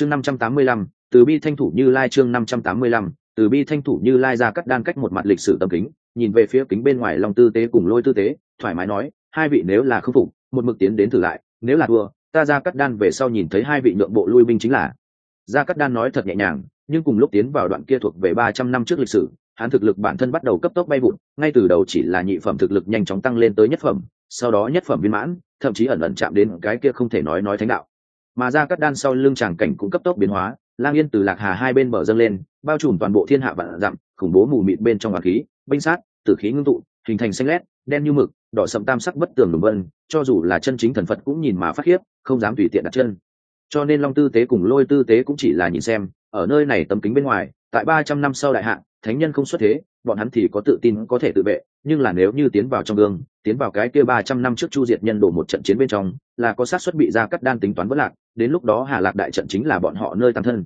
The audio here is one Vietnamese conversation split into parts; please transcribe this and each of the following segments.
chương năm trăm tám mươi lăm, từ bi thanh thủ như lai chương năm trăm tám mươi lăm, từ bi thanh thủ như lai ra cắt đan cách một mặt lịch sử tâm kính, nhìn về phía kính bên ngoài lòng tư tế cùng lôi tư tế, thoải mái nói, hai vị nếu là khâm phục, một mực tiến đến thử lại, nếu là thua, ta ra cắt đan về sau nhìn thấy hai vị nhượng bộ lui binh chính là. Ra cắt đan nói thật nhẹ nhàng, nhưng cùng lúc tiến vào đoạn kia thuộc về ba trăm năm trước lịch sử, hắn thực lực bản thân bắt đầu cấp tốc bay vụt, ngay từ đầu chỉ là nhị phẩm thực lực nhanh chóng tăng lên tới nhất phẩm, sau đó nhất phẩm viên mãn, thậm chí ẩn ẩn chạm đến cái kia không thể nói nói thánh đạo mà ra cắt đan sau lưng tràng cảnh cũng cấp tốc biến hóa, lang yên từ lạc hà hai bên bờ dâng lên, bao trùm toàn bộ thiên hạ vạn dặm, khủng bố mù mịt bên trong hoàng khí, binh sát, tử khí ngưng tụ, hình thành xanh lét, đen như mực, đỏ sậm tam sắc bất tường đường vân, cho dù là chân chính thần phật cũng nhìn mà phát khiếp, không dám tùy tiện đặt chân. Cho nên long tư tế cùng lôi tư tế cũng chỉ là nhìn xem, ở nơi này tấm kính bên ngoài, tại ba trăm năm sau đại hạn thánh nhân không xuất thế, bọn hắn thì có tự tin, có thể tự vệ, nhưng là nếu như tiến vào trong gương, tiến vào cái kia ba trăm năm trước chu diệt nhân đổ một trận chiến bên trong, là có sát xuất bị ra cắt đan tính toán vất lạc, đến lúc đó hà lạc đại trận chính là bọn họ nơi tàn thân.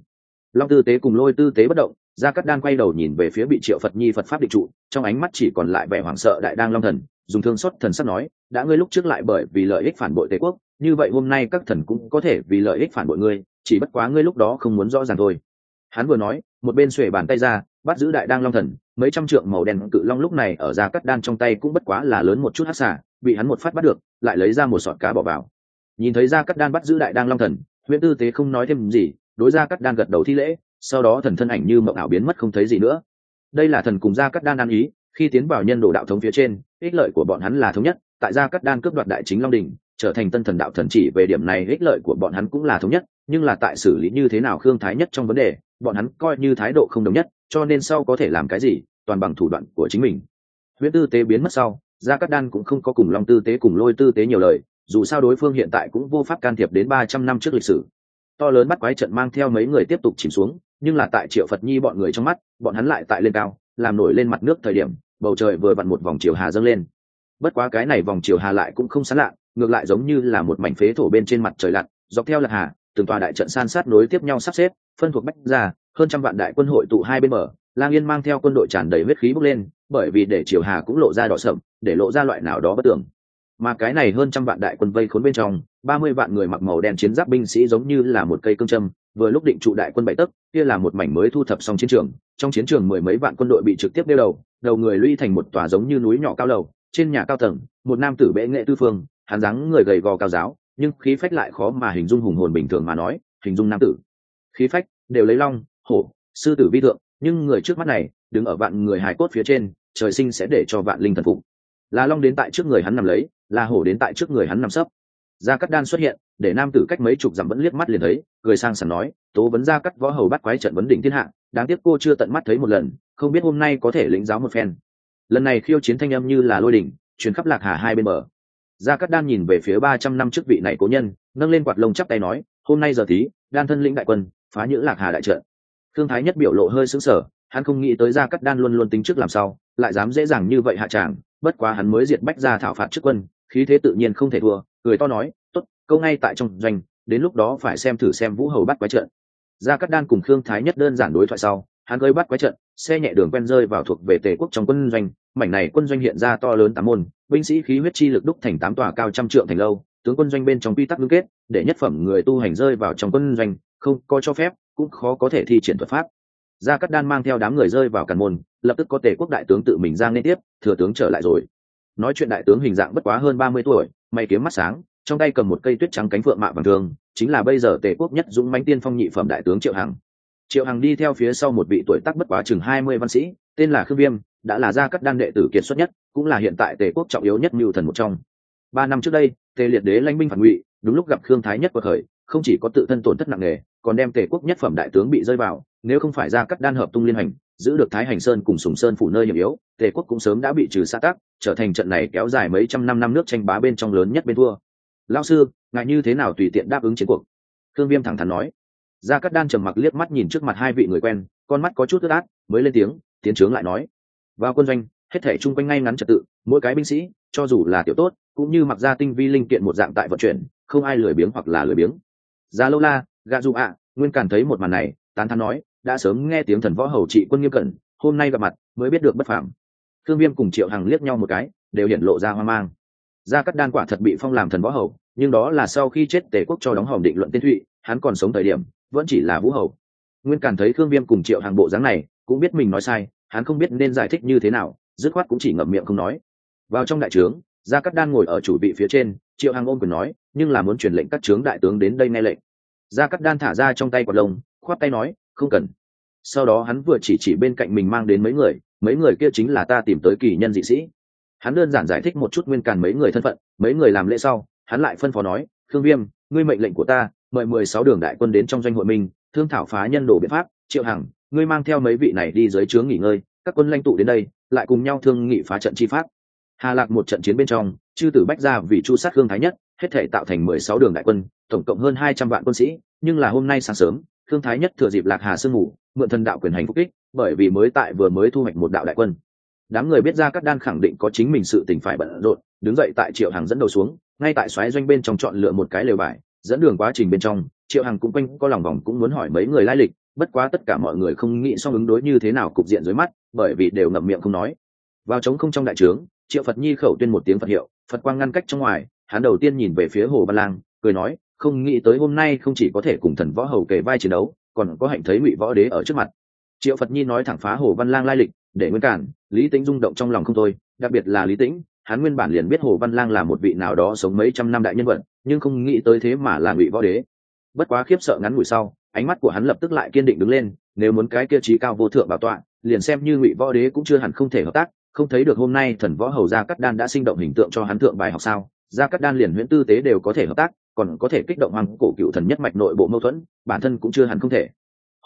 Long tư tế cùng lôi tư tế bất động, gia cắt đan quay đầu nhìn về phía bị triệu phật nhi phật pháp định trụ, trong ánh mắt chỉ còn lại vẻ hoảng sợ đại đang long thần, dùng thương xót thần sắc nói, đã ngươi lúc trước lại bởi vì lợi ích phản bội tề quốc, như vậy hôm nay các thần cũng có thể vì lợi ích phản bội ngươi, chỉ bất quá ngươi lúc đó không muốn rõ ràng thôi. Hắn vừa nói, một bên xuể bàn tay ra bắt giữ đại đang long thần, mấy trăm trượng màu đen cự long lúc này ở ra cắt đan trong tay cũng bất quá là lớn một chút hát xả bị hắn một phát bắt được, lại lấy ra một sọt cá bỏ vào. Nhìn thấy ra cắt đan bắt giữ đại đang long thần huyện tư tế không nói thêm gì, đối ra cắt đan gật đầu thi lễ, sau đó thần thân ảnh như mộng ảo biến mất không thấy gì nữa. Đây là thần cùng ra cắt đan ăn ý, khi tiến vào nhân đồ đạo thống phía trên, ích lợi của bọn hắn là thống nhất, tại ra cắt đan cướp đoạt đại chính long đình, trở thành tân thần đạo thần chỉ về điểm này ích lợi của bọn hắn cũng là thống nhất, nhưng là tại xử lý như thế nào khương thái nhất trong vấn đề, bọn hắn coi như thái độ không đồng nhất cho nên sau có thể làm cái gì, toàn bằng thủ đoạn của chính mình. Huyễn tư tế biến mất sau, gia Cát đan cũng không có cùng long tư tế cùng lôi tư tế nhiều lời, dù sao đối phương hiện tại cũng vô pháp can thiệp đến ba trăm năm trước lịch sử. To lớn bắt quái trận mang theo mấy người tiếp tục chìm xuống, nhưng là tại triệu phật nhi bọn người trong mắt, bọn hắn lại tại lên cao, làm nổi lên mặt nước thời điểm, bầu trời vừa vặn một vòng chiều hà dâng lên. Bất quá cái này vòng chiều hà lại cũng không sán lạ, ngược lại giống như là một mảnh phế thổ bên trên mặt trời lặn, dọc theo lạc hà, từng tòa đại trận san sát nối tiếp nhau sắp xếp, phân thuộc bách ra hơn trăm vạn đại quân hội tụ hai bên mở lang yên mang theo quân đội tràn đầy huyết khí bốc lên, bởi vì để triều hà cũng lộ ra đỏ sậm, để lộ ra loại nào đó bất tưởng. Mà cái này hơn trăm vạn đại quân vây khốn bên trong, ba mươi vạn người mặc màu đen chiến giáp binh sĩ giống như là một cây cương châm, vừa lúc định trụ đại quân bảy tấc, kia là một mảnh mới thu thập xong chiến trường. Trong chiến trường mười mấy vạn quân đội bị trực tiếp đeo đầu đầu người lũy thành một tòa giống như núi nhỏ cao lầu, trên nhà cao tầng, một nam tử bệ nghệ tư phương, hắn dáng người gầy gò cao giáo, nhưng khí phách lại khó mà hình dung hùng hồn bình thường mà nói, hình dung nam tử. Khí phách, đều lấy long hổ sư tử vi thượng, nhưng người trước mắt này, đứng ở vạn người hài cốt phía trên, trời sinh sẽ để cho vạn linh thần phục. Là long đến tại trước người hắn nằm lấy, là hổ đến tại trước người hắn nằm sấp. Gia cắt đan xuất hiện, để nam tử cách mấy chục dặm vẫn liếc mắt liền thấy, cười sang sẵn nói, tố vấn gia cắt võ hầu bắt quái trận vấn đỉnh thiên hạ, đáng tiếc cô chưa tận mắt thấy một lần, không biết hôm nay có thể lĩnh giáo một phen. Lần này khiêu chiến thanh âm như là lôi đỉnh chuyến khắp lạc hà hai bên bờ. Gia cắt đan nhìn về phía ba trăm năm trước vị này cố nhân, nâng lên quạt lông chắp tay nói, hôm nay giờ tí đan thân lĩnh đại quân, phá nhữ lạc hà đại trận thương thái nhất biểu lộ hơi sững sờ, hắn không nghĩ tới gia cắt đan luôn luôn tính trước làm sao, lại dám dễ dàng như vậy hạ tràng, bất quá hắn mới diệt bách ra thảo phạt trước quân, khí thế tự nhiên không thể thua người to nói, tốt, câu ngay tại trong doanh, đến lúc đó phải xem thử xem vũ hầu bắt quái trận. Gia cát đan cùng khương thái nhất đơn giản đối thoại sau, hắn gây bắt quái trận, xe nhẹ đường quen rơi vào thuộc về tề quốc trong quân doanh, mảnh này quân doanh hiện ra to lớn tám môn, binh sĩ khí huyết chi lực đúc thành tám tòa cao trăm trượng thành lâu, tướng quân doanh bên trong quy tắc ngưng kết, để nhất phẩm người tu hành rơi vào trong quân doanh, không có cho phép cũng khó có thể thi triển thuật pháp. Gia cát đan mang theo đám người rơi vào càn môn, lập tức có tề quốc đại tướng tự mình ra liên tiếp, thừa tướng trở lại rồi. Nói chuyện đại tướng hình dạng bất quá hơn ba mươi tuổi mày kiếm mắt sáng, trong tay cầm một cây tuyết trắng cánh phượng mạ vàng thường, chính là bây giờ tề quốc nhất dũng mánh tiên phong nhị phẩm đại tướng triệu hằng. Triệu hằng đi theo phía sau một vị tuổi tác bất quá chừng hai mươi văn sĩ, tên là khương viêm, đã là gia cắt đan đệ tử kiệt xuất nhất, cũng là hiện tại tề quốc trọng yếu nhất mưu thần một trong. Ba năm trước đây, tề liệt đế lãnh binh phản ngụy, đúng lúc gặp khương thái nhất cuộc khởi, không chỉ có tự thân tổn thất nặng nề còn đem tề quốc nhất phẩm đại tướng bị rơi vào, nếu không phải gia cắt đan hợp tung liên hành, giữ được thái hành sơn cùng sùng sơn phủ nơi hiểm yếu, tề quốc cũng sớm đã bị trừ xa tác trở thành trận này kéo dài mấy trăm năm năm nước tranh bá bên trong lớn nhất bên thua. Lao sư, ngài như thế nào tùy tiện đáp ứng chiến cuộc? Thương viêm thẳng thắn nói. Gia cắt đan trầm mặc liếc mắt nhìn trước mặt hai vị người quen, con mắt có chút ướt át, mới lên tiếng, tiến trướng lại nói. Vào quân doanh, hết thể chung quanh ngay ngắn trật tự, mỗi cái binh sĩ, cho dù là tiểu tốt, cũng như mặc ra tinh vi linh kiện một dạng tại vận chuyển, không ai lười biếng hoặc là lười biếng. Gia lâu la gà dù ạ, nguyên càn thấy một màn này, tán thán nói, đã sớm nghe tiếng thần võ hầu trị quân nghiêm cẩn, hôm nay gặp mặt mới biết được bất phạm thương viêm cùng triệu hằng liếc nhau một cái, đều hiện lộ ra hoang mang. Gia cắt đan quả thật bị phong làm thần võ hầu, nhưng đó là sau khi chết tề quốc cho đóng hòm định luận tiên thụy, hắn còn sống thời điểm, vẫn chỉ là vũ hầu. Nguyên càn thấy Thương viêm cùng triệu hàng bộ dáng này, cũng biết mình nói sai, hắn không biết nên giải thích như thế nào, dứt khoát cũng chỉ ngậm miệng không nói. Vào trong đại trướng, gia cắt đan ngồi ở chủ vị phía trên, triệu hàng ôm quyền nói, nhưng là muốn truyền lệnh các trướng đại tướng đến đây nghe lệnh gia cắt đan thả ra trong tay quạt lông khoát tay nói không cần. Sau đó hắn vừa chỉ chỉ bên cạnh mình mang đến mấy người mấy người kia chính là ta tìm tới kỳ nhân dị sĩ. Hắn đơn giản giải thích một chút nguyên càn mấy người thân phận mấy người làm lễ sau hắn lại phân phó nói thương viêm ngươi mệnh lệnh của ta mời mười sáu đường đại quân đến trong doanh hội mình, thương thảo phá nhân đồ biện pháp triệu hằng ngươi mang theo mấy vị này đi dưới trướng nghỉ ngơi các quân lãnh tụ đến đây lại cùng nhau thương nghị phá trận chi pháp. Hà lạc một trận chiến bên trong chư tử bách ra vì chu sát hương thái nhất hết thể tạo thành mười sáu đường đại quân, tổng cộng hơn hai trăm vạn quân sĩ, nhưng là hôm nay sáng sớm, thương thái nhất thừa dịp lạc hà sương ngủ mượn thần đạo quyền hành phúc kích, bởi vì mới tại vừa mới thu hoạch một đạo đại quân. Đám người biết ra các đan khẳng định có chính mình sự tình phải bận rộn, đứng dậy tại triệu hàng dẫn đầu xuống, ngay tại xoáy doanh bên trong chọn lựa một cái lều bài, dẫn đường quá trình bên trong, triệu hàng cũng quanh có lòng vòng cũng muốn hỏi mấy người lai lịch, bất quá tất cả mọi người không nghĩ xong ứng đối như thế nào cục diện dưới mắt, bởi vì đều ngậm miệng không nói. Vào trống không trong đại trướng, triệu phật nhi khẩu tuyên một tiếng phật hiệu, phật quang ngăn cách trong ngoài hắn đầu tiên nhìn về phía hồ văn lang, cười nói, không nghĩ tới hôm nay không chỉ có thể cùng thần võ hầu kề vai chiến đấu, còn có hạnh thấy ngụy võ đế ở trước mặt. Triệu phật nhi nói thẳng phá hồ văn lang lai lịch, để nguyên cản, lý tính rung động trong lòng không thôi, đặc biệt là lý tĩnh, hắn nguyên bản liền biết hồ văn lang là một vị nào đó sống mấy trăm năm đại nhân vật, nhưng không nghĩ tới thế mà là ngụy võ đế. Bất quá khiếp sợ ngắn ngủi sau, ánh mắt của hắn lập tức lại kiên định đứng lên, nếu muốn cái kia trí cao vô thượng bảo tọa, liền xem như ngụy võ đế cũng chưa hẳn không thể hợp tác, không thấy được hôm nay thần võ hầu gia cắt đan đã sinh động hình tượng cho hắn thượng bài học sao gia cắt đan liền huyễn tư tế đều có thể hợp tác, còn có thể kích động hoàng cổ cựu thần nhất mạch nội bộ mâu thuẫn, bản thân cũng chưa hẳn không thể.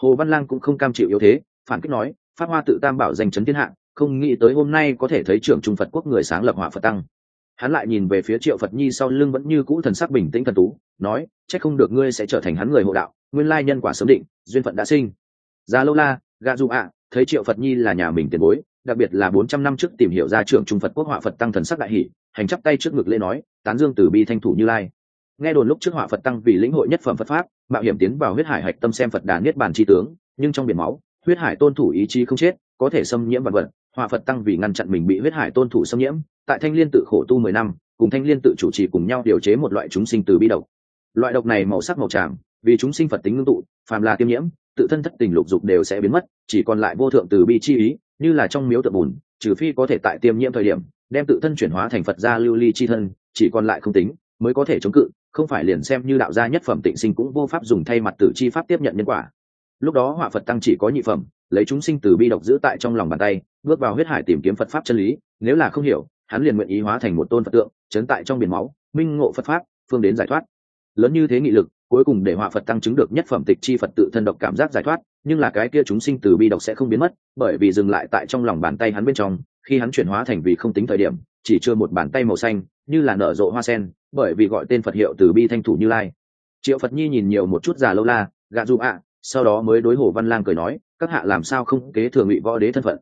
Hồ văn lang cũng không cam chịu yếu thế, phản kích nói, pháp hoa tự tam bảo danh chấn thiên hạ, không nghĩ tới hôm nay có thể thấy trưởng trung phật quốc người sáng lập hỏa phật tăng. Hắn lại nhìn về phía triệu phật nhi sau lưng vẫn như cũ thần sắc bình tĩnh thần tú, nói c h ắ c không được ngươi sẽ trở thành hắn người hộ đạo, nguyên lai nhân quả sớm định, duyên phận đã sinh. Già lâu la, gà du ạ, thấy triệu phật nhi là nhà mình tiền bối, đặc biệt là bốn trăm năm trước tìm hiểu ra trưởng trung phật quốc họa phật tăng thần sắc đại hỷ hành chắp tay trước ngực lễ nói, tán dương từ bi thanh thủ như lai. Nghe đồn lúc trước họa phật tăng vì lĩnh hội nhất phẩm phật pháp, mạo hiểm tiến vào huyết hải hạch tâm xem phật đà niết bàn tri tướng, nhưng trong biển máu, huyết hải tôn thủ ý chí không chết, có thể xâm nhiễm vật vật. Họa phật tăng vì ngăn chặn mình bị huyết hải tôn thủ xâm nhiễm, tại thanh liên tự khổ tu mười năm, cùng thanh liên tự chủ trì cùng nhau điều chế một loại chúng sinh từ bi độc. Loại độc này màu sắc màu tràm, vì chúng sinh phật tính ngưng tụ, phàm là tiêm nhiễm, tự thân thất tình lục dục đều sẽ biến mất, chỉ còn lại vô thượng từ bi chi ý, như là trong miếu tự bùn, trừ phi có thể tại tiêm nhiễm thời điểm đem tự thân chuyển hóa thành phật gia lưu ly chi thân, chỉ còn lại không tính, mới có thể chống cự, không phải liền xem như đạo gia nhất phẩm tịnh sinh cũng vô pháp dùng thay mặt tử chi pháp tiếp nhận nhân quả. Lúc đó họa phật tăng chỉ có nhị phẩm, lấy chúng sinh từ bi độc giữ tại trong lòng bàn tay, bước vào huyết hải tìm kiếm phật pháp chân lý, nếu là không hiểu, hắn liền nguyện ý hóa thành một tôn phật tượng, chấn tại trong biển máu, minh ngộ phật pháp, phương đến giải thoát. Lớn như thế nghị lực, cuối cùng để họa phật tăng chứng được nhất phẩm tịch chi phật tự thân độc cảm giác giải thoát nhưng là cái kia chúng sinh từ bi độc sẽ không biến mất, bởi vì dừng lại tại trong lòng bàn tay hắn bên trong, khi hắn chuyển hóa thành vì không tính thời điểm, chỉ chưa một bàn tay màu xanh, như là nở rộ hoa sen, bởi vì gọi tên phật hiệu từ bi thanh thủ như lai. Triệu phật nhi nhìn nhiều một chút già lâu la, gạ du ạ, sau đó mới đối hồ văn lang cười nói, các hạ làm sao không kế thừa ngụy võ đế thân phận?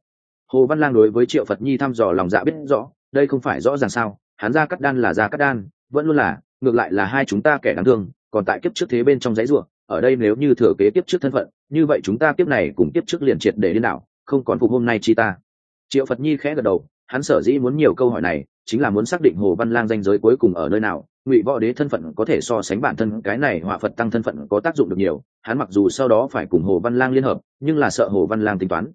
Hồ văn lang đối với triệu phật nhi thăm dò lòng dạ biết rõ, đây không phải rõ ràng sao, hắn ra cắt đan là ra cắt đan, vẫn luôn là, ngược lại là hai chúng ta kẻ đáng thương, còn tại kiếp trước thế bên trong giấy ruộng ở đây nếu như thừa kế kiếp trước thân phận như vậy chúng ta kiếp này cùng kiếp trước liền triệt để đến nào không còn phục hôm nay chi ta. Triệu phật nhi khẽ gật đầu, hắn sở dĩ muốn nhiều câu hỏi này, chính là muốn xác định hồ văn lang danh giới cuối cùng ở nơi nào, ngụy võ đế thân phận có thể so sánh bản thân, cái này họa phật tăng thân phận có tác dụng được nhiều, hắn mặc dù sau đó phải cùng hồ văn lang liên hợp, nhưng là sợ hồ văn lang tính toán.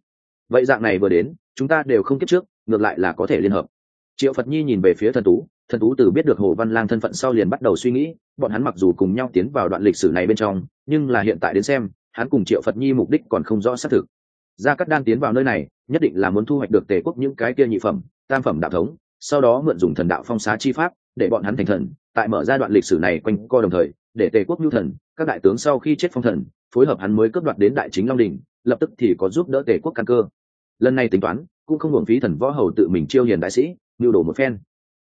Vậy dạng này vừa đến, chúng ta đều không kiếp trước, ngược lại là có thể liên hợp. Triệu phật nhi nhìn về phía thần tú thần tú từ biết được hồ văn lang thân phận sau liền bắt đầu suy nghĩ, bọn hắn mặc dù cùng nhau tiến vào đoạn lịch sử này bên trong, nhưng là hiện tại đến xem hắn cùng triệu phật nhi mục đích còn không rõ xác thực. Gia cắt đan tiến vào nơi này, nhất định là muốn thu hoạch được tề quốc những cái kia nhị phẩm, tam phẩm đạo thống, sau đó mượn dùng thần đạo phong xá chi pháp, để bọn hắn thành thần, tại mở ra đoạn lịch sử này quanh co đồng thời, để tề quốc nhu thần, các đại tướng sau khi chết phong thần, phối hợp hắn mới cướp đoạt đến đại chính long đình lập tức thì có giúp đỡ tề quốc căn cơ. Lần này tính toán, cũng không hưởng phí thần võ hầu tự mình chiêu hiền đại sĩ, mưu đổ một phen.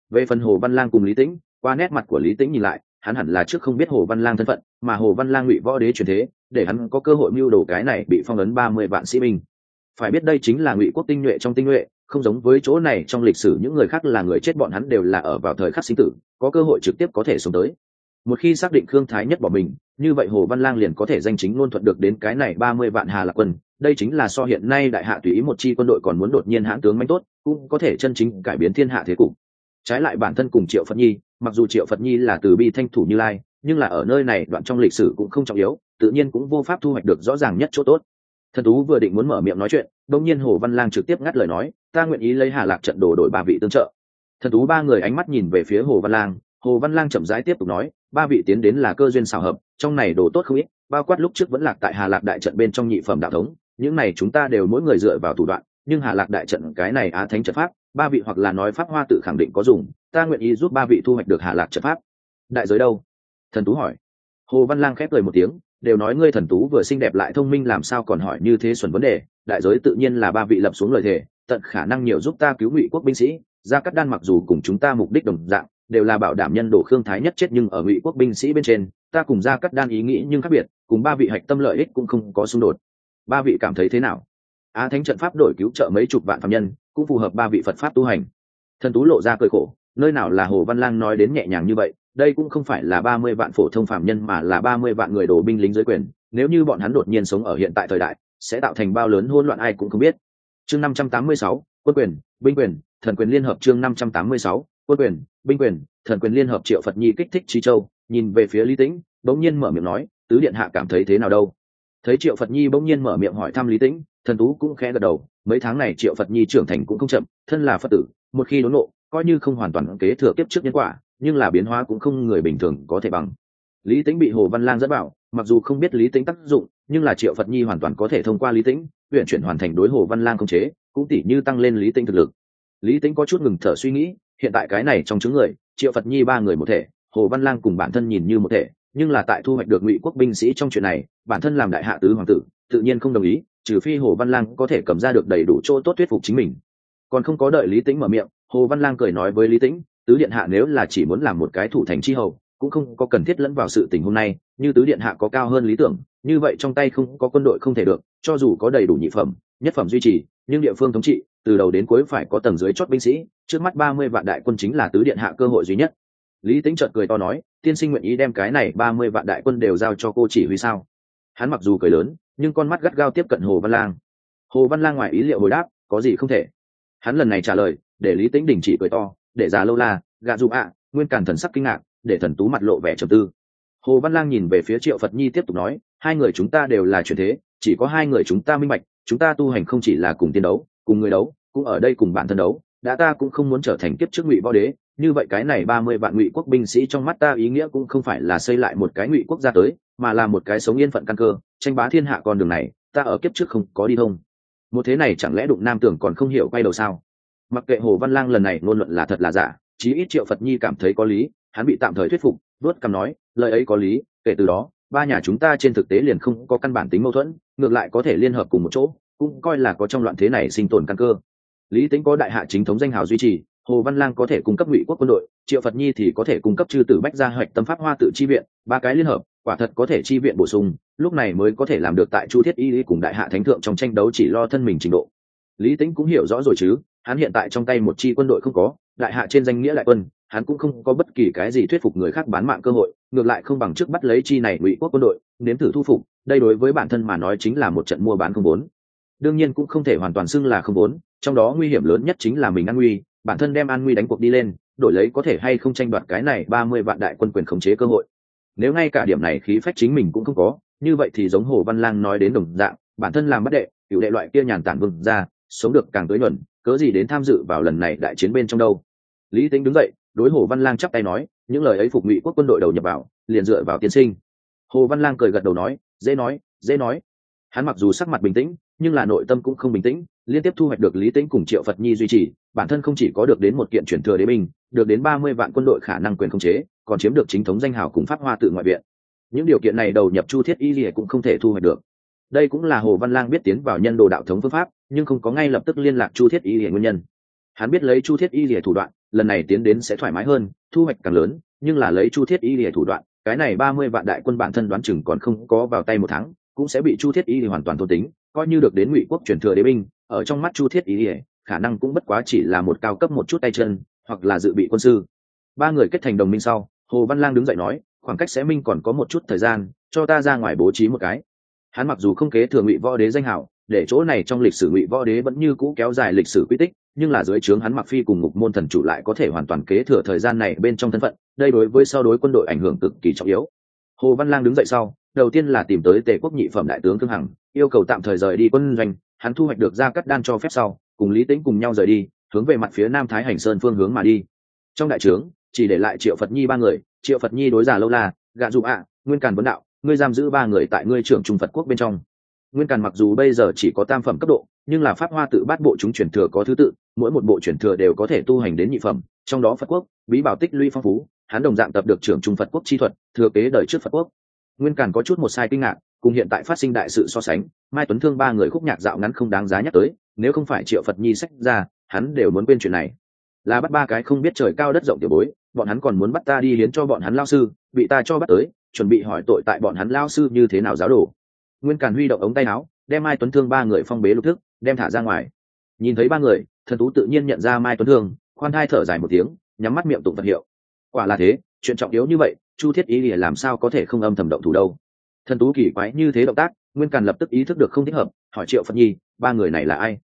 Về phần hồ văn lang cùng lý tĩnh, qua nét mặt của lý tĩnh nhìn lại, hắn hẳn là trước không biết hồ văn lang thân phận, mà hồ văn lang ngụy võ đế truyền thế để hắn có cơ hội mưu đồ cái này bị phong ấn ba mươi vạn sĩ binh. Phải biết đây chính là ngụy quốc tinh nhuệ trong tinh nhuệ, không giống với chỗ này trong lịch sử những người khác là người chết bọn hắn đều là ở vào thời khắc sinh tử, có cơ hội trực tiếp có thể sống tới. Một khi xác định khương thái nhất bỏ mình, như vậy hồ văn lang liền có thể danh chính ngôn thuận được đến cái này ba mươi vạn hà lạc quân. Đây chính là so hiện nay đại hạ tùy ý một chi quân đội còn muốn đột nhiên hãn tướng manh tốt, cũng có thể chân chính cải biến thiên hạ thế cục. Trái lại bản thân cùng triệu phật nhi, mặc dù triệu phật nhi là từ bi thanh thủ như lai nhưng là ở nơi này đoạn trong lịch sử cũng không trọng yếu, tự nhiên cũng vô pháp thu hoạch được rõ ràng nhất chỗ tốt. Thần tú vừa định muốn mở miệng nói chuyện đông nhiên hồ văn lang trực tiếp ngắt lời nói, ta nguyện ý lấy hà lạc trận đồ đổi ba vị tương trợ. Thần tú ba người ánh mắt nhìn về phía hồ văn lang, hồ văn lang chậm rãi tiếp tục nói, ba vị tiến đến là cơ duyên xào hợp, trong này đồ tốt không ít, bao quát lúc trước vẫn lạc tại hà lạc đại trận bên trong nhị phẩm đạo thống, những này chúng ta đều mỗi người dựa vào thủ đoạn, nhưng hà lạc đại trận cái này á thánh trận pháp, ba vị hoặc là nói pháp hoa tự khẳng định có dùng, ta nguyện ý giúp ba vị thu hoạch được hà lạc trận pháp. Đại giới đâu? Thần tú hỏi. Hồ văn lang khép cười một tiếng, đều nói ngươi thần tú vừa xinh đẹp lại thông minh làm sao còn hỏi như thế xuẩn vấn đề, đại giới tự nhiên là ba vị lập xuống lời thề, tận khả năng nhiều giúp ta cứu ngụy quốc binh sĩ, gia cắt đan mặc dù cùng chúng ta mục đích đồng dạng, đều là bảo đảm nhân đồ khương thái nhất chết nhưng ở ngụy quốc binh sĩ bên trên, ta cùng gia cắt đan ý nghĩ nhưng khác biệt, cùng ba vị hạch tâm lợi ích cũng không có xung đột. Ba vị cảm thấy thế nào? Á thánh trận pháp đổi cứu trợ mấy chục vạn phạm nhân, cũng phù hợp ba vị phật pháp tu hành. Thần tú lộ ra cười khổ, nơi nào là hồ văn lang nói đến nhẹ nhàng như vậy đây cũng không phải là ba mươi vạn phổ thông phạm nhân mà là ba mươi vạn người đổ binh lính dưới quyền, nếu như bọn hắn đột nhiên sống ở hiện tại thời đại, sẽ tạo thành bao lớn hỗn loạn ai cũng không biết. Chương năm trăm tám mươi sáu, quân quyền, binh quyền, thần quyền liên hợp chương năm trăm tám mươi sáu, quân quyền, binh quyền, thần quyền liên hợp triệu phật nhi kích thích trí châu, nhìn về phía lý tĩnh, bỗng nhiên mở miệng nói, tứ điện hạ cảm thấy thế nào đâu? Thấy triệu phật nhi bỗng nhiên mở miệng hỏi thăm lý tĩnh, thần tú cũng khẽ gật đầu, mấy tháng này triệu phật nhi trưởng thành cũng không chậm, thân là phật tử, một khi đốn nộ coi như không hoàn toàn kế thừa kiếp trước nhân quả nhưng là biến hóa cũng không người bình thường có thể bằng. Lý tính bị hồ văn lang dẫn bảo mặc dù không biết lý tính tác dụng, nhưng là triệu phật nhi hoàn toàn có thể thông qua lý tính huyện chuyển hoàn thành đối hồ văn lang công chế, cũng tỉ như tăng lên lý tính thực lực. Lý tính có chút ngừng thở suy nghĩ, hiện tại cái này trong chứng người, triệu phật nhi ba người một thể, hồ văn lang cùng bản thân nhìn như một thể, nhưng là tại thu hoạch được ngụy quốc binh sĩ trong chuyện này, bản thân làm đại hạ tứ hoàng tử, tự nhiên không đồng ý, trừ phi hồ văn lang có thể cầm ra được đầy đủ chỗ tốt thuyết phục chính mình. Còn không có đợi lý tĩnh mở miệng, hồ văn lang cười nói với lý tĩnh tứ điện hạ nếu là chỉ muốn làm một cái thủ thành chi hầu, cũng không có cần thiết lẫn vào sự tình hôm nay, như tứ điện hạ có cao hơn lý tưởng, như vậy trong tay không có quân đội không thể được, cho dù có đầy đủ nhị phẩm, nhất phẩm duy trì, nhưng địa phương thống trị, từ đầu đến cuối phải có tầng dưới chót binh sĩ, trước mắt ba mươi vạn đại quân chính là tứ điện hạ cơ hội duy nhất. Lý tính trợt cười to nói, tiên sinh nguyện ý đem cái này ba mươi vạn đại quân đều giao cho cô chỉ huy sao? Hắn mặc dù cười lớn, nhưng con mắt gắt gao tiếp cận hồ văn lang. Hồ văn lang ngoài ý liệu hồi đáp, có gì không thể? Hắn lần này trả lời, để lý tính đình chỉ cười to để già lâu la, gạ dụ ạ, nguyên càn thần sắc kinh ngạc, để thần tú mặt lộ vẻ trầm tư. Hồ văn lang nhìn về phía triệu phật nhi tiếp tục nói, hai người chúng ta đều là truyền thế, chỉ có hai người chúng ta minh bạch, chúng ta tu hành không chỉ là cùng tiên đấu, cùng người đấu, cũng ở đây cùng bản thân đấu, đã ta cũng không muốn trở thành kiếp trước ngụy võ đế, như vậy cái này ba mươi vạn ngụy quốc binh sĩ trong mắt ta ý nghĩa cũng không phải là xây lại một cái ngụy quốc gia tới, mà là một cái sống yên phận căn cơ, tranh bá thiên hạ con đường này, ta ở kiếp trước không có đi thông. Một thế này chẳng lẽ đụng nam tưởng còn không hiểu quay đầu sao? Mặc kệ hồ văn lang lần này ngôn luận là thật là giả, chí ít triệu phật nhi cảm thấy có lý, hắn bị tạm thời thuyết phục vớt cằm nói, lời ấy có lý, kể từ đó, ba nhà chúng ta trên thực tế liền không có căn bản tính mâu thuẫn, ngược lại có thể liên hợp cùng một chỗ, cũng coi là có trong loạn thế này sinh tồn căn cơ. Lý tính có đại hạ chính thống danh hào duy trì, hồ văn lang có thể cung cấp ngụy quốc quân đội, triệu phật nhi thì có thể cung cấp chư tử bách gia hoạch tâm pháp hoa tự chi viện, ba cái liên hợp, quả thật có thể chi viện bổ sung, lúc này mới có thể làm được tại chu thiết y cùng đại hạ thánh thượng trong tranh đấu chỉ lo thân mình trình độ. Lý tính cũng hiểu rõ rồi chứ hắn hiện tại trong tay một chi quân đội không có, đại hạ trên danh nghĩa đại quân, hắn cũng không có bất kỳ cái gì thuyết phục người khác bán mạng cơ hội, ngược lại không bằng trước bắt lấy chi này ngụy quốc quân đội, nếm thử thu phục, đây đối với bản thân mà nói chính là một trận mua bán không vốn. Đương nhiên cũng không thể hoàn toàn xưng là không vốn, trong đó nguy hiểm lớn nhất chính là mình an nguy, bản thân đem an nguy đánh cuộc đi lên, đổi lấy có thể hay không tranh đoạt cái này ba mươi vạn đại quân quyền khống chế cơ hội. Nếu ngay cả điểm này khí phách chính mình cũng không có, như vậy thì giống hồ văn lang nói đến đồng dạng, bản thân làm bất đệ, cựu đệ loại kia nhàn tản vừng ra, sống được càng tới nhuận cớ gì đến tham dự vào lần này đại chiến bên trong đâu? Lý tính đứng dậy, đối hồ văn lang chắp tay nói, những lời ấy phục ngụy quốc quân đội đầu nhập vào, liền dựa vào tiên sinh. Hồ văn lang cười gật đầu nói, dễ nói dễ nói. Hắn mặc dù sắc mặt bình tĩnh, nhưng là nội tâm cũng không bình tĩnh, liên tiếp thu hoạch được lý tĩnh cùng triệu phật nhi duy trì, bản thân không chỉ có được đến một kiện chuyển thừa đế binh, được đến ba mươi vạn quân đội khả năng quyền khống chế, còn chiếm được chính thống danh hào cùng pháp hoa tự ngoại viện. Những điều kiện này đầu nhập chu thiết y lìa cũng không thể thu hoạch được đây cũng là hồ văn lang biết tiến vào nhân đồ đạo thống phương pháp, nhưng không có ngay lập tức liên lạc chu thiết y lìa nguyên nhân. Hắn biết lấy chu thiết y lìa thủ đoạn, lần này tiến đến sẽ thoải mái hơn, thu hoạch càng lớn, nhưng là lấy chu thiết y lìa thủ đoạn, cái này ba mươi vạn đại quân bản thân đoán chừng còn không có vào tay một tháng, cũng sẽ bị chu thiết y hoàn toàn thôn tính, coi như được đến ngụy quốc truyền thừa đế binh, ở trong mắt chu thiết y khả năng cũng bất quá chỉ là một cao cấp một chút tay chân, hoặc là dự bị quân sư. Ba người kết thành đồng minh sau, hồ văn lang đứng dậy nói, khoảng cách sẽ minh còn có một chút thời gian, cho ta ra ngoài bố trí một cái hắn mặc dù không kế thừa ngụy võ đế danh hảo, để chỗ này trong lịch sử ngụy võ đế vẫn như cũ kéo dài lịch sử quy tích, nhưng là dưới trướng hắn mặc phi cùng ngục môn thần chủ lại có thể hoàn toàn kế thừa thời gian này bên trong thân phận, đây đối với sau đối quân đội ảnh hưởng cực kỳ trọng yếu. Hồ văn lang đứng dậy sau, đầu tiên là tìm tới tề quốc nhị phẩm đại tướng thương hằng, yêu cầu tạm thời rời đi quân doanh, hắn thu hoạch được ra cắt đan cho phép sau, cùng lý tĩnh cùng nhau rời đi, hướng về mặt phía nam thái hành sơn phương hướng mà đi. Trong đại trướng, chỉ để lại triệu phật nhi ba người, triệu phật nhi đối giả lâu la, gạ dụ ạ nguyên càn vấn đạo ngươi giam giữ ba người tại ngươi trưởng trung phật quốc bên trong. Nguyên càn mặc dù bây giờ chỉ có tam phẩm cấp độ, nhưng là pháp hoa tự bát bộ chúng chuyển thừa có thứ tự, mỗi một bộ chuyển thừa đều có thể tu hành đến nhị phẩm, trong đó phật quốc, bí bảo tích lũy phong phú, hắn đồng dạng tập được trưởng trung phật quốc chi thuật, thừa kế đời trước phật quốc. Nguyên càn có chút một sai kinh ngạc, cùng hiện tại phát sinh đại sự so sánh, mai tuấn thương ba người khúc nhạc dạo ngắn không đáng giá nhắc tới, nếu không phải triệu phật nhi sách ra, hắn đều muốn quên chuyện này. Là bắt ba cái không biết trời cao đất rộng tiểu bối, bọn hắn còn muốn bắt ta đi hiến cho bọn hắn lao sư, bị ta cho bắt tới chuẩn bị hỏi tội tại bọn hắn lao sư như thế nào giáo đồ. Nguyên càn huy động ống tay áo, đem mai tuấn thương ba người phong bế lục thức, đem thả ra ngoài. Nhìn thấy ba người, thần tú tự nhiên nhận ra mai tuấn thương, khoan thai thở dài một tiếng, nhắm mắt miệng tụng vật hiệu. Quả là thế, chuyện trọng yếu như vậy, chu thiết ý lìa làm sao có thể không âm thầm động thủ đâu? Thần tú kỳ quái như thế động tác, nguyên càn lập tức ý thức được không thích hợp, hỏi triệu phật nhi, ba người này là ai?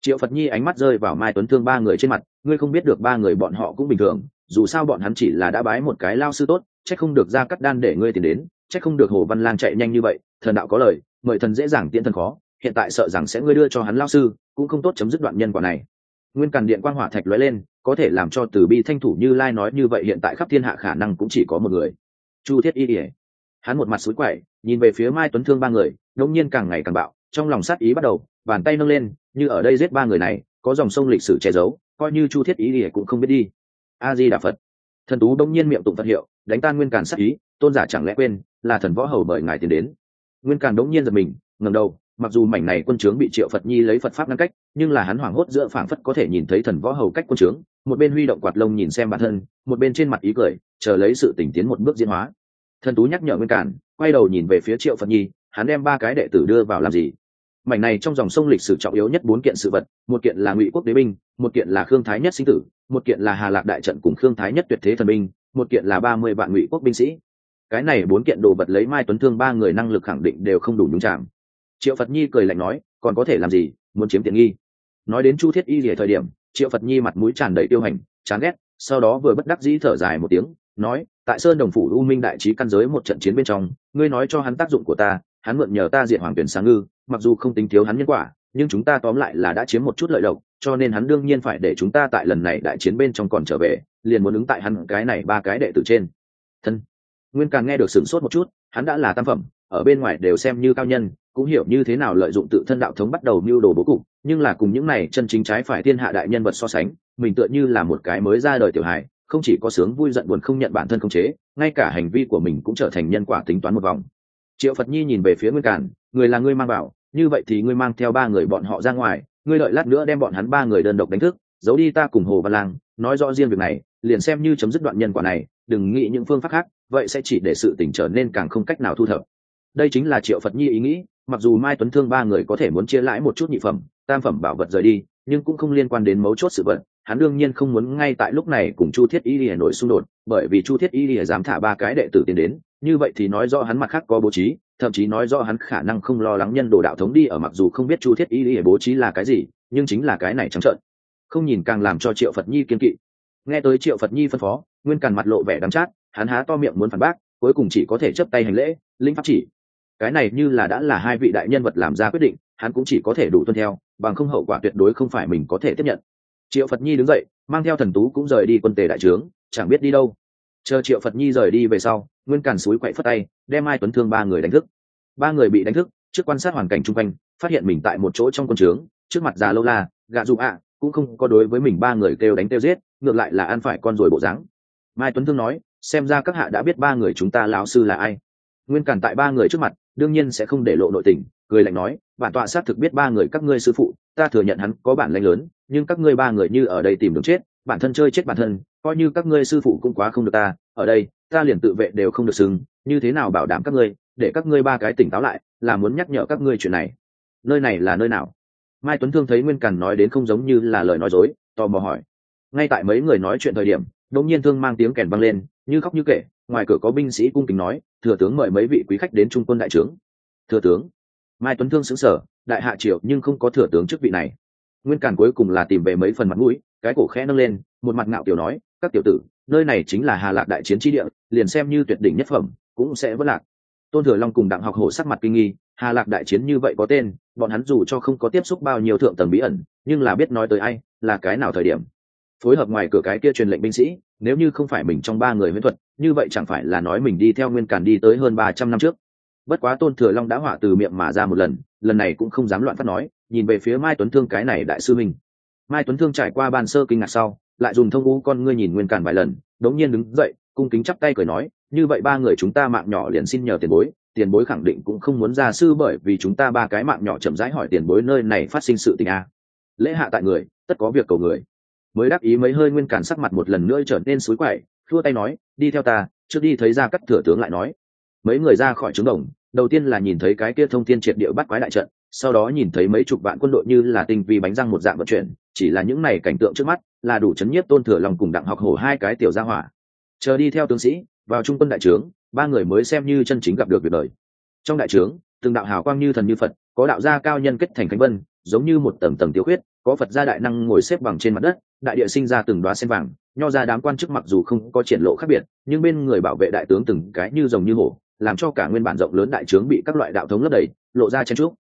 Triệu phật nhi ánh mắt rơi vào mai tuấn thương ba người trên mặt, ngươi không biết được ba người bọn họ cũng bình thường dù sao bọn hắn chỉ là đã bái một cái lao sư tốt c h ắ c không được ra cắt đan để ngươi tìm đến c h ắ c không được hồ văn lang chạy nhanh như vậy, thần đạo có lời, mời thần dễ dàng tiễn thần khó, hiện tại sợ rằng sẽ ngươi đưa cho hắn lao sư, cũng không tốt chấm dứt đoạn nhân quả này. Nguyên càn điện quan hỏa thạch lóe lên, có thể làm cho từ bi thanh thủ như lai nói như vậy hiện tại khắp thiên hạ khả năng cũng chỉ có một người. Chu thiết y ỉa hắn một mặt xúi quậy, nhìn về phía mai tuấn thương ba người ngẫu nhiên càng ngày càng bạo, trong lòng sát ý bắt đầu, bàn tay nâng lên, như ở đây giết ba người này, có dòng sông lịch sử che giấu, coi như chu thiết ý ỉa cũng không biết đi a di đà phật. Thần tú đông nhiên miệng tụng phật hiệu, đánh tan nguyên càn sắc ý, tôn giả chẳng lẽ quên là thần võ hầu bởi ngài tiến đến. Nguyên càn đống nhiên giật mình ngầm đầu, mặc dù mảnh này quân trướng bị triệu phật nhi lấy phật pháp ngăn cách, nhưng là hắn hoảng hốt giữa phảng phất có thể nhìn thấy thần võ hầu cách quân trướng, một bên huy động quạt lông nhìn xem bản thân, một bên trên mặt ý cười, chờ lấy sự tỉnh tiến một bước diễn hóa. Thần tú nhắc nhở nguyên càn, quay đầu nhìn về phía triệu phật nhi, hắn đem ba cái đệ tử đưa vào làm gì? Mảnh này trong dòng sông lịch sử trọng yếu nhất bốn kiện sự vật, một kiện là ngụy quốc đế binh, một kiện là khương thái nhất sinh tử, một kiện là hà lạc đại trận cùng khương thái nhất tuyệt thế thần binh, một kiện là ba mươi vạn ngụy quốc binh sĩ. Cái này bốn kiện đồ vật lấy mai tuấn thương ba người năng lực khẳng định đều không đủ nhúng chạm triệu phật nhi cười lạnh nói, còn có thể làm gì? Muốn chiếm tiện nghi. Nói đến chu thiết y rỉa thời điểm, triệu phật nhi mặt mũi tràn đầy tiêu hành, chán ghét, sau đó vừa bất đắc dĩ thở dài một tiếng, nói, tại sơn đồng phủ u minh đại trí căn giới một trận chiến bên trong, ngươi nói cho hắn tác dụng của ta hắn mượn nhờ ta diện hoàng tuyển sáng ngư, mặc dù không tính thiếu hắn nhân quả, nhưng chúng ta tóm lại là đã chiếm một chút lợi lộc, cho nên hắn đương nhiên phải để chúng ta tại lần này đại chiến bên trong còn trở về, liền muốn ứng tại hắn cái này ba cái đệ tử trên. Thân. Nguyên càng nghe được sửng sốt một chút, hắn đã là tam phẩm, ở bên ngoài đều xem như cao nhân, cũng hiểu như thế nào lợi dụng tự thân đạo thống bắt đầu mưu đồ bố cục, nhưng là cùng những này chân chính trái phải thiên hạ đại nhân vật so sánh, mình tựa như là một cái mới ra đời tiểu hài, không chỉ có sướng vui giận buồn không nhận bản thân không chế, ngay cả hành vi của mình cũng trở thành nhân quả tính toán một vòng triệu phật nhi nhìn về phía nguyên cản người là ngươi mang bảo, như vậy thì ngươi mang theo ba người bọn họ ra ngoài, ngươi đợi lát nữa đem bọn hắn ba người đơn độc đánh thức, giấu đi ta cùng hồ văn lang, nói rõ riêng việc này, liền xem như chấm dứt đoạn nhân quả này, đừng nghĩ những phương pháp khác, vậy sẽ chỉ để sự tỉnh trở nên càng không cách nào thu thập. Đây chính là triệu phật nhi ý nghĩ, mặc dù mai tuấn thương ba người có thể muốn chia lãi một chút nhị phẩm, tam phẩm bảo vật rời đi, nhưng cũng không liên quan đến mấu chốt sự vật, hắn đương nhiên không muốn ngay tại lúc này cùng chu thiết y lìa nổi xung đột, bởi vì chu thiết y lìa dám thả ba cái đệ tử tiến đến như vậy thì nói rõ hắn mặt khác có bố trí, thậm chí nói rõ hắn khả năng không lo lắng nhân đồ đạo thống đi ở mặc dù không biết chu thiết y lý bố trí là cái gì, nhưng chính là cái này trắng trợn. Không nhìn càng làm cho triệu phật nhi kiên kỵ. Nghe tới triệu phật nhi phân phó, nguyên càn mặt lộ vẻ đắm chát, hắn há to miệng muốn phản bác, cuối cùng chỉ có thể chấp tay hành lễ, linh pháp chỉ. Cái này như là đã là hai vị đại nhân vật làm ra quyết định, hắn cũng chỉ có thể đủ tuân theo, bằng không hậu quả tuyệt đối không phải mình có thể tiếp nhận. Triệu phật nhi đứng dậy, mang theo thần tú cũng rời đi quân tề đại trướng, chẳng biết đi đâu chờ triệu phật nhi rời đi về sau, nguyên càn suối quậy phất tay, đem mai tuấn thương ba người đánh thức. Ba người bị đánh thức, trước quan sát hoàn cảnh chung quanh, phát hiện mình tại một chỗ trong quân trướng, trước mặt già lâu la, gạ dụ ạ, cũng không có đối với mình ba người kêu đánh kêu giết, ngược lại là ăn phải con rồi bộ dáng. Mai tuấn thương nói, xem ra các hạ đã biết ba người chúng ta lão sư là ai. Nguyên cản tại ba người trước mặt, đương nhiên sẽ không để lộ nội tình, cười lạnh nói, bản tọa xác thực biết ba người các ngươi sư phụ, ta thừa nhận hắn có bản lanh lớn, nhưng các ngươi ba người như ở đây tìm đường chết, bản thân chơi chết bản thân coi như các ngươi sư phụ cũng quá không được ta, ở đây, ta liền tự vệ đều không được xứng, như thế nào bảo đảm các ngươi, để các ngươi ba cái tỉnh táo lại, là muốn nhắc nhở các ngươi chuyện này. Nơi này là nơi nào? Mai tuấn thương thấy nguyên càn nói đến không giống như là lời nói dối, tò mò hỏi. Ngay tại mấy người nói chuyện thời điểm, đột nhiên thương mang tiếng kèn vang lên, như khóc như kể, ngoài cửa có binh sĩ cung kính nói, thừa tướng mời mấy vị quý khách đến trung quân đại trướng. Thừa tướng? Mai tuấn thương xứng sở đại hạ triệu nhưng không có thừa tướng chức vị này. Nguyên càn cuối cùng là tìm về mấy phần mặt mũi, cái cổ khẽ nâng lên, một mặt ngạo kiểu nói các tiểu tử, nơi này chính là hà lạc đại chiến tri địa, liền xem như tuyệt đỉnh nhất phẩm, cũng sẽ vất lạc. Tôn thừa long cùng đặng học hổ sắc mặt kinh nghi, hà lạc đại chiến như vậy có tên, bọn hắn dù cho không có tiếp xúc bao nhiêu thượng tầng bí ẩn, nhưng là biết nói tới ai, là cái nào thời điểm. Phối hợp ngoài cửa cái kia truyền lệnh binh sĩ, nếu như không phải mình trong ba người huyễn thuật, như vậy chẳng phải là nói mình đi theo nguyên càn đi tới hơn ba trăm năm trước. Bất quá tôn thừa long đã hỏa từ miệng mà ra một lần lần này cũng không dám loạn phát nói, nhìn về phía mai tuấn thương cái này đại sư mình. mai tuấn thương trải qua ban sơ kinh ngạc sau lại dùng thông u con ngươi nhìn nguyên càn vài lần, đống nhiên đứng dậy, cung kính chắp tay cười nói, như vậy ba người chúng ta mạng nhỏ liền xin nhờ tiền bối tiền bối khẳng định cũng không muốn ra sư bởi vì chúng ta ba cái mạng nhỏ chậm rãi hỏi tiền bối nơi này phát sinh sự tình a. Lễ hạ tại người, tất có việc cầu người. Mới đáp ý mấy hơi nguyên cản sắc mặt một lần nữa trở nên suối quậy thua tay nói, đi theo ta, trước đi thấy ra cắt thừa tướng lại nói. Mấy người ra khỏi trứng đồng, đầu tiên là nhìn thấy cái kia thông thiên triệt địa bắt quái đại trận, sau đó nhìn thấy mấy chục vạn quân đội như là tinh vi bánh răng một dạng vận chuyển, chỉ là những này cảnh tượng trước mắt là đủ chấn nhiếp tôn thừa lòng cùng đặng học hổ hai cái tiểu gia hỏa. Chờ đi theo tướng sĩ, vào trung quân đại trướng, ba người mới xem như chân chính gặp được việc đời. Trong đại trướng, từng đạo hào quang như thần như phật, có đạo gia cao nhân kết thành cánh vân, giống như một tầng tầng tiêu khuyết, có phật gia đại năng ngồi xếp bằng trên mặt đất, đại địa sinh ra từng đoá sen vàng, nho ra đám quan chức mặc dù không có triển lộ khác biệt, nhưng bên người bảo vệ đại tướng từng cái như rồng như hổ, làm cho cả nguyên bản rộng lớn đại trướng bị các loại đạo thống lấp đầy, lộ ra chen trúc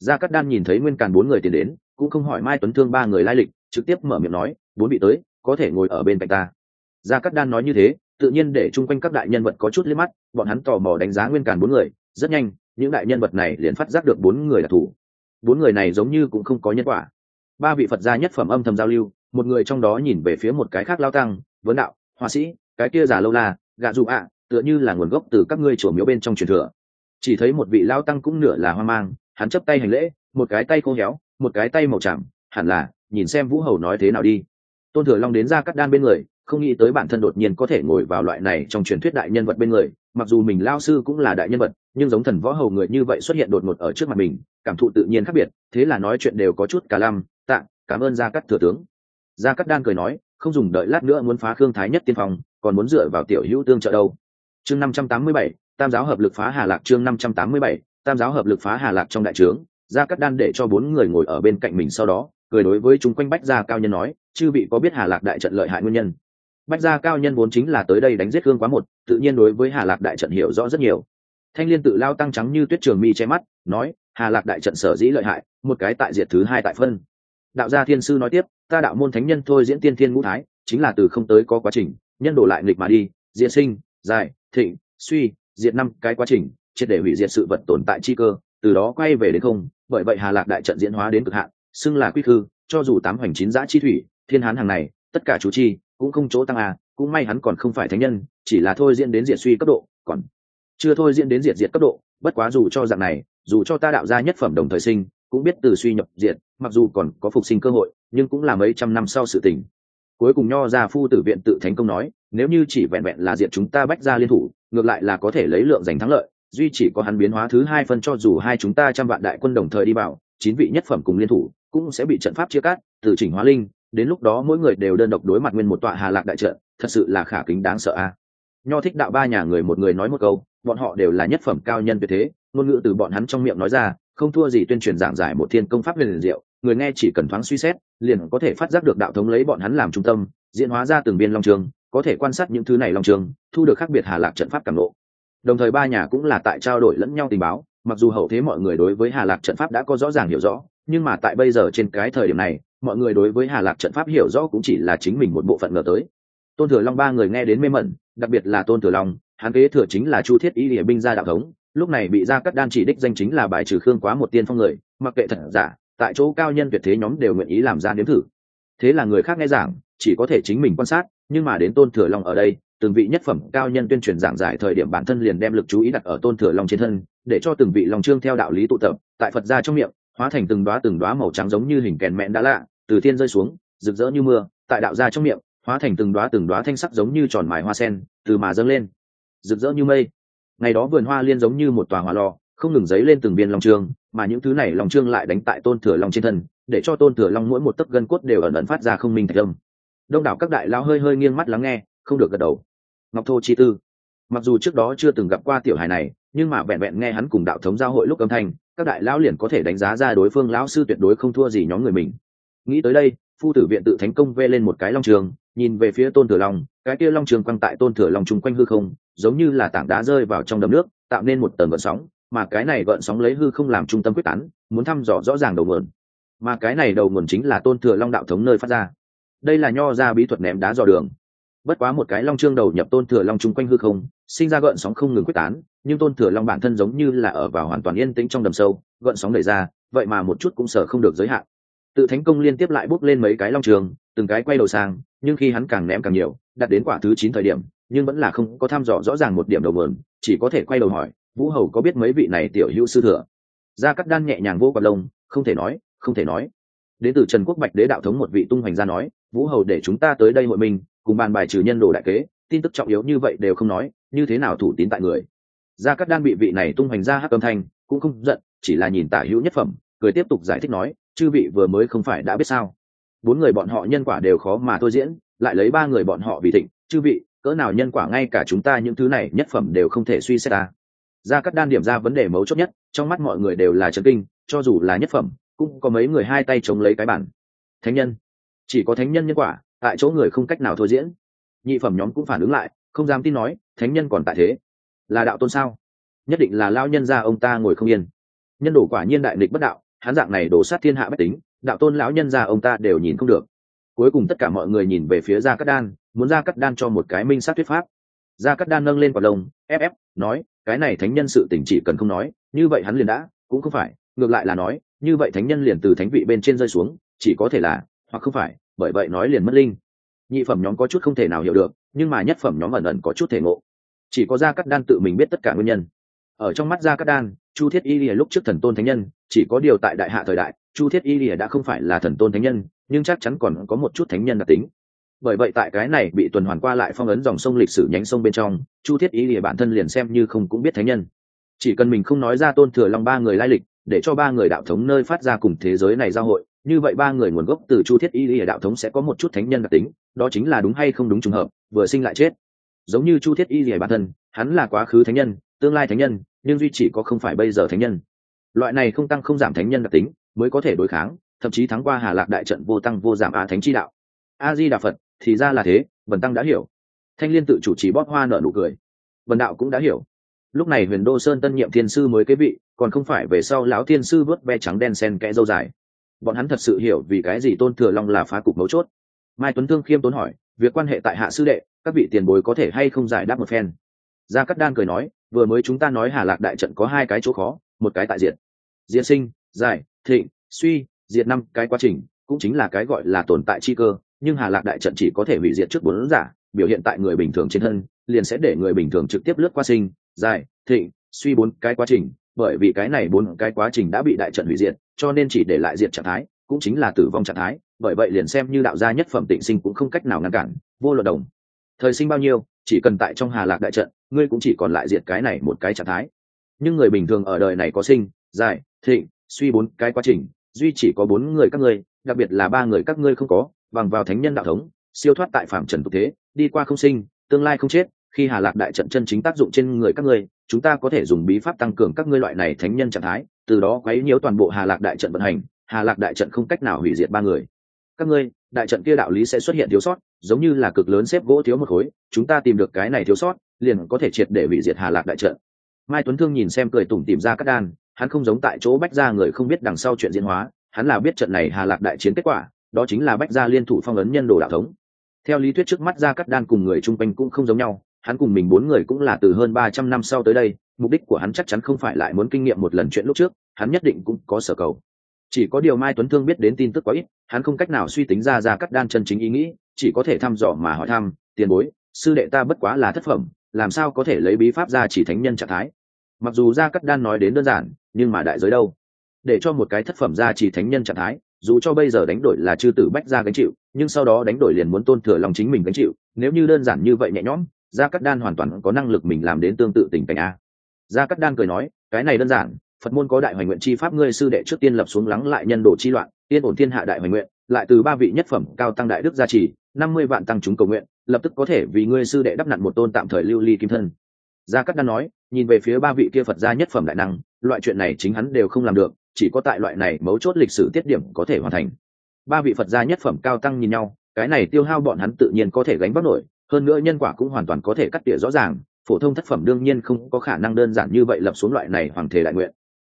gia cát đan nhìn thấy nguyên càn bốn người tiến đến, cũng không hỏi mai tuấn thương ba người lai lịch, trực tiếp mở miệng nói bốn vị tới, có thể ngồi ở bên cạnh ta. Gia cát đan nói như thế, tự nhiên để chung quanh các đại nhân vật có chút liếc mắt, bọn hắn tò mò đánh giá nguyên càn bốn người, rất nhanh, những đại nhân vật này liền phát giác được bốn người là thủ. Bốn người này giống như cũng không có nhân quả. Ba vị phật gia nhất phẩm âm thầm giao lưu, một người trong đó nhìn về phía một cái khác lao tăng, vấn đạo, họa sĩ, cái kia già lâu la, gạ dụ ạ, tựa như là nguồn gốc từ các ngươi chùa miếu bên trong truyền thừa. Chỉ thấy một vị lao tăng cũng nửa là hoang mang, hắn chấp tay hành lễ, một cái tay khô héo, một cái tay màu chạm hẳn là, nhìn xem vũ hầu nói thế nào đi tôn thừa long đến ra cắt đan bên người, không nghĩ tới bản thân đột nhiên có thể ngồi vào loại này trong truyền thuyết đại nhân vật bên người, mặc dù mình lao sư cũng là đại nhân vật, nhưng giống thần võ hầu người như vậy xuất hiện đột ngột ở trước mặt mình, cảm thụ tự nhiên khác biệt, thế là nói chuyện đều có chút cả lăm, tạ, cảm ơn gia cắt thừa tướng. Gia cắt đan cười nói, không dùng đợi lát nữa muốn phá khương thái nhất tiên phong, còn muốn dựa vào tiểu hữu tương trợ đâu. Chương năm trăm tám mươi bảy, tam giáo hợp lực phá hà lạc chương năm trăm tám mươi bảy, tam giáo hợp lực phá hà lạc trong đại trướng gia cắt đan để cho bốn người ngồi ở bên cạnh mình sau đó cười đối với chúng quanh bách gia cao nhân nói, chư vị có biết hà lạc đại trận lợi hại nguyên nhân? Bách gia cao nhân vốn chính là tới đây đánh giết hương quá một, tự nhiên đối với hà lạc đại trận hiểu rõ rất nhiều. Thanh liên tự lao tăng trắng như tuyết trường mi che mắt, nói, hà lạc đại trận sở dĩ lợi hại, một cái tại diệt thứ hai tại phân. Đạo gia thiên sư nói tiếp, ta đạo môn thánh nhân thôi diễn tiên thiên ngũ thái, chính là từ không tới có quá trình, nhân đổ lại nghịch mà đi diễn sinh dài thịnh, suy, diệt năm, cái quá trình, triệt để hủy diệt sự vật tồn tại chi cơ, từ đó quay về đến không, bởi vậy hà lạc đại trận diễn hóa đến cực hạn xưng là quy khư cho dù tám hoành chín giã chi thủy, thiên hán hàng này, tất cả chú chi, cũng không chỗ tăng à cũng may hắn còn không phải thánh nhân, chỉ là thôi diễn đến diệt suy cấp độ, còn chưa thôi diễn đến diệt diệt cấp độ, bất quá dù cho dạng này, dù cho ta đạo gia nhất phẩm đồng thời sinh, cũng biết từ suy nhập diệt, mặc dù còn có phục sinh cơ hội, nhưng cũng là mấy trăm năm sau sự tình. Cuối cùng nho gia phu tử viện tự thánh công nói, nếu như chỉ vẹn vẹn là diệt chúng ta bách ra liên thủ, ngược lại là có thể lấy lượng giành thắng lợi, duy chỉ có hắn biến hóa thứ hai phân cho dù hai chúng ta trăm vạn đại quân đồng thời đi vào, chín vị nhất phẩm cùng liên thủ cũng sẽ bị trận pháp chia cắt, từ chỉnh hóa linh, đến lúc đó mỗi người đều đơn độc đối mặt nguyên một tọa hà lạc đại trận, thật sự là khả kính đáng sợ a. Nho thích đạo ba nhà người một người nói một câu, bọn họ đều là nhất phẩm cao nhân về thế, ngôn ngữ từ bọn hắn trong miệng nói ra, không thua gì tuyên truyền giảng giải một thiên công pháp huyền diệu, người nghe chỉ cần thoáng suy xét, liền có thể phát giác được đạo thống lấy bọn hắn làm trung tâm, diễn hóa ra từng biên long trường, có thể quan sát những thứ này long trường, thu được khác biệt hà lạc trận pháp cảm lộ. Đồng thời ba nhà cũng là tại trao đổi lẫn nhau tình báo, mặc dù hậu thế mọi người đối với hà lạc trận pháp đã có rõ ràng hiểu rõ nhưng mà tại bây giờ trên cái thời điểm này, mọi người đối với hà lạc trận pháp hiểu rõ cũng chỉ là chính mình một bộ phận ngờ tới. Tôn thừa long ba người nghe đến mê mẩn, đặc biệt là tôn thừa long, hắn kế thừa chính là chu thiết Y địa binh gia đạo thống, lúc này bị gia cắt đan chỉ đích danh chính là bài trừ khương quá một tiên phong người, mặc kệ thật giả, tại chỗ cao nhân tuyệt thế nhóm đều nguyện ý làm ra nếm thử. Thế là người khác nghe giảng, chỉ có thể chính mình quan sát, nhưng mà đến tôn thừa long ở đây, từng vị nhất phẩm cao nhân tuyên truyền giảng giải thời điểm bản thân liền đem lực chú ý đặt ở tôn thừa long trên thân, để cho từng vị lòng trương theo đạo lý tụ tập, tại phật gia trong miệng hóa thành từng đoá từng đoá màu trắng giống như hình kèn mẹn đã lạ, từ thiên rơi xuống, rực rỡ như mưa, tại đạo gia trong miệng, hóa thành từng đoá từng đoá thanh sắc giống như tròn mài hoa sen, từ mà dâng lên. Rực rỡ như mây. Ngày đó vườn hoa liên giống như một tòa hỏa lò, không ngừng dấy lên từng viên long trương, mà những thứ này long trương lại đánh tại tôn thừa long trên thân, để cho tôn thừa long mỗi một tấc gân cốt đều ẩn ẩn phát ra không minh thạch âm. Đông đảo các đại lao hơi hơi nghiêng mắt lắng nghe, không được gật đầu. Ngọc thô chi tư. Mặc dù trước đó chưa từng gặp qua tiểu hài này, nhưng mà vẹn vẹn nghe hắn cùng đạo thống giao hội lúc âm thanh các đại lão liền có thể đánh giá ra đối phương lão sư tuyệt đối không thua gì nhóm người mình. Nghĩ tới đây, phu tử viện tự thánh công vê lên một cái long trường, nhìn về phía tôn thừa long, cái kia long trường quăng tại tôn thừa long chung quanh hư không, giống như là tảng đá rơi vào trong đầm nước, tạo nên một tầng gợn sóng, mà cái này gợn sóng lấy hư không làm trung tâm quyết tán, muốn thăm dò rõ ràng đầu nguồn. Mà cái này đầu nguồn chính là tôn thừa long đạo thống nơi phát ra. Đây là nho ra bí thuật ném đá dò đường. Bất quá một cái long trương đầu nhập tôn thừa long chung quanh hư không sinh ra gợn sóng không ngừng quyết tán, nhưng tôn thừa long bản thân giống như là ở vào hoàn toàn yên tĩnh trong đầm sâu, gợn sóng đẩy ra, vậy mà một chút cũng sợ không được giới hạn. Tự thánh công liên tiếp lại bốc lên mấy cái long trường, từng cái quay đầu sang, nhưng khi hắn càng ném càng nhiều đặt đến quả thứ chín thời điểm, nhưng vẫn là không có thăm dò rõ ràng một điểm đầu vườn chỉ có thể quay đầu hỏi, vũ hầu có biết mấy vị này tiểu hữu sư thừa? Gia cắt đan nhẹ nhàng vô quạt lông, không thể nói, không thể nói. Đến từ trần quốc bạch đế đạo thống một vị tung hoành gia nói, vũ hầu để chúng ta tới đây hội mình, cùng bàn bài trừ nhân đồ đại kế, tin tức trọng yếu như vậy đều không nói như thế nào thủ tín tại người. Gia cắt đan bị vị này tung hoành ra hắc âm thanh, cũng không giận, chỉ là nhìn tả hữu nhất phẩm, cười tiếp tục giải thích nói, chư vị vừa mới không phải đã biết sao? Bốn người bọn họ nhân quả đều khó mà thôi diễn, lại lấy ba người bọn họ vì thịnh. Chư vị, cỡ nào nhân quả ngay cả chúng ta những thứ này nhất phẩm đều không thể suy xét ta gia cắt đan điểm ra vấn đề mấu chốt nhất, trong mắt mọi người đều là trấn kinh, cho dù là nhất phẩm, cũng có mấy người hai tay chống lấy cái bản thánh nhân, chỉ có thánh nhân nhân quả, tại chỗ người không cách nào thôi diễn. Nhị phẩm nhóm cũng phản ứng lại không dám tin nói, thánh nhân còn tại thế. Là đạo tôn sao? Nhất định là lao nhân ra ông ta ngồi không yên. Nhân đổ quả nhiên đại nghịch bất đạo hán dạng này đổ sát thiên hạ bất tính, đạo tôn lão nhân ra ông ta đều nhìn không được. Cuối cùng tất cả mọi người nhìn về phía gia cắt đan, muốn gia cắt đan cho một cái minh sát thuyết pháp. Gia cắt đan nâng lên quả lông, ép ép, nói, cái này thánh nhân sự tỉnh chỉ cần không nói, như vậy hắn liền đã, cũng không phải, ngược lại là nói, như vậy thánh nhân liền từ thánh vị bên trên rơi xuống, chỉ có thể là, hoặc không phải, bởi vậy nói liền mất linh. Nhị phẩm nhóm có chút không thể nào hiểu được nhưng mà nhất phẩm nhóm ẩn ẩn có chút thể ngộ. Chỉ có gia cắt đan tự mình biết tất cả nguyên nhân. Ở trong mắt gia cắt đan chu thiết y lìa lúc trước thần tôn thánh nhân, chỉ có điều tại đại hạ thời đại, chu thiết y lìa đã không phải là thần tôn thánh nhân, nhưng chắc chắn còn có một chút thánh nhân đặc tính. Bởi vậy tại cái này bị tuần hoàn qua lại phong ấn dòng sông lịch sử nhánh sông bên trong, chu thiết y lìa bản thân liền xem như không cũng biết thánh nhân. Chỉ cần mình không nói ra tôn thừa long ba người lai lịch, để cho ba người đạo thống nơi phát ra cùng thế giới này giao hội, như vậy ba người nguồn gốc từ chu thiết y lìa đạo thống sẽ có một chút thánh nhân đặc tính, đó chính là đúng hay không đúng trùng hợp vừa sinh lại chết. Giống như chu thiết y lìa bản thân, hắn là quá khứ thánh nhân, tương lai thánh nhân, nhưng duy chỉ có không phải bây giờ thánh nhân. Loại này không tăng không giảm thánh nhân đặc tính, mới có thể đối kháng, thậm chí thắng qua hà lạc đại trận vô tăng vô giảm a thánh chi đạo. A di đà phật, thì ra là thế vần tăng đã hiểu. Thanh liên tự chủ trì bóp hoa nở nụ cười. Vần đạo cũng đã hiểu. Lúc này huyền đô sơn tân nhiệm thiên sư mới kế vị, còn không phải về sau lão thiên sư vớt ve trắng đen sen kẽ dâu dài. Bọn hắn thật sự hiểu vì cái gì tôn thừa long là phá cục mấu chốt. Mai tuấn thương khiêm tốn hỏi việc quan hệ tại hạ sư đệ, các vị tiền bối có thể hay không giải đáp một phen. Gia cắt đan cười nói, vừa mới chúng ta nói hà lạc đại trận có hai cái chỗ khó, một cái tại diệt diễn sinh, giải, thịnh, suy, diệt năm, cái quá trình, cũng chính là cái gọi là tồn tại chi cơ, nhưng hà lạc đại trận chỉ có thể hủy diệt trước bốn giả, biểu hiện tại người bình thường trên thân, liền sẽ để người bình thường trực tiếp lướt qua sinh, giải, thịnh, suy bốn cái quá trình, bởi vì cái này bốn cái quá trình đã bị đại trận hủy diệt, cho nên chỉ để lại diệt trạng thái, cũng chính là tử vong trạng thái bởi vậy liền xem như đạo gia nhất phẩm tịnh sinh cũng không cách nào ngăn cản, vô luận đồng. Thời sinh bao nhiêu, chỉ cần tại trong hà lạc đại trận, ngươi cũng chỉ còn lại diệt cái này một cái trạng thái. Nhưng người bình thường ở đời này có sinh giải thịnh, suy bốn cái quá trình, duy chỉ có bốn người các ngươi, đặc biệt là ba người các ngươi không có, bằng vào thánh nhân đạo thống, siêu thoát tại phạm trần tục thế, đi qua không sinh, tương lai không chết, khi hà lạc đại trận chân chính tác dụng trên người các ngươi, chúng ta có thể dùng bí pháp tăng cường các ngươi loại này thánh nhân trạng thái, từ đó quấy nhiễu toàn bộ hà lạc đại trận vận hành, hà lạc đại trận không cách nào hủy diệt ba người các ngươi, đại trận kia đạo lý sẽ xuất hiện thiếu sót, giống như là cực lớn xếp gỗ thiếu một khối, chúng ta tìm được cái này thiếu sót, liền có thể triệt để hủy diệt hà lạc đại trận. Mai tuấn thương nhìn xem cười tủm tìm ra các đan, hắn không giống tại chỗ bách ra người không biết đằng sau chuyện diễn hóa, hắn là biết trận này hà lạc đại chiến kết quả, đó chính là bách gia liên thủ phong ấn nhân đồ đạo thống. Theo lý thuyết trước mắt ra cắt đan cùng người chung quanh cũng không giống nhau, hắn cùng mình bốn người cũng là từ hơn ba trăm năm sau tới đây, mục đích của hắn chắc chắn không phải lại muốn kinh nghiệm một lần chuyện lúc trước, hắn nhất định cũng có sở cầu chỉ có điều mai tuấn thương biết đến tin tức quá ít, hắn không cách nào suy tính ra ra cắt đan chân chính ý nghĩ, chỉ có thể thăm dò mà hỏi thăm, tiền bối, sư đệ ta bất quá là thất phẩm, làm sao có thể lấy bí pháp ra chỉ thánh nhân trạng thái? Mặc dù ra cắt đan nói đến đơn giản, nhưng mà đại giới đâu? Để cho một cái thất phẩm ra chỉ thánh nhân trạng thái, dù cho bây giờ đánh đổi là chư tử bách ra gánh chịu, nhưng sau đó đánh đổi liền muốn tôn thừa lòng chính mình gánh chịu, nếu như đơn giản như vậy nhẹ nhõm gia cắt đan hoàn toàn có năng lực mình làm đến tương tự tình cảnh a. Gia cắt đan cười nói, cái này đơn giản phật môn có đại hoành nguyện chi pháp, ngươi sư đệ trước tiên lập xuống lắng lại nhân đồ chi loạn tiên ổn thiên hạ đại hoành nguyện, lại từ ba vị nhất phẩm cao tăng đại đức gia trì, năm mươi vạn tăng chúng cầu nguyện, lập tức có thể vì ngươi sư đệ đắp nặn một tôn tạm thời lưu ly kim thân. Gia cắt đan nói, nhìn về phía ba vị kia phật gia nhất phẩm đại năng, loại chuyện này chính hắn đều không làm được, chỉ có tại loại này mấu chốt lịch sử tiết điểm có thể hoàn thành. Ba vị phật gia nhất phẩm cao tăng nhìn nhau, cái này tiêu hao bọn hắn tự nhiên có thể gánh vác nổi, hơn nữa nhân quả cũng hoàn toàn có thể cắt tỉa rõ ràng, phổ thông thất phẩm đương nhiên không có khả năng đơn giản như vậy lập xuống loại này hoàng thể đại nguyện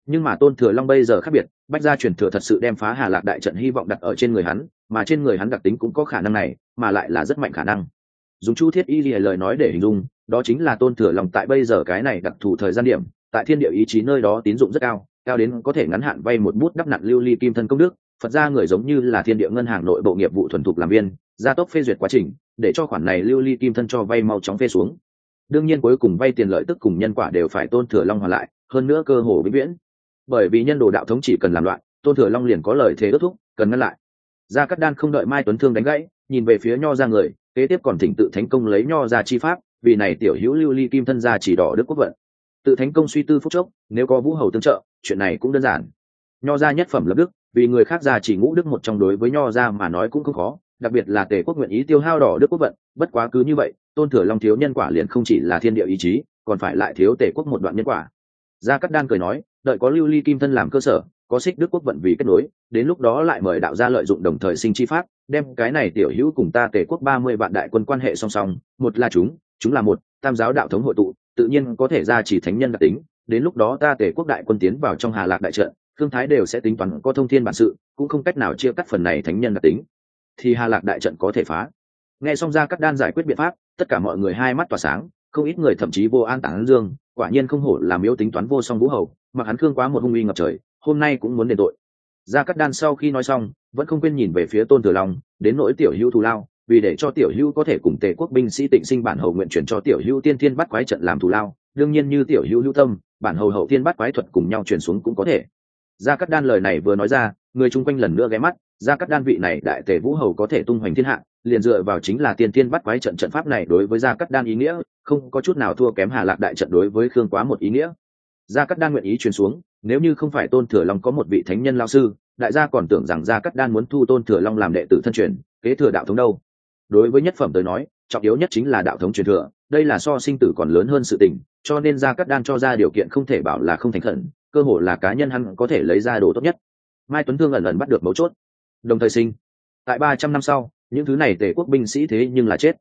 nhưng mà tôn thừa long bây giờ khác biệt, bách gia truyền thừa thật sự đem phá hà lạc đại trận hy vọng đặt ở trên người hắn, mà trên người hắn đặc tính cũng có khả năng này, mà lại là rất mạnh khả năng. Dùng chu thiết y lìa lời nói để hình dung, đó chính là tôn thừa lòng tại bây giờ cái này đặc thù thời gian điểm, tại thiên địa ý chí nơi đó tín dụng rất cao cao đến có thể ngắn hạn vay một bút đắp nặn lưu ly kim thân công đức. Phật ra người giống như là thiên địa ngân hàng nội bộ nghiệp vụ thuần thục làm viên, gia tốc phê duyệt quá trình, để cho khoản này lưu ly kim thân cho vay mau chóng phê xuống. Đương nhiên cuối cùng vay tiền lợi tức cùng nhân quả đều phải tôn thừa long hoàn lại, hơn nữa cơ hồ vĩnh viễn bởi vì nhân đồ đạo thống chỉ cần làm loạn, tôn thừa long liền có lời thế ước thúc, cần ngăn lại. Gia cắt đan không đợi mai tuấn thương đánh gãy, nhìn về phía nho ra người, kế tiếp còn thỉnh tự thánh công lấy nho ra chi pháp, vì này tiểu hữu lưu ly kim thân ra chỉ đỏ đức quốc vận. Tự thánh công suy tư phúc chốc, nếu có vũ hầu tương trợ, chuyện này cũng đơn giản. Nho ra nhất phẩm lập đức, vì người khác ra chỉ ngũ đức một trong đối với nho ra mà nói cũng không khó, đặc biệt là tề quốc nguyện ý tiêu hao đỏ đức quốc vận, bất quá cứ như vậy, tôn thừa long thiếu nhân quả liền không chỉ là thiên địa ý chí, còn phải lại thiếu tề quốc một đoạn nhân quả. Gia cắt đan cười nói đợi có lưu ly kim thân làm cơ sở, có xích đức quốc vận vì kết nối, đến lúc đó lại mời đạo gia lợi dụng đồng thời sinh chi pháp, đem cái này tiểu hữu cùng ta tề quốc ba mươi vạn đại quân quan hệ song song, một là chúng chúng là một, tam giáo đạo thống hội tụ, tự nhiên có thể ra chỉ thánh nhân đặc tính, đến lúc đó ta tề quốc đại quân tiến vào trong hà lạc đại trận, thương thái đều sẽ tính toán có thông thiên bản sự, cũng không cách nào chia cắt phần này thánh nhân đặc tính. Thì hà lạc đại trận có thể phá. Nghe xong ra các đan giải quyết biện pháp, tất cả mọi người hai mắt tỏa sáng, không ít người thậm chí vô an tản dương, quả nhiên không hổ làm yếu tính toán vô song vũ hầu mà hắn khương quá một hung uy ngập trời, hôm nay cũng muốn đền tội. Gia cắt đan sau khi nói xong, vẫn không quên nhìn về phía tôn thừa long, đến nỗi tiểu hữu thù lao, vì để cho tiểu hữu có thể cùng tề quốc binh sĩ tịnh sinh bản hầu nguyện chuyển cho tiểu hữu tiên thiên bắt quái trận làm thù lao, đương nhiên như tiểu hữu hữu tâm, bản hầu hậu tiên bắt quái thuật cùng nhau chuyển xuống cũng có thể. Gia cắt đan lời này vừa nói ra, người chung quanh lần nữa ghé mắt, gia cắt đan vị này đại tề vũ hầu có thể tung hoành thiên hạ, liền dựa vào chính là tiên thiên bắt quái trận trận pháp này đối với gia cắt đan ý nghĩa, không có chút nào thua kém hà lạc đại trận đối với khương quá một ý nghĩa gia cắt đan nguyện ý truyền xuống, nếu như không phải tôn thừa long có một vị thánh nhân lao sư, đại gia còn tưởng rằng gia cắt đan muốn thu tôn thừa long làm đệ tử thân truyền, kế thừa đạo thống đâu. Đối với nhất phẩm tới nói, trọng yếu nhất chính là đạo thống truyền thừa, đây là so sinh tử còn lớn hơn sự tình, cho nên gia cắt đan cho ra điều kiện không thể bảo là không thành khẩn, cơ hội là cá nhân hắn có thể lấy ra đồ tốt nhất. Mai tuấn thương ẩn ẩn bắt được mấu chốt. Đồng thời sinh, tại ba trăm năm sau, những thứ này tề quốc binh sĩ thế nhưng là chết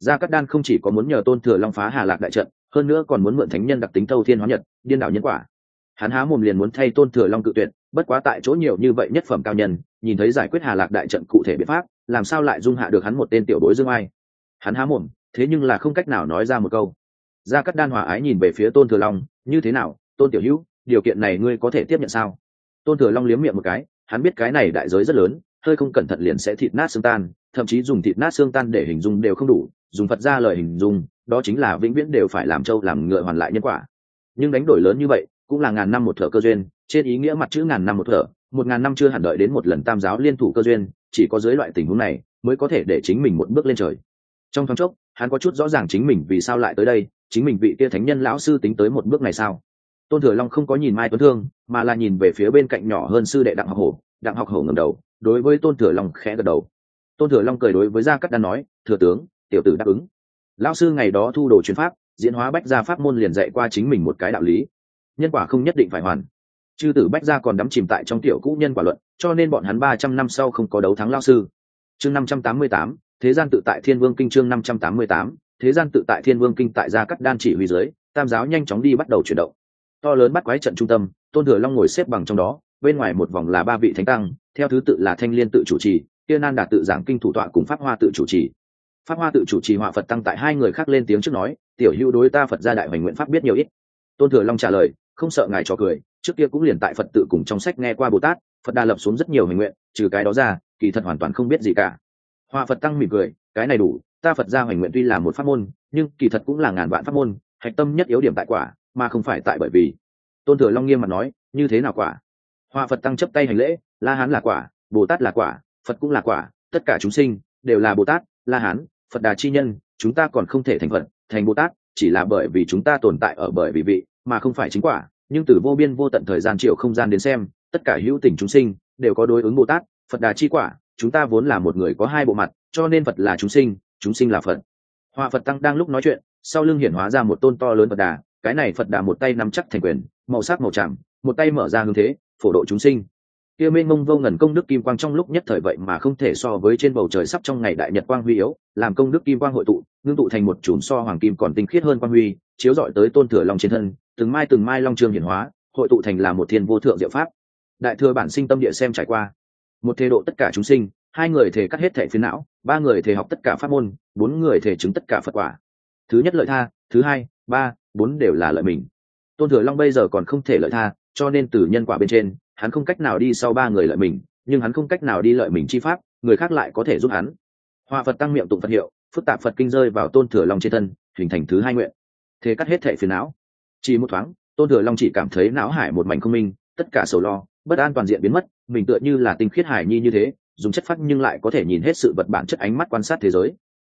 gia Cát đan không chỉ có muốn nhờ tôn thừa long phá hà lạc đại trận, hơn nữa còn muốn mượn thánh nhân đặc tính thâu thiên hóa nhật, điên đảo nhân quả. Hắn há mồm liền muốn thay tôn thừa long cự tuyệt, bất quá tại chỗ nhiều như vậy nhất phẩm cao nhân, nhìn thấy giải quyết hà lạc đại trận cụ thể biện pháp, làm sao lại dung hạ được hắn một tên tiểu bối dương ai? Hắn há mồm, thế nhưng là không cách nào nói ra một câu. Gia Cát đan hòa ái nhìn về phía tôn thừa long, như thế nào, tôn tiểu hữu, điều kiện này ngươi có thể tiếp nhận sao? Tôn thừa long liếm miệng một cái, hắn biết cái này đại giới rất lớn, hơi không cẩn thận liền sẽ thịt nát xương tan, thậm chí dùng thịt nát xương tan để hình dung đều không đủ dùng phật ra lời hình dung, đó chính là vĩnh viễn đều phải làm trâu làm ngựa hoàn lại nhân quả. Nhưng đánh đổi lớn như vậy, cũng là ngàn năm một thở cơ duyên, trên ý nghĩa mặt chữ ngàn năm một thở, một ngàn năm chưa hẳn đợi đến một lần tam giáo liên thủ cơ duyên, chỉ có dưới loại tình huống này mới có thể để chính mình một bước lên trời. Trong thoáng chốc, hắn có chút rõ ràng chính mình vì sao lại tới đây, chính mình vị kia thánh nhân lão sư tính tới một bước này sao? Tôn thừa long không có nhìn mai tuấn thương, mà là nhìn về phía bên cạnh nhỏ hơn sư đệ đặng học hổ, đặng học hổ ngầm đầu, đối với tôn thừa long khẽ gật đầu. Tôn thừa long cười đối với gia cắt đan nói, thừa tướng tiểu tử đáp ứng. Lão sư ngày đó thu đồ chuyến pháp, diễn hóa bách gia pháp môn liền dạy qua chính mình một cái đạo lý. Nhân quả không nhất định phải hoàn. Chư tử bách gia còn đắm chìm tại trong tiểu cũ nhân quả luận, cho nên bọn hắn ba trăm năm sau không có đấu thắng lao sư. Chương năm trăm tám mươi tám, thế gian tự tại thiên vương kinh chương năm trăm tám mươi tám, thế gian tự tại thiên vương kinh tại gia cắt đan chỉ huy dưới, tam giáo nhanh chóng đi bắt đầu chuyển động. To lớn bắt quái trận trung tâm, tôn thừa long ngồi xếp bằng trong đó, bên ngoài một vòng là ba vị thánh tăng, theo thứ tự là thanh liên tự chủ trì, tiên an đạt tự giảng kinh thủ tọa cùng pháp hoa tự chủ trì pháp hoa tự chủ trì họa phật tăng tại hai người khác lên tiếng trước nói, tiểu hữu đối ta phật gia đại hoành nguyện pháp biết nhiều ít. Tôn thừa long trả lời, không sợ ngài cho cười, trước kia cũng liền tại phật tự cùng trong sách nghe qua bồ tát, phật đà lập xuống rất nhiều hoành nguyện, trừ cái đó ra, kỳ thật hoàn toàn không biết gì cả. Họa phật tăng mỉm cười, cái này đủ, ta phật gia hoành nguyện tuy là một pháp môn, nhưng kỳ thật cũng là ngàn vạn pháp môn, hạch tâm nhất yếu điểm tại quả, mà không phải tại bởi vì. Tôn thừa long nghiêm mặt nói, như thế nào quả? Họa phật tăng chấp tay hành lễ, la hán là quả, bồ tát là quả, phật cũng là quả, tất cả chúng sinh đều là bồ tát, la hán phật đà chi nhân chúng ta còn không thể thành phật thành bồ tát chỉ là bởi vì chúng ta tồn tại ở bởi vì vị mà không phải chính quả. Nhưng từ vô biên vô tận thời gian triệu không gian đến xem tất cả hữu tình chúng sinh đều có đối ứng bồ tát phật đà chi quả chúng ta vốn là một người có hai bộ mặt cho nên phật là chúng sinh chúng sinh là phật. Hòa phật tăng đang lúc nói chuyện sau lưng hiển hóa ra một tôn to lớn phật đà cái này phật đà một tay nắm chắc thành quyền màu sắc màu trắng, một tay mở ra hương thế phổ độ chúng sinh kia mênh mông vô ngần công đức kim quang trong lúc nhất thời vậy mà không thể so với trên bầu trời sắp trong ngày đại nhật quang huy yếu, làm công đức kim quang hội tụ, ngưng tụ thành một chùm so hoàng kim còn tinh khiết hơn quang huy, chiếu rọi tới tôn thừa long trên thân, từng mai từng mai long trường hiển hóa, hội tụ thành là một thiên vô thượng diệu pháp. Đại thừa bản sinh tâm địa xem trải qua. Một thế độ tất cả chúng sinh, hai người thể cắt hết thể phiến não, ba người thể học tất cả pháp môn, bốn người thể chứng tất cả phật quả. Thứ nhất lợi tha, thứ hai, ba, bốn đều là lợi mình. Tôn thừa long bây giờ còn không thể lợi tha, cho nên từ nhân quả bên trên hắn không cách nào đi sau ba người lợi mình, nhưng hắn không cách nào đi lợi mình chi pháp, người khác lại có thể giúp hắn. Hòa phật tăng miệng tụng phật hiệu, phức tạp phật kinh rơi vào tôn thừa long trên thân, hình thành thứ hai nguyện. Thế cắt hết thệ phiền não. Chỉ một thoáng, tôn thừa long chỉ cảm thấy não hải một mảnh không minh, tất cả sầu lo, bất an toàn diện biến mất, mình tựa như là tinh khiết hải nhi như thế, dùng chất phát nhưng lại có thể nhìn hết sự vật bản chất ánh mắt quan sát thế giới.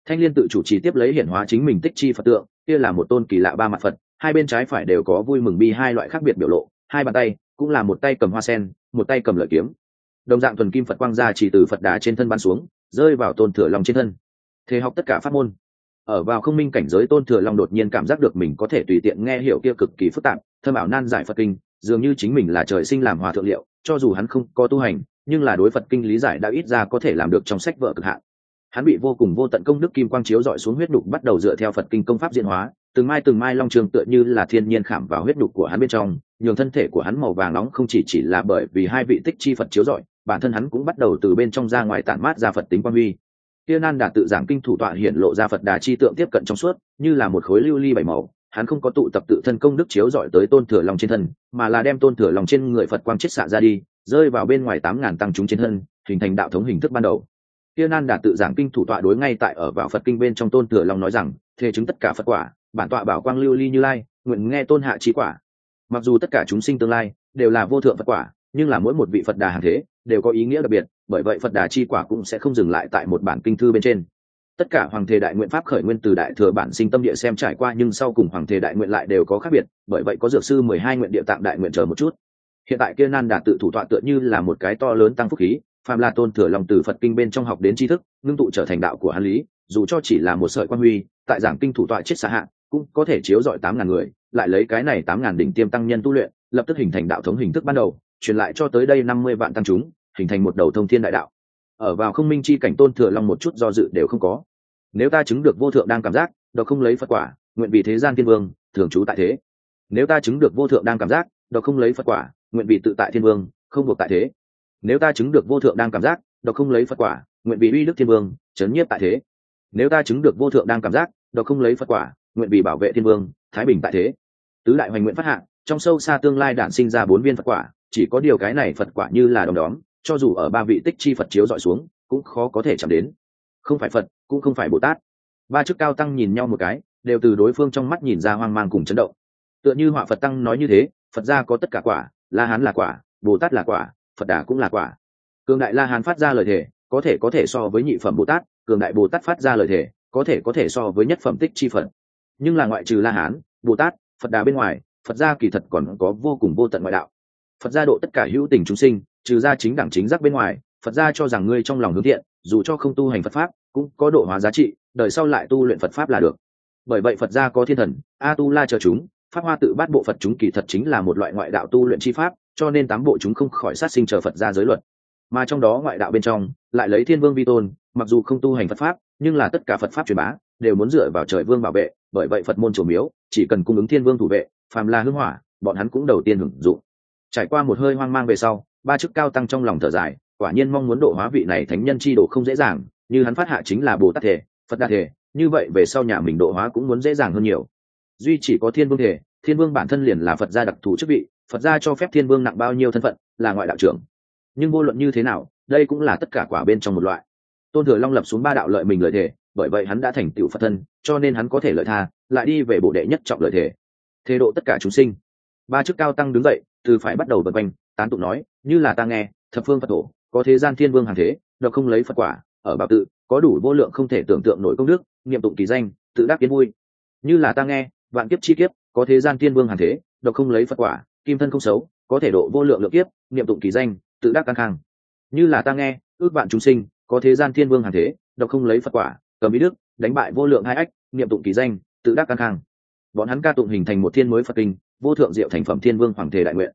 Thanh liên tự chủ trì tiếp lấy hiển hóa chính mình tích chi phật tượng, kia là một tôn kỳ lạ ba mặt phật, hai bên trái phải đều có vui mừng bi hai loại khác biệt biểu lộ, hai bàn tay cũng là một tay cầm hoa sen, một tay cầm lợi kiếm. Đồng dạng thuần kim phật quang ra chỉ từ phật đá trên thân ban xuống, rơi vào tôn thừa long trên thân. Thế học tất cả pháp môn. Ở vào không minh cảnh giới, tôn thừa long đột nhiên cảm giác được mình có thể tùy tiện nghe hiểu kia cực kỳ phức tạp thơm ảo nan giải phật kinh, dường như chính mình là trời sinh làm hòa thượng liệu, cho dù hắn không có tu hành, nhưng là đối phật kinh lý giải đã ít ra có thể làm được trong sách vợ cực hạn. Hắn bị vô cùng vô tận công đức kim quang chiếu dọi xuống huyết đục bắt đầu dựa theo phật kinh công pháp diễn hóa từng mai từng mai long trường tựa như là thiên nhiên khảm vào huyết đục của hắn bên trong, nhường thân thể của hắn màu vàng nóng không chỉ chỉ là bởi vì hai vị tích chi phật chiếu rọi, bản thân hắn cũng bắt đầu từ bên trong ra ngoài tản mát ra phật tính quan huy. Tiên an Đà tự giảng kinh thủ tọa hiện lộ ra phật đà chi tượng tiếp cận trong suốt, như là một khối lưu ly bảy màu. Hắn không có tụ tập tự thân công đức chiếu rọi tới tôn thừa lòng trên thân, mà là đem tôn thừa lòng trên người phật quang chết xạ ra đi, rơi vào bên ngoài tám ngàn tăng chúng trên thân, hình thành đạo thống hình thức ban đầu. Tiên an Đà tự giảng kinh thủ tọa đối ngay tại ở vào phật kinh bên trong tôn thừa lòng nói rằng, thế chứng tất cả phật quả bản tọa bảo quang lưu ly như lai, nguyện nghe tôn hạ trí quả. Mặc dù tất cả chúng sinh tương lai đều là vô thượng phật quả, nhưng là mỗi một vị phật đà hàng thế đều có ý nghĩa đặc biệt, bởi vậy phật đà chi quả cũng sẽ không dừng lại tại một bản kinh thư bên trên. Tất cả hoàng thể đại nguyện pháp khởi nguyên từ đại thừa bản sinh tâm địa xem trải qua nhưng sau cùng hoàng thể đại nguyện lại đều có khác biệt, bởi vậy có dược sư mười hai nguyện địa tạng đại nguyện chờ một chút. Hiện tại kia nan đà tự thủ tọa tựa như là một cái to lớn tăng phúc khí, phạm là tôn thừa lòng từ phật kinh bên trong học đến tri thức, ngưng tụ trở thành đạo của hán lý, dù cho chỉ là một sợi quan huy, tại giảng kinh thủ tọa chết xa hạ cũng có thể chiếu dọi tám ngàn người, lại lấy cái này tám ngàn đỉnh tiêm tăng nhân tu luyện, lập tức hình thành đạo thống hình thức ban đầu, truyền lại cho tới đây năm mươi vạn tăng chúng, hình thành một đầu thông thiên đại đạo. Ở vào không minh chi cảnh tôn thừa long một chút do dự đều không có. Nếu ta chứng được vô thượng đang cảm giác đó không lấy phật quả, nguyện vì thế gian thiên vương, thường trú tại thế. Nếu ta chứng được vô thượng đang cảm giác đó không lấy phật quả, nguyện vì tự tại thiên vương, không buộc tại thế. Nếu ta chứng được vô thượng đang cảm giác đó không lấy phật quả, nguyện vì uy đức thiên vương, chấn nhiếp tại thế. Nếu ta chứng được vô thượng đang cảm giác đó không lấy phật quả nguyện vì bảo vệ thiên vương, thái bình tại thế. Tứ đại hoành nguyện phát hạng trong sâu xa tương lai đản sinh ra bốn viên phật quả, chỉ có điều cái này phật quả như là đom đóm, cho dù ở ba vị tích chi phật chiếu dọi xuống, cũng khó có thể chạm đến. Không phải phật, cũng không phải bồ tát. Ba chức cao tăng nhìn nhau một cái, đều từ đối phương trong mắt nhìn ra hoang mang cùng chấn động. Tựa như họa phật tăng nói như thế, phật gia có tất cả quả, la hán là quả, bồ tát là quả, phật đà cũng là quả. Cường đại la hán phát ra lời thề, có thể có thể so với nhị phẩm bồ tát, cường đại bồ tát phát ra lời thề, có thể có thể so với nhất phẩm tích chi phật nhưng là ngoại trừ la hán, bồ tát, phật đà bên ngoài, phật gia kỳ thật còn có vô cùng vô tận ngoại đạo. Phật gia độ tất cả hữu tình chúng sinh, trừ ra chính đẳng chính giác bên ngoài, phật gia cho rằng ngươi trong lòng hướng thiện, dù cho không tu hành phật pháp, cũng có độ hóa giá trị, đời sau lại tu luyện phật pháp là được. Bởi vậy phật gia có thiên thần, a tu la chờ chúng, pháp hoa tự bát bộ phật chúng kỳ thật chính là một loại ngoại đạo tu luyện chi pháp, cho nên tám bộ chúng không khỏi sát sinh chờ phật gia giới luật. Mà trong đó ngoại đạo bên trong, lại lấy thiên vương vi tôn, mặc dù không tu hành phật pháp, nhưng là tất cả phật pháp truyền bá, đều muốn dựa vào trời vương bảo vệ bởi vậy phật môn chủ miếu chỉ cần cung ứng thiên vương thủ vệ, phàm là hưng hỏa, bọn hắn cũng đầu tiên hưởng dụng. Trải qua một hơi hoang mang về sau, ba chức cao tăng trong lòng thở dài, quả nhiên mong muốn độ hóa vị này thánh nhân chi độ không dễ dàng, như hắn phát hạ chính là bồ tát thể, phật đa thể, như vậy về sau nhà mình độ hóa cũng muốn dễ dàng hơn nhiều. Duy chỉ có thiên vương thể, thiên vương bản thân liền là phật gia đặc thù chức vị, phật gia cho phép thiên vương nặng bao nhiêu thân phận, là ngoại đạo trưởng. Nhưng vô luận như thế nào, đây cũng là tất cả quả bên trong một loại. Tôn thừa long lập xuống ba đạo lợi mình lợi thể bởi vậy hắn đã thành tựu phật thân, cho nên hắn có thể lợi tha, lại đi về bộ đệ nhất trọng lợi thể. Thế độ tất cả chúng sinh. Ba chức cao tăng đứng dậy, từ phải bắt đầu vật quanh, tán tụng nói, như là ta nghe, thập phương phật thổ có thế gian thiên vương hàng thế, độc không lấy phật quả, ở bảo tự, có đủ vô lượng không thể tưởng tượng nổi công đức, niệm tụng kỳ danh, tự đắc kiến vui. Như là ta nghe, vạn kiếp chi kiếp, có thế gian thiên vương hàng thế, độc không lấy phật quả, kim thân không xấu, có thể độ vô lượng lượng kiếp, niệm tụng kỳ danh, tự đắc căng khang. Như là ta nghe, ước vạn chúng sinh, có thế gian thiên vương hàng thế, độc không lấy phật quả cầm ý đức, đánh bại vô lượng hai ách, niệm tụng kỳ danh, tự đắc căng khang. Bọn hắn ca tụng hình thành một thiên mới phật kinh, vô thượng diệu thành phẩm thiên vương hoàng thể đại nguyện.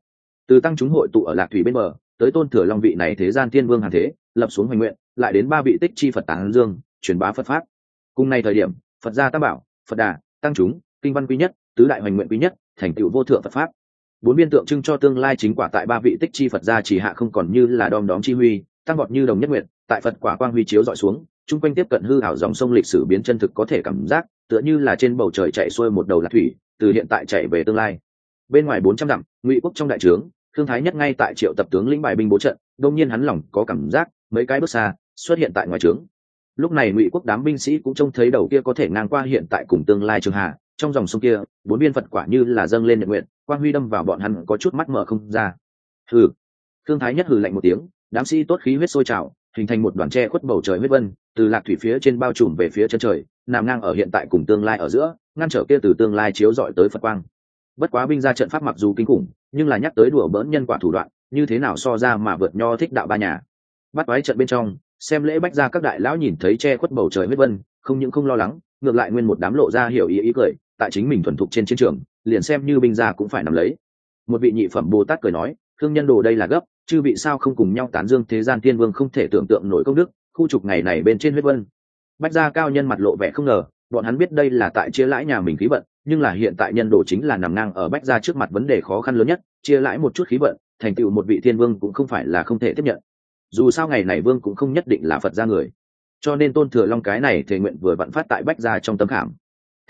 Từ tăng chúng hội tụ ở lạc thủy bên bờ, tới tôn thừa long vị này thế gian thiên vương hàng thế, lập xuống hoành nguyện, lại đến ba vị tích chi phật tán dương, truyền bá phật pháp. Cùng nay thời điểm, phật gia tam bảo, phật đà, tăng chúng, kinh văn quý nhất, tứ đại hoành nguyện quý nhất, thành tựu vô thượng phật pháp. Bốn biên tượng trưng cho tương lai chính quả tại ba vị tích chi phật gia chỉ hạ không còn như là đom đóm chi huy, tăng vọt như đồng nhất nguyện tại phật quả quang huy chiếu dọi xuống chung quanh tiếp cận hư hảo dòng sông lịch sử biến chân thực có thể cảm giác, tựa như là trên bầu trời chạy xuôi một đầu lạc thủy, từ hiện tại chạy về tương lai. Bên ngoài bốn trăm dặm, ngụy quốc trong đại trướng, thương thái nhất ngay tại triệu tập tướng lĩnh bài binh bố trận, đông nhiên hắn lòng có cảm giác, mấy cái bước xa, xuất hiện tại ngoài trướng. Lúc này ngụy quốc đám binh sĩ cũng trông thấy đầu kia có thể ngang qua hiện tại cùng tương lai trường hạ, trong dòng sông kia, bốn biên phật quả như là dâng lên nhận nguyện, quang huy đâm vào bọn hắn có chút mắt mở không ra. Hừ. Thương thái nhất hừ lạnh một tiếng, đám sĩ tốt khí huyết sôi trào, hình thành một đoàn tre khuất bầu trời huyết vân từ lạc thủy phía trên bao trùm về phía chân trời, nằm ngang ở hiện tại cùng tương lai ở giữa, ngăn trở kia từ tương lai chiếu dọi tới phật quang. Bất quá binh ra trận pháp mặc dù kinh khủng, nhưng là nhắc tới đùa bỡn nhân quả thủ đoạn, như thế nào so ra mà vượt nho thích đạo ba nhà. Bắt quái trận bên trong, xem lễ bách ra các đại lão nhìn thấy che khuất bầu trời huyết vân, không những không lo lắng, ngược lại nguyên một đám lộ ra hiểu ý ý cười, tại chính mình thuần thục trên chiến trường, liền xem như binh gia cũng phải nằm lấy. Một vị nhị phẩm bồ tát cười nói, thương nhân đồ đây là gấp, chư vị sao không cùng nhau tán dương thế gian thiên vương không thể tưởng tượng nổi công đức khu trục ngày này bên trên huyết vân. Bách gia cao nhân mặt lộ vẻ không ngờ, bọn hắn biết đây là tại chia lãi nhà mình khí vận, nhưng là hiện tại nhân đồ chính là nằm ngang ở bách gia trước mặt vấn đề khó khăn lớn nhất, chia lãi một chút khí vận, thành tựu một vị thiên vương cũng không phải là không thể tiếp nhận. Dù sao ngày này vương cũng không nhất định là phật gia người. Cho nên tôn thừa long cái này thể nguyện vừa vặn phát tại bách gia trong tâm khảm.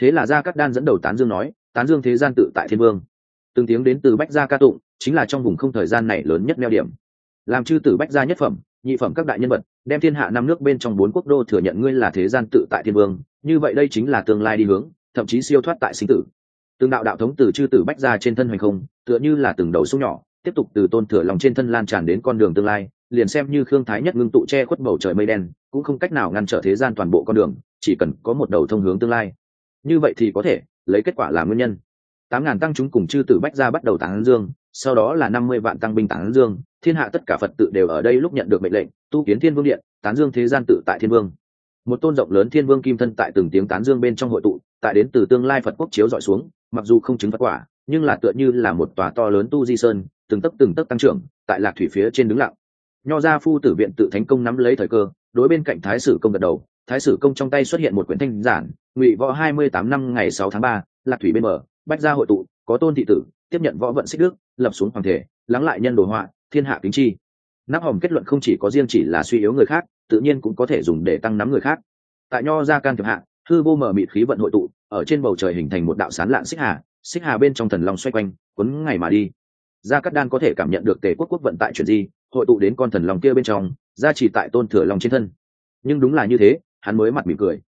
Thế là gia các đan dẫn đầu tán dương nói, tán dương thế gian tự tại thiên vương. Từng tiếng đến từ bách gia ca tụng, chính là trong vùng không thời gian này lớn nhất neo điểm. Làm chư tử bách gia nhất phẩm, nhị phẩm các đại nhân vật đem thiên hạ năm nước bên trong bốn quốc đô thừa nhận ngươi là thế gian tự tại thiên vương, như vậy đây chính là tương lai đi hướng, thậm chí siêu thoát tại sinh tử. Từng đạo đạo thống từ chư tử bách gia trên thân hoành không, tựa như là từng đầu sông nhỏ, tiếp tục từ tôn thừa lòng trên thân lan tràn đến con đường tương lai, liền xem như khương thái nhất ngưng tụ che khuất bầu trời mây đen, cũng không cách nào ngăn trở thế gian toàn bộ con đường, chỉ cần có một đầu thông hướng tương lai. Như vậy thì có thể, lấy kết quả là nguyên nhân. Tám ngàn tăng chúng cùng chư tử bách gia bắt đầu tán dương, sau đó là năm mươi vạn tăng binh tán dương thiên hạ tất cả phật tự đều ở đây lúc nhận được mệnh lệnh, tu kiến thiên vương điện, tán dương thế gian tự tại thiên vương. Một tôn rộng lớn thiên vương kim thân tại từng tiếng tán dương bên trong hội tụ, tại đến từ tương lai phật quốc chiếu dọi xuống, mặc dù không chứng phật quả, nhưng là tựa như là một tòa to lớn tu di sơn, từng tấc từng tấc tăng trưởng, tại lạc thủy phía trên đứng lặng. Nho gia phu tử viện tự thánh công nắm lấy thời cơ, đối bên cạnh thái sử công gật đầu, thái sử công trong tay xuất hiện một quyển thanh giản, ngụy võ hai mươi tám năm ngày sáu tháng ba, lạc thủy bên mở bách gia hội tụ, có tôn thị tử, tiếp nhận võ vận xích đức, lập xuống hoàng thể, lắng lại nhân đồ họa thiên hạ kính chi. Nắp hòm kết luận không chỉ có riêng chỉ là suy yếu người khác, tự nhiên cũng có thể dùng để tăng nắm người khác. Tại nho gia can thiệp hạ, hư vô mở mịt khí vận hội tụ, ở trên bầu trời hình thành một đạo sán lạn xích hà xích hà bên trong thần long xoay quanh quấn ngày mà đi. Gia cát đan có thể cảm nhận được tề quốc quốc vận tại chuyện gì hội tụ đến con thần long kia bên trong, gia chỉ tại tôn thừa long trên thân. Nhưng đúng là như thế, hắn mới mặt mỉm cười.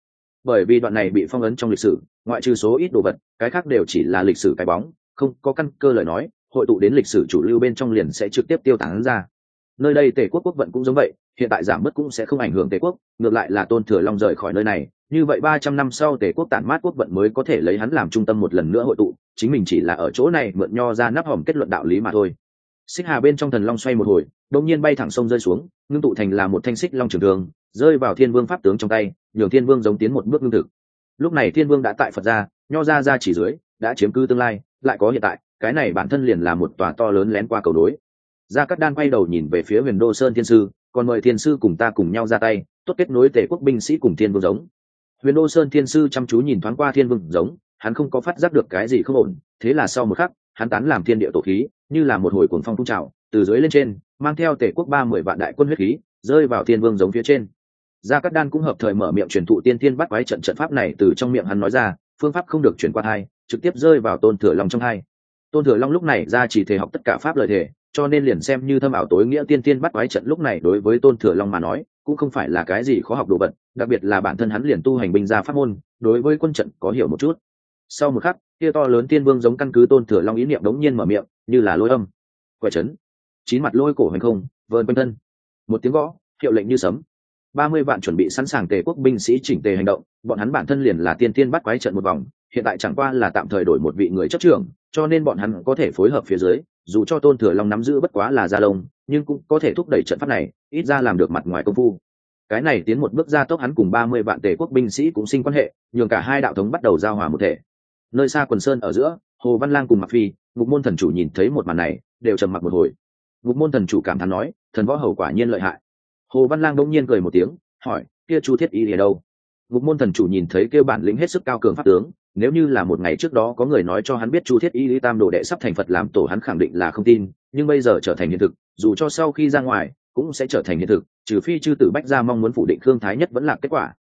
Bởi vì đoạn này bị phong ấn trong lịch sử, ngoại trừ số ít đồ vật, cái khác đều chỉ là lịch sử cái bóng, không có căn cơ lời nói hội tụ đến lịch sử chủ lưu bên trong liền sẽ trực tiếp tiêu tán ra. Nơi đây tề quốc quốc vận cũng giống vậy, hiện tại giảm bớt cũng sẽ không ảnh hưởng tề quốc, ngược lại là tôn thừa long rời khỏi nơi này. Như vậy ba trăm năm sau tề quốc tản mát quốc vận mới có thể lấy hắn làm trung tâm một lần nữa hội tụ, chính mình chỉ là ở chỗ này mượn nho ra nắp hòm kết luận đạo lý mà thôi. Xích hà bên trong thần long xoay một hồi, đột nhiên bay thẳng sông rơi xuống, ngưng tụ thành là một thanh xích long trường thường rơi vào thiên vương pháp tướng trong tay, nhường thiên vương giống tiến một bước ngưng thực. Lúc này thiên vương đã tại phật gia, nho ra ra chỉ dưới, đã chiếm cư tương lai, lại có hiện tại cái này bản thân liền là một tòa to lớn lén qua cầu đối gia cát đan quay đầu nhìn về phía huyền đô sơn thiên sư, còn mời thiên sư cùng ta cùng nhau ra tay, tốt kết nối tể quốc binh sĩ cùng thiên vương giống. Huyền đô sơn thiên sư chăm chú nhìn thoáng qua thiên vương giống, hắn không có phát giác được cái gì không ổn, thế là sau một khắc, hắn tán làm thiên địa tổ khí, như là một hồi cuồng phong phun trào, từ dưới lên trên, mang theo tể quốc ba mười vạn đại quân huyết khí, rơi vào thiên vương giống phía trên. Gia cát đan cũng hợp thời mở miệng truyền thụ tiên thiên bắt quái trận trận pháp này từ trong miệng hắn nói ra, phương pháp không được chuyển qua hai, trực tiếp rơi vào tôn thừa lòng trong hai tôn thừa long lúc này ra chỉ thể học tất cả pháp lời thể, cho nên liền xem như thâm ảo tối nghĩa tiên tiên bắt quái trận lúc này đối với tôn thừa long mà nói, cũng không phải là cái gì khó học đồ vật, đặc biệt là bản thân hắn liền tu hành binh ra pháp môn, đối với quân trận có hiểu một chút. Sau một khắc kia to lớn tiên vương giống căn cứ tôn thừa long ý niệm đống nhiên mở miệng, như là lôi âm. Quẻ chấn chín mặt lôi cổ hành không vơn quanh thân. Một tiếng gõ, hiệu lệnh như sấm. Ba mươi vạn chuẩn bị sẵn sàng tề quốc binh sĩ chỉnh tề hành động, bọn hắn bản thân liền là tiên tiên bắt quái trận một vòng hiện tại chẳng qua là tạm thời đổi một vị người chấp trưởng, cho nên bọn hắn có thể phối hợp phía dưới, dù cho tôn thừa long nắm giữ bất quá là gia lông, nhưng cũng có thể thúc đẩy trận pháp này, ít ra làm được mặt ngoài công phu. Cái này tiến một bước ra tốc hắn cùng ba mươi vạn tề quốc binh sĩ cũng sinh quan hệ, nhường cả hai đạo thống bắt đầu giao hòa một thể. Nơi xa quần sơn ở giữa, hồ văn lang cùng mặc phi, ngục môn thần chủ nhìn thấy một màn này, đều trầm mặc một hồi. Ngục môn thần chủ cảm thán nói, thần võ hầu quả nhiên lợi hại. Hồ văn lang đông nhiên cười một tiếng, hỏi, kia chu thiết y ở đâu? Ngục môn thần chủ nhìn thấy kêu bản lĩnh hết sức cao cường pháp tướng nếu như là một ngày trước đó có người nói cho hắn biết chu thiết y lý tam đồ đệ sắp thành phật làm tổ hắn khẳng định là không tin, nhưng bây giờ trở thành hiện thực, dù cho sau khi ra ngoài, cũng sẽ trở thành hiện thực, trừ phi chư tử bách gia mong muốn phủ định khương thái nhất vẫn là kết quả.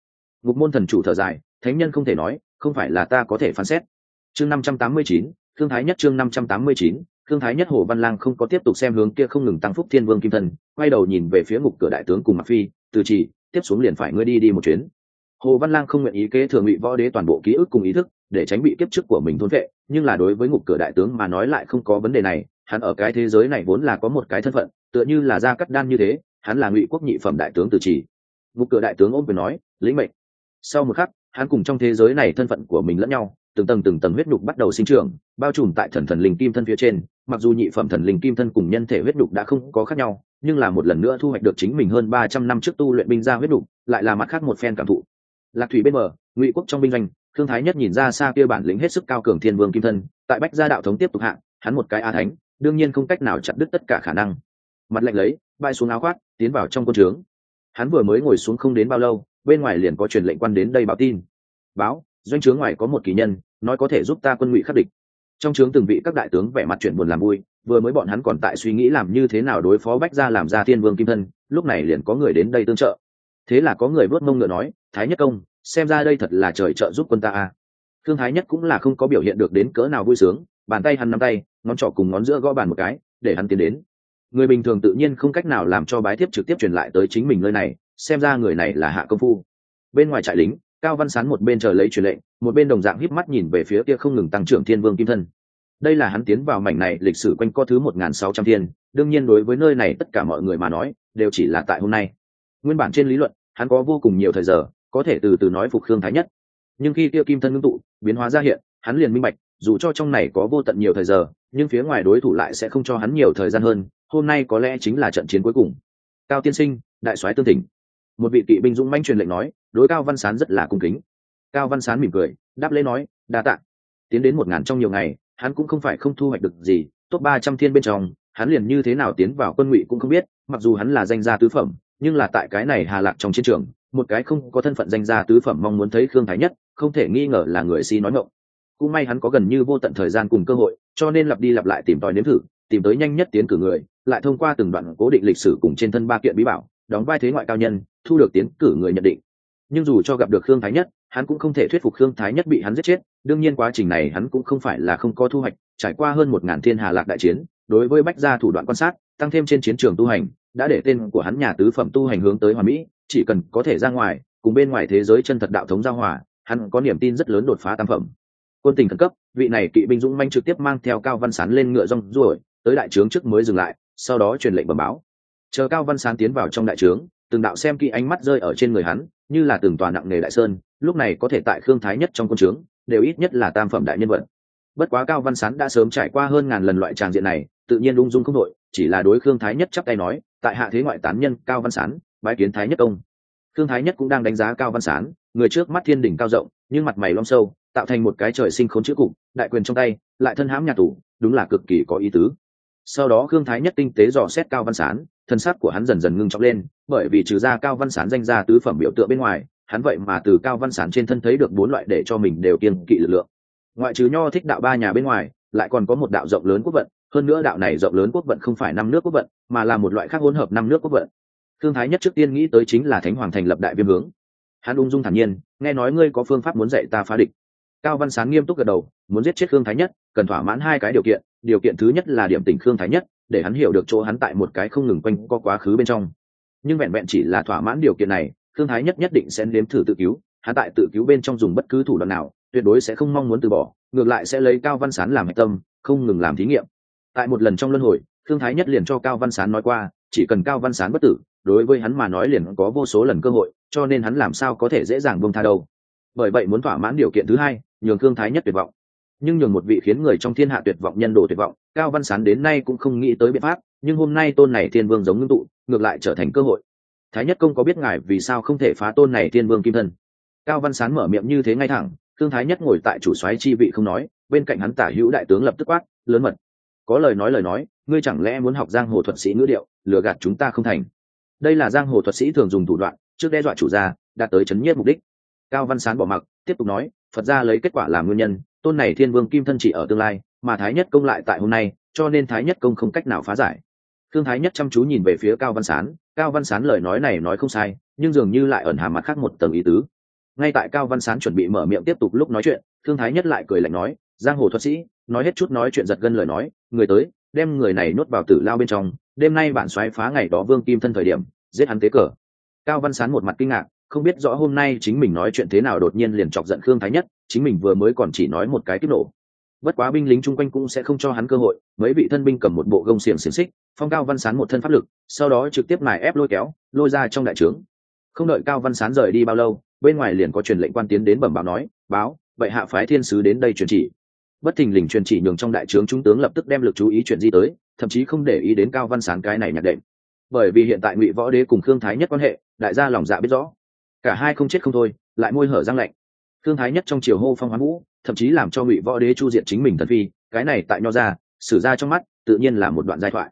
Ngục môn thần chủ thở dài, thánh nhân không thể nói, không phải là ta có thể phán xét. Chương năm trăm tám mươi chín, khương thái nhất chương năm trăm tám mươi chín, khương thái nhất hồ văn lang không có tiếp tục xem hướng kia không ngừng tăng phúc thiên vương kim thân, quay đầu nhìn về phía ngục cửa đại tướng cùng mặc phi, từ chỉ, tiếp xuống liền phải ngươi đi đi một chuyến. Hồ văn lang không nguyện ý kế thừa ngụy võ đế toàn bộ ký ức cùng ý thức để tránh bị kiếp chức của mình thôn vệ, nhưng là đối với ngục cửa đại tướng mà nói lại không có vấn đề này, hắn ở cái thế giới này vốn là có một cái thân phận, tựa như là gia cắt đan như thế, hắn là ngụy quốc nhị phẩm đại tướng từ chỉ ngục cửa đại tướng ôm quyền nói, lĩnh mệnh. Sau một khắc, hắn cùng trong thế giới này thân phận của mình lẫn nhau, từng tầng từng tầng huyết nhục bắt đầu sinh trưởng, bao trùm tại thần thần linh kim thân phía trên, mặc dù nhị phẩm thần linh kim thân cùng nhân thể huyết nhục đã không có khác nhau, nhưng là một lần nữa thu hoạch được chính mình hơn ba trăm năm trước tu luyện binh ra huyết nhục, lại là mặt khác một phen cảm thụ. Lạc thủy bên bờ, ngụy quốc trong binh doanh thương thái nhất nhìn ra xa kia bản lĩnh hết sức cao cường thiên vương kim thân, tại bách gia đạo thống tiếp tục hạng hắn một cái a thánh, đương nhiên không cách nào chặt đứt tất cả khả năng. Mặt lạnh lấy bay xuống áo khoác, tiến vào trong quân trướng. Hắn vừa mới ngồi xuống không đến bao lâu, bên ngoài liền có truyền lệnh quan đến đây báo tin. Báo, doanh trướng ngoài có một kỳ nhân, nói có thể giúp ta quân ngụy khắc địch. Trong trướng từng vị các đại tướng vẻ mặt chuyện buồn làm vui, vừa mới bọn hắn còn tại suy nghĩ làm như thế nào đối phó bách gia làm ra thiên vương kim thân, lúc này liền có người đến đây tương trợ. Thế là có người vớt mông ngựa nói, thái nhất công xem ra đây thật là trời trợ giúp quân ta a thương thái nhất cũng là không có biểu hiện được đến cỡ nào vui sướng, bàn tay hắn nắm tay, ngón trỏ cùng ngón giữa gõ bàn một cái, để hắn tiến đến. Người bình thường tự nhiên không cách nào làm cho bái thiếp trực tiếp truyền lại tới chính mình nơi này, xem ra người này là hạ công phu. Bên ngoài trại lính, cao văn sán một bên chờ lấy truyền lệnh, một bên đồng dạng híp mắt nhìn về phía kia không ngừng tăng trưởng thiên vương kim thân. Đây là hắn tiến vào mảnh này lịch sử quanh co thứ một nghìn sáu trăm thiên, đương nhiên đối với nơi này tất cả mọi người mà nói, đều chỉ là tại hôm nay. Nguyên bản trên lý luận, hắn có vô cùng nhiều thời giờ có thể từ từ nói phục khương thái nhất. Nhưng khi kia kim thân ngưng tụ, biến hóa ra hiện, hắn liền minh bạch, dù cho trong này có vô tận nhiều thời giờ, nhưng phía ngoài đối thủ lại sẽ không cho hắn nhiều thời gian hơn, hôm nay có lẽ chính là trận chiến cuối cùng. Cao tiên sinh, đại soái tương thỉnh. Một vị kỵ binh dũng manh truyền lệnh nói, đối cao văn sán rất là cung kính. Cao văn sán mỉm cười, đáp lễ nói, đa tạ. Tiến đến một ngàn trong nhiều ngày, hắn cũng không phải không thu hoạch được gì, top ba trăm thiên bên trong, hắn liền như thế nào tiến vào quân ngụy cũng không biết, mặc dù hắn là danh gia tứ phẩm, nhưng là tại cái này hà lạc trong chiến trường một cái không có thân phận danh gia tứ phẩm mong muốn thấy khương thái nhất, không thể nghi ngờ là người si nói ngộng cũng may hắn có gần như vô tận thời gian cùng cơ hội, cho nên lặp đi lặp lại tìm tòi nếm thử, tìm tới nhanh nhất tiến cử người, lại thông qua từng đoạn cố định lịch sử cùng trên thân ba kiện bí bảo, đóng vai thế ngoại cao nhân, thu được tiến cử người nhận định. Nhưng dù cho gặp được khương thái nhất, hắn cũng không thể thuyết phục khương thái nhất bị hắn giết chết, đương nhiên quá trình này hắn cũng không phải là không có thu hoạch, trải qua hơn một ngàn thiên hà lạc đại chiến, đối với bách gia thủ đoạn quan sát, tăng thêm trên chiến trường tu hành đã để tên của hắn nhà tứ phẩm tu hành hướng tới hoàn mỹ, chỉ cần có thể ra ngoài, cùng bên ngoài thế giới chân thật đạo thống giao hòa, hắn có niềm tin rất lớn đột phá tam phẩm. Quân tình khẩn cấp, vị này kỵ binh dũng manh trực tiếp mang theo cao văn sán lên ngựa rong ruổi, tới đại trướng trước mới dừng lại, sau đó truyền lệnh bẩm báo. Chờ cao văn sán tiến vào trong đại trướng, từng đạo xem kỹ ánh mắt rơi ở trên người hắn, như là từng tòa nặng nề đại sơn, lúc này có thể tại khương thái nhất trong quân trướng, đều ít nhất là tam phẩm đại nhân vật. Bất quá cao văn sán đã sớm trải qua hơn ngàn lần loại tràng diện này, tự nhiên ung dung không đội, chỉ là đối khương thái nhất chắp tay nói tại hạ thế ngoại tán nhân cao văn sán, bái kiến thái nhất công. Thương thái nhất cũng đang đánh giá cao văn sán, người trước mắt thiên đỉnh cao rộng, nhưng mặt mày long sâu, tạo thành một cái trời sinh khốn chữ cục, đại quyền trong tay, lại thân hãm nhà tù, đúng là cực kỳ có ý tứ. Sau đó khương thái nhất tinh tế dò xét cao văn sán, thân xác của hắn dần dần ngưng trọng lên, bởi vì trừ ra cao văn sán danh ra tứ phẩm biểu tượng bên ngoài, hắn vậy mà từ cao văn sán trên thân thấy được bốn loại để cho mình đều kiên kỵ lực lượng. Ngoại trừ nho thích đạo ba nhà bên ngoài, lại còn có một đạo rộng lớn quốc vận hơn nữa đạo này rộng lớn quốc vận không phải năm nước quốc vận, mà là một loại khác hỗn hợp năm nước quốc vận. Thương thái nhất trước tiên nghĩ tới chính là thánh hoàng thành lập đại viêm hướng. Hắn ung dung thản nhiên, nghe nói ngươi có phương pháp muốn dạy ta phá địch. Cao văn sán nghiêm túc gật đầu, muốn giết chết khương thái nhất, cần thỏa mãn hai cái điều kiện điều kiện thứ nhất là điểm tình khương thái nhất, để hắn hiểu được chỗ hắn tại một cái không ngừng quanh có quá khứ bên trong. Nhưng vẹn vẹn chỉ là thỏa mãn điều kiện này, khương thái nhất nhất định sẽ nếm thử tự cứu, hắn tại tự cứu bên trong dùng bất cứ thủ đoạn nào, tuyệt đối sẽ không mong muốn từ bỏ, ngược lại sẽ lấy cao văn sán làm hạch tâm, không ngừng làm thí nghiệm tại một lần trong luân hồi Thương thái nhất liền cho cao văn sán nói qua, chỉ cần cao văn sán bất tử, đối với hắn mà nói liền có vô số lần cơ hội, cho nên hắn làm sao có thể dễ dàng bông tha đâu. Bởi vậy muốn thỏa mãn điều kiện thứ hai, nhường Thương thái nhất tuyệt vọng. Nhưng nhường một vị khiến người trong thiên hạ tuyệt vọng nhân đồ tuyệt vọng, cao văn sán đến nay cũng không nghĩ tới biện pháp, nhưng hôm nay tôn này thiên vương giống ngưng tụ, ngược lại trở thành cơ hội. Thái nhất công có biết ngài vì sao không thể phá tôn này thiên vương kim thân? Cao văn sán mở miệng như thế ngay thẳng thương thái nhất ngồi tại chủ soái chi vị không nói, bên cạnh hắn tả hữu đại tướng lập tức quát, lớn mật có lời nói lời nói, ngươi chẳng lẽ muốn học giang hồ thuật sĩ ngữ điệu, lừa gạt chúng ta không thành? Đây là giang hồ thuật sĩ thường dùng thủ đoạn, trước đe dọa chủ gia, đạt tới chấn nhiếp mục đích. Cao văn sán bỏ mặc, tiếp tục nói, phật gia lấy kết quả làm nguyên nhân, tôn này thiên vương kim thân chỉ ở tương lai, mà thái nhất công lại tại hôm nay, cho nên thái nhất công không cách nào phá giải. Thương thái nhất chăm chú nhìn về phía cao văn sán, cao văn sán lời nói này nói không sai, nhưng dường như lại ẩn hàm mặt khác một tầng ý tứ. Ngay tại cao văn sán chuẩn bị mở miệng tiếp tục lúc nói chuyện thương thái nhất lại cười lạnh nói, giang hồ thuật sĩ, nói hết chút nói chuyện giật gân lời nói người tới, đem người này nuốt vào tử lao bên trong, đêm nay bạn xoáy phá ngày đó vương kim thân thời điểm, giết hắn tế cờ. Cao văn sán một mặt kinh ngạc, không biết rõ hôm nay chính mình nói chuyện thế nào đột nhiên liền chọc giận khương thái nhất, chính mình vừa mới còn chỉ nói một cái kích nổ. Bất quá binh lính chung quanh cũng sẽ không cho hắn cơ hội, mấy vị thân binh cầm một bộ gông xiềng xiềng xích, phong cao văn sán một thân pháp lực, sau đó trực tiếp mài ép lôi kéo, lôi ra trong đại trướng. Không đợi cao văn sán rời đi bao lâu, bên ngoài liền có truyền lệnh quan tiến đến bẩm báo nói, báo vậy hạ phái thiên sứ đến đây truyền chỉ bất thình lình truyền chỉ nhường trong đại trướng trung tướng lập tức đem lực chú ý chuyện di tới, thậm chí không để ý đến cao văn sán cái này nhạc đệm. Bởi vì hiện tại ngụy võ đế cùng khương thái nhất quan hệ, đại gia lòng dạ biết rõ. Cả hai không chết không thôi, lại môi hở răng lạnh. Khương thái nhất trong chiều hô phong hoán vũ, thậm chí làm cho ngụy võ đế chu diện chính mình thần phi, cái này tại nho ra xử ra trong mắt, tự nhiên là một đoạn giai thoại.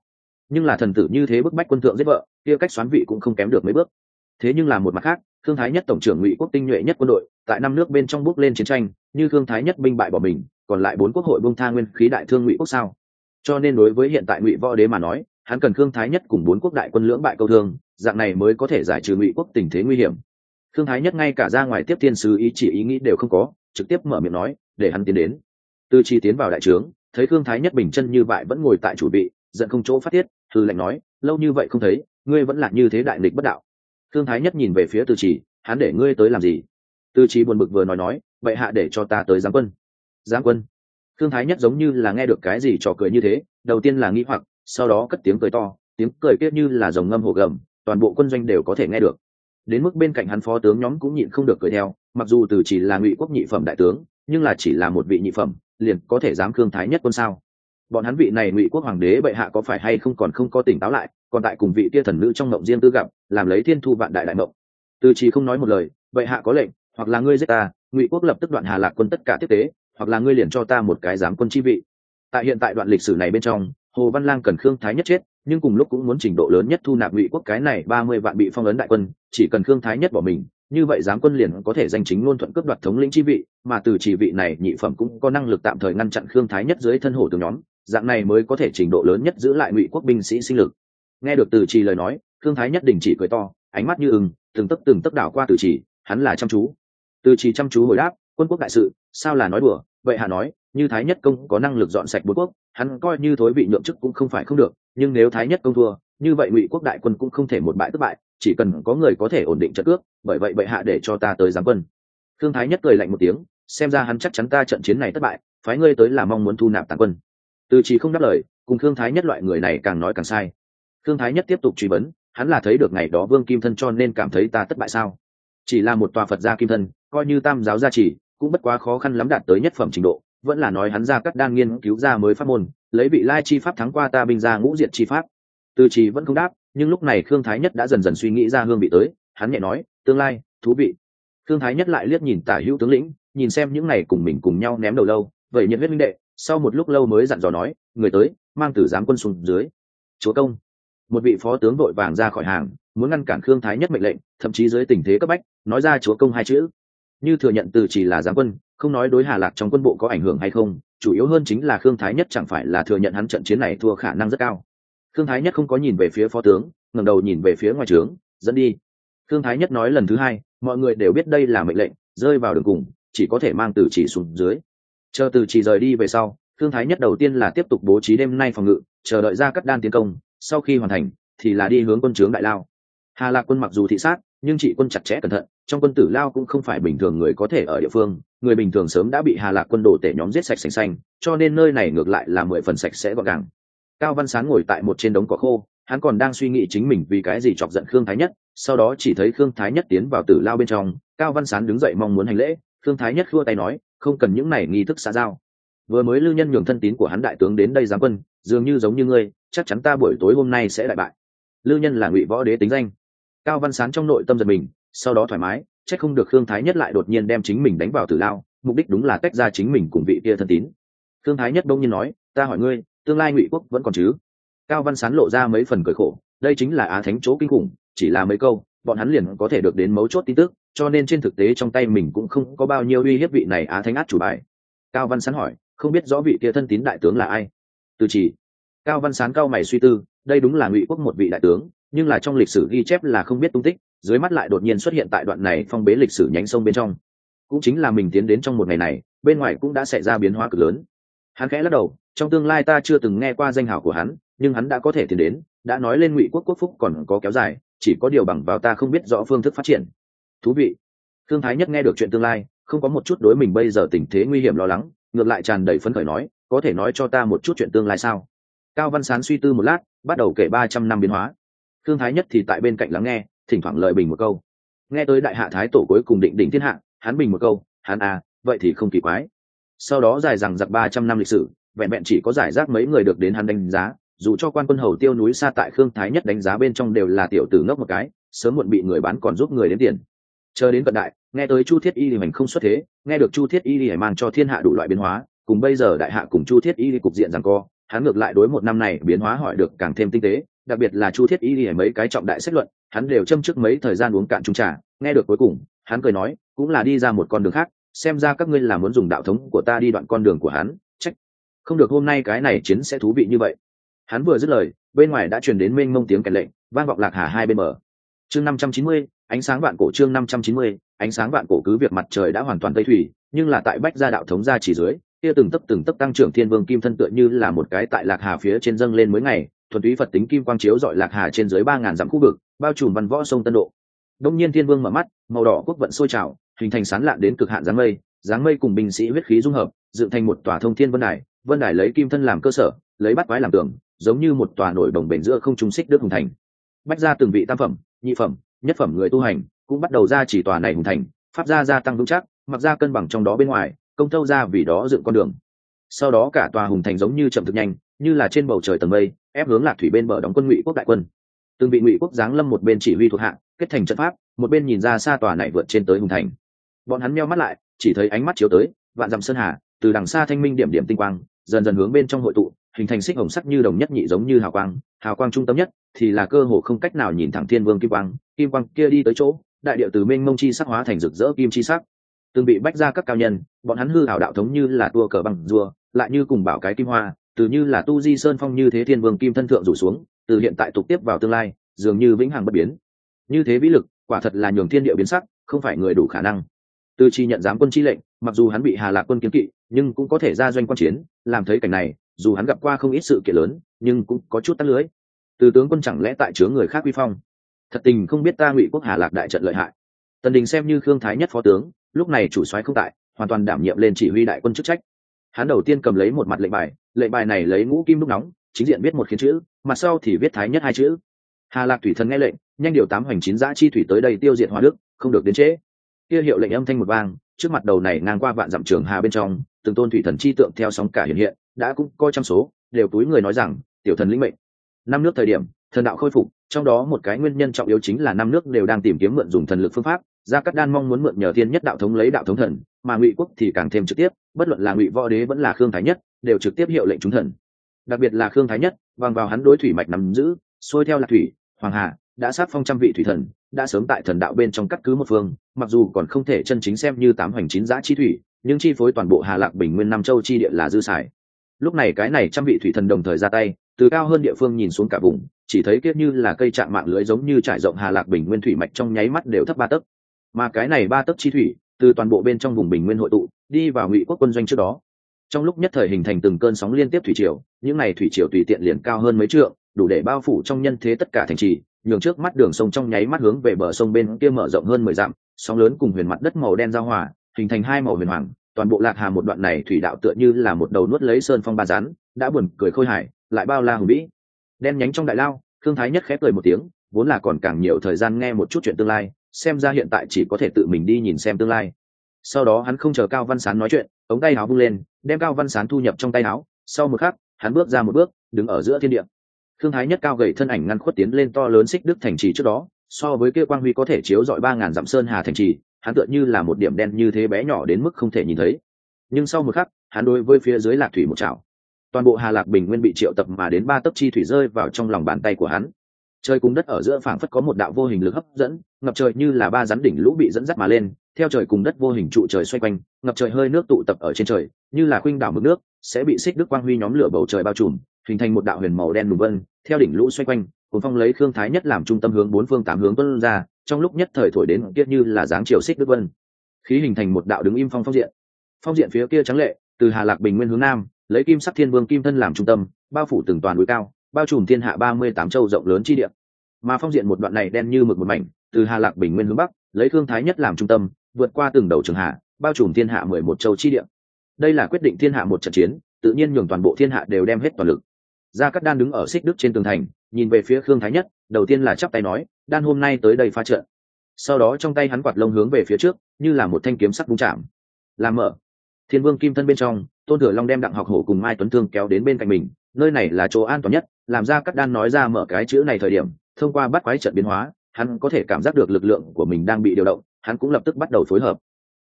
Nhưng là thần tử như thế bức bách quân thượng giết vợ, kia cách xoán vị cũng không kém được mấy bước. Thế nhưng là một mặt khác thương thái nhất tổng trưởng ngụy quốc tinh nhuệ nhất quân đội, tại năm nước bên trong bước lên chiến tranh, như thương thái nhất binh bại bỏ mình còn lại bốn quốc hội bông tha nguyên khí đại thương ngụy quốc sao? Cho nên đối với hiện tại ngụy võ đế mà nói, hắn cần thương thái nhất cùng bốn quốc đại quân lưỡng bại câu thương, dạng này mới có thể giải trừ ngụy quốc tình thế nguy hiểm. Thương thái nhất ngay cả ra ngoài tiếp thiên sứ ý chỉ ý nghĩ đều không có, trực tiếp mở miệng nói, để hắn tiến đến. Tư chi tiến vào đại trướng, thấy thương thái nhất bình chân như vậy vẫn ngồi tại chủ bị giận không chỗ phát tiết thư lệnh nói, lâu như vậy không thấy, ngươi vẫn là như thế đại nghịch bất đạo. Thương thái nhất nhìn về phía tư chỉ hắn để ngươi tới làm gì? Tư chỉ buồn bực vừa nói nói vậy hạ để cho ta tới giáng quân giáng quân. Thương thái nhất giống như là nghe được cái gì trò cười như thế, đầu tiên là nghĩ hoặc, sau đó cất tiếng cười to, tiếng cười kết như là dòng ngâm hồ gầm, toàn bộ quân doanh đều có thể nghe được. Đến mức bên cạnh hắn phó tướng nhóm cũng nhịn không được cười theo, mặc dù từ chỉ là ngụy quốc nhị phẩm đại tướng, nhưng là chỉ là một vị nhị phẩm, liền có thể dám thương thái nhất quân sao? Bọn hắn vị này ngụy quốc hoàng đế bệ hạ có phải hay không còn không có tỉnh táo lại, còn tại cùng vị tia thần nữ trong mộng riêng tư gặp, làm lấy thiên thu vạn đại đại mộng. Từ chỉ không nói một lời, bệ hạ có lệnh, hoặc là ngươi giết ta, ngụy quốc lập tức đoạn hà lạc quân tất cả tiếp tế hoặc là ngươi liền cho ta một cái giám quân chi vị. Tại hiện tại đoạn lịch sử này bên trong, hồ văn lang cần khương thái nhất chết, nhưng cùng lúc cũng muốn trình độ lớn nhất thu nạp ngụy quốc cái này ba mươi vạn bị phong ấn đại quân, chỉ cần khương thái nhất bỏ mình, như vậy giám quân liền có thể danh chính ngôn thuận cướp đoạt thống lĩnh chi vị, mà từ chỉ vị này, nhị phẩm cũng có năng lực tạm thời ngăn chặn khương thái nhất dưới thân hổ từ nhóm, dạng này mới có thể trình độ lớn nhất giữ lại ngụy quốc binh sĩ sinh lực. Nghe được từ chỉ lời nói, khương thái nhất đình chỉ cười to, ánh mắt như ưng, từng tấc từng tấc đảo qua từ chỉ hắn là chăm chú. Từ chỉ chăm chú hồi đáp quân quốc đại sự, sao là nói đùa? Vậy hạ nói, như thái nhất công có năng lực dọn sạch bốn quốc, hắn coi như thối vị nhượng chức cũng không phải không được, nhưng nếu thái nhất công thua, như vậy ngụy quốc đại quân cũng không thể một bại thất bại, chỉ cần có người có thể ổn định trận cước, bởi vậy bệ hạ để cho ta tới giáng quân. Thương thái nhất cười lạnh một tiếng, xem ra hắn chắc chắn ta trận chiến này thất bại, phái ngươi tới là mong muốn thu nạp tàng quân. Từ chỉ không đáp lời, cùng thương thái nhất loại người này càng nói càng sai. Thương thái nhất tiếp tục truy vấn, hắn là thấy được ngày đó vương kim thân cho nên cảm thấy ta thất bại sao? Chỉ là một tòa phật gia kim thân, coi như tam giáo gia chỉ cũng bất quá khó khăn lắm đạt tới nhất phẩm trình độ, vẫn là nói hắn ra cắt đang nghiên cứu ra mới pháp môn, lấy vị lai chi pháp thắng qua ta binh ra ngũ diệt chi pháp. Từ trì vẫn không đáp, nhưng lúc này khương thái nhất đã dần dần suy nghĩ ra hương vị tới, hắn nhẹ nói, tương lai, thú vị. Khương thái nhất lại liếc nhìn tả hữu tướng lĩnh, nhìn xem những này cùng mình cùng nhau ném đầu lâu, vậy nhận huyết minh đệ, sau một lúc lâu mới dặn dò nói, người tới, mang tử giám quân xuống dưới. Chúa công. Một vị phó tướng vội vàng ra khỏi hàng, muốn ngăn cản khương thái nhất mệnh lệnh, thậm chí dưới tình thế cấp bách, nói ra chúa công hai chữ như thừa nhận từ chỉ là giám quân, không nói đối hà lạc trong quân bộ có ảnh hưởng hay không, chủ yếu hơn chính là khương thái nhất chẳng phải là thừa nhận hắn trận chiến này thua khả năng rất cao. Khương thái nhất không có nhìn về phía phó tướng, ngẩng đầu nhìn về phía ngoài trướng dẫn đi. Khương thái nhất nói lần thứ hai, mọi người đều biết đây là mệnh lệnh, rơi vào đường cùng, chỉ có thể mang từ chỉ xuống dưới. Chờ từ chỉ rời đi về sau, khương thái nhất đầu tiên là tiếp tục bố trí đêm nay phòng ngự, chờ đợi ra cắt đan tiến công, sau khi hoàn thành, thì là đi hướng quân trướng đại lao. Hà lạc quân mặc dù thị sát nhưng trị quân chặt chẽ cẩn thận, trong quân tử lao cũng không phải bình thường người có thể ở địa phương, người bình thường sớm đã bị hà lạc quân đổ tể nhóm giết sạch sành xanh, cho nên nơi này ngược lại là mười phần sạch sẽ gọn gàng. Cao văn sáng ngồi tại một trên đống cỏ khô, hắn còn đang suy nghĩ chính mình vì cái gì chọc giận khương thái nhất, sau đó chỉ thấy khương thái nhất tiến vào tử lao bên trong, cao văn sán đứng dậy mong muốn hành lễ, khương thái nhất khua tay nói, không cần những này nghi thức xã giao. Vừa mới lưu nhân nhường thân tín của hắn đại tướng đến đây giáng quân, dường như giống như ngươi, chắc chắn ta buổi tối hôm nay sẽ đại bại. Lưu nhân là ngụy võ đế tính danh cao văn sán trong nội tâm giật mình, sau đó thoải mái, chắc không được khương thái nhất lại đột nhiên đem chính mình đánh vào tử lao, mục đích đúng là tách ra chính mình cùng vị kia thân tín. Khương thái nhất đông nhiên nói, ta hỏi ngươi, tương lai ngụy quốc vẫn còn chứ? Cao văn sán lộ ra mấy phần cười khổ, đây chính là á thánh chỗ kinh khủng, chỉ là mấy câu, bọn hắn liền có thể được đến mấu chốt tin tức, cho nên trên thực tế trong tay mình cũng không có bao nhiêu uy hiếp vị này á thánh át chủ bài. Cao văn sán hỏi, không biết rõ vị kia thân tín đại tướng là ai? Từ chỉ. Cao văn sán cao mày suy tư, đây đúng là ngụy quốc một vị đại tướng nhưng là trong lịch sử ghi chép là không biết tung tích, dưới mắt lại đột nhiên xuất hiện tại đoạn này phong bế lịch sử nhánh sông bên trong. Cũng chính là mình tiến đến trong một ngày này, bên ngoài cũng đã xảy ra biến hóa cực lớn. Hắn khẽ lắc đầu, trong tương lai ta chưa từng nghe qua danh hào của hắn, nhưng hắn đã có thể tiến đến, đã nói lên ngụy quốc quốc phúc còn có kéo dài, chỉ có điều bằng vào ta không biết rõ phương thức phát triển. Thú vị. Thương thái nhất nghe được chuyện tương lai, không có một chút đối mình bây giờ tình thế nguy hiểm lo lắng, ngược lại tràn đầy phấn khởi nói, có thể nói cho ta một chút chuyện tương lai sao? Cao văn sán suy tư một lát, bắt đầu kể ba trăm năm biến hóa thương thái nhất thì tại bên cạnh lắng nghe, thỉnh thoảng lời bình một câu. Nghe tới đại hạ thái tổ cuối cùng định đỉnh thiên hạ, hắn bình một câu, hắn à vậy thì không kỳ quái. Sau đó dài rằng giặc ba trăm năm lịch sử, vẹn vẹn chỉ có giải rác mấy người được đến hắn đánh giá, dù cho quan quân hầu tiêu núi xa tại khương thái nhất đánh giá bên trong đều là tiểu tử ngốc một cái, sớm muộn bị người bán còn giúp người đến tiền. Chờ đến cận đại, nghe tới chu thiết y thì mình không xuất thế, nghe được chu thiết y thì mang cho thiên hạ đủ loại biến hóa, cùng bây giờ đại hạ cùng chu thiết y thì cục diện rằng co, hắn ngược lại đối một năm này biến hóa hỏi được càng thêm tinh tế đặc biệt là chu thiết y thì mấy cái trọng đại xét luận, hắn đều châm trước mấy thời gian uống cạn trung trà, nghe được cuối cùng, hắn cười nói, cũng là đi ra một con đường khác, xem ra các ngươi là muốn dùng đạo thống của ta đi đoạn con đường của hắn, trách không được hôm nay cái này chiến sẽ thú vị như vậy. Hắn vừa dứt lời, bên ngoài đã truyền đến mênh mông tiếng kèn lệnh, vang vọng lạc hà hai bên bờ. Chương năm trăm chín mươi, ánh sáng vạn cổ chương năm trăm chín mươi, ánh sáng vạn cổ cứ việc mặt trời đã hoàn toàn tây thủy, nhưng là tại bách gia đạo thống gia chỉ dưới, kia từng tấp từng tấp tăng trưởng thiên vương kim thân tựa như là một cái tại lạc hà phía trên dâng lên mỗi ngày thuần túy phật tính kim quang chiếu dọi lạc hà trên dưới ba ngàn dặm khu vực, bao trùm văn võ sông tân độ. Đông nhiên thiên vương mở mắt, màu đỏ quốc vận sôi trào, hình thành sán lạn đến cực hạn dáng mây dáng mây cùng binh sĩ huyết khí dung hợp, dựng thành một tòa thông thiên vân đài vân đài lấy kim thân làm cơ sở, lấy bắt quái làm tường, giống như một tòa nổi đồng bền giữa không trung xích đức hùng thành. Bách ra từng vị tam phẩm, nhị phẩm, nhất phẩm người tu hành, cũng bắt đầu ra chỉ tòa này hùng thành, pháp gia gia tăng vững chắc, mặc ra cân bằng trong đó bên ngoài, công thâu ra vì đó dựng con đường. Sau đó cả tòa hùng thành giống như chậm thực nhanh, như là trên bầu trời tầng mây ép hướng lạc thủy bên bờ đóng quân ngụy quốc đại quân. Từng vị ngụy quốc giáng lâm một bên chỉ huy thuộc hạng kết thành trận pháp, một bên nhìn ra xa tòa này vượt trên tới hùng thành. Bọn hắn meo mắt lại, chỉ thấy ánh mắt chiếu tới, vạn dặm sơn hà, từ đằng xa thanh minh điểm điểm tinh quang, dần dần hướng bên trong hội tụ, hình thành xích hồng sắc như đồng nhất nhị giống như hào quang. Hào quang trung tâm nhất thì là cơ hồ không cách nào nhìn thẳng thiên vương kim quang kim quang kia đi tới chỗ, đại điệu từ minh mông chi sắc hóa thành rực rỡ kim chi sắc. Từng bị bách ra các cao nhân, bọn hắn hư hào đạo thống như là tua cờ bằng rùa, lại như cùng bảo cái kim hoa từ như là tu di sơn phong như thế thiên vương kim thân thượng rủ xuống, từ hiện tại tục tiếp vào tương lai, dường như vĩnh hằng bất biến. Như thế vĩ lực, quả thật là nhường thiên địa biến sắc, không phải người đủ khả năng. Từ chi nhận giám quân chi lệnh, mặc dù hắn bị hà lạc quân kiếm kỵ, nhưng cũng có thể ra doanh quan chiến, làm thấy cảnh này, dù hắn gặp qua không ít sự kiện lớn, nhưng cũng có chút tắt lưới. Từ tướng quân chẳng lẽ tại chứa người khác vi phong? Thật tình không biết ta ngụy quốc hà lạc đại trận lợi hại. Tần đình xem như khương thái nhất phó tướng, lúc này chủ soái không tại, hoàn toàn đảm nhiệm lên chỉ huy đại quân chức trách hắn đầu tiên cầm lấy một mặt lệnh bài lệnh bài này lấy ngũ kim đúc nóng, chính diện viết một khiến chữ, mặt sau thì viết thái nhất hai chữ. Hà lạc thủy thần nghe lệnh, nhanh điều tám hoành chín giã chi thủy tới đây tiêu diệt hoa đức, không được đến trễ. Kia hiệu lệnh âm thanh một vang, trước mặt đầu này ngang qua vạn dặm trường hà bên trong, từng tôn thủy thần chi tượng theo sóng cả hiện hiện, đã cũng coi trăm số, đều túi người nói rằng, tiểu thần lĩnh mệnh. Năm nước thời điểm, thần đạo khôi phục, trong đó một cái nguyên nhân trọng yếu chính là năm nước đều đang tìm kiếm mượn dùng thần lực phương pháp, gia cát đan mong muốn mượn nhờ thiên nhất đạo thống lấy đạo thống thần mà ngụy quốc thì càng thêm trực tiếp, bất luận là ngụy võ đế vẫn là khương thái nhất, đều trực tiếp hiệu lệnh chúng thần. Đặc biệt là khương thái nhất, bằng vào hắn đối thủy mạch nắm giữ, xuôi theo lạc thủy, hoàng hà, đã sát phong trăm vị thủy thần, đã sớm tại thần đạo bên trong cắt cứ một phương, mặc dù còn không thể chân chính xem như tám hoành chín giã chi thủy, nhưng chi phối toàn bộ hà lạc bình nguyên nam châu chi địa là dư xài. Lúc này cái này trăm vị thủy thần đồng thời ra tay, từ cao hơn địa phương nhìn xuống cả vùng, chỉ thấy kiếp như là cây chạm mạng lưới giống như trải rộng hà lạc bình nguyên thủy mạch trong nháy mắt đều thấp ba tấc. Mà cái này ba tấc chi thủy từ toàn bộ bên trong vùng bình nguyên hội tụ, đi vào ngụy quốc quân doanh trước đó. Trong lúc nhất thời hình thành từng cơn sóng liên tiếp thủy triều, những này thủy triều tùy tiện liền cao hơn mấy trượng, đủ để bao phủ trong nhân thế tất cả thành trì, nhường trước mắt đường sông trong nháy mắt hướng về bờ sông bên kia mở rộng hơn mười dặm, sóng lớn cùng huyền mặt đất màu đen giao hòa, hình thành hai màu huyền hoàng, toàn bộ lạc hà một đoạn này thủy đạo tựa như là một đầu nuốt lấy sơn phong ba rán đã buồn cười khôi hài, lại bao la hùng vĩ. Đen nhánh trong đại lao thương thái nhất khép cười một tiếng, vốn là còn càng nhiều thời gian nghe một chút chuyện tương lai xem ra hiện tại chỉ có thể tự mình đi nhìn xem tương lai. Sau đó hắn không chờ cao văn sán nói chuyện, ống tay áo bung lên, đem cao văn sán thu nhập trong tay áo. Sau một khắc, hắn bước ra một bước, đứng ở giữa thiên địa. Thương thái nhất cao gầy thân ảnh ngăn khuất tiến lên to lớn xích đức thành trì trước đó, so với kia quang huy có thể chiếu dọi ba ngàn dặm sơn hà thành trì, hắn tựa như là một điểm đen như thế bé nhỏ đến mức không thể nhìn thấy. Nhưng sau một khắc, hắn đối với phía dưới lạc thủy một chảo. Toàn bộ hà lạc bình nguyên bị triệu tập mà đến ba tấc chi thủy rơi vào trong lòng bàn tay của hắn trời cùng đất ở giữa phảng phất có một đạo vô hình lực hấp dẫn, ngập trời như là ba rắn đỉnh lũ bị dẫn dắt mà lên, theo trời cùng đất vô hình trụ trời xoay quanh, ngập trời hơi nước tụ tập ở trên trời, như là khuynh đảo mực nước, sẽ bị xích đức quang huy nhóm lửa bầu trời bao trùm, hình thành một đạo huyền màu đen đùm vân, theo đỉnh lũ xoay quanh, cuốn phong lấy khương thái nhất làm trung tâm hướng bốn phương tám hướng tuân ra, trong lúc nhất thời thổi đến kiết như là dáng chiều xích đức vân. Khí hình thành một đạo đứng im phong phong diện. Phong diện phía kia trắng lệ, từ hà lạc bình nguyên hướng nam, lấy kim sắc thiên vương kim thân làm trung tâm, bao phủ từng toàn núi cao bao trùm thiên hạ ba mươi tám châu rộng lớn chi địa. Mà phong diện một đoạn này đen như mực một mảnh, từ hà lạc bình nguyên hướng bắc, lấy thương thái nhất làm trung tâm, vượt qua từng đầu trường hạ, bao trùm thiên hạ mười một châu chi địa. Đây là quyết định thiên hạ một trận chiến, tự nhiên nhường toàn bộ thiên hạ đều đem hết toàn lực. Gia cát đan đứng ở xích đức trên tường thành, nhìn về phía khương thái nhất, đầu tiên là chắp tay nói, đan hôm nay tới đây pha trận. Sau đó trong tay hắn quạt lông hướng về phía trước, như là một thanh kiếm sắc vung chạm. Làm mở. Thiên vương kim thân bên trong, tôn thừa long đem đặng học hổ cùng mai tuấn thương kéo đến bên cạnh mình nơi này là chỗ an toàn nhất, làm ra cắt đan nói ra mở cái chữ này thời điểm, thông qua bắt quái trận biến hóa, hắn có thể cảm giác được lực lượng của mình đang bị điều động, hắn cũng lập tức bắt đầu phối hợp.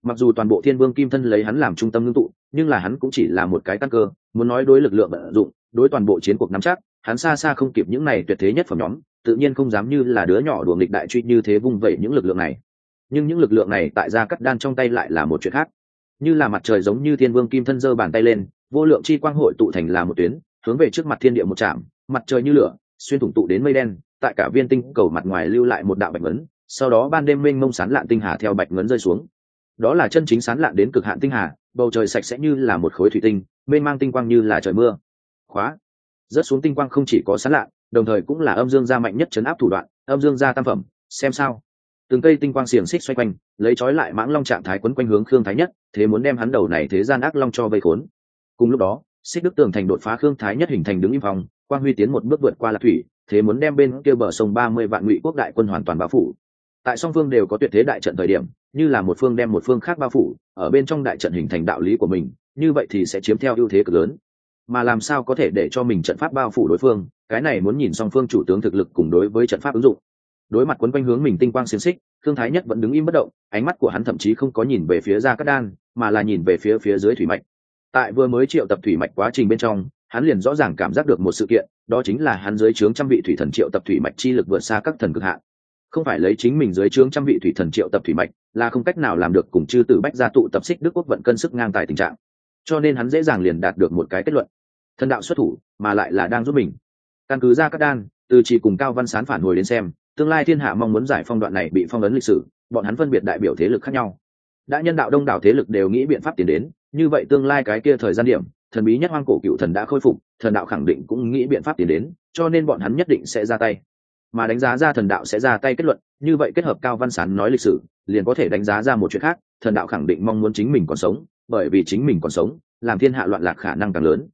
Mặc dù toàn bộ thiên vương kim thân lấy hắn làm trung tâm ngưng tụ, nhưng là hắn cũng chỉ là một cái căn cơ, muốn nói đối lực lượng vận dụng, đối toàn bộ chiến cuộc nắm chắc, hắn xa xa không kịp những này tuyệt thế nhất phẩm nhóm, tự nhiên không dám như là đứa nhỏ đùa nghịch đại truy như thế vung vẩy những lực lượng này. Nhưng những lực lượng này tại gia cắt đan trong tay lại là một chuyện khác. Như là mặt trời giống như thiên vương kim thân giơ bàn tay lên, vô lượng chi quang hội tụ thành là một tuyến hướng về trước mặt thiên địa một trạm, mặt trời như lửa, xuyên thủng tụ đến mây đen, tại cả viên tinh cầu mặt ngoài lưu lại một đạo bạch ngấn, sau đó ban đêm mênh mông sán lạn tinh hà theo bạch ngấn rơi xuống. Đó là chân chính sán lạn đến cực hạn tinh hà, bầu trời sạch sẽ như là một khối thủy tinh, mênh mang tinh quang như là trời mưa. Khóa. Rớt xuống tinh quang không chỉ có sán lạn, đồng thời cũng là âm dương gia mạnh nhất chấn áp thủ đoạn, âm dương gia tam phẩm, xem sao. Từng cây tinh quang xiềng xích xoay quanh, lấy trói lại mãng long trạng thái quấn quanh hướng khương thái nhất, thế muốn đem hắn đầu này thế gian ác long cho vây khốn. Cùng lúc đó xích đức tường thành đột phá khương thái nhất hình thành đứng im phòng, quang huy tiến một bước vượt qua lạc thủy, thế muốn đem bên kia bờ sông ba mươi vạn ngụy quốc đại quân hoàn toàn bao phủ. Tại song phương đều có tuyệt thế đại trận thời điểm, như là một phương đem một phương khác bao phủ, ở bên trong đại trận hình thành đạo lý của mình, như vậy thì sẽ chiếm theo ưu thế cực lớn. Mà làm sao có thể để cho mình trận pháp bao phủ đối phương, cái này muốn nhìn song phương chủ tướng thực lực cùng đối với trận pháp ứng dụng. Đối mặt quấn quanh hướng mình tinh quang xiềng xích thương thái nhất vẫn đứng im bất động, ánh mắt của hắn thậm chí không có nhìn về phía ra cát đan, mà là nhìn về phía phía dưới thủy mạch tại vừa mới triệu tập thủy mạch quá trình bên trong, hắn liền rõ ràng cảm giác được một sự kiện, đó chính là hắn dưới trướng trăm vị thủy thần triệu tập thủy mạch chi lực vượt xa các thần cực hạn. Không phải lấy chính mình dưới trướng trăm vị thủy thần triệu tập thủy mạch, là không cách nào làm được cùng chư tử bách gia tụ tập xích đức quốc vận cân sức ngang tài tình trạng. Cho nên hắn dễ dàng liền đạt được một cái kết luận. Thần đạo xuất thủ, mà lại là đang giúp mình. Căn cứ ra các đan, từ chỉ cùng cao văn sán phản hồi đến xem, tương lai thiên hạ mong muốn giải phong đoạn này bị phong ấn lịch sử, bọn hắn phân biệt đại biểu thế lực khác nhau. Đã nhân đạo đông đảo thế lực đều nghĩ biện pháp tiến đến như vậy tương lai cái kia thời gian điểm, thần bí nhất hoang cổ cựu thần đã khôi phục, thần đạo khẳng định cũng nghĩ biện pháp tiến đến, cho nên bọn hắn nhất định sẽ ra tay. Mà đánh giá ra thần đạo sẽ ra tay kết luận, như vậy kết hợp cao văn sán nói lịch sử, liền có thể đánh giá ra một chuyện khác, thần đạo khẳng định mong muốn chính mình còn sống, bởi vì chính mình còn sống, làm thiên hạ loạn lạc khả năng càng lớn.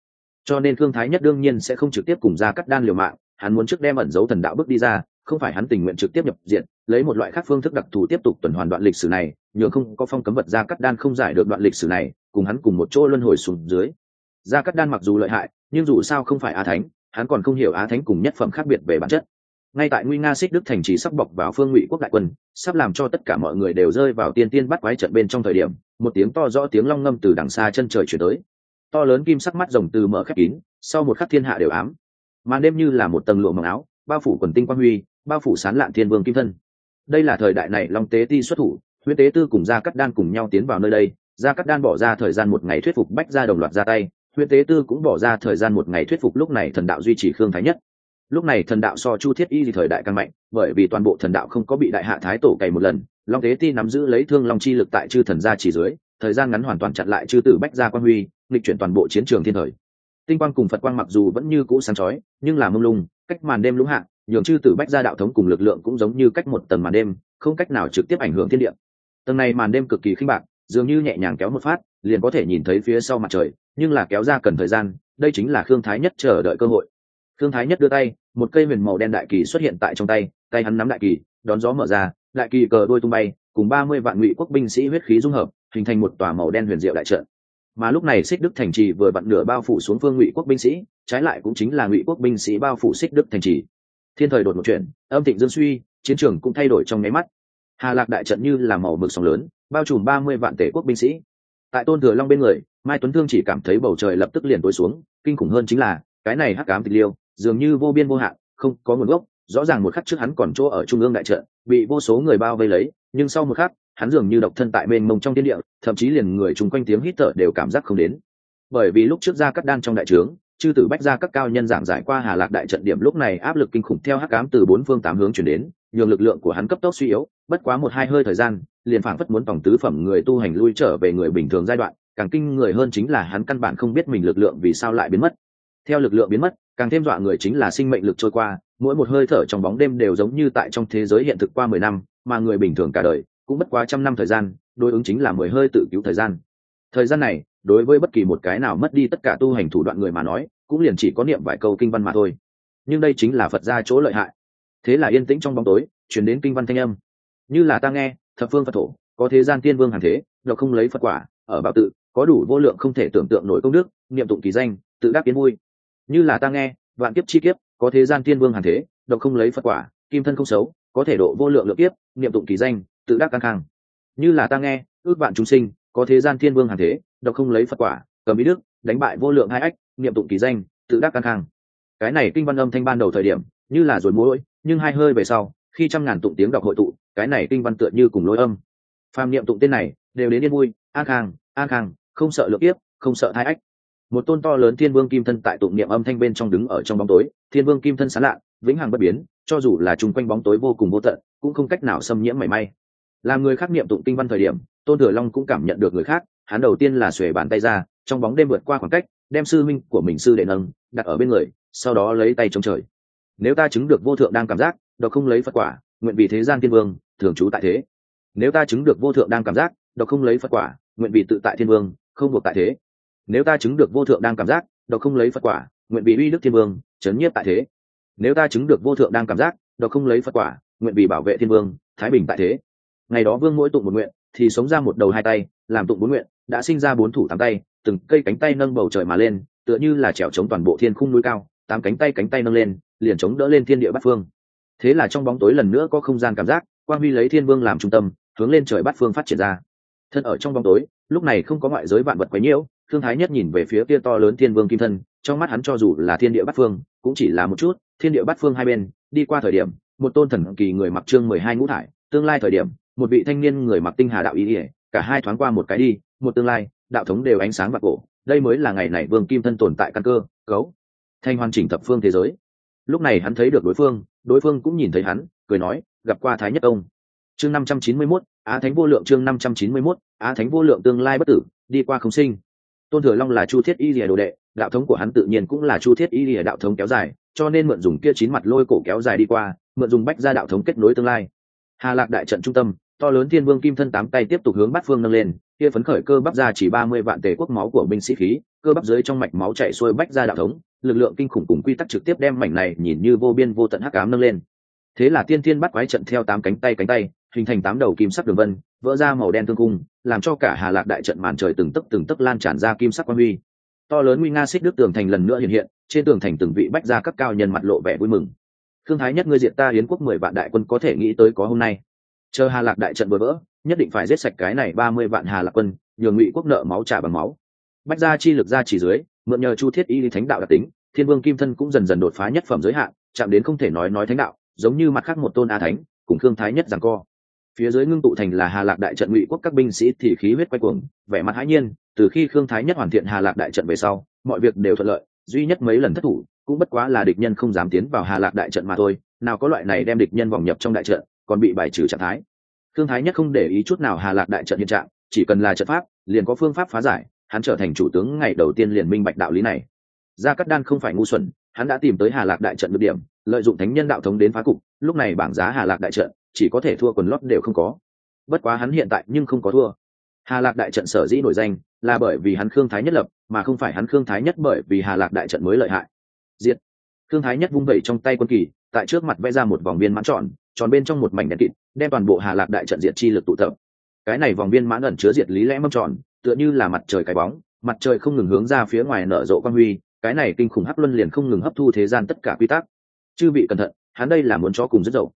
Cho nên thương thái nhất đương nhiên sẽ không trực tiếp cùng ra cắt đan liều mạng, hắn muốn trước đem ẩn dấu thần đạo bước đi ra, không phải hắn tình nguyện trực tiếp nhập diện lấy một loại khác phương thức đặc thù tiếp tục tuần hoàn đoạn lịch sử này, nhường không có phong cấm vật gia cắt đan không giải được đoạn lịch sử này, cùng hắn cùng một chỗ luân hồi xuống dưới. Gia cắt đan mặc dù lợi hại, nhưng dù sao không phải á thánh, hắn còn không hiểu á thánh cùng nhất phẩm khác biệt về bản chất. Ngay tại nguy nga xích đức thành trì sắp bọc vào phương ngụy quốc đại quân, sắp làm cho tất cả mọi người đều rơi vào tiên tiên bắt quái trận bên trong thời điểm, một tiếng to rõ tiếng long ngâm từ đằng xa chân trời chuyển tới. To lớn kim sắc mắt rồng từ mở khép kín, sau một khắc thiên hạ đều ám. Màn đêm như là một tầng lụa mỏng áo, bao phủ quần tinh quang huy, bao phủ sán lạn thiên vương kim thân đây là thời đại này long tế ti xuất thủ huyết tế tư cùng gia cắt đan cùng nhau tiến vào nơi đây. Gia cắt đan bỏ ra thời gian một ngày thuyết phục bách ra đồng loạt ra tay huyết tế tư cũng bỏ ra thời gian một ngày thuyết phục lúc này thần đạo duy trì khương thái nhất. Lúc này thần đạo so chu thiết y thì thời đại càng mạnh, bởi vì toàn bộ thần đạo không có bị đại hạ thái tổ cày một lần. Long tế ti nắm giữ lấy thương long chi lực tại chư thần gia chỉ dưới, thời gian ngắn hoàn toàn chặn lại chư tử bách gia quan huy, nghịch chuyển toàn bộ chiến trường thiên thời. Tinh quang cùng phật quang mặc dù vẫn như cũ sáng chói, nhưng là mông lung, cách màn đêm lũng hạ nhường chư tử bách gia đạo thống cùng lực lượng cũng giống như cách một tầng màn đêm, không cách nào trực tiếp ảnh hưởng thiên địa. Tầng này màn đêm cực kỳ khinh bạc, dường như nhẹ nhàng kéo một phát, liền có thể nhìn thấy phía sau mặt trời, nhưng là kéo ra cần thời gian, đây chính là khương thái nhất chờ đợi cơ hội. Khương thái nhất đưa tay, một cây huyền màu đen đại kỳ xuất hiện tại trong tay tay hắn nắm đại kỳ, đón gió mở ra, đại kỳ cờ đôi tung bay, cùng ba mươi vạn ngụy quốc binh sĩ huyết khí dung hợp, hình thành một tòa màu đen huyền diệu đại trận. Mà lúc này xích đức thành trì vừa vặn nửa bao phủ xuống phương ngụy quốc binh sĩ, trái lại cũng chính là ngụy quốc binh sĩ bao phủ xích đức thành trì thiên thời đột một chuyển, âm thịnh dương suy chiến trường cũng thay đổi trong nháy mắt. Hà lạc đại trận như là màu mực sóng lớn bao trùm ba mươi vạn tể quốc binh sĩ. Tại tôn thừa long bên người mai tuấn thương chỉ cảm thấy bầu trời lập tức liền tối xuống kinh khủng hơn chính là cái này hắc cám tịch liêu dường như vô biên vô hạn không có nguồn gốc rõ ràng một khắc trước hắn còn chỗ ở trung ương đại trận bị vô số người bao vây lấy nhưng sau một khắc hắn dường như độc thân tại mênh mông trong thiên địa thậm chí liền người chung quanh tiếng hít thở đều cảm giác không đến. Bởi vì lúc trước ra cắt đan trong đại trướng chư tử bách ra các cao nhân giảng giải qua hà lạc đại trận điểm lúc này áp lực kinh khủng theo hắc cám từ bốn phương tám hướng chuyển đến, nhường lực lượng của hắn cấp tốc suy yếu, bất quá một hai hơi thời gian, liền phảng phất muốn tổng tứ phẩm người tu hành lui trở về người bình thường giai đoạn, càng kinh người hơn chính là hắn căn bản không biết mình lực lượng vì sao lại biến mất. Theo lực lượng biến mất, càng thêm dọa người chính là sinh mệnh lực trôi qua, mỗi một hơi thở trong bóng đêm đều giống như tại trong thế giới hiện thực qua mười năm, mà người bình thường cả đời cũng bất quá trăm năm thời gian, đối ứng chính là mười hơi tự cứu thời gian thời gian này, đối với bất kỳ một cái nào mất đi tất cả tu hành thủ đoạn người mà nói, cũng liền chỉ có niệm vài câu kinh văn mà thôi. Nhưng đây chính là phật ra chỗ lợi hại. Thế là yên tĩnh trong bóng tối, chuyển đến kinh văn thanh âm. Như là ta nghe, thập phương phật thổ, có thế gian tiên vương hàng thế, độc không lấy phật quả, ở bảo tự, có đủ vô lượng không thể tưởng tượng nổi công đức, niệm tụng kỳ danh, tự đắc kiến vui. Như là ta nghe, vạn kiếp chi kiếp, có thế gian tiên vương hàng thế, độc không lấy phật quả, kim thân không xấu, có thể độ vô lượng lượng kiếp, niệm tụng kỳ danh, tự đắc căng khang như là ta nghe, ước vạn chúng sinh có thế gian thiên vương hàng thế, độc không lấy phật quả, cầm ý đức, đánh bại vô lượng hai ách, niệm tụng kỳ danh, tự đắc căng khang. Cái này kinh văn âm thanh ban đầu thời điểm, như là rồi mũi, nhưng hai hơi về sau, khi trăm ngàn tụng tiếng đọc hội tụ, cái này kinh văn tựa như cùng lối âm. Phàm niệm tụng tên này, đều đến yên vui an khang an khang, không sợ lượng tiếp không sợ hai ách. Một tôn to lớn thiên vương kim thân tại tụng niệm âm thanh bên trong đứng ở trong bóng tối, thiên vương kim thân sán lạ, vĩnh hằng bất biến, cho dù là chung quanh bóng tối vô cùng vô tận, cũng không cách nào xâm nhiễm mảy may. Làm người khác niệm tụng kinh văn thời điểm tôn thừa long cũng cảm nhận được người khác, hắn đầu tiên là xuề bàn tay ra, trong bóng đêm vượt qua khoảng cách, đem sư minh của mình sư đệ nâng, đặt ở bên người, sau đó lấy tay chống trời. Nếu ta chứng được vô thượng đang cảm giác đó không lấy phật quả, nguyện vì thế gian thiên vương, thường trú tại thế. Nếu ta chứng được vô thượng đang cảm giác đó không lấy phật quả, nguyện vì tự tại thiên vương, không buộc tại thế. Nếu ta chứng được vô thượng đang cảm giác đó không lấy phật quả, nguyện vì uy đức thiên vương, chấn nhiếp tại thế. Nếu ta chứng được vô thượng đang cảm giác đó không lấy phật quả, nguyện vì bảo vệ thiên vương, thái bình tại thế. Ngày đó vương mỗi tụng một nguyện thì sống ra một đầu hai tay, làm tụng bốn nguyện, đã sinh ra bốn thủ tám tay, từng cây cánh tay nâng bầu trời mà lên, tựa như là trèo chống toàn bộ thiên khung núi cao, tám cánh tay cánh tay nâng lên, liền chống đỡ lên thiên địa bát phương. Thế là trong bóng tối lần nữa có không gian cảm giác, quang huy lấy thiên vương làm trung tâm, hướng lên trời bát phương phát triển ra. Thân ở trong bóng tối, lúc này không có ngoại giới vạn vật quấy nhiễu, thương thái nhất nhìn về phía kia to lớn thiên vương kim thân, trong mắt hắn cho dù là thiên địa bát phương, cũng chỉ là một chút, thiên địa bát phương hai bên, đi qua thời điểm, một tôn thần kỳ người mặc trương mười hai ngũ thải, tương lai thời điểm một vị thanh niên người mặc tinh hà đạo ý ỉa cả hai thoáng qua một cái đi, một tương lai, đạo thống đều ánh sáng và cổ, đây mới là ngày này vương kim thân tồn tại căn cơ, cấu. Thanh hoàn chỉnh thập phương thế giới. Lúc này hắn thấy được đối phương đối phương cũng nhìn thấy hắn, cười nói, gặp qua thái nhất ông chương năm trăm chín mươi mốt, á thánh vô lượng chương năm trăm chín mươi mốt, á thánh vô lượng tương lai bất tử, đi qua không sinh. Tôn thừa long là chu thiết y lìa đồ đệ, đạo thống của hắn tự nhiên cũng là chu thiết y lìa đạo thống kéo dài, cho nên mượn dùng kia chín mặt lôi cổ kéo dài đi qua, mượn dùng bách ra đạo thống kết nối tương lai. Hà lạc đại trận trung tâm to lớn thiên vương kim thân tám tay tiếp tục hướng bát phương nâng lên, kia phấn khởi cơ bắp ra chỉ ba mươi vạn tề quốc máu của binh sĩ khí, cơ bắp dưới trong mạch máu chạy xuôi bách ra đạo thống, lực lượng kinh khủng cùng quy tắc trực tiếp đem mảnh này nhìn như vô biên vô tận hắc ám nâng lên. Thế là tiên thiên bắt quái trận theo tám cánh tay cánh tay, hình thành tám đầu kim sắc đường vân, vỡ ra màu đen thương cung, làm cho cả hà lạc đại trận màn trời từng tấc từng tấc lan tràn ra kim sắc quan huy. To lớn nguy nga xích đức tường thành lần nữa hiện hiện, trên tường thành từng vị bách ra các cao nhân mặt lộ vẻ vui mừng. Thương thái nhất ngươi diện ta hiến quốc mười vạn đại quân có thể nghĩ tới có hôm nay chờ hà lạc đại trận vừa vỡ, nhất định phải giết sạch cái này ba mươi vạn hà lạc quân, nhường ngụy quốc nợ máu trả bằng máu. Bách gia chi lực ra chỉ dưới, mượn nhờ chu thiết y thánh đạo đặc tính, thiên vương kim thân cũng dần dần đột phá nhất phẩm giới hạn, chạm đến không thể nói nói thánh đạo, giống như mặt khác một tôn a thánh, cùng thương thái nhất rằng co. Phía dưới ngưng tụ thành là hà lạc đại trận ngụy quốc các binh sĩ thì khí huyết quay cuồng, vẻ mặt hãi nhiên, từ khi khương thái nhất hoàn thiện hà lạc đại trận về sau, mọi việc đều thuận lợi, duy nhất mấy lần thất thủ, cũng bất quá là địch nhân không dám tiến vào hà lạc đại trận mà thôi, nào có loại này đem địch nhân vòng nhập trong đại trận còn bị bài trừ trạng thái. Thương thái nhất không để ý chút nào hà lạc đại trận hiện trạng, chỉ cần là trận pháp, liền có phương pháp phá giải, hắn trở thành chủ tướng ngày đầu tiên liền minh bạch đạo lý này. Gia cắt đan không phải ngu xuẩn, hắn đã tìm tới hà lạc đại trận được điểm, lợi dụng thánh nhân đạo thống đến phá cục, lúc này bảng giá hà lạc đại trận, chỉ có thể thua quần lót đều không có. Bất quá hắn hiện tại nhưng không có thua. Hà lạc đại trận sở dĩ nổi danh, là bởi vì hắn khương thái nhất lập, mà không phải hắn khương thái nhất bởi vì hà lạc đại trận mới lợi hại. Diệt. Khương thái nhất vung vẩy trong tay quân kỳ, tại trước mặt vẽ ra một vòng viên mãn tròn tròn bên trong một mảnh đèn kịt, đem toàn bộ hà lạc đại trận diệt chi lực tụ tập. Cái này vòng viên mãn ẩn chứa diệt lý lẽ mâm tròn, tựa như là mặt trời cái bóng, mặt trời không ngừng hướng ra phía ngoài nở rộ quan huy, cái này kinh khủng hấp luân liền không ngừng hấp thu thế gian tất cả quy tắc. Chư vị cẩn thận, hắn đây là muốn cho cùng rất dậu.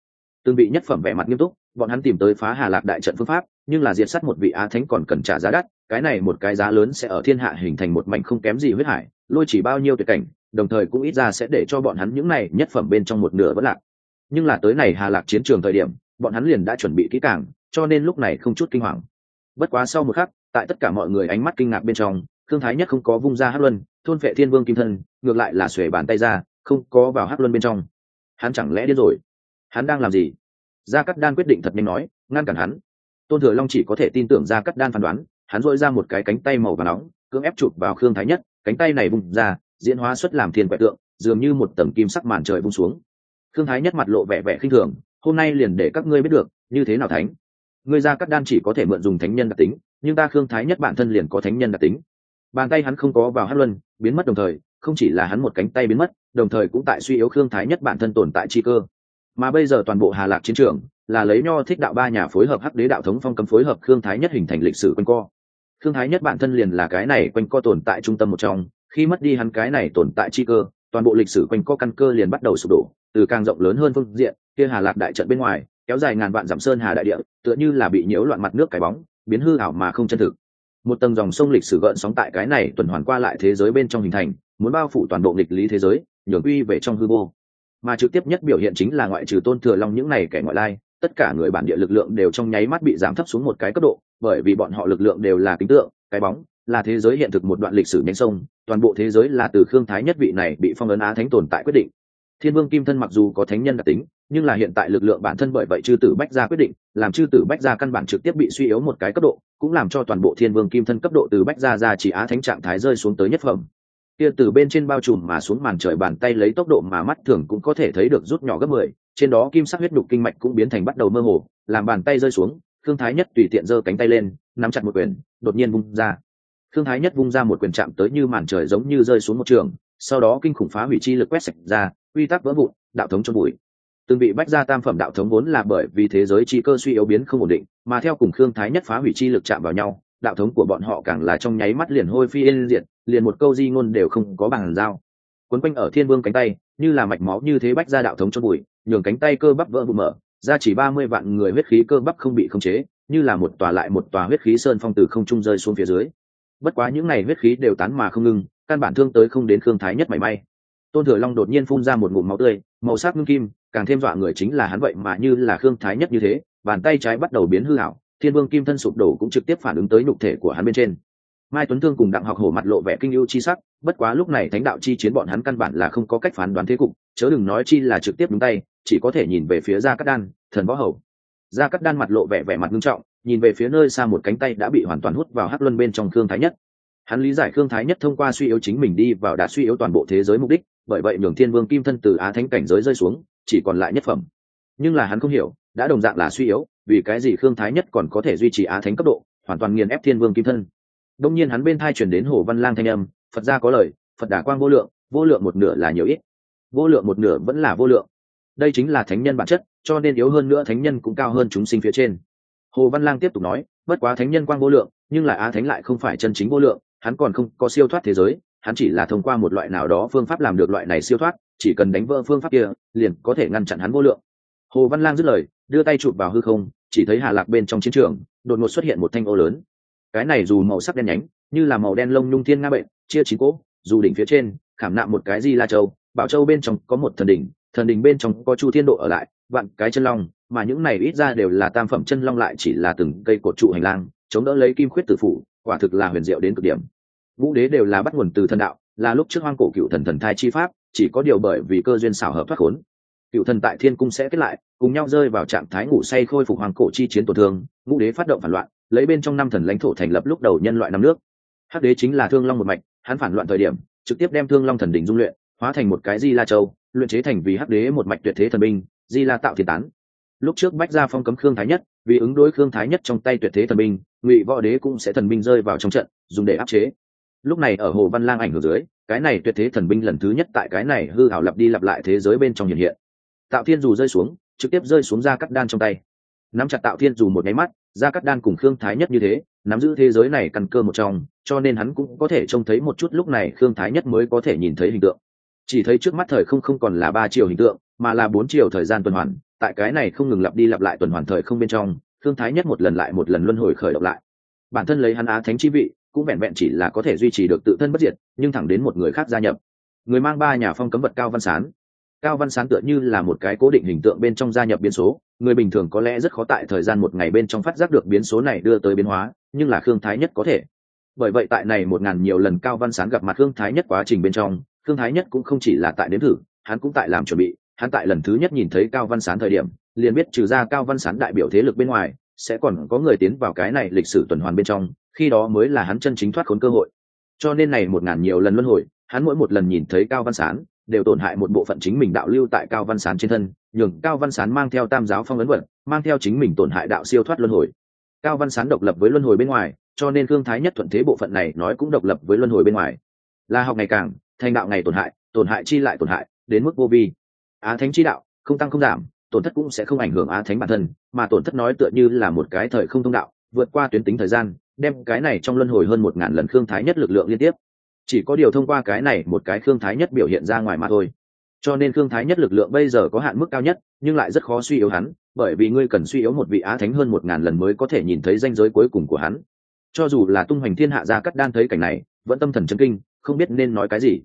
Từng vị nhất phẩm vẻ mặt nghiêm túc, bọn hắn tìm tới phá hà lạc đại trận phương pháp, nhưng là diệt sát một vị á thánh còn cần trả giá đắt, cái này một cái giá lớn sẽ ở thiên hạ hình thành một mảnh không kém gì huyết hải, lôi chỉ bao nhiêu tuyệt cảnh, đồng thời cũng ít ra sẽ để cho bọn hắn những này nhất phẩm bên trong một nửa vẫn lạc nhưng là tới này hà lạc chiến trường thời điểm, bọn hắn liền đã chuẩn bị kỹ càng, cho nên lúc này không chút kinh hoàng. Bất quá sau một khắc, tại tất cả mọi người ánh mắt kinh ngạc bên trong thương thái nhất không có vung ra hát luân, thôn vệ thiên vương kim thân, ngược lại là xuể bàn tay ra, không có vào hát luân bên trong. Hắn chẳng lẽ điên rồi? Hắn đang làm gì? Gia cắt đan quyết định thật nhanh nói, ngăn cản hắn. Tôn thừa long chỉ có thể tin tưởng gia cắt đan phán đoán, hắn dội ra một cái cánh tay màu và nóng, cưỡng ép chụp vào khương thái nhất, cánh tay này bung ra, diễn hóa xuất làm thiên quẹt tượng, dường như một tầng kim sắc màn trời vung xuống khương thái nhất mặt lộ vẻ vẻ khinh thường, hôm nay liền để các ngươi biết được, như thế nào thánh? Ngươi ra các đan chỉ có thể mượn dùng thánh nhân đặc tính, nhưng ta khương thái nhất bản thân liền có thánh nhân đặc tính. Bàn tay hắn không có vào hát luân, biến mất đồng thời, không chỉ là hắn một cánh tay biến mất, đồng thời cũng tại suy yếu khương thái nhất bản thân tồn tại chi cơ. Mà bây giờ toàn bộ hà lạc chiến trường là lấy nho thích đạo ba nhà phối hợp hắc đế đạo thống phong cấm phối hợp khương thái nhất hình thành lịch sử quanh co. Khương thái nhất bản thân liền là cái này quanh co tồn tại trung tâm một trong, khi mất đi hắn cái này tồn tại chi cơ, toàn bộ lịch sử quanh co căn cơ liền bắt đầu sụp đổ từ càng rộng lớn hơn phương diện, kia hà lạc đại trận bên ngoài, kéo dài ngàn vạn dặm sơn hà đại địa, tựa như là bị nhiễu loạn mặt nước cái bóng, biến hư ảo mà không chân thực. Một tầng dòng sông lịch sử gợn sóng tại cái này tuần hoàn qua lại thế giới bên trong hình thành, muốn bao phủ toàn bộ nghịch lý thế giới, nhường uy về trong hư vô. Mà trực tiếp nhất biểu hiện chính là ngoại trừ tôn thừa long những này kẻ ngoại lai, tất cả người bản địa lực lượng đều trong nháy mắt bị giảm thấp xuống một cái cấp độ, bởi vì bọn họ lực lượng đều là kính tượng, cái bóng, là thế giới hiện thực một đoạn lịch sử nhánh sông, toàn bộ thế giới là từ khương thái nhất vị này bị phong ấn á thánh tồn tại quyết định thiên vương kim thân mặc dù có thánh nhân đặc tính, nhưng là hiện tại lực lượng bản thân bởi vậy chư tử bách gia quyết định, làm chư tử bách gia căn bản trực tiếp bị suy yếu một cái cấp độ, cũng làm cho toàn bộ thiên vương kim thân cấp độ từ bách gia ra chỉ á thánh trạng thái rơi xuống tới nhất phẩm. Kia từ bên trên bao trùm mà xuống màn trời bàn tay lấy tốc độ mà mắt thường cũng có thể thấy được rút nhỏ gấp mười, trên đó kim sắc huyết đục kinh mạch cũng biến thành bắt đầu mơ hồ, làm bàn tay rơi xuống thương thái nhất tùy tiện giơ cánh tay lên, nắm chặt một quyền, đột nhiên vung ra. Thương thái nhất vung ra một quyền chạm tới như màn trời giống như rơi xuống một trường, sau đó kinh khủng phá hủy chi lực quét sạch ra quy tắc vỡ vụn, đạo thống trong bụi từng bị bách ra tam phẩm đạo thống vốn là bởi vì thế giới chi cơ suy yếu biến không ổn định, mà theo cùng khương thái nhất phá hủy chi lực chạm vào nhau, đạo thống của bọn họ càng là trong nháy mắt liền hôi phi yên diệt, liền một câu di ngôn đều không có bằng dao quấn quanh ở thiên vương cánh tay, như là mạch máu như thế bách ra đạo thống trong bụi nhường cánh tay cơ bắp vỡ vụ mở, ra chỉ ba mươi vạn người huyết khí cơ bắp không bị khống chế, như là một tòa lại một tòa huyết khí sơn phong từ không trung rơi xuống phía dưới. Bất quá những này huyết khí đều tán mà không ngưng căn bản thương tới không đến khương thái nhất mảy may tôn thừa long đột nhiên phun ra một ngụm máu tươi, màu sắc ngưng kim, càng thêm dọa người chính là hắn vậy mà như là khương thái nhất như thế, bàn tay trái bắt đầu biến hư hảo thiên vương kim thân sụp đổ cũng trực tiếp phản ứng tới nhục thể của hắn bên trên. Mai tuấn thương cùng đặng học hổ mặt lộ vẻ kinh ưu chi sắc, bất quá lúc này thánh đạo chi chiến bọn hắn căn bản là không có cách phán đoán thế cục, chớ đừng nói chi là trực tiếp đúng tay, chỉ có thể nhìn về phía gia cắt đan, thần võ hầu. Gia cắt đan mặt lộ vẻ vẻ mặt nghiêm trọng, nhìn về phía nơi xa một cánh tay đã bị hoàn toàn hút vào hắc luân bên trong khương thái nhất. Hắn lý giải khương thái nhất thông qua suy yếu chính mình đi vào đã suy yếu toàn bộ thế giới mục đích bởi vậy nhường thiên vương kim thân từ á thánh cảnh giới rơi xuống, chỉ còn lại nhất phẩm. Nhưng là hắn không hiểu, đã đồng dạng là suy yếu, vì cái gì khương thái nhất còn có thể duy trì á thánh cấp độ, hoàn toàn nghiền ép thiên vương kim thân. Đông nhiên hắn bên thai chuyển đến hồ văn lang thanh âm, phật gia có lời, phật đả quang vô lượng vô lượng một nửa là nhiều ít. Vô lượng một nửa vẫn là vô lượng. Đây chính là thánh nhân bản chất, cho nên yếu hơn nữa thánh nhân cũng cao hơn chúng sinh phía trên. Hồ văn lang tiếp tục nói, bất quá thánh nhân quang vô lượng, nhưng là á thánh lại không phải chân chính vô lượng, hắn còn không có siêu thoát thế giới hắn chỉ là thông qua một loại nào đó phương pháp làm được loại này siêu thoát, chỉ cần đánh vỡ phương pháp kia, liền có thể ngăn chặn hắn vô lượng. Hồ văn lang dứt lời, đưa tay chụp vào hư không, chỉ thấy hà lạc bên trong chiến trường, đột ngột xuất hiện một thanh ô lớn. Cái này dù màu sắc đen nhánh, như là màu đen lông nhung thiên nga bệnh, chia chín cỗ, dù đỉnh phía trên, khảm nạm một cái di la châu, bảo châu bên trong có một thần đỉnh thần đỉnh bên trong có chu thiên độ ở lại, vạn cái chân long, mà những này ít ra đều là tam phẩm chân long lại chỉ là từng cây cột trụ hành lang, chống đỡ lấy kim khuyết tử phủ, quả thực là huyền diệu đến cực điểm vũ đế đều là bắt nguồn từ thần đạo, là lúc trước hoang cổ cựu thần thần thai chi pháp, chỉ có điều bởi vì cơ duyên xảo hợp thoát khốn. Cựu thần tại thiên cung sẽ kết lại, cùng nhau rơi vào trạng thái ngủ say khôi phục hoàng cổ chi chiến tổn thương ngũ đế phát động phản loạn, lấy bên trong năm thần lãnh thổ thành lập lúc đầu nhân loại năm nước. Hắc đế chính là thương long một mạch, hắn phản loạn thời điểm, trực tiếp đem thương long thần đỉnh dung luyện, hóa thành một cái di la châu, luyện chế thành vì hắc đế một mạch tuyệt thế thần binh, di la tạo thiên tán. Lúc trước bách gia phong cấm khương thái nhất, vì ứng đối khương thái nhất trong tay tuyệt thế thần binh, ngụy võ đế cũng sẽ thần binh rơi vào trong trận, dùng để áp chế lúc này ở hồ văn lang ảnh hưởng dưới, cái này tuyệt thế thần binh lần thứ nhất tại cái này hư hảo lặp đi lặp lại thế giới bên trong hiện hiện. Tạo thiên dù rơi xuống, trực tiếp rơi xuống ra cắt đan trong tay. Nắm chặt tạo thiên dù một nháy mắt ra cắt đan cùng khương thái nhất như thế, nắm giữ thế giới này căn cơ một trong, cho nên hắn cũng có thể trông thấy một chút lúc này khương thái nhất mới có thể nhìn thấy hình tượng. Chỉ thấy trước mắt thời không không còn là ba chiều hình tượng, mà là bốn chiều thời gian tuần hoàn, tại cái này không ngừng lặp đi lặp lại tuần hoàn thời không bên trong, khương thái nhất một lần lại một lần luân hồi khởi động lại. Bản thân lấy hắn á thánh chi vị cũng vẹn vẹn chỉ là có thể duy trì được tự thân bất diệt, nhưng thẳng đến một người khác gia nhập. Người mang ba nhà phong cấm vật cao văn sán. Cao văn sán tựa như là một cái cố định hình tượng bên trong gia nhập biến số, người bình thường có lẽ rất khó tại thời gian một ngày bên trong phát giác được biến số này đưa tới biến hóa, nhưng là khương thái nhất có thể. Bởi vậy tại này một ngàn nhiều lần cao văn sán gặp mặt khương thái nhất quá trình bên trong, khương thái nhất cũng không chỉ là tại đến thử, hắn cũng tại làm chuẩn bị. Hắn tại lần thứ nhất nhìn thấy cao văn sán thời điểm, liền biết trừ ra cao văn sán đại biểu thế lực bên ngoài, sẽ còn có người tiến vào cái này lịch sử tuần hoàn bên trong khi đó mới là hắn chân chính thoát khốn cơ hội. Cho nên này một ngàn nhiều lần luân hồi hắn mỗi một lần nhìn thấy cao văn sán đều tổn hại một bộ phận chính mình đạo lưu tại cao văn sán trên thân nhường cao văn sán mang theo tam giáo phong ấn vận, mang theo chính mình tổn hại đạo siêu thoát luân hồi. Cao văn sán độc lập với luân hồi bên ngoài cho nên thương thái nhất thuận thế bộ phận này nói cũng độc lập với luân hồi bên ngoài. Là học ngày càng thành đạo ngày tổn hại tổn hại chi lại tổn hại đến mức vô vi. Á thánh chi đạo không tăng không giảm tổn thất cũng sẽ không ảnh hưởng á thánh bản thân mà tổn thất nói tựa như là một cái thời không thông đạo vượt qua tuyến tính thời gian đem cái này trong luân hồi hơn một ngàn lần khương thái nhất lực lượng liên tiếp. Chỉ có điều thông qua cái này một cái khương thái nhất biểu hiện ra ngoài mà thôi. Cho nên khương thái nhất lực lượng bây giờ có hạn mức cao nhất, nhưng lại rất khó suy yếu hắn, bởi vì ngươi cần suy yếu một vị á thánh hơn một ngàn lần mới có thể nhìn thấy danh giới cuối cùng của hắn. Cho dù là tung hoành thiên hạ gia cắt đan thấy cảnh này, vẫn tâm thần chân kinh, không biết nên nói cái gì.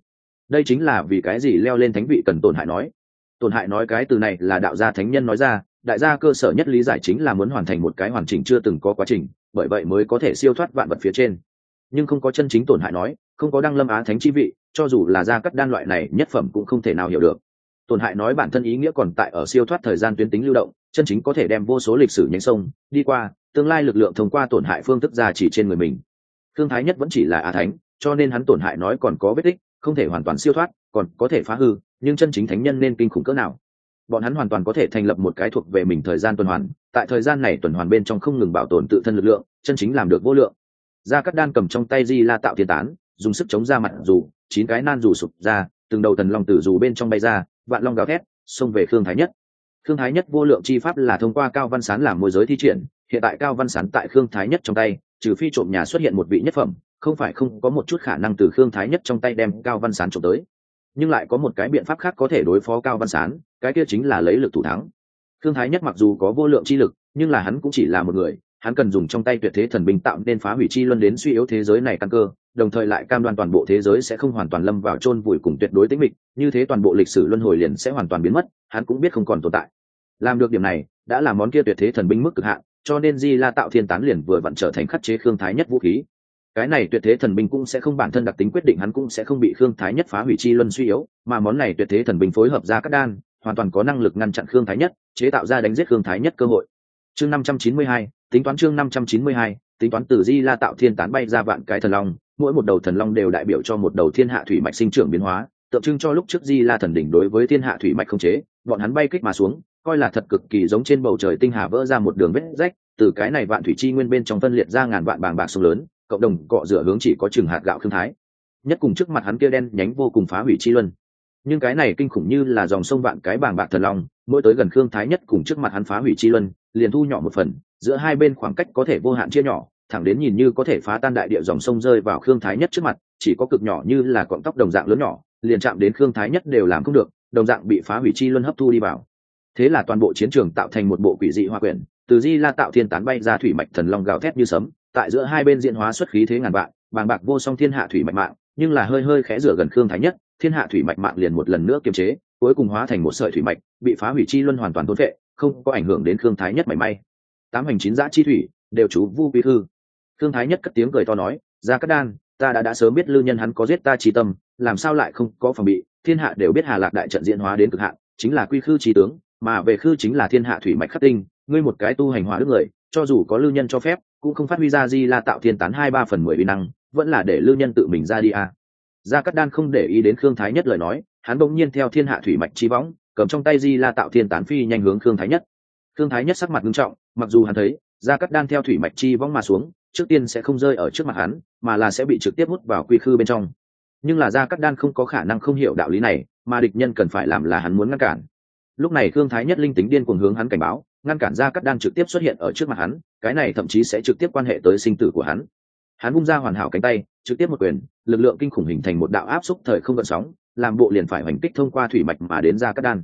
Đây chính là vì cái gì leo lên thánh vị cần tổn hại nói. Tổn hại nói cái từ này là đạo gia thánh nhân nói ra đại gia cơ sở nhất lý giải chính là muốn hoàn thành một cái hoàn chỉnh chưa từng có quá trình, bởi vậy mới có thể siêu thoát vạn vật phía trên. Nhưng không có chân chính tổn hại nói, không có đăng lâm á thánh chi vị, cho dù là gia cắt đan loại này nhất phẩm cũng không thể nào hiểu được. Tổn hại nói bản thân ý nghĩa còn tại ở siêu thoát thời gian tuyến tính lưu động, chân chính có thể đem vô số lịch sử nhánh sông, đi qua, tương lai lực lượng thông qua tổn hại phương thức ra chỉ trên người mình. Thương thái nhất vẫn chỉ là á thánh, cho nên hắn tổn hại nói còn có vết tích, không thể hoàn toàn siêu thoát, còn có thể phá hư, nhưng chân chính thánh nhân nên kinh khủng cỡ nào? Bọn hắn hoàn toàn có thể thành lập một cái thuộc về mình thời gian tuần hoàn, tại thời gian này tuần hoàn bên trong không ngừng bảo tồn tự thân lực lượng, chân chính làm được vô lượng. Gia cắt đan cầm trong tay di la tạo thiên tán, dùng sức chống ra mặt dù, chín cái nan dù sụp ra, từng đầu thần long tử dù bên trong bay ra, vạn long gào thét, xông về khương thái nhất. Khương thái nhất vô lượng chi pháp là thông qua cao văn sán làm môi giới thi triển, hiện tại cao văn sán tại khương thái nhất trong tay, trừ phi trộm nhà xuất hiện một vị nhất phẩm, không phải không có một chút khả năng từ khương thái nhất trong tay đem cao văn sán trộm tới nhưng lại có một cái biện pháp khác có thể đối phó cao văn sán, cái kia chính là lấy lực thủ thắng. Thương thái nhất mặc dù có vô lượng chi lực, nhưng là hắn cũng chỉ là một người, hắn cần dùng trong tay tuyệt thế thần binh tạo nên phá hủy chi luân đến suy yếu thế giới này căn cơ, đồng thời lại cam đoan toàn bộ thế giới sẽ không hoàn toàn lâm vào chôn vùi cùng tuyệt đối tĩnh mịch, như thế toàn bộ lịch sử luân hồi liền sẽ hoàn toàn biến mất, hắn cũng biết không còn tồn tại. Làm được điểm này, đã là món kia tuyệt thế thần binh mức cực hạn, cho nên di la tạo thiên tán liền vừa vặn trở thành khắc chế khương thái nhất vũ khí cái này tuyệt thế thần binh cũng sẽ không bản thân đặc tính quyết định hắn cũng sẽ không bị khương thái nhất phá hủy chi luân suy yếu, mà món này tuyệt thế thần binh phối hợp ra các đan, hoàn toàn có năng lực ngăn chặn khương thái nhất, chế tạo ra đánh giết khương thái nhất cơ hội. Chương năm trăm chín mươi hai, tính toán chương năm trăm chín mươi hai, tính toán từ di la tạo thiên tán bay ra vạn cái thần long, mỗi một đầu thần long đều đại biểu cho một đầu thiên hạ thủy mạch sinh trưởng biến hóa, tượng trưng cho lúc trước di la thần đỉnh đối với thiên hạ thủy mạch không chế, bọn hắn bay kích mà xuống, coi là thật cực kỳ giống trên bầu trời tinh hà vỡ ra một đường vết rách, từ cái này vạn thủy chi nguyên bên trong phân liệt ra ngàn vạn bàng bạc sông lớn cộng đồng cọ rửa hướng chỉ có chừng hạt gạo khương thái. Nhất cùng trước mặt hắn kia đen nhánh vô cùng phá hủy chi luân. Nhưng cái này kinh khủng như là dòng sông vạn cái bàng bạc thần long, mỗi tới gần khương thái nhất cùng trước mặt hắn phá hủy chi luân, liền thu nhỏ một phần, giữa hai bên khoảng cách có thể vô hạn chia nhỏ, thẳng đến nhìn như có thể phá tan đại địa dòng sông rơi vào khương thái nhất trước mặt, chỉ có cực nhỏ như là cọng tóc đồng dạng lớn nhỏ, liền chạm đến khương thái nhất đều làm không được, đồng dạng bị phá hủy chi luân hấp thu đi vào. Thế là toàn bộ chiến trường tạo thành một bộ quỷ dị hoa quyển, từ di la tạo thiên tán bay ra thủy mạch thần long gào thét như sấm tại giữa hai bên diễn hóa xuất khí thế ngàn vạn, bàng bạc vô song thiên hạ thủy mạch mạng, nhưng là hơi hơi khẽ rửa gần khương thái nhất, thiên hạ thủy mạch mạng liền một lần nữa kiềm chế, cuối cùng hóa thành một sợi thủy mạch, bị phá hủy chi luân hoàn toàn thôn vệ, không có ảnh hưởng đến khương thái nhất mảy may. Tám hành chín giã chi thủy, đều chú vu bí hư. Khương thái nhất cất tiếng cười to nói, ra cắt đan, ta đã đã sớm biết lưu nhân hắn có giết ta trí tâm, làm sao lại không có phòng bị, thiên hạ đều biết hà lạc đại trận diễn hóa đến cực hạn, chính là quy khư trí tướng, mà về khư chính là thiên hạ thủy mạch khắc tinh, ngươi một cái tu hành hóa đức người, cho dù có lưu nhân cho phép cũng không phát huy ra di la tạo thiên tán hai ba phần mười vi năng, vẫn là để lưu nhân tự mình ra đi à. gia cắt đan không để ý đến khương thái nhất lời nói, hắn bỗng nhiên theo thiên hạ thủy mạch chi võng, cầm trong tay di la tạo thiên tán phi nhanh hướng khương thái nhất. Khương thái nhất sắc mặt nghiêm trọng, mặc dù hắn thấy gia cắt đan theo thủy mạch chi võng mà xuống, trước tiên sẽ không rơi ở trước mặt hắn, mà là sẽ bị trực tiếp hút vào quy khư bên trong. Nhưng là gia cắt đan không có khả năng không hiểu đạo lý này, mà địch nhân cần phải làm là hắn muốn ngăn cản. Lúc này khương thái nhất linh tính điên cuồng hướng hắn cảnh báo ngăn cản ra cắt đan trực tiếp xuất hiện ở trước mặt hắn, cái này thậm chí sẽ trực tiếp quan hệ tới sinh tử của hắn. Hắn bung ra hoàn hảo cánh tay, trực tiếp một quyền, lực lượng kinh khủng hình thành một đạo áp xúc thời không gợn sóng, làm bộ liền phải hoành kích thông qua thủy mạch mà đến ra cắt đan.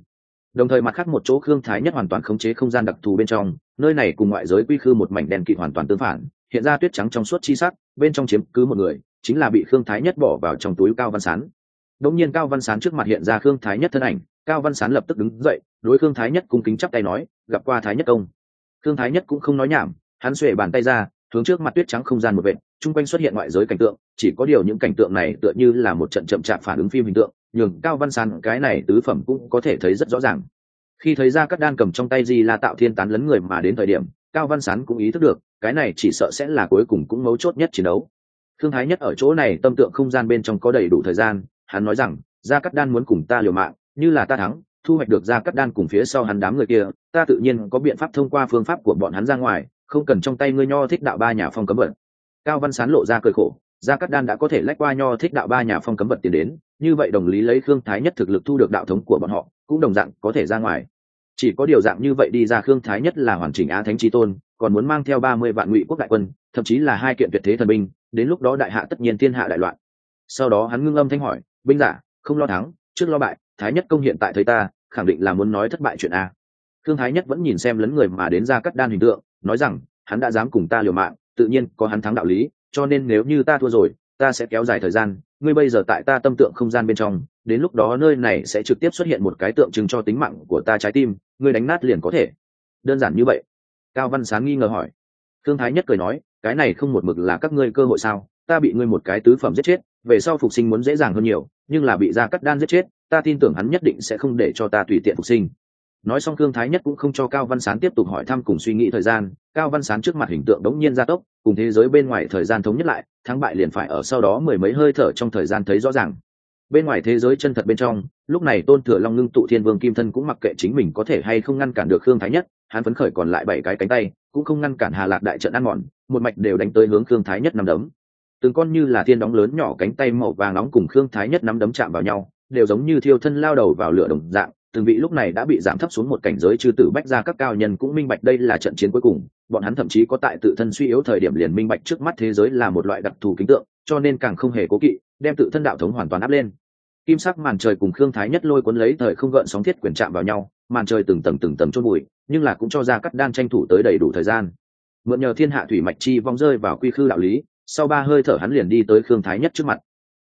Đồng thời mặt khác một chỗ khương thái nhất hoàn toàn khống chế không gian đặc thù bên trong, nơi này cùng ngoại giới quy khư một mảnh đen kịt hoàn toàn tương phản, hiện ra tuyết trắng trong suốt chi sắc, bên trong chiếm cứ một người, chính là bị khương thái nhất bỏ vào trong túi cao văn sán. Đống nhiên cao văn sán trước mặt hiện ra khương thái nhất thân ảnh cao văn sán lập tức đứng dậy, đối khương thái nhất cung kính chắp tay nói, gặp qua thái nhất công. Khương thái nhất cũng không nói nhảm, hắn xuể bàn tay ra, hướng trước mặt tuyết trắng không gian một vệt, chung quanh xuất hiện ngoại giới cảnh tượng, chỉ có điều những cảnh tượng này tựa như là một trận chậm chạp phản ứng phim hình tượng, nhường cao văn sán cái này tứ phẩm cũng có thể thấy rất rõ ràng. Khi thấy ra các đan cầm trong tay di là tạo thiên tán lấn người mà đến thời điểm, cao văn sán cũng ý thức được, cái này chỉ sợ sẽ là cuối cùng cũng mấu chốt nhất chiến đấu. Thương thái nhất ở chỗ này tâm tượng không gian bên trong có đầy đủ thời gian, hắn nói rằng, gia cắt đan muốn cùng ta liều mạng như là ta thắng, thu hoạch được gia cắt đan cùng phía sau hắn đám người kia, ta tự nhiên có biện pháp thông qua phương pháp của bọn hắn ra ngoài, không cần trong tay ngươi nho thích đạo ba nhà phong cấm vật cao văn sán lộ ra cười khổ gia cắt đan đã có thể lách qua nho thích đạo ba nhà phong cấm vật tiến đến, như vậy đồng lý lấy khương thái nhất thực lực thu được đạo thống của bọn họ, cũng đồng dạng có thể ra ngoài. Chỉ có điều dạng như vậy đi ra khương thái nhất là hoàn chỉnh á thánh trí tôn, còn muốn mang theo ba mươi vạn ngụy quốc đại quân, thậm chí là hai kiện tuyệt thế thần binh, đến lúc đó đại hạ tất nhiên thiên hạ đại loạn. Sau đó hắn ngưng âm thanh hỏi, binh giả, không lo thắng, trước lo bại thái nhất công hiện tại thấy ta, khẳng định là muốn nói thất bại chuyện a. Thương thái nhất vẫn nhìn xem lấn người mà đến ra cắt đan hình tượng, nói rằng, hắn đã dám cùng ta liều mạng, tự nhiên có hắn thắng đạo lý, cho nên nếu như ta thua rồi, ta sẽ kéo dài thời gian, ngươi bây giờ tại ta tâm tượng không gian bên trong, đến lúc đó nơi này sẽ trực tiếp xuất hiện một cái tượng trưng cho tính mạng của ta trái tim, ngươi đánh nát liền có thể. Đơn giản như vậy. Cao văn Sáng nghi ngờ hỏi. Thương thái nhất cười nói, cái này không một mực là các ngươi cơ hội sao? Ta bị ngươi một cái tứ phẩm giết chết, về sau phục sinh muốn dễ dàng hơn nhiều, nhưng là bị gia cắt đan giết chết ta tin tưởng hắn nhất định sẽ không để cho ta tùy tiện phục sinh. Nói xong thương thái nhất cũng không cho cao văn sán tiếp tục hỏi thăm cùng suy nghĩ thời gian. Cao văn sán trước mặt hình tượng đống nhiên gia tốc, cùng thế giới bên ngoài thời gian thống nhất lại, thắng bại liền phải ở sau đó mười mấy hơi thở trong thời gian thấy rõ ràng. Bên ngoài thế giới chân thật bên trong, lúc này tôn thừa long ngưng tụ thiên vương kim thân cũng mặc kệ chính mình có thể hay không ngăn cản được khương thái nhất, hắn phấn khởi còn lại bảy cái cánh tay, cũng không ngăn cản hà lạc đại trận ăn mòn, một mạch đều đánh tới hướng khương thái nhất nằm đấm. Từng con như là thiên đóng lớn nhỏ cánh tay màu vàng nóng cùng khương thái nhất nắm đấm chạm vào nhau đều giống như thiêu thân lao đầu vào lửa đồng dạng, từng vị lúc này đã bị giảm thấp xuống một cảnh giới chư tử bách ra các cao nhân cũng minh bạch đây là trận chiến cuối cùng, bọn hắn thậm chí có tại tự thân suy yếu thời điểm liền minh bạch trước mắt thế giới là một loại đặc thù kính tượng, cho nên càng không hề cố kỵ, đem tự thân đạo thống hoàn toàn áp lên. Kim sắc màn trời cùng khương thái nhất lôi cuốn lấy thời không gợn sóng thiết quyển chạm vào nhau, màn trời từng tầng từng tầng chôn bụi, nhưng là cũng cho ra cắt đan tranh thủ tới đầy đủ thời gian. Mượn nhờ thiên hạ thủy mạch chi vong rơi vào quy khư đạo lý, sau ba hơi thở hắn liền đi tới khương thái nhất trước mặt.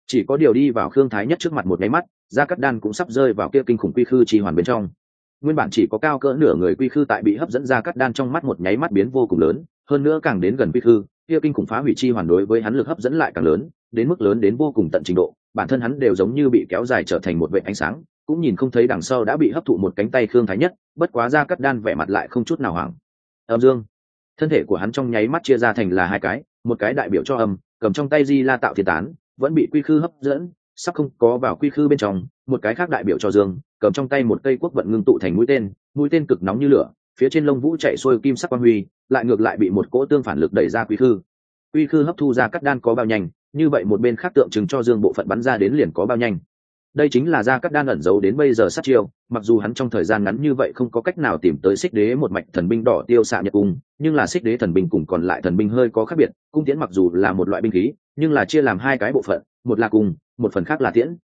Chỉ có điều đi vào khương thái nhất trước mặt một máy mắt gia cắt đan cũng sắp rơi vào kia kinh khủng quy khư chi hoàn bên trong. Nguyên bản chỉ có cao cỡ nửa người quy khư tại bị hấp dẫn Gia cắt đan trong mắt một nháy mắt biến vô cùng lớn, hơn nữa càng đến gần quy khư, kia kinh khủng phá hủy chi hoàn đối với hắn lực hấp dẫn lại càng lớn, đến mức lớn đến vô cùng tận trình độ, bản thân hắn đều giống như bị kéo dài trở thành một vệ ánh sáng, cũng nhìn không thấy đằng sau đã bị hấp thụ một cánh tay khương thái nhất, bất quá ra cắt đan vẻ mặt lại không chút nào hoảng. Âm dương. Thân thể của hắn trong nháy mắt chia ra thành là hai cái, một cái đại biểu cho âm, cầm trong tay di la tạo thiên tán, vẫn bị quy khư hấp dẫn sắp không có vào quy khư bên trong, một cái khác đại biểu cho dương, cầm trong tay một cây quốc vận ngưng tụ thành mũi tên mũi tên cực nóng như lửa, phía trên lông vũ chạy xuôi kim sắc quang huy, lại ngược lại bị một cỗ tương phản lực đẩy ra quy khư. Quy khư hấp thu ra cắt đan có bao nhanh, như vậy một bên khác tượng trưng cho dương bộ phận bắn ra đến liền có bao nhanh. Đây chính là ra cắt đan ẩn giấu đến bây giờ sát chiêu, mặc dù hắn trong thời gian ngắn như vậy không có cách nào tìm tới xích đế một mạch thần binh đỏ tiêu xạ nhật cung, nhưng là xích đế thần binh cùng còn lại thần binh hơi có khác biệt, cung tiễn mặc dù là một loại binh khí, nhưng là chia làm hai cái bộ phận, một là cùng một phần khác là tiễn.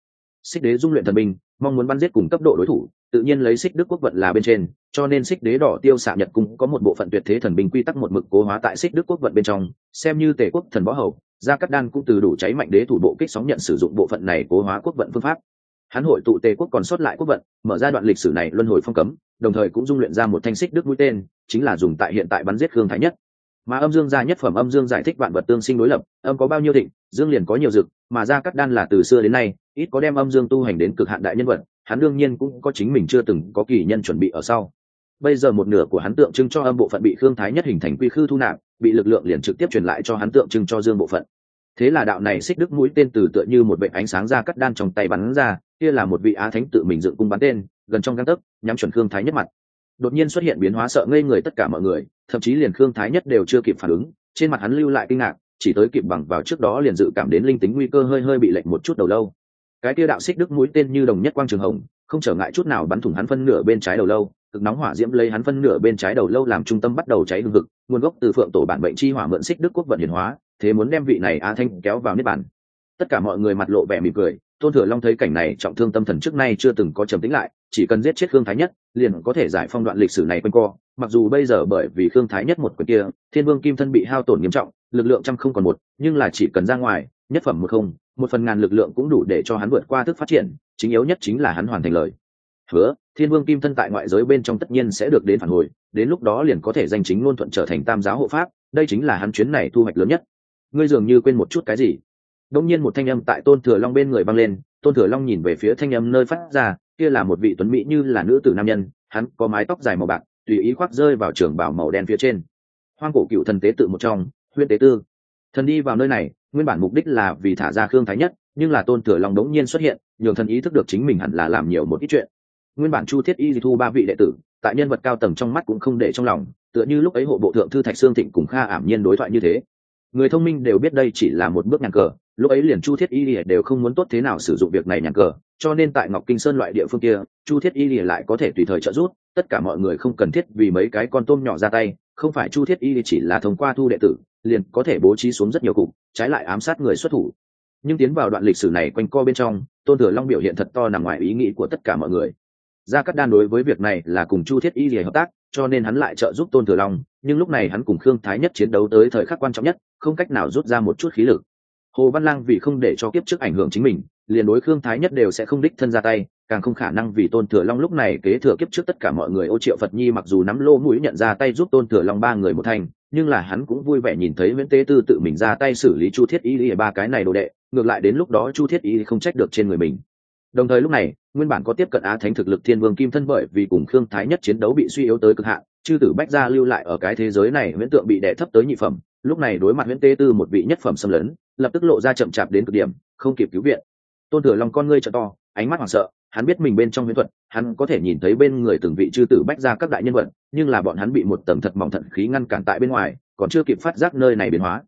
Xích đế dung luyện thần binh, mong muốn bắn giết cùng cấp độ đối thủ, tự nhiên lấy xích đức quốc vận là bên trên, cho nên xích đế đỏ tiêu xạ nhật cung có một bộ phận tuyệt thế thần binh quy tắc một mực cố hóa tại xích đức quốc vận bên trong, xem như tề quốc thần võ hầu, gia cắt đan cũng từ đủ cháy mạnh đế thủ bộ kích sóng nhận sử dụng bộ phận này cố hóa quốc vận phương pháp. Hắn hội tụ tề quốc còn sót lại quốc vận, mở ra đoạn lịch sử này luân hồi phong cấm, đồng thời cũng dung luyện ra một thanh xích đức mũi tên, chính là dùng tại hiện tại bắn giết khương thái nhất mà âm dương gia nhất phẩm âm dương giải thích vạn vật tương sinh đối lập, âm có bao nhiêu thịnh, dương liền có nhiều dực, mà gia cắt đan là từ xưa đến nay, ít có đem âm dương tu hành đến cực hạn đại nhân vật, hắn đương nhiên cũng có chính mình chưa từng có kỳ nhân chuẩn bị ở sau. Bây giờ một nửa của hắn tượng trưng cho âm bộ phận bị khương thái nhất hình thành quy khư thu nạp, bị lực lượng liền trực tiếp truyền lại cho hắn tượng trưng cho dương bộ phận. Thế là đạo này xích đức mũi tên từ tựa như một bệnh ánh sáng ra cắt đan trong tay bắn ra, kia là một vị á thánh tự mình dựng cung bắn tên, gần trong găng tấc, nhắm chuẩn khương thái nhất mặt đột nhiên xuất hiện biến hóa sợ ngây người tất cả mọi người, thậm chí liền khương thái nhất đều chưa kịp phản ứng, trên mặt hắn lưu lại kinh ngạc, chỉ tới kịp bằng vào trước đó liền dự cảm đến linh tính nguy cơ hơi hơi bị lệnh một chút đầu lâu. Cái kia đạo xích đức mũi tên như đồng nhất quang trường hồng, không trở ngại chút nào bắn thủng hắn phân nửa bên trái đầu lâu, cực nóng hỏa diễm lấy hắn phân nửa bên trái đầu lâu làm trung tâm bắt đầu cháy hương thực nguồn gốc từ phượng tổ bản bệnh chi hỏa mượn xích đức quốc vận hiển hóa, thế muốn đem vị này a thanh kéo vào nếp bản tất cả mọi người mặt lộ vẻ mỉm cười tôn thừa long thấy cảnh này, trọng thương tâm thần trước nay chưa từng có trầm tĩnh lại, chỉ cần giết chết khương thái nhất, liền có thể giải phong đoạn lịch sử này quanh co. Mặc dù bây giờ bởi vì khương thái nhất một quyền kia, thiên vương kim thân bị hao tổn nghiêm trọng, lực lượng trăm không còn một, nhưng là chỉ cần ra ngoài, nhất phẩm một không, một phần ngàn lực lượng cũng đủ để cho hắn vượt qua thức phát triển, chính yếu nhất chính là hắn hoàn thành lời. Hứa, thiên vương kim thân tại ngoại giới bên trong tất nhiên sẽ được đến phản hồi, đến lúc đó liền có thể danh chính ngôn thuận trở thành tam giáo hộ pháp, đây chính là hắn chuyến này thu hoạch lớn nhất. Ngươi dường như quên một chút cái gì? Đông nhiên một thanh âm tại tôn thừa long bên người băng lên, tôn thừa long nhìn về phía thanh âm nơi phát ra, kia là một vị tuấn mỹ như là nữ tử nam nhân, hắn có mái tóc dài màu bạc, tùy ý khoác rơi vào trường bảo màu đen phía trên. Hoang cổ cựu thần tế tự một trong huyện tế tư. Thần đi vào nơi này, nguyên bản mục đích là vì thả ra khương thái nhất, nhưng là tôn thừa long đống nhiên xuất hiện, nhường thần ý thức được chính mình hẳn là làm nhiều một ít chuyện. Nguyên bản chu thiết y thu ba vị đệ tử, tại nhân vật cao tầng trong mắt cũng không để trong lòng, tựa như lúc ấy hộ bộ thượng thư thạch sương thịnh cùng kha ảm nhiên đối thoại như thế. Người thông minh đều biết đây chỉ là một bước nhàn cờ lúc ấy liền chu thiết y lìa đều không muốn tốt thế nào sử dụng việc này nhàn cờ, cho nên tại ngọc kinh sơn loại địa phương kia, chu thiết y lìa lại có thể tùy thời trợ giúp, tất cả mọi người không cần thiết vì mấy cái con tôm nhỏ ra tay, không phải chu thiết y chỉ là thông qua thu đệ tử, liền có thể bố trí xuống rất nhiều cục, trái lại ám sát người xuất thủ. Nhưng tiến vào đoạn lịch sử này quanh co bên trong, tôn thừa long biểu hiện thật to nằm ngoài ý nghĩ của tất cả mọi người. Gia cát đan đối với việc này là cùng chu thiết y lìa hợp tác, cho nên hắn lại trợ giúp tôn thừa long, nhưng lúc này hắn cùng khương thái nhất chiến đấu tới thời khắc quan trọng nhất, không cách nào rút ra một chút khí lực hồ văn lang vì không để cho kiếp trước ảnh hưởng chính mình, liền đối khương thái nhất đều sẽ không đích thân ra tay, càng không khả năng vì tôn thừa long lúc này kế thừa kiếp trước tất cả mọi người ô triệu phật nhi mặc dù nắm lô mũi nhận ra tay giúp tôn thừa long ba người một thành, nhưng là hắn cũng vui vẻ nhìn thấy nguyễn tế tư tự mình ra tay xử lý chu thiết y ba cái này đồ đệ, ngược lại đến lúc đó chu thiết y không trách được trên người mình. Đồng thời lúc này, nguyên bản có tiếp cận á thánh thực lực thiên vương kim thân bởi vì cùng khương thái nhất chiến đấu bị suy yếu tới cực hạn, chư tử bách gia lưu lại ở cái thế giới này huyễn tượng bị đè thấp tới nhị phẩm lúc này đối mặt nguyễn tế tư một vị nhất phẩm xâm lấn, lập tức lộ ra chậm chạp đến cực điểm, không kịp cứu viện. Tôn thừa lòng con ngươi trợ to, ánh mắt hoảng sợ, hắn biết mình bên trong huyễn thuật, hắn có thể nhìn thấy bên người từng vị chư tử bách gia các đại nhân vật, nhưng là bọn hắn bị một tầng thật mỏng thận khí ngăn cản tại bên ngoài, còn chưa kịp phát giác nơi này biến hóa.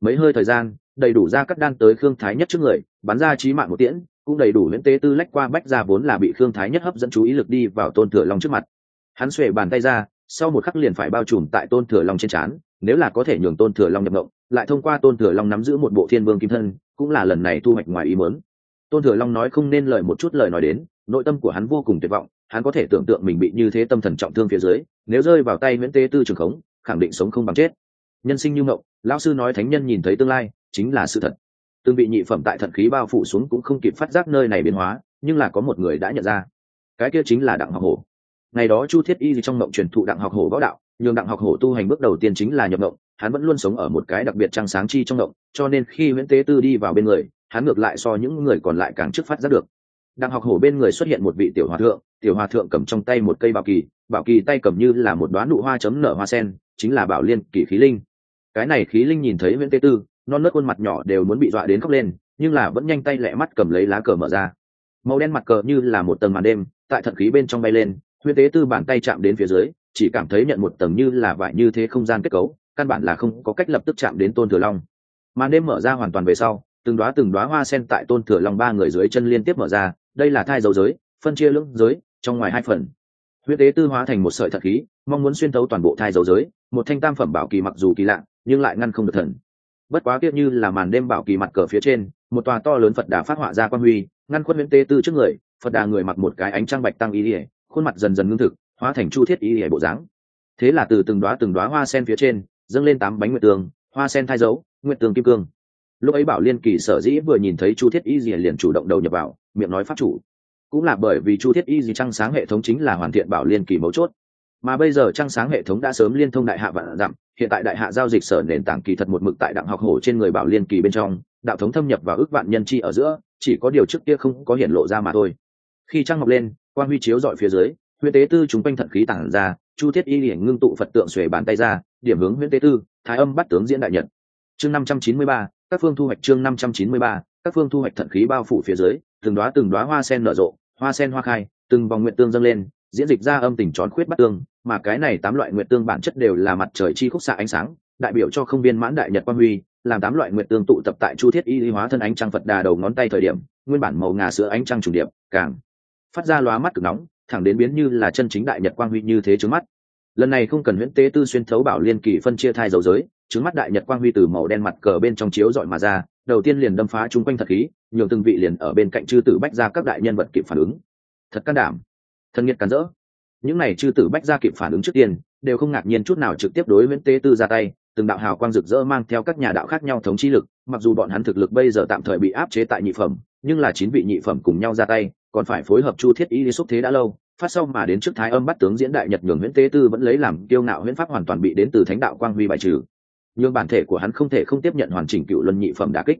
Mấy hơi thời gian, đầy đủ ra cắt đan tới khương thái nhất trước người, bắn ra trí mạng một tiễn, cũng đầy đủ huyễn tế tư lách qua bách gia vốn là bị khương thái nhất hấp dẫn chú ý lực đi vào tôn thừa long trước mặt. Hắn xuề bàn tay ra, sau một khắc liền phải bao trùm tại tôn thừa long trên trán nếu là có thể nhường tôn thừa long nhập động lại thông qua tôn thừa long nắm giữ một bộ thiên vương kim thân, cũng là lần này thu hoạch ngoài ý mớn tôn thừa long nói không nên lời một chút lời nói đến, nội tâm của hắn vô cùng tuyệt vọng, hắn có thể tưởng tượng mình bị như thế tâm thần trọng thương phía dưới, nếu rơi vào tay nguyễn tế tư trường khống, khẳng định sống không bằng chết. Nhân sinh như ngộng lão sư nói thánh nhân nhìn thấy tương lai, chính là sự thật. Tương bị nhị phẩm tại thận khí bao phủ xuống cũng không kịp phát giác nơi này biến hóa, nhưng là có một người đã nhận ra. Cái kia chính là đặng học hổ. Ngày đó chu thiết y trong mộng truyền thụ đặng học hổ võ đạo nhường đặng học hổ tu hành bước đầu tiên chính là nhập động, hắn vẫn luôn sống ở một cái đặc biệt trăng sáng chi trong động, cho nên khi nguyễn tế tư đi vào bên người hắn ngược lại so những người còn lại càng trước phát giác được. Đặng học hổ bên người xuất hiện một vị tiểu hòa thượng tiểu hòa thượng cầm trong tay một cây bảo kỳ bảo kỳ tay cầm như là một đoán nụ hoa chấm nở hoa sen chính là bảo liên kỳ khí linh. Cái này khí linh nhìn thấy nguyễn tế tư non nớt khuôn mặt nhỏ đều muốn bị dọa đến khóc lên nhưng là vẫn nhanh tay lẹ mắt cầm lấy lá cờ mở ra. Màu đen mặt cờ như là một tầng màn đêm tại thận khí bên trong bay lên nguyễn tế tư bàn tay chạm đến phía dưới chỉ cảm thấy nhận một tầng như là vải như thế không gian kết cấu, căn bản là không có cách lập tức chạm đến tôn thừa long. Màn đêm mở ra hoàn toàn về sau, từng đoá từng đoá hoa sen tại tôn thừa long ba người dưới chân liên tiếp mở ra, đây là thai dấu giới, phân chia lưỡng giới, trong ngoài hai phần. Huyết tế tư hóa thành một sợi thật khí, mong muốn xuyên thấu toàn bộ thai dấu giới, một thanh tam phẩm bảo kỳ mặc dù kỳ lạ, nhưng lại ngăn không được thần. Bất quá tiếc như là màn đêm bảo kỳ mặt cờ phía trên, một tòa to lớn phật đà phát họa ra quan huy, ngăn khuất nguyễn tế tư trước người, phật đà người mặc một cái ánh trăng bạch tăng ý ỉa khuôn mặt dần dần ngưng thực hóa thành chu thiết y ỉa bộ dáng. Thế là từ từng đoá từng đoá hoa sen phía trên, dâng lên tám bánh nguyệt tường, hoa sen thai dấu, nguyệt tường kim cương. Lúc ấy bảo liên kỳ sở dĩ vừa nhìn thấy chu thiết y gì liền chủ động đầu nhập vào, miệng nói pháp chủ. Cũng là bởi vì chu thiết y gì trăng sáng hệ thống chính là hoàn thiện bảo liên kỳ mấu chốt. Mà bây giờ trăng sáng hệ thống đã sớm liên thông đại hạ vạn dặm, hiện tại đại hạ giao dịch sở nền tảng kỳ thật một mực tại đặng học hổ trên người bảo liên kỳ bên trong, đạo thống thâm nhập và ước vạn nhân chi ở giữa, chỉ có điều trước kia không có hiện lộ ra mà thôi. Khi trăng ngọc lên quan huy chiếu dọi phía dưới huyện tế tư chúng quanh thận khí tản ra, chu thiết y liền ngưng tụ phật tượng xuề bàn tay ra, điểm hướng huyện tế tư, thái âm bắt tướng diễn đại nhật. Chương năm trăm chín mươi ba, các phương thu hoạch chương năm trăm chín mươi ba, các phương thu hoạch thận khí bao phủ phía dưới, từng đoá từng đoá hoa sen nở rộ, hoa sen hoa khai, từng vòng nguyện tương dâng lên, diễn dịch ra âm tình trón khuyết bắt tương, mà cái này tám loại nguyện tương bản chất đều là mặt trời chi khúc xạ ánh sáng, đại biểu cho không viên mãn đại nhật quang huy, làm tám loại nguyện tương tụ tập tại chu thiết y lý hóa thân ánh trăng phật đà đầu ngón tay thời điểm, nguyên bản màu ngà sữa ánh trăng trùng điệp, càng phát ra lóa mắt cực nóng thẳng đến biến như là chân chính đại nhật quang huy như thế trước mắt. Lần này không cần huyễn tế tư xuyên thấu bảo liên kỳ phân chia thai dầu giới, trước mắt đại nhật quang huy từ màu đen mặt cờ bên trong chiếu dọi mà ra, đầu tiên liền đâm phá chung quanh thật khí, nhường từng vị liền ở bên cạnh chư tử bách ra các đại nhân vật kịp phản ứng. Thật can đảm. Thân nhiệt cắn rỡ. Những này chư tử bách ra kịp phản ứng trước tiên, đều không ngạc nhiên chút nào trực tiếp đối nguyễn tế tư ra tay, từng đạo hào quang rực rỡ mang theo các nhà đạo khác nhau thống chi lực, mặc dù bọn hắn thực lực bây giờ tạm thời bị áp chế tại nhị phẩm, nhưng là chín vị nhị phẩm cùng nhau ra tay còn phải phối hợp chu thiết y đi xúc thế đã lâu, phát sau mà đến trước thái âm bắt tướng diễn đại nhật nhường nguyễn tế tư vẫn lấy làm kiêu ngạo huyễn pháp hoàn toàn bị đến từ thánh đạo quang huy bài trừ. Nhưng bản thể của hắn không thể không tiếp nhận hoàn chỉnh cựu luân nhị phẩm đà kích.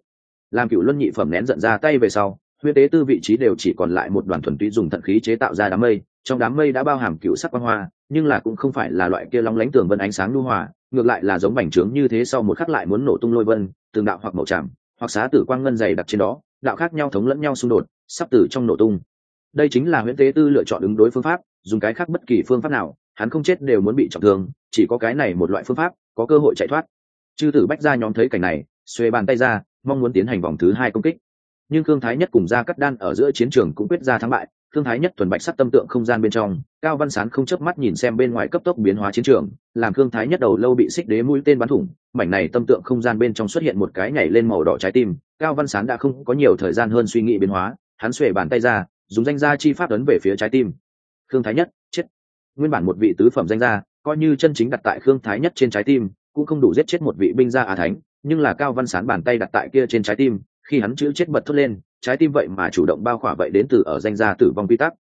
Làm cựu luân nhị phẩm nén giận ra tay về sau huyễn tế tư vị trí đều chỉ còn lại một đoàn thuần túy dùng thận khí chế tạo ra đám mây. Trong đám mây đã bao hàm cựu sắc quang hoa, nhưng là cũng không phải là loại kia lóng lánh tường vân ánh sáng lưu hòa, ngược lại là giống bành trướng như thế sau một khắc lại muốn nổ tung lôi vân từng đạo hoặc màu tràm, hoặc xá tử quang ngân dày đặc trên đó, đạo khác nhau thống lẫn nhau xung đột sắp tử trong nổ tung. Đây chính là huyễn tế tư lựa chọn ứng đối phương pháp, dùng cái khác bất kỳ phương pháp nào, hắn không chết đều muốn bị trọng thương, chỉ có cái này một loại phương pháp, có cơ hội chạy thoát. Chư tử bách ra nhóm thấy cảnh này, xuê bàn tay ra, mong muốn tiến hành vòng thứ hai công kích. Nhưng thương thái nhất cùng gia cắt đan ở giữa chiến trường cũng quyết ra thắng bại thương thái nhất thuần bạch sắc tâm tượng không gian bên trong, cao văn sán không chớp mắt nhìn xem bên ngoài cấp tốc biến hóa chiến trường, làm thương thái nhất đầu lâu bị xích đế mũi tên bắn thủng, mảnh này tâm tượng không gian bên trong xuất hiện một cái nhảy lên màu đỏ trái tim, cao văn sán đã không có nhiều thời gian hơn suy nghĩ biến hóa hắn xuề bàn tay ra, dùng danh gia chi pháp ấn về phía trái tim. Khương thái nhất, chết. Nguyên bản một vị tứ phẩm danh gia, coi như chân chính đặt tại khương thái nhất trên trái tim, cũng không đủ giết chết một vị binh gia á thánh, nhưng là cao văn sán bàn tay đặt tại kia trên trái tim, khi hắn chữ chết bật thốt lên, trái tim vậy mà chủ động bao khỏa vậy đến từ ở danh gia tử vong quy tắc.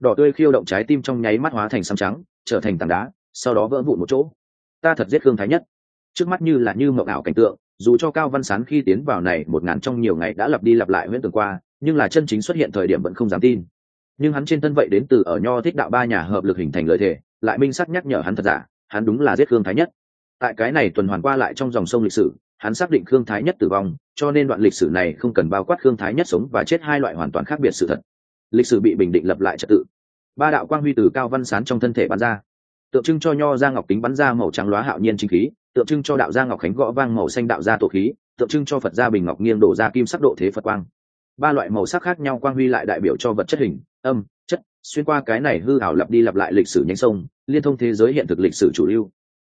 Đỏ tươi khiêu động trái tim trong nháy mắt hóa thành xăm trắng, trở thành tảng đá, sau đó vỡ vụn một chỗ. Ta thật giết khương thái nhất. Trước mắt như là như mộng ảo cảnh tượng, dù cho cao văn sán khi tiến vào này một ngàn trong nhiều ngày đã lặp đi lặp lại huyễn tưởng qua nhưng là chân chính xuất hiện thời điểm vẫn không dám tin. Nhưng hắn trên thân vậy đến từ ở nho thích đạo ba nhà hợp lực hình thành lợi thể, lại minh sắc nhắc nhở hắn thật giả, hắn đúng là giết khương thái nhất. Tại cái này tuần hoàn qua lại trong dòng sông lịch sử, hắn xác định khương thái nhất tử vong, cho nên đoạn lịch sử này không cần bao quát khương thái nhất sống và chết hai loại hoàn toàn khác biệt sự thật. Lịch sử bị bình định lập lại trật tự. Ba đạo quang huy từ cao văn sán trong thân thể bắn ra. Tượng trưng cho nho ra ngọc tính bắn ra màu trắng loá hạo nhiên chính khí, tượng trưng cho đạo gia ngọc khánh gõ vang màu xanh đạo gia tổ khí, tượng trưng cho phật gia bình ngọc nghiêng đổ ra kim sắc độ thế phật quang ba loại màu sắc khác nhau quang huy lại đại biểu cho vật chất hình, âm, chất, xuyên qua cái này hư ảo lặp đi lặp lại lịch sử nhánh sông, liên thông thế giới hiện thực lịch sử chủ lưu.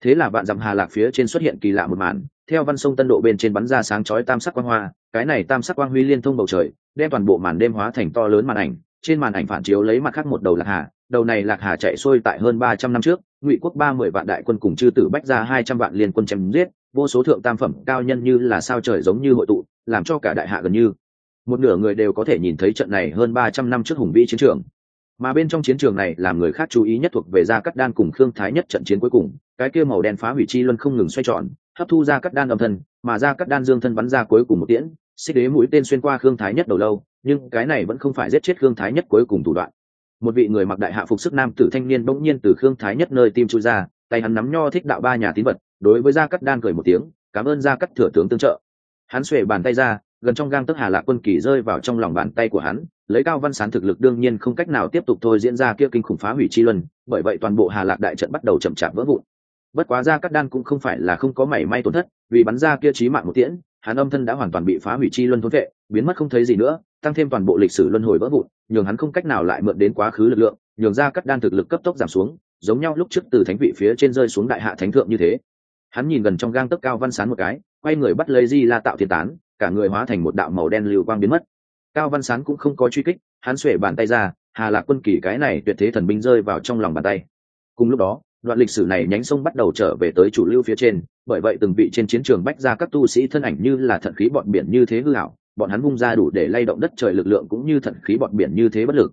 Thế là bạn dặm hà lạc phía trên xuất hiện kỳ lạ một màn, theo văn sông tân độ bên trên bắn ra sáng chói tam sắc quang hoa, cái này tam sắc quang huy liên thông bầu trời, đem toàn bộ màn đêm hóa thành to lớn màn ảnh, trên màn ảnh phản chiếu lấy mặt khác một đầu lạc hà, đầu này lạc hà chạy xuôi tại hơn ba trăm năm trước, ngụy quốc ba mươi vạn đại quân cùng chư tử bách ra hai trăm vạn liên quân chém giết, vô số thượng tam phẩm cao nhân như là sao trời giống như hội tụ, làm cho cả đại hạ gần như một nửa người đều có thể nhìn thấy trận này hơn ba trăm năm trước hùng vĩ chiến trường. Mà bên trong chiến trường này làm người khác chú ý nhất thuộc về gia cắt đan cùng khương thái nhất trận chiến cuối cùng. Cái kia màu đen phá hủy chi luân không ngừng xoay tròn, hấp thu ra cắt đan âm thân, mà ra cắt đan dương thân bắn ra cuối cùng một tiễn, xích đế mũi tên xuyên qua khương thái nhất đầu lâu, nhưng cái này vẫn không phải giết chết khương thái nhất cuối cùng thủ đoạn. Một vị người mặc đại hạ phục sức nam tử thanh niên bỗng nhiên từ khương thái nhất nơi tim chui ra, tay hắn nắm nho thích đạo ba nhà tín vật, đối với gia cắt đan cười một tiếng, cảm ơn gia cắt thừa tướng tương trợ. Hắn xuề bàn tay ra gần trong gang tức hà lạc quân kỳ rơi vào trong lòng bàn tay của hắn, lấy cao văn sán thực lực đương nhiên không cách nào tiếp tục thôi diễn ra kia kinh khủng phá hủy chi luân, bởi vậy toàn bộ hà lạc đại trận bắt đầu chậm chạp vỡ vụn. Bất quá ra các đan cũng không phải là không có mảy may tổn thất, vì bắn ra kia trí mạng một tiễn, hắn âm thân đã hoàn toàn bị phá hủy chi luân thốn vệ, biến mất không thấy gì nữa, tăng thêm toàn bộ lịch sử luân hồi vỡ vụn, nhường hắn không cách nào lại mượn đến quá khứ lực lượng, nhường ra các đan thực lực cấp tốc giảm xuống, giống nhau lúc trước từ thánh vị phía trên rơi xuống đại hạ thánh thượng như thế. Hắn nhìn gần trong gang tấc cao văn sán một cái, quay người bắt lấy di la tạo thiên tán cả người hóa thành một đạo màu đen lưu quang biến mất. Cao văn sán cũng không có truy kích, hắn xuể bàn tay ra, hà lạc quân kỳ cái này tuyệt thế thần binh rơi vào trong lòng bàn tay. Cùng lúc đó, đoạn lịch sử này nhánh sông bắt đầu trở về tới chủ lưu phía trên, bởi vậy từng vị trên chiến trường bách ra các tu sĩ thân ảnh như là thận khí bọn biển như thế hư hảo bọn hắn vung ra đủ để lay động đất trời lực lượng cũng như thận khí bọn biển như thế bất lực.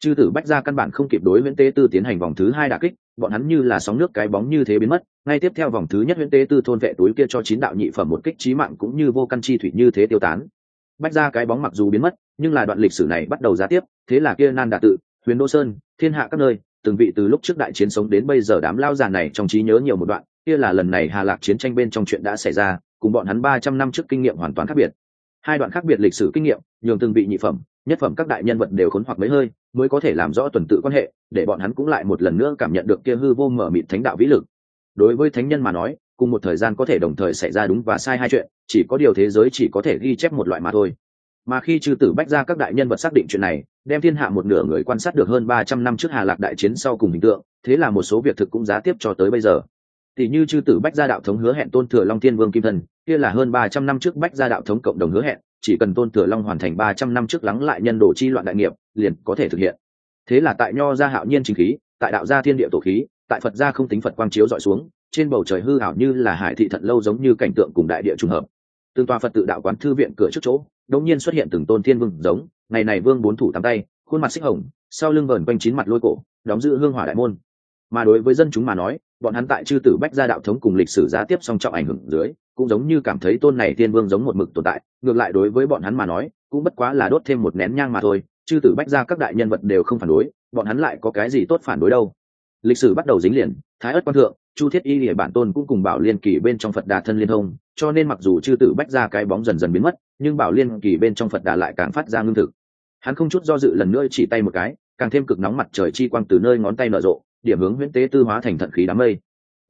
Chư tử bách ra căn bản không kịp đối nguyễn tế tư tiến hành vòng thứ hai đà kích, bọn hắn như là sóng nước cái bóng như thế biến mất ngay tiếp theo vòng thứ nhất huyễn tế tư thôn vệ túi kia cho chín đạo nhị phẩm một kích trí mạng cũng như vô căn chi thủy như thế tiêu tán. Bách ra cái bóng mặc dù biến mất, nhưng là đoạn lịch sử này bắt đầu ra tiếp, thế là kia nan đà tự, huyền đô sơn, thiên hạ các nơi, từng vị từ lúc trước đại chiến sống đến bây giờ đám lao già này trong trí nhớ nhiều một đoạn, kia là lần này hà lạc chiến tranh bên trong chuyện đã xảy ra, cùng bọn hắn ba trăm năm trước kinh nghiệm hoàn toàn khác biệt. Hai đoạn khác biệt lịch sử kinh nghiệm, nhường từng vị nhị phẩm, nhất phẩm các đại nhân vật đều khốn hoặc mấy hơi, mới có thể làm rõ tuần tự quan hệ, để bọn hắn cũng lại một lần nữa cảm nhận được kia hư vô mở mịt thánh đạo vĩ lực đối với thánh nhân mà nói, cùng một thời gian có thể đồng thời xảy ra đúng và sai hai chuyện, chỉ có điều thế giới chỉ có thể ghi chép một loại mà thôi. Mà khi chư tử bách ra các đại nhân vật xác định chuyện này, đem thiên hạ một nửa người quan sát được hơn ba trăm năm trước hà lạc đại chiến sau cùng hình tượng, thế là một số việc thực cũng giá tiếp cho tới bây giờ. Tỷ như chư tử bách gia đạo thống hứa hẹn tôn thừa long thiên vương kim thần, kia là hơn ba trăm năm trước bách gia đạo thống cộng đồng hứa hẹn, chỉ cần tôn thừa long hoàn thành ba trăm năm trước lắng lại nhân đồ chi loạn đại nghiệp, liền có thể thực hiện. Thế là tại nho gia hạo nhiên chính khí, tại đạo gia thiên địa tổ khí tại phật gia không tính phật quang chiếu dọi xuống, trên bầu trời hư ảo như là hải thị thận lâu giống như cảnh tượng cùng đại địa trùng hợp. Từng tòa phật tự đạo quán thư viện cửa trước chỗ đống nhiên xuất hiện từng tôn thiên vương giống, ngày này vương bốn thủ tám tay, khuôn mặt xích hồng, sau lưng vờn quanh chín mặt lôi cổ, đóng giữ hương hỏa đại môn. Mà đối với dân chúng mà nói, bọn hắn tại chư tử bách gia đạo thống cùng lịch sử giá tiếp song trọng ảnh hưởng dưới, cũng giống như cảm thấy tôn này thiên vương giống một mực tồn tại, ngược lại đối với bọn hắn mà nói, cũng bất quá là đốt thêm một nén nhang mà thôi, chư tử bách gia các đại nhân vật đều không phản đối, bọn hắn lại có cái gì tốt phản đối đâu? Lịch sử bắt đầu dính liền, thái ất quan thượng, chu thiết y lìa bản tôn cũng cùng bảo liên kỳ bên trong phật đà thân liên thông, cho nên mặc dù chư tử bách ra cái bóng dần dần biến mất, nhưng bảo liên kỳ bên trong phật đà lại càng phát ra ngưng thực. Hắn không chút do dự lần nữa chỉ tay một cái, càng thêm cực nóng mặt trời chi quang từ nơi ngón tay nở rộ, điểm hướng huyễn tế tư hóa thành thận khí đám mây.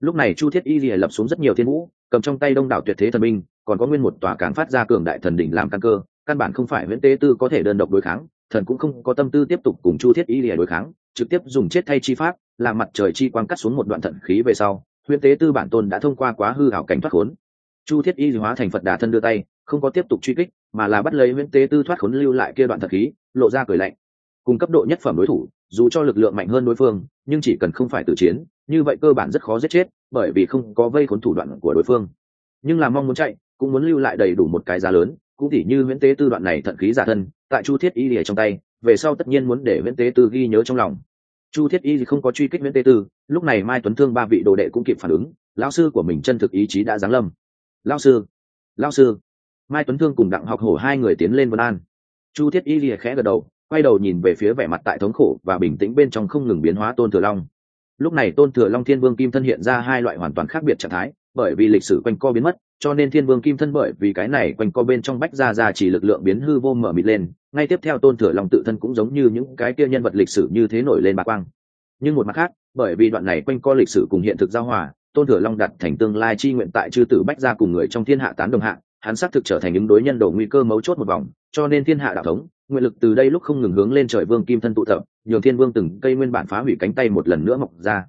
Lúc này chu thiết y lìa lập xuống rất nhiều thiên vũ, cầm trong tay đông đảo tuyệt thế thần minh còn có nguyên một tòa càng phát ra cường đại thần đỉnh làm căn cơ, căn bản không phải huyễn tế tư có thể đơn độc đối kháng, thần cũng không có tâm tư tiếp tục cùng chu thiết y lìa đối kháng, trực tiếp dùng chết thay chi pháp làm mặt trời chi quang cắt xuống một đoạn thận khí về sau, huyễn tế tư bản tôn đã thông qua quá hư hảo cảnh thoát khốn. Chu thiết y hóa thành phật đà thân đưa tay, không có tiếp tục truy kích, mà là bắt lấy huyễn tế tư thoát khốn lưu lại kia đoạn thận khí, lộ ra cười lạnh. Cùng cấp độ nhất phẩm đối thủ, dù cho lực lượng mạnh hơn đối phương, nhưng chỉ cần không phải tự chiến, như vậy cơ bản rất khó giết chết, bởi vì không có vây khốn thủ đoạn của đối phương. Nhưng là mong muốn chạy, cũng muốn lưu lại đầy đủ một cái giá lớn, cũng tỉ như huyễn tế tư đoạn này thận khí giả thân, tại chu thiết y lìa trong tay, về sau tất nhiên muốn để huyễn tế tư ghi nhớ trong lòng chu thiết y không có truy kích nguyễn tê tư, lúc này mai tuấn thương ba vị đồ đệ cũng kịp phản ứng, lão sư của mình chân thực ý chí đã giáng lâm. Lão sư lão sư. Mai tuấn thương cùng đặng học hổ hai người tiến lên vân an. Chu thiết y lìa khẽ gật đầu, quay đầu nhìn về phía vẻ mặt tại thống khổ và bình tĩnh bên trong không ngừng biến hóa tôn thừa long. Lúc này tôn thừa long thiên vương kim thân hiện ra hai loại hoàn toàn khác biệt trạng thái, bởi vì lịch sử quanh co biến mất cho nên thiên vương kim thân bởi vì cái này quanh co bên trong bách ra ra chỉ lực lượng biến hư vô mở mịt lên, ngay tiếp theo tôn thừa long tự thân cũng giống như những cái kia nhân vật lịch sử như thế nổi lên bạc quang. Nhưng một mặt khác, bởi vì đoạn này quanh co lịch sử cùng hiện thực giao hòa, tôn thừa long đặt thành tương lai chi nguyện tại chư tử bách gia cùng người trong thiên hạ tán đồng hạ, hắn xác thực trở thành những đối nhân đồ nguy cơ mấu chốt một vòng, cho nên thiên hạ đạo thống, nguyện lực từ đây lúc không ngừng hướng lên trời vương kim thân tụ tập, nhường thiên vương từng cây nguyên bản phá hủy cánh tay một lần nữa mọc ra.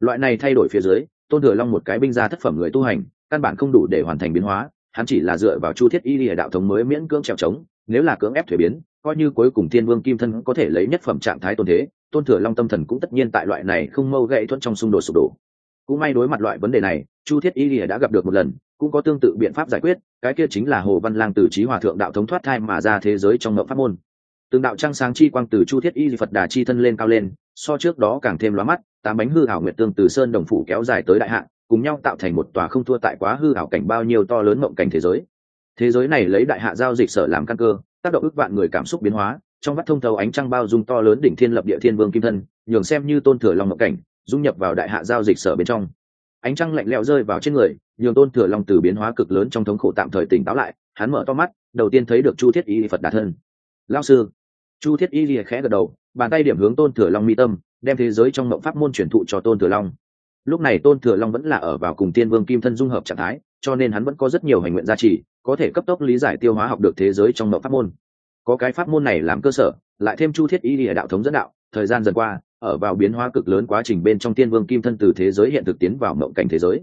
Loại này thay đổi phía dưới, tôn thừa long một cái binh gia thất phẩm người tu hành căn bản không đủ để hoàn thành biến hóa, hắn chỉ là dựa vào chu thiết y lìa đạo thống mới miễn cưỡng trèo trống, nếu là cưỡng ép thuế biến, coi như cuối cùng thiên vương kim thân có thể lấy nhất phẩm trạng thái tôn thế, tôn thừa long tâm thần cũng tất nhiên tại loại này không mâu gậy thuận trong xung đột sụp đổ. Cũng may đối mặt loại vấn đề này, chu thiết y lìa đã gặp được một lần, cũng có tương tự biện pháp giải quyết, cái kia chính là hồ văn lang từ trí hòa thượng đạo thống thoát thai mà ra thế giới trong ngậu pháp môn. Từng đạo trăng sáng chi quang từ chu thiết y phật đà chi thân lên cao lên, so trước đó càng thêm lóa mắt, tám bánh hư hảo nguyệt tương từ sơn đồng phủ kéo dài tới đại hạn cùng nhau tạo thành một tòa không thua tại quá hư ảo cảnh bao nhiêu to lớn mộng cảnh thế giới. Thế giới này lấy đại hạ giao dịch sở làm căn cơ, tác động ức vạn người cảm xúc biến hóa, trong vắt thông thấu ánh trăng bao dung to lớn đỉnh thiên lập địa thiên vương kim thân, nhường xem như tôn thừa long mộng cảnh, dung nhập vào đại hạ giao dịch sở bên trong. Ánh trăng lạnh lẽo rơi vào trên người, nhường tôn thừa long từ biến hóa cực lớn trong thống khổ tạm thời tỉnh táo lại, hắn mở to mắt, đầu tiên thấy được chu thiết y phật đạt thân. Lao sư. Chu thiết y lìa khẽ gật đầu, bàn tay điểm hướng tôn thừa long mi tâm, đem thế giới trong mộng pháp môn truyền thụ cho tôn thừa long lúc này tôn thừa long vẫn là ở vào cùng tiên vương kim thân dung hợp trạng thái, cho nên hắn vẫn có rất nhiều hành nguyện gia trì, có thể cấp tốc lý giải tiêu hóa học được thế giới trong mẫu pháp môn. Có cái pháp môn này làm cơ sở, lại thêm chu thiết y địa đạo thống dẫn đạo, thời gian dần qua, ở vào biến hóa cực lớn quá trình bên trong tiên vương kim thân từ thế giới hiện thực tiến vào mộng cảnh thế giới.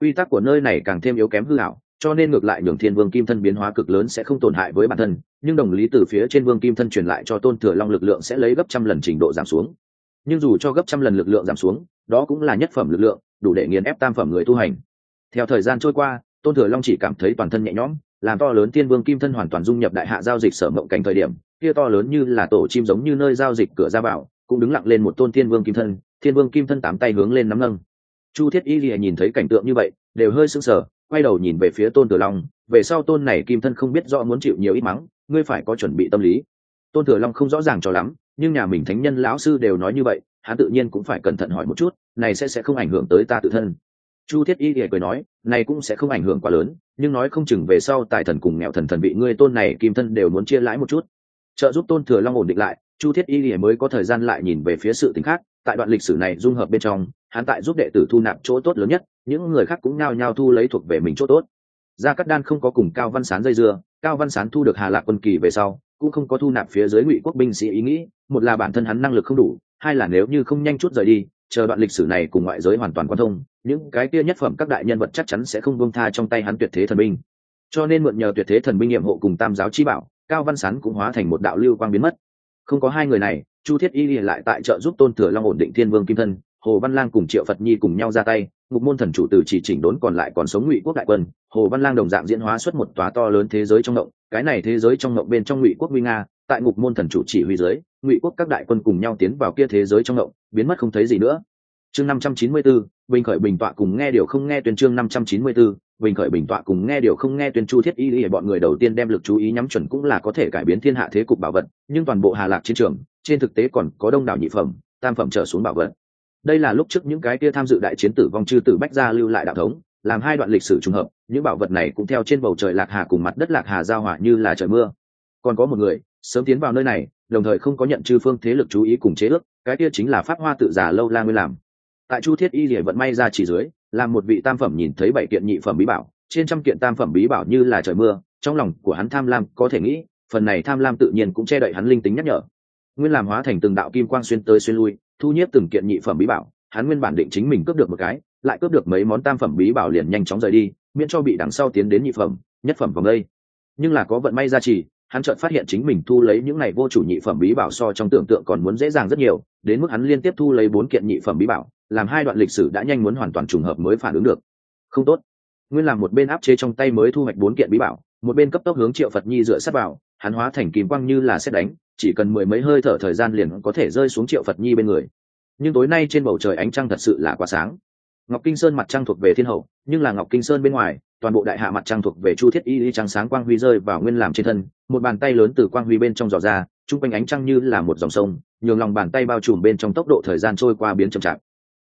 Quy tắc của nơi này càng thêm yếu kém hư hảo cho nên ngược lại nhường thiên vương kim thân biến hóa cực lớn sẽ không tổn hại với bản thân, nhưng đồng lý từ phía trên vương kim thân truyền lại cho tôn thừa long lực lượng sẽ lấy gấp trăm lần trình độ giảm xuống. Nhưng dù cho gấp trăm lần lực lượng giảm xuống đó cũng là nhất phẩm lực lượng, đủ để nghiền ép tam phẩm người tu hành. Theo thời gian trôi qua, tôn thừa long chỉ cảm thấy toàn thân nhẹ nhõm, làm to lớn thiên vương kim thân hoàn toàn dung nhập đại hạ giao dịch sở mộng cảnh thời điểm, kia to lớn như là tổ chim giống như nơi giao dịch cửa ra vào, cũng đứng lặng lên một tôn thiên vương kim thân thiên vương kim thân tám tay hướng lên nắm nâng. Chu thiết y lìa nhìn thấy cảnh tượng như vậy, đều hơi sưng sờ, quay đầu nhìn về phía tôn thừa long, về sau tôn này kim thân không biết rõ muốn chịu nhiều ít mắng, ngươi phải có chuẩn bị tâm lý. Tôn thừa long không rõ ràng cho lắm, nhưng nhà mình thánh nhân lão sư đều nói như vậy hắn tự nhiên cũng phải cẩn thận hỏi một chút, này sẽ sẽ không ảnh hưởng tới ta tự thân. Chu thiết y thì cười nói, này cũng sẽ không ảnh hưởng quá lớn, nhưng nói không chừng về sau tài thần cùng nghèo thần thần bị ngươi tôn này kim thân đều muốn chia lãi một chút. Trợ giúp tôn thừa long ổn định lại, chu thiết y thì mới có thời gian lại nhìn về phía sự t khác, tại đoạn lịch sử này dung hợp bên trong, hắn tại giúp đệ tử thu nạp chỗ tốt lớn nhất, những người khác cũng nao nhao thu lấy thuộc về mình chỗ tốt. Gia cát đan không có cùng cao văn sán dây dưa, cao văn sán thu được hà lạc quân kỳ về sau, cũng không có thu nạp phía dưới ngụy quốc binh sĩ ý nghĩ, một là bản thân hắn năng lực không đủ hai là nếu như không nhanh chút rời đi, chờ đoạn lịch sử này cùng ngoại giới hoàn toàn quan thông, những cái kia nhất phẩm các đại nhân vật chắc chắn sẽ không buông tha trong tay hắn tuyệt thế thần binh. Cho nên mượn nhờ tuyệt thế thần binh nhiệm hộ cùng tam giáo chi bảo, cao văn sán cũng hóa thành một đạo lưu quang biến mất. Không có hai người này, chu thiết y lại tại trợ giúp tôn thừa long ổn định thiên vương kim thân, hồ văn lang cùng triệu phật nhi cùng nhau ra tay, ngục môn thần chủ từ chỉ chỉnh đốn còn lại còn sống ngụy quốc đại quân, hồ văn lang đồng dạng diễn hóa xuất một tóa to lớn thế giới trong động, cái này thế giới trong động bên trong ngụy quốc nguy nga, tại ngục môn thần chủ chỉ huy giới ngụy quốc các đại quân cùng nhau tiến vào kia thế giới trong động biến mất không thấy gì nữa. Chương năm trăm chín mươi 594, bình khởi bình tọa cùng nghe điều không nghe tuyên chương năm trăm chín mươi 594, bình khởi bình tọa cùng nghe điều không nghe tuyên chu thiết y y bọn người đầu tiên đem lực chú ý nhắm chuẩn cũng là có thể cải biến thiên hạ thế cục bảo vật nhưng toàn bộ hà lạc chiến trường trên thực tế còn có đông đảo nhị phẩm tam phẩm trở xuống bảo vật. Đây là lúc trước những cái kia tham dự đại chiến tử vong chư tử bách gia lưu lại đạo thống làm hai đoạn lịch sử trùng hợp những bảo vật này cũng theo trên bầu trời lạc hà cùng mặt đất lạc hà giao hỏa như là trời mưa. Còn có một người sớm tiến vào nơi này, đồng thời không có nhận chư phương thế lực chú ý cùng chế ước, cái kia chính là pháp hoa tự giả lâu la nguyên làm. Tại chu thiết y lìa vận may ra chỉ dưới, làm một vị tam phẩm nhìn thấy bảy kiện nhị phẩm bí bảo, trên trăm kiện tam phẩm bí bảo như là trời mưa, trong lòng của hắn tham lam có thể nghĩ, phần này tham lam tự nhiên cũng che đậy hắn linh tính nhắc nhở. Nguyên làm hóa thành từng đạo kim quang xuyên tới xuyên lui, thu nhếp từng kiện nhị phẩm bí bảo, hắn nguyên bản định chính mình cướp được một cái, lại cướp được mấy món tam phẩm bí bảo liền nhanh chóng rời đi, miễn cho bị đằng sau tiến đến nhị phẩm, nhất phẩm vòng đây. Nhưng là có vận may ra chỉ hắn chợt phát hiện chính mình thu lấy những này vô chủ nhị phẩm bí bảo so trong tưởng tượng còn muốn dễ dàng rất nhiều, đến mức hắn liên tiếp thu lấy bốn kiện nhị phẩm bí bảo, làm hai đoạn lịch sử đã nhanh muốn hoàn toàn trùng hợp mới phản ứng được. Không tốt. Nguyên làm một bên áp chế trong tay mới thu hoạch bốn kiện bí bảo, một bên cấp tốc hướng triệu phật nhi dựa sát vào, hắn hóa thành kim quang như là xét đánh, chỉ cần mười mấy hơi thở thời gian liền có thể rơi xuống triệu phật nhi bên người. Nhưng tối nay trên bầu trời ánh trăng thật sự là quá sáng. Ngọc kinh sơn mặt trăng thuộc về thiên hậu, nhưng là ngọc kinh sơn bên ngoài toàn bộ đại hạ mặt trăng thuộc về chu thiết y y trăng sáng quang huy rơi vào nguyên làm trên thân, một bàn tay lớn từ quang huy bên trong dò ra, chung quanh ánh trăng như là một dòng sông, nhường lòng bàn tay bao trùm bên trong tốc độ thời gian trôi qua biến chậm chạp.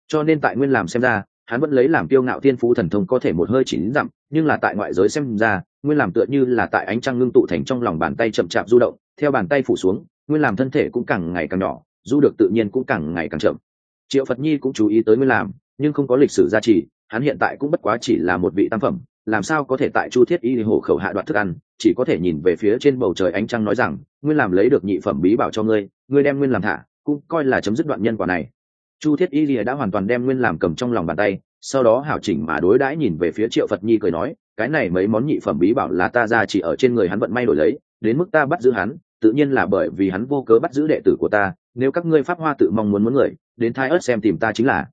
Cho nên tại nguyên làm xem ra, hắn vẫn lấy làm tiêu ngạo thiên phú thần thông có thể một hơi chỉ chín dặm, nhưng là tại ngoại giới xem ra, nguyên làm tựa như là tại ánh trăng ngưng tụ thành trong lòng bàn tay chậm chạp du động, theo bàn tay phủ xuống, nguyên làm thân thể cũng càng ngày càng nhỏ, du được tự nhiên cũng càng ngày càng chậm. Triệu phật nhi cũng chú ý tới nguyên làm, nhưng không có lịch sử gia trì, hắn hiện tại cũng bất quá chỉ là một vị tam phẩm làm sao có thể tại chu thiết y hổ khẩu hạ đoạn thức ăn, chỉ có thể nhìn về phía trên bầu trời ánh trăng nói rằng nguyên làm lấy được nhị phẩm bí bảo cho ngươi ngươi đem nguyên làm thả, cũng coi là chấm dứt đoạn nhân quả này. Chu thiết y lìa đã hoàn toàn đem nguyên làm cầm trong lòng bàn tay, sau đó hảo chỉnh mà đối đãi nhìn về phía triệu phật nhi cười nói, cái này mấy món nhị phẩm bí bảo là ta ra chỉ ở trên người hắn vận may đổi lấy, đến mức ta bắt giữ hắn, tự nhiên là bởi vì hắn vô cớ bắt giữ đệ tử của ta, nếu các ngươi pháp hoa tự mong muốn muốn người, đến thai ớt xem tìm ta chính là.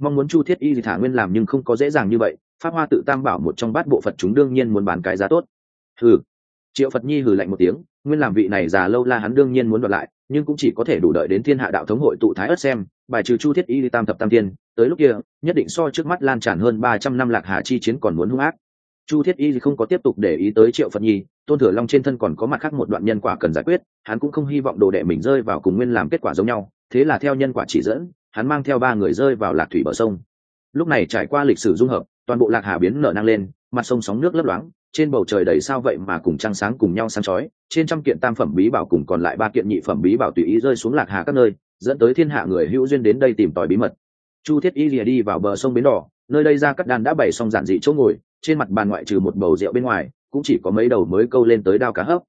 Mong muốn chu thiết y thì thả nguyên làm nhưng không có dễ dàng như vậy pháp hoa tự tam bảo một trong bát bộ phật chúng đương nhiên muốn bán cái giá tốt. Hừ. Triệu phật nhi hừ lạnh một tiếng, nguyên làm vị này già lâu la hắn đương nhiên muốn đoạt lại, nhưng cũng chỉ có thể đủ đợi đến thiên hạ đạo thống hội tụ thái ớt xem, bài trừ chu thiết y tam thập tam tiên, tới lúc kia, nhất định so trước mắt lan tràn hơn ba trăm năm lạc hà chi chiến còn muốn hung ác. Chu thiết y không có tiếp tục để ý tới triệu phật nhi, tôn thừa long trên thân còn có mặt khác một đoạn nhân quả cần giải quyết, hắn cũng không hy vọng đồ đệ mình rơi vào cùng nguyên làm kết quả giống nhau, thế là theo nhân quả chỉ dẫn, hắn mang theo ba người rơi vào lạc thủy bờ sông. Lúc này trải qua lịch sử dung hợp toàn bộ lạc hà biến nở năng lên, mặt sông sóng nước lấp loáng, trên bầu trời đầy sao vậy mà cùng trăng sáng cùng nhau sáng chói, trên trăm kiện tam phẩm bí bảo cùng còn lại ba kiện nhị phẩm bí bảo tùy ý rơi xuống lạc hà các nơi, dẫn tới thiên hạ người hữu duyên đến đây tìm tòi bí mật. Chu thiết y lìa đi vào bờ sông bến đỏ, nơi đây ra cắt đàn đã bày xong giản dị chỗ ngồi, trên mặt bàn ngoại trừ một bầu rượu bên ngoài, cũng chỉ có mấy đầu mới câu lên tới đao cá hấp.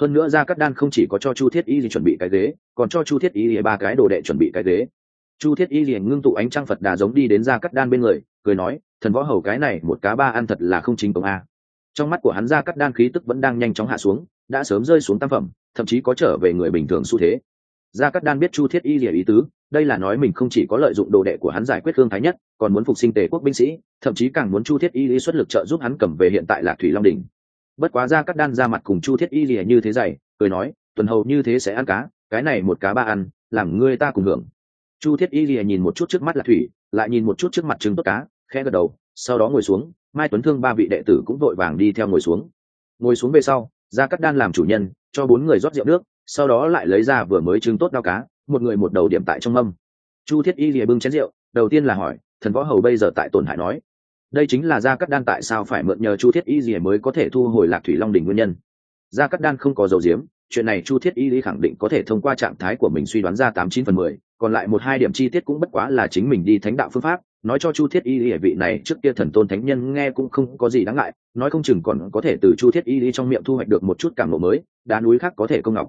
Hơn nữa ra cắt đan không chỉ có cho chu thiết y gì chuẩn bị cái ghế, còn cho chu thiết y lìa ba cái đồ đệ chuẩn bị cái ghế. Chu thiết y liền ngưng tụ ánh trăng phật đà giống đi đến ra cắt đan bên người cười nói, thần võ hầu cái này một cá ba ăn thật là không chính công a. Trong mắt của hắn ra cắt đan khí tức vẫn đang nhanh chóng hạ xuống, đã sớm rơi xuống tam phẩm, thậm chí có trở về người bình thường xu thế. Gia cắt đan biết chu thiết y lìa ý tứ, đây là nói mình không chỉ có lợi dụng đồ đệ của hắn giải quyết hương thái nhất, còn muốn phục sinh tề quốc binh sĩ, thậm chí càng muốn chu thiết y lý xuất lực trợ giúp hắn cầm về hiện tại lạc thủy long đình bất quá gia cắt đan ra mặt cùng chu thiết y lìa như thế dày, cười nói, tuần hầu như thế sẽ ăn cá, cái này một cá ba ăn, làm ngươi ta cùng hưởng. Chu thiết y lìa nhìn một chút trước mắt lạc thủy, lại nhìn một chút trước mặt trứng tốt cá khẽ gật đầu, sau đó ngồi xuống, mai tuấn thương ba vị đệ tử cũng vội vàng đi theo ngồi xuống. Ngồi xuống về sau, gia cắt đan làm chủ nhân, cho bốn người rót rượu nước, sau đó lại lấy ra vừa mới trứng tốt đao cá, một người một đầu điểm tại trong mâm. Chu thiết y lìa bưng chén rượu, đầu tiên là hỏi, thần võ hầu bây giờ tại tổn hại nói? Đây chính là gia cắt đan tại sao phải mượn nhờ chu thiết y lìa mới có thể thu hồi lạc thủy long đỉnh nguyên nhân. Gia cắt đan không có dầu diếm chuyện này chu thiết y lý khẳng định có thể thông qua trạng thái của mình suy đoán ra tám chín phần mười, còn lại một hai điểm chi tiết cũng bất quá là chính mình đi thánh đạo phương pháp nói cho chu thiết y lý vị này, trước kia thần tôn thánh nhân nghe cũng không có gì đáng ngại, nói không chừng còn có thể từ chu thiết y lý trong miệng thu hoạch được một chút cảm lộ mới, đá núi khác có thể công ngọc.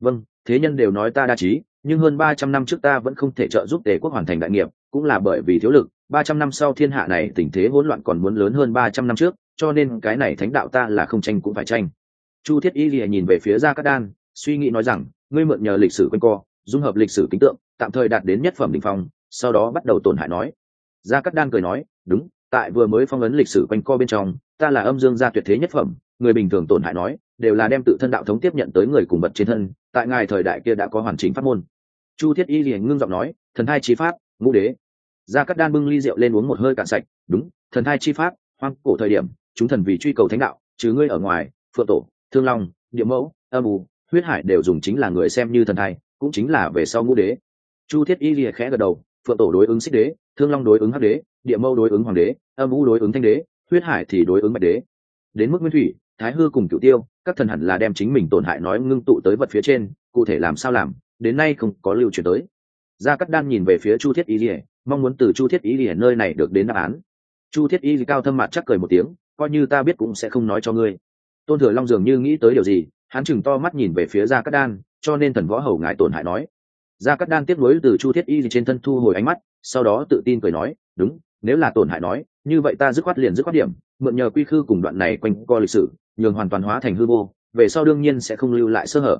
Vâng thế nhân đều nói ta đa trí, nhưng hơn ba trăm năm trước ta vẫn không thể trợ giúp tề quốc hoàn thành đại nghiệp, cũng là bởi vì thiếu lực, ba trăm năm sau thiên hạ này tình thế hỗn loạn còn muốn lớn hơn ba trăm năm trước, cho nên cái này thánh đạo ta là không tranh cũng phải tranh. Chu thiết y lìa nhìn về phía gia cát đan suy nghĩ nói rằng, ngươi mượn nhờ lịch sử quanh co, dung hợp lịch sử kính tượng, tạm thời đạt đến nhất phẩm đ ỉ n h phong, sau đó bắt đầu tổn hại nói gia cát đan cười nói, đúng, tại vừa mới phong ấn lịch sử quanh co bên trong, ta là âm dương gia tuyệt thế nhất phẩm, người bình thường tổn hại nói, đều là đem tự thân đạo thống tiếp nhận tới người cùng vật trên thân, tại ngài thời đại kia đã có hoàn chỉnh pháp môn. Chu thiết y liền ngưng giọng nói, thần thai chi pháp, ngũ đế. Gia cát đan bưng ly rượu lên uống một hơi cạn sạch, đúng, thần thai chi pháp, hoang cổ thời điểm, chúng thần vì truy cầu thánh đạo chứ ngươi ở ngoài, phượng tổ, thương long, địa mẫu, âm u, huyết hải đều dùng chính là người xem như thần thai, cũng chính là về sau ngũ đế. Chu thiết y lìa khẽ gật đầu phượng tổ đối ứng xích đế, thương long đối ứng hắc đế, địa Mâu đối ứng hoàng đế, âm u đối ứng thanh đế, huyết hải thì đối ứng bạch đế. Đến mức nguyên thủy, thái hư cùng cửu tiêu, các thần hẳn là đem chính mình tổn hại nói ngưng tụ tới vật phía trên, cụ thể làm sao làm, đến nay không có lưu truyền tới. Gia cắt đan nhìn về phía chu thiết y lìa, mong muốn từ chu thiết y lìa nơi này được đến đáp án. Chu thiết y cao thâm mặt chắc cười một tiếng, coi như ta biết cũng sẽ không nói cho ngươi. Tôn thừa long dường như nghĩ tới điều gì, hắn chừng to mắt nhìn về phía gia cắt đan, cho nên thần võ hầu ngài tổn hại nói gia cắt đan tiếp nối từ chu thiết y trên thân thu hồi ánh mắt, sau đó tự tin cười nói, đúng, nếu là tổn hại nói, như vậy ta dứt khoát liền dứt khoát điểm, mượn nhờ quy khư cùng đoạn này quanh co lịch sử, nhường hoàn toàn hóa thành hư vô, về sau đương nhiên sẽ không lưu lại sơ hở.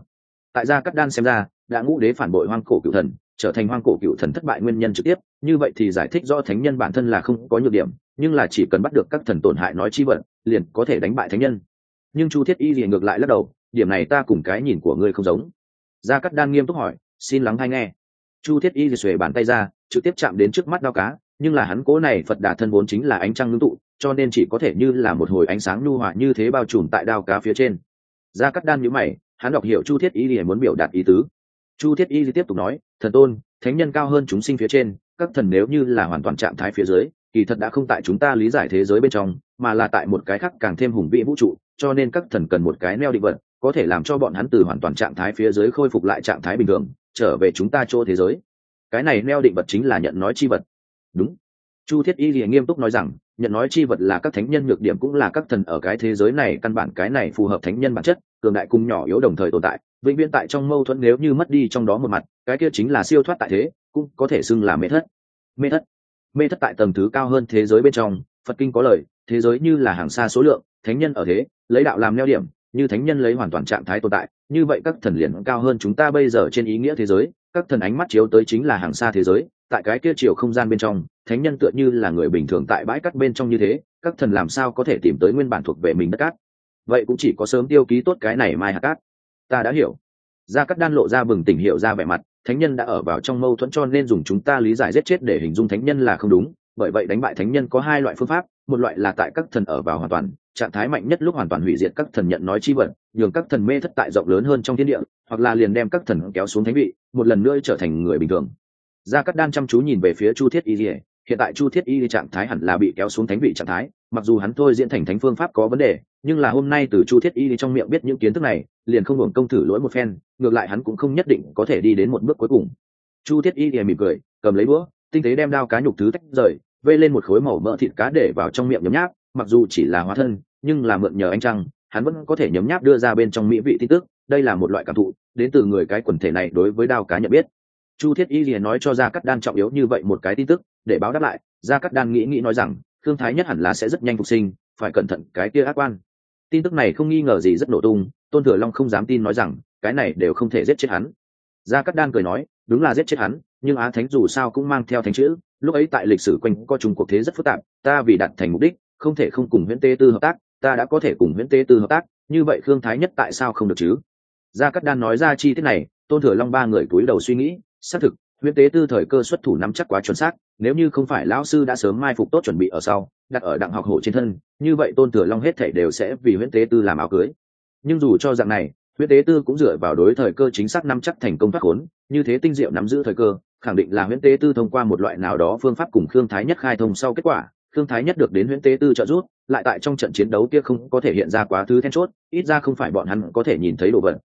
Tại gia cắt đan xem ra, đã ngũ đế phản bội hoang cổ cựu thần, trở thành hoang cổ cựu thần thất bại nguyên nhân trực tiếp, như vậy thì giải thích do thánh nhân bản thân là không có nhược điểm, nhưng là chỉ cần bắt được các thần tổn hại nói chi vận, liền có thể đánh bại thánh nhân. Nhưng chu thiết y liền ngược lại lắc đầu, điểm này ta cùng cái nhìn của ngươi không giống. Gia cắt đan nghiêm túc hỏi xin lắng hay nghe. Chu thiết y thì xuề bàn tay ra, trực tiếp chạm đến trước mắt đao cá, nhưng là hắn cố này phật đà thân vốn chính là ánh trăng ngưng tụ, cho nên chỉ có thể như là một hồi ánh sáng nhu hòa như thế bao trùm tại đao cá phía trên. Ra cắt đan nhữ mày, hắn đọc hiểu chu thiết y thì muốn biểu đạt ý tứ. Chu thiết y tiếp tục nói, thần tôn, thánh nhân cao hơn chúng sinh phía trên, các thần nếu như là hoàn toàn trạng thái phía dưới, kỳ thật đã không tại chúng ta lý giải thế giới bên trong, mà là tại một cái khác càng thêm hùng vĩ vũ trụ, cho nên các thần cần một cái neo định vật, có thể làm cho bọn hắn từ hoàn toàn trạng thái phía dưới khôi phục lại trạng thái bình thường trở về chúng ta chỗ thế giới. Cái này neo định vật chính là nhận nói chi vật. Đúng. Chu thiết y liền nghiêm túc nói rằng, nhận nói chi vật là các thánh nhân nhược điểm cũng là các thần ở cái thế giới này, căn bản cái này phù hợp thánh nhân bản chất, cường đại cùng nhỏ yếu đồng thời tồn tại, vĩnh viễn tại trong mâu thuẫn nếu như mất đi trong đó một mặt, cái kia chính là siêu thoát tại thế, cũng có thể xưng là mê thất. Mê thất. Mê thất tại tầng thứ cao hơn thế giới bên trong, phật kinh có lời, thế giới như là hàng xa số lượng, thánh nhân ở thế, lấy đạo làm neo điểm, như thánh nhân lấy hoàn toàn trạng thái tồn tại như vậy các thần liền cao hơn chúng ta bây giờ trên ý nghĩa thế giới, các thần ánh mắt chiếu tới chính là hàng xa thế giới, tại cái kia chiều không gian bên trong, thánh nhân tựa như là người bình thường tại bãi cắt bên trong như thế, các thần làm sao có thể tìm tới nguyên bản thuộc về mình đất cát? Vậy cũng chỉ có sớm tiêu ký tốt cái này mai hạt cát. Ta đã hiểu. Gia cắt đan lộ ra bừng tỉnh hiệu ra vẻ mặt, thánh nhân đã ở vào trong mâu thuẫn cho nên dùng chúng ta lý giải giết chết để hình dung thánh nhân là không đúng bởi vậy đánh bại thánh nhân có hai loại phương pháp, một loại là tại các thần ở vào hoàn toàn, trạng thái mạnh nhất lúc hoàn toàn hủy diệt các thần nhận nói chi vật, nhường các thần mê thất tại rộng lớn hơn trong thiên địa, hoặc là liền đem các thần kéo xuống thánh vị, một lần nữa trở thành người bình thường. Gia cắt đan chăm chú nhìn về phía chu thiết y lìa, hiện tại chu thiết y trạng thái hẳn là bị kéo xuống thánh vị trạng thái, mặc dù hắn thôi diễn thành thánh phương pháp có vấn đề, nhưng là hôm nay từ chu thiết y trong miệng biết những kiến thức này, liền không hưởng công thử lỗi một phen, ngược lại hắn cũng không nhất định có thể đi đến một bước cuối cùng. Chu thiết y mỉm cười, cầm lấy búa tinh tế đem đao cá nhục thứ tách rời, vây lên một khối màu mỡ thịt cá để vào trong miệng nhấm nháp, mặc dù chỉ là hóa thân, nhưng là mượn nhờ anh trăng, hắn vẫn có thể nhấm nháp đưa ra bên trong mỹ vị tin tức, đây là một loại cảm thụ, đến từ người cái quần thể này đối với đao cá nhận biết. Chu thiết y liền nói cho gia cắt đan trọng yếu như vậy một cái tin tức, để báo đáp lại, gia cắt đan nghĩ nghĩ nói rằng thương thái nhất hẳn là sẽ rất nhanh phục sinh, phải cẩn thận cái kia ác quan. Tin tức này không nghi ngờ gì rất nổ tung, tôn thừa long không dám tin nói rằng, cái này đều không thể giết chết hắn. Gia cắt đan cười nói đúng là giết chết hắn, nhưng á thánh dù sao cũng mang theo thánh chữ, lúc ấy tại lịch sử quanh co trùng cuộc thế rất phức tạp, ta vì đạt thành mục đích, không thể không cùng nguyễn tế tư hợp tác, ta đã có thể cùng nguyễn tế tư hợp tác, như vậy khương thái nhất tại sao không được chứ? Gia cắt đan nói ra chi tiết này, tôn thừa long ba người cúi đầu suy nghĩ, xác thực nguyễn tế tư thời cơ xuất thủ nắm chắc quá chuẩn xác, nếu như không phải lão sư đã sớm mai phục tốt chuẩn bị ở sau, đặt ở đặng học hổ trên thân, như vậy tôn thừa long hết thể đều sẽ vì nguyễn tế tư làm áo cưới. Nhưng dù cho dạng này Huyết tế tư cũng dựa vào đối thời cơ chính xác nắm chắc thành công thoát khốn, như thế tinh diệu nắm giữ thời cơ, khẳng định là Huyết tế tư thông qua một loại nào đó phương pháp cùng khương thái nhất khai thông sau kết quả. Khương thái nhất được đến Huyết tế tư trợ giúp, lại tại trong trận chiến đấu kia không có thể hiện ra quá thứ then chốt, ít ra không phải bọn hắn có thể nhìn thấy đồ vật.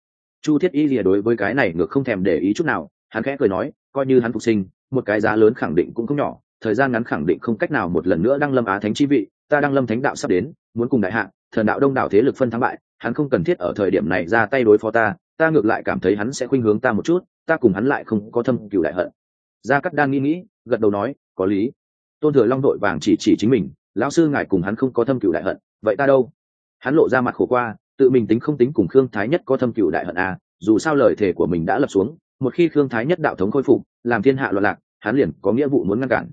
Chu thiết y lìa đối với cái này ngược không thèm để ý chút nào, hắn khẽ cười nói, coi như hắn phục sinh, một cái giá lớn khẳng định cũng không nhỏ, thời gian ngắn khẳng định không cách nào một lần nữa đăng lâm á thánh chi vị, ta đăng lâm thánh đạo sắp đến, muốn cùng đại hạ, thần đạo đông đảo thế lực phân thắng bại hắn không cần thiết ở thời điểm này ra tay đối phó ta ta ngược lại cảm thấy hắn sẽ khuynh hướng ta một chút, ta cùng hắn lại không có thâm cựu đại hận. Gia cắt đang nghĩ nghĩ, gật đầu nói, có lý. Tôn thừa long đội vàng chỉ chỉ chính mình, lão sư ngài cùng hắn không có thâm cựu đại hận, vậy ta đâu? Hắn lộ ra mặt khổ qua, tự mình tính không tính cùng khương thái nhất có thâm cựu đại hận à dù sao lời thề của mình đã lập xuống, một khi khương thái nhất đạo thống khôi phục, làm thiên hạ loạn lạc, hắn liền có nghĩa vụ muốn ngăn cản.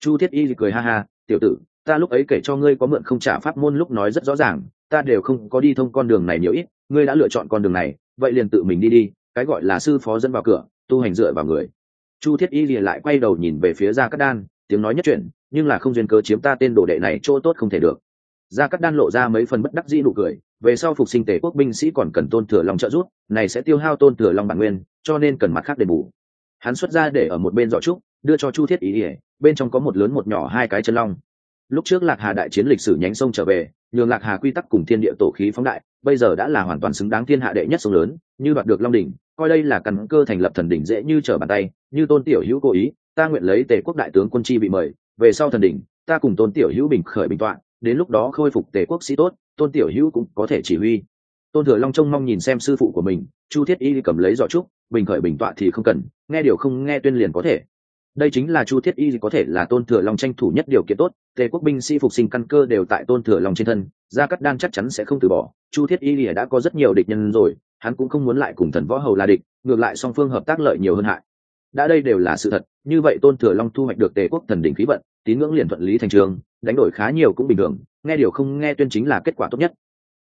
Chu thiết y cười ha ha, tiểu tử, ta lúc ấy kể cho ngươi có mượn không trả pháp môn lúc nói rất rõ ràng ta đều không có đi thông con đường này nhiều ít, ngươi đã lựa chọn con đường này, vậy liền tự mình đi đi, cái gọi là sư phó dẫn vào cửa, tu hành dựa vào người. Chu thiết y lìa lại quay đầu nhìn về phía gia cát đan, tiếng nói nhất chuyện nhưng là không duyên cớ chiếm ta tên đồ đệ này chỗ tốt không thể được. Gia cát đan lộ ra mấy phần bất đắc dĩ nụ cười, về sau phục sinh tể quốc binh sĩ còn cần tôn thừa long trợ giúp, này sẽ tiêu hao tôn thừa long bản nguyên, cho nên cần mặt khác đền bù. Hắn xuất ra để ở một bên giỏ trúc, đưa cho chu thiết ý ỉa bên trong có một lớn một nhỏ hai cái chân long lúc trước lạc hà đại chiến lịch sử nhánh sông trở về, nhường lạc hà quy tắc cùng thiên địa tổ khí phóng đại, bây giờ đã là hoàn toàn xứng đáng thiên hạ đệ nhất sông lớn, như đoạt được long đỉnh, coi đây là căn cơ thành lập thần đỉnh dễ như trở bàn tay, như tôn tiểu hữu cố ý, ta nguyện lấy tề quốc đại tướng quân chi bị mời, về sau thần đỉnh, ta cùng tôn tiểu hữu bình khởi bình tọa, đến lúc đó khôi phục tề quốc sĩ tốt, tôn tiểu hữu cũng có thể chỉ huy. Tôn thừa long trông mong nhìn xem sư phụ của mình, chu thiết y cầm lấy giỏ trúc, bình khởi bình tọa thì không cần, nghe điều không nghe tuyên liền có thể đây chính là chu thiết y có thể là tôn thừa long tranh thủ nhất điều kiện tốt, tề quốc binh sĩ phục sinh căn cơ đều tại tôn thừa long trên thân, gia cắt đan chắc chắn sẽ không từ bỏ. Chu thiết y đã có rất nhiều địch nhân rồi, hắn cũng không muốn lại cùng thần võ hầu là địch, ngược lại song phương hợp tác lợi nhiều hơn hại. Đã đây đều là sự thật, như vậy tôn thừa long thu hoạch được tề quốc thần đỉnh khí vận, tín ngưỡng liền thuận lý thành trường, đánh đổi khá nhiều cũng bình thường, nghe điều không nghe tuyên chính là kết quả tốt nhất.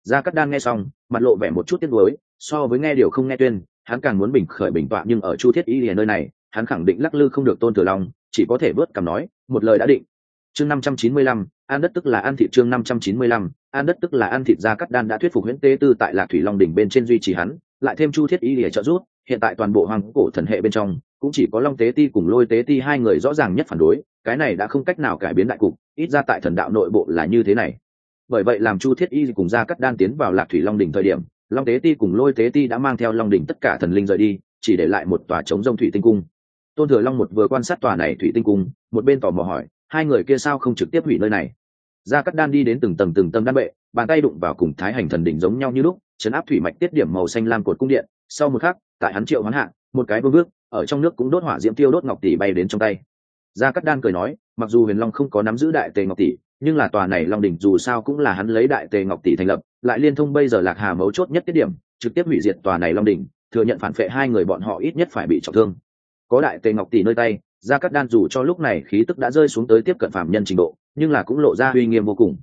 Gia cắt đan nghe xong, mặt lộ vẻ một chút tiếc nuối, so với nghe điều không nghe tuyên, hắn càng muốn bình khởi bình tọa nhưng ở chu thiết y lìa nơi này hắn khẳng định lắc lư không được tôn thừa long, chỉ có thể vớt cằm nói, một lời đã định. Chương năm trăm chín mươi lăm, an đất tức là an thịt chương năm trăm chín mươi lăm, an đất tức là an thịt gia cắt đan đã thuyết phục nguyễn tế tư tại lạc thủy long đỉnh bên trên duy trì hắn, lại thêm chu thiết y để trợ giúp, hiện tại toàn bộ hoàng cổ thần hệ bên trong, cũng chỉ có long tế ti cùng lôi tế ti hai người rõ ràng nhất phản đối, cái này đã không cách nào cải biến đại cục, ít ra tại thần đạo nội bộ là như thế này. Bởi vậy làm chu thiết y cùng gia cắt đan tiến vào lạc thủy long đỉnh thời điểm, long tế ti cùng lôi tế ti đã mang theo long đỉnh tất cả thần linh rời đi, chỉ để lại một tòa trống rông thủy tinh cung tôn thừa long một vừa quan sát tòa này thủy tinh cung, một bên tò mò hỏi, hai người kia sao không trực tiếp hủy nơi này? Gia cắt đan đi đến từng tầng từng tâm đan bệ, bàn tay đụng vào cùng thái hành thần đỉnh giống nhau như lúc, chấn áp thủy mạch tiết điểm màu xanh lam cột cung điện. Sau một khắc, tại hắn triệu hoán hạ, một cái vương bước, ở trong nước cũng đốt hỏa diễm tiêu đốt ngọc tỷ bay đến trong tay. Gia cắt đan cười nói, mặc dù huyền long không có nắm giữ đại tề ngọc tỷ, nhưng là tòa này long đỉnh dù sao cũng là hắn lấy đại tề ngọc tỷ thành lập, lại liên thông bây giờ lạc hà mấu chốt nhất tiết điểm, trực tiếp hủy diệt tòa này long đỉnh, thừa nhận phản phệ hai người bọn họ ít nhất phải bị trọng thương có đại tề ngọc tỷ nơi tay, gia cắt đan dù cho lúc này khí tức đã rơi xuống tới tiếp cận phạm nhân trình độ, nhưng là cũng lộ ra uy nghiêm vô cùng.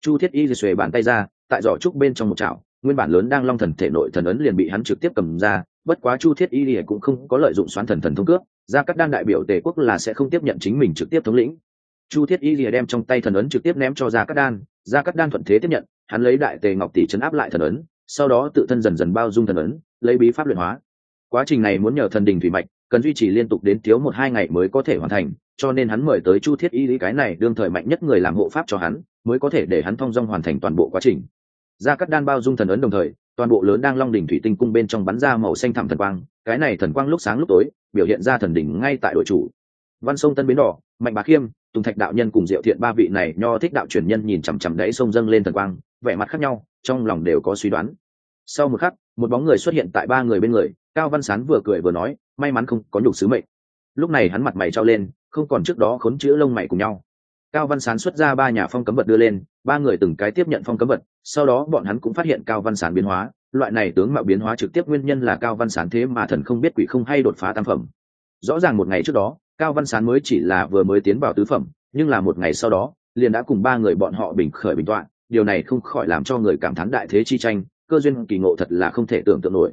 Chu thiết y xuề bàn tay ra, tại giỏ trúc bên trong một chảo, nguyên bản lớn đang long thần thể nội thần ấn liền bị hắn trực tiếp cầm ra, bất quá chu thiết y lìa cũng không có lợi dụng xoán thần thần thông cướp gia cắt đan đại biểu tề quốc là sẽ không tiếp nhận chính mình trực tiếp thống lĩnh. Chu thiết y lìa đem trong tay thần ấn trực tiếp ném cho gia cắt đan, gia cắt đan thuận thế tiếp nhận, hắn lấy đại tề ngọc tỷ chấn áp lại thần ấn, sau đó tự thân dần dần bao dung thần ấn, lấy bí pháp luyện hóa. Quá trình này muốn nhờ thần đình thủy mạch cần duy trì liên tục đến thiếu một hai ngày mới có thể hoàn thành, cho nên hắn mời tới chu thiết y lý cái này đương thời mạnh nhất người làm hộ pháp cho hắn, mới có thể để hắn thong dong hoàn thành toàn bộ quá trình. Ra cắt đan bao dung thần ấn đồng thời, toàn bộ lớn đang long đỉnh thủy tinh cung bên trong bắn ra màu xanh thẳm thần quang, cái này thần quang lúc sáng lúc tối, biểu hiện ra thần đỉnh ngay tại đội chủ. Văn sông tân bến đỏ, mạnh bá khiêm, tùng thạch đạo nhân cùng diệu thiện ba vị này nho thích đạo truyền nhân nhìn chằm chằm đáy sông dâng lên thần quang, vẻ mặt khác nhau, trong lòng đều có suy đoán. Sau một khắc một bóng người xuất hiện tại ba người bên người, cao văn sán vừa cười vừa nói, may mắn không có nhục sứ mệnh. Lúc này hắn mặt mày trao lên, không còn trước đó khốn chữ lông mày cùng nhau. Cao văn sán xuất ra ba nhà phong cấm vật đưa lên, ba người từng cái tiếp nhận phong cấm vật, sau đó bọn hắn cũng phát hiện cao văn sán biến hóa, loại này tướng mạo biến hóa trực tiếp nguyên nhân là cao văn sán thế mà thần không biết quỷ không hay đột phá tam phẩm. Rõ ràng một ngày trước đó, cao văn sán mới chỉ là vừa mới tiến vào tứ phẩm, nhưng là một ngày sau đó, liền đã cùng ba người bọn họ bình khởi bình tọa, điều này không khỏi làm cho người cảm thán đại thế chi tranh cơ duyên kỳ ngộ thật là không thể tưởng tượng nổi.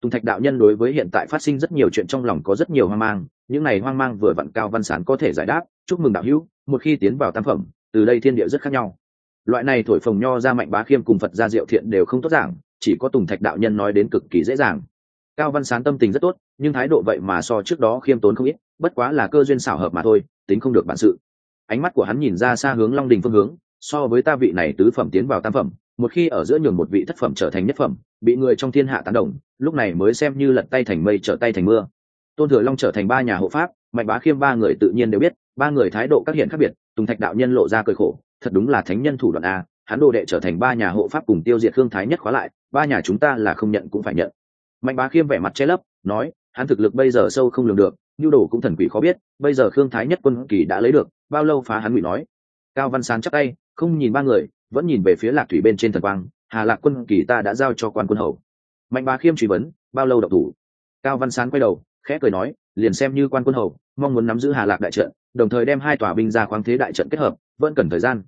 Tùng thạch đạo nhân đối với hiện tại phát sinh rất nhiều chuyện trong lòng có rất nhiều hoang mang, những này hoang mang vừa vặn cao văn sán có thể giải đáp, chúc mừng đạo hữu, một khi tiến vào tam phẩm, từ đây thiên địa rất khác nhau. Loại này thổi phồng nho ra mạnh bá khiêm cùng phật gia diệu thiện đều không tốt giảng, chỉ có tùng thạch đạo nhân nói đến cực kỳ dễ dàng. Cao văn sán tâm tình rất tốt, nhưng thái độ vậy mà so trước đó khiêm tốn không ít, bất quá là cơ duyên xảo hợp mà thôi, tính không được bản sự. Ánh mắt của hắn nhìn ra xa hướng long đình phương hướng, so với ta vị này tứ phẩm tiến vào tam phẩm một khi ở giữa nhường một vị thất phẩm trở thành nhất phẩm, bị người trong thiên hạ tán đồng, lúc này mới xem như lật tay thành mây trở tay thành mưa. Tôn thừa long trở thành ba nhà hộ pháp, mạnh bá khiêm ba người tự nhiên đều biết, ba người thái độ các hiện khác biệt, tùng thạch đạo nhân lộ ra cười khổ, thật đúng là thánh nhân thủ đoạn a, hắn đồ đệ trở thành ba nhà hộ pháp cùng tiêu diệt thương thái nhất khóa lại, ba nhà chúng ta là không nhận cũng phải nhận. Mạnh bá khiêm vẻ mặt che lấp, nói, hắn thực lực bây giờ sâu không lường được, nhu đồ cũng thần quỷ khó biết, bây giờ khương thái nhất quân kỳ đã lấy được, bao lâu phá hắn ngụy nói. Cao văn sán chắc tay, không nhìn ba người vẫn nhìn về phía lạc thủy bên trên thần quang, hà lạc quân, kỳ ta đã giao cho quan quân hầu. Mạnh bá khiêm truy vấn, bao lâu độc thủ? Cao văn sán quay đầu, khẽ cười nói, liền xem như quan quân hầu, mong muốn nắm giữ hà lạc đại trận, đồng thời đem hai tòa binh ra khoáng thế đại trận kết hợp, vẫn cần thời gian.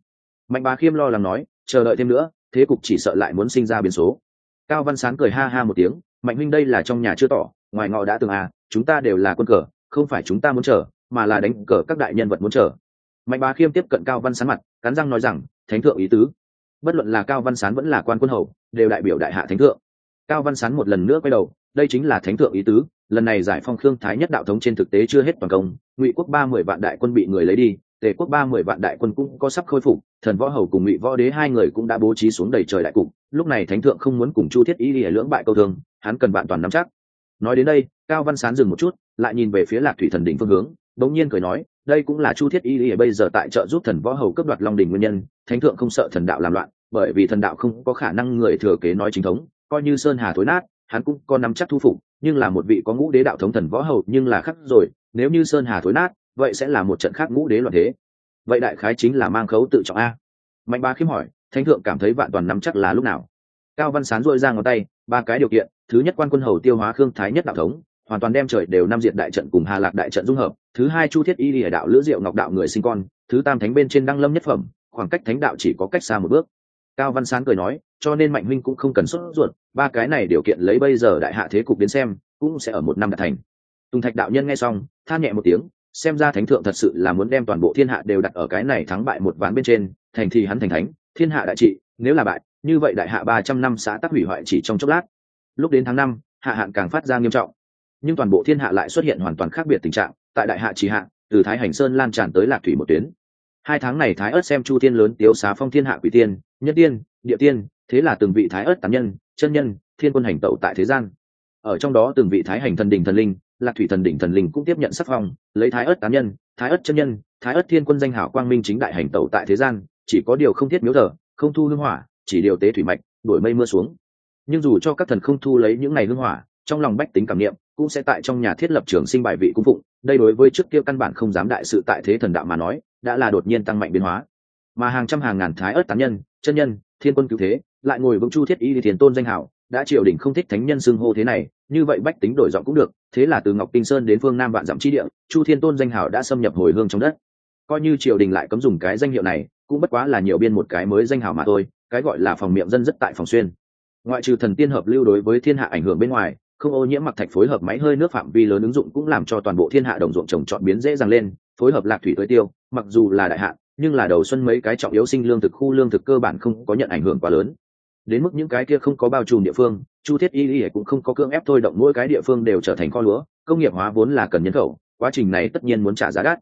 Mạnh bá khiêm lo lắng nói, chờ đợi thêm nữa, thế cục chỉ sợ lại muốn sinh ra biến số. Cao văn sán cười ha ha một tiếng, mạnh huynh đây là trong nhà chưa tỏ, ngoài ngọ đã từng à chúng ta đều là quân cờ, không phải chúng ta muốn chờ, mà là đánh cờ các đại nhân vật muốn chờ mạnh bá khiêm tiếp cận cao văn sán mặt, cắn răng nói rằng, thánh thượng ý tứ. Bất luận là cao văn sán vẫn là quan quân hầu, đều đại biểu đại hạ thánh thượng. Cao văn sán một lần nữa quay đầu, đây chính là thánh thượng ý tứ, lần này giải phong khương thái nhất đạo thống trên thực tế chưa hết toàn công, ngụy quốc ba mười vạn đại quân bị người lấy đi, tề quốc ba mười vạn đại quân cũng có sắp khôi phục, thần võ hầu cùng ngụy võ đế hai người cũng đã bố trí xuống đầy trời đại cục, lúc này thánh thượng không muốn cùng chu thiết ý lìa lưỡng bại câu thương, hắn cần bạn toàn nắm chắc. Nói đến đây, cao văn sán dừng một chút, lại nhìn về phía lạc thủy thần đỉnh phương hướng đống nhiên cười nói đây cũng là chu thiết y lìa bây giờ tại trợ giúp thần võ hầu cấp đoạt long đình nguyên nhân, thánh thượng không sợ thần đạo làm loạn, bởi vì thần đạo không có khả năng người thừa kế nói chính thống, coi như sơn hà thối nát, hắn cũng có nắm chắc thu phục, nhưng là một vị có ngũ đế đạo thống thần võ hầu nhưng là khắc rồi, nếu như sơn hà thối nát, vậy sẽ là một trận khác ngũ đế loạn thế. Vậy đại khái chính là mang khấu tự trọng a. Mạnh ba khiêm hỏi, thánh thượng cảm thấy vạn toàn nắm chắc là lúc nào? Cao văn sán dội ra ngón tay, ba cái điều kiện, thứ nhất quan quân hầu tiêu hóa khương thái nhất đạo thống hoàn toàn đem trời đều năm diệt đại trận cùng hà lạc đại trận dung hợp. Thứ hai chu thiết y lìa đạo lữ diệu ngọc đạo người sinh con, thứ tam thánh bên trên đăng lâm nhất phẩm, khoảng cách thánh đạo chỉ có cách xa một bước. Cao văn sán cười nói, cho nên mạnh huynh cũng không cần xuất ruột, ba cái này điều kiện lấy bây giờ đại hạ thế cục đến xem, cũng sẽ ở một năm đạt thành. Tùng thạch đạo nhân nghe xong, than nhẹ một tiếng, xem ra thánh thượng thật sự là muốn đem toàn bộ thiên hạ đều đặt ở cái này thắng bại một ván bên trên, thành thì hắn thành thánh, thiên hạ đại trị, nếu là bại, như vậy đại hạ ba trăm năm xã tắc hủy hoại chỉ trong chốc lát. Lúc đến tháng năm, hạ hạn càng phát ra nghiêm trọng nhưng toàn bộ thiên hạ lại xuất hiện hoàn toàn khác biệt tình trạng, tại đại hạ trì hạ, từ thái hành sơn lan tràn tới lạc thủy một tuyến. Hai tháng này thái ớt xem chu thiên lớn tiếu xá phong thiên hạ quỷ tiên, nhân tiên, địa tiên, thế là từng vị thái ớt tán nhân, chân nhân, thiên quân hành tẩu tại thế gian. Ở trong đó từng vị thái hành thần đỉnh thần linh, lạc thủy thần đỉnh thần linh cũng tiếp nhận sắc phong, lấy thái ớt tán nhân, thái ớt chân nhân, thái ớt thiên quân danh hảo quang minh chính đại hành tẩu tại thế gian, chỉ có điều không thiết miếu thờ, không thu hương hỏa, chỉ điều tế thủy mạch đổi mây mưa xuống. Nhưng dù cho các thần không thu lấy những ngày hương hỏa trong lòng bách tính cảm niệm, cũng sẽ tại trong nhà thiết lập trường sinh bài vị cung phụng, đây đối với trước kia căn bản không dám đại sự tại thế thần đạo mà nói, đã là đột nhiên tăng mạnh biến hóa. Mà hàng trăm hàng ngàn thái ớt tán nhân, chân nhân, thiên quân cứu thế, lại ngồi vững chu thiết y thiền tôn danh hảo, đã triều đình không thích thánh nhân xưng hô thế này, như vậy bách tính đổi giọng cũng được, thế là từ ngọc kinh sơn đến phương nam vạn dặm chi địa, chu thiên tôn danh hảo đã xâm nhập hồi hương trong đất. Coi như triều đình lại cấm dùng cái danh hiệu này, cũng bất quá là nhiều biên một cái mới danh hảo mà thôi, cái gọi là phòng miệng dân rất tại phòng xuyên. Ngoại trừ thần tiên hợp lưu đối với thiên hạ ảnh hưởng bên ngoài không ô nhiễm mặc thạch phối hợp máy hơi nước phạm vi lớn ứng dụng cũng làm cho toàn bộ thiên hạ đồng ruộng trồng trọt biến dễ dàng lên, phối hợp lạc thủy tưới tiêu, mặc dù là đại hạ nhưng là đầu xuân mấy cái trọng yếu sinh lương thực khu lương thực cơ bản không có nhận ảnh hưởng quá lớn. Đến mức những cái kia không có bao trùm địa phương, chu thiết y y cũng không có cưỡng ép thôi động mỗi cái địa phương đều trở thành kho lúa, công nghiệp hóa vốn là cần nhân khẩu, quá trình này tất nhiên muốn trả giá đắt.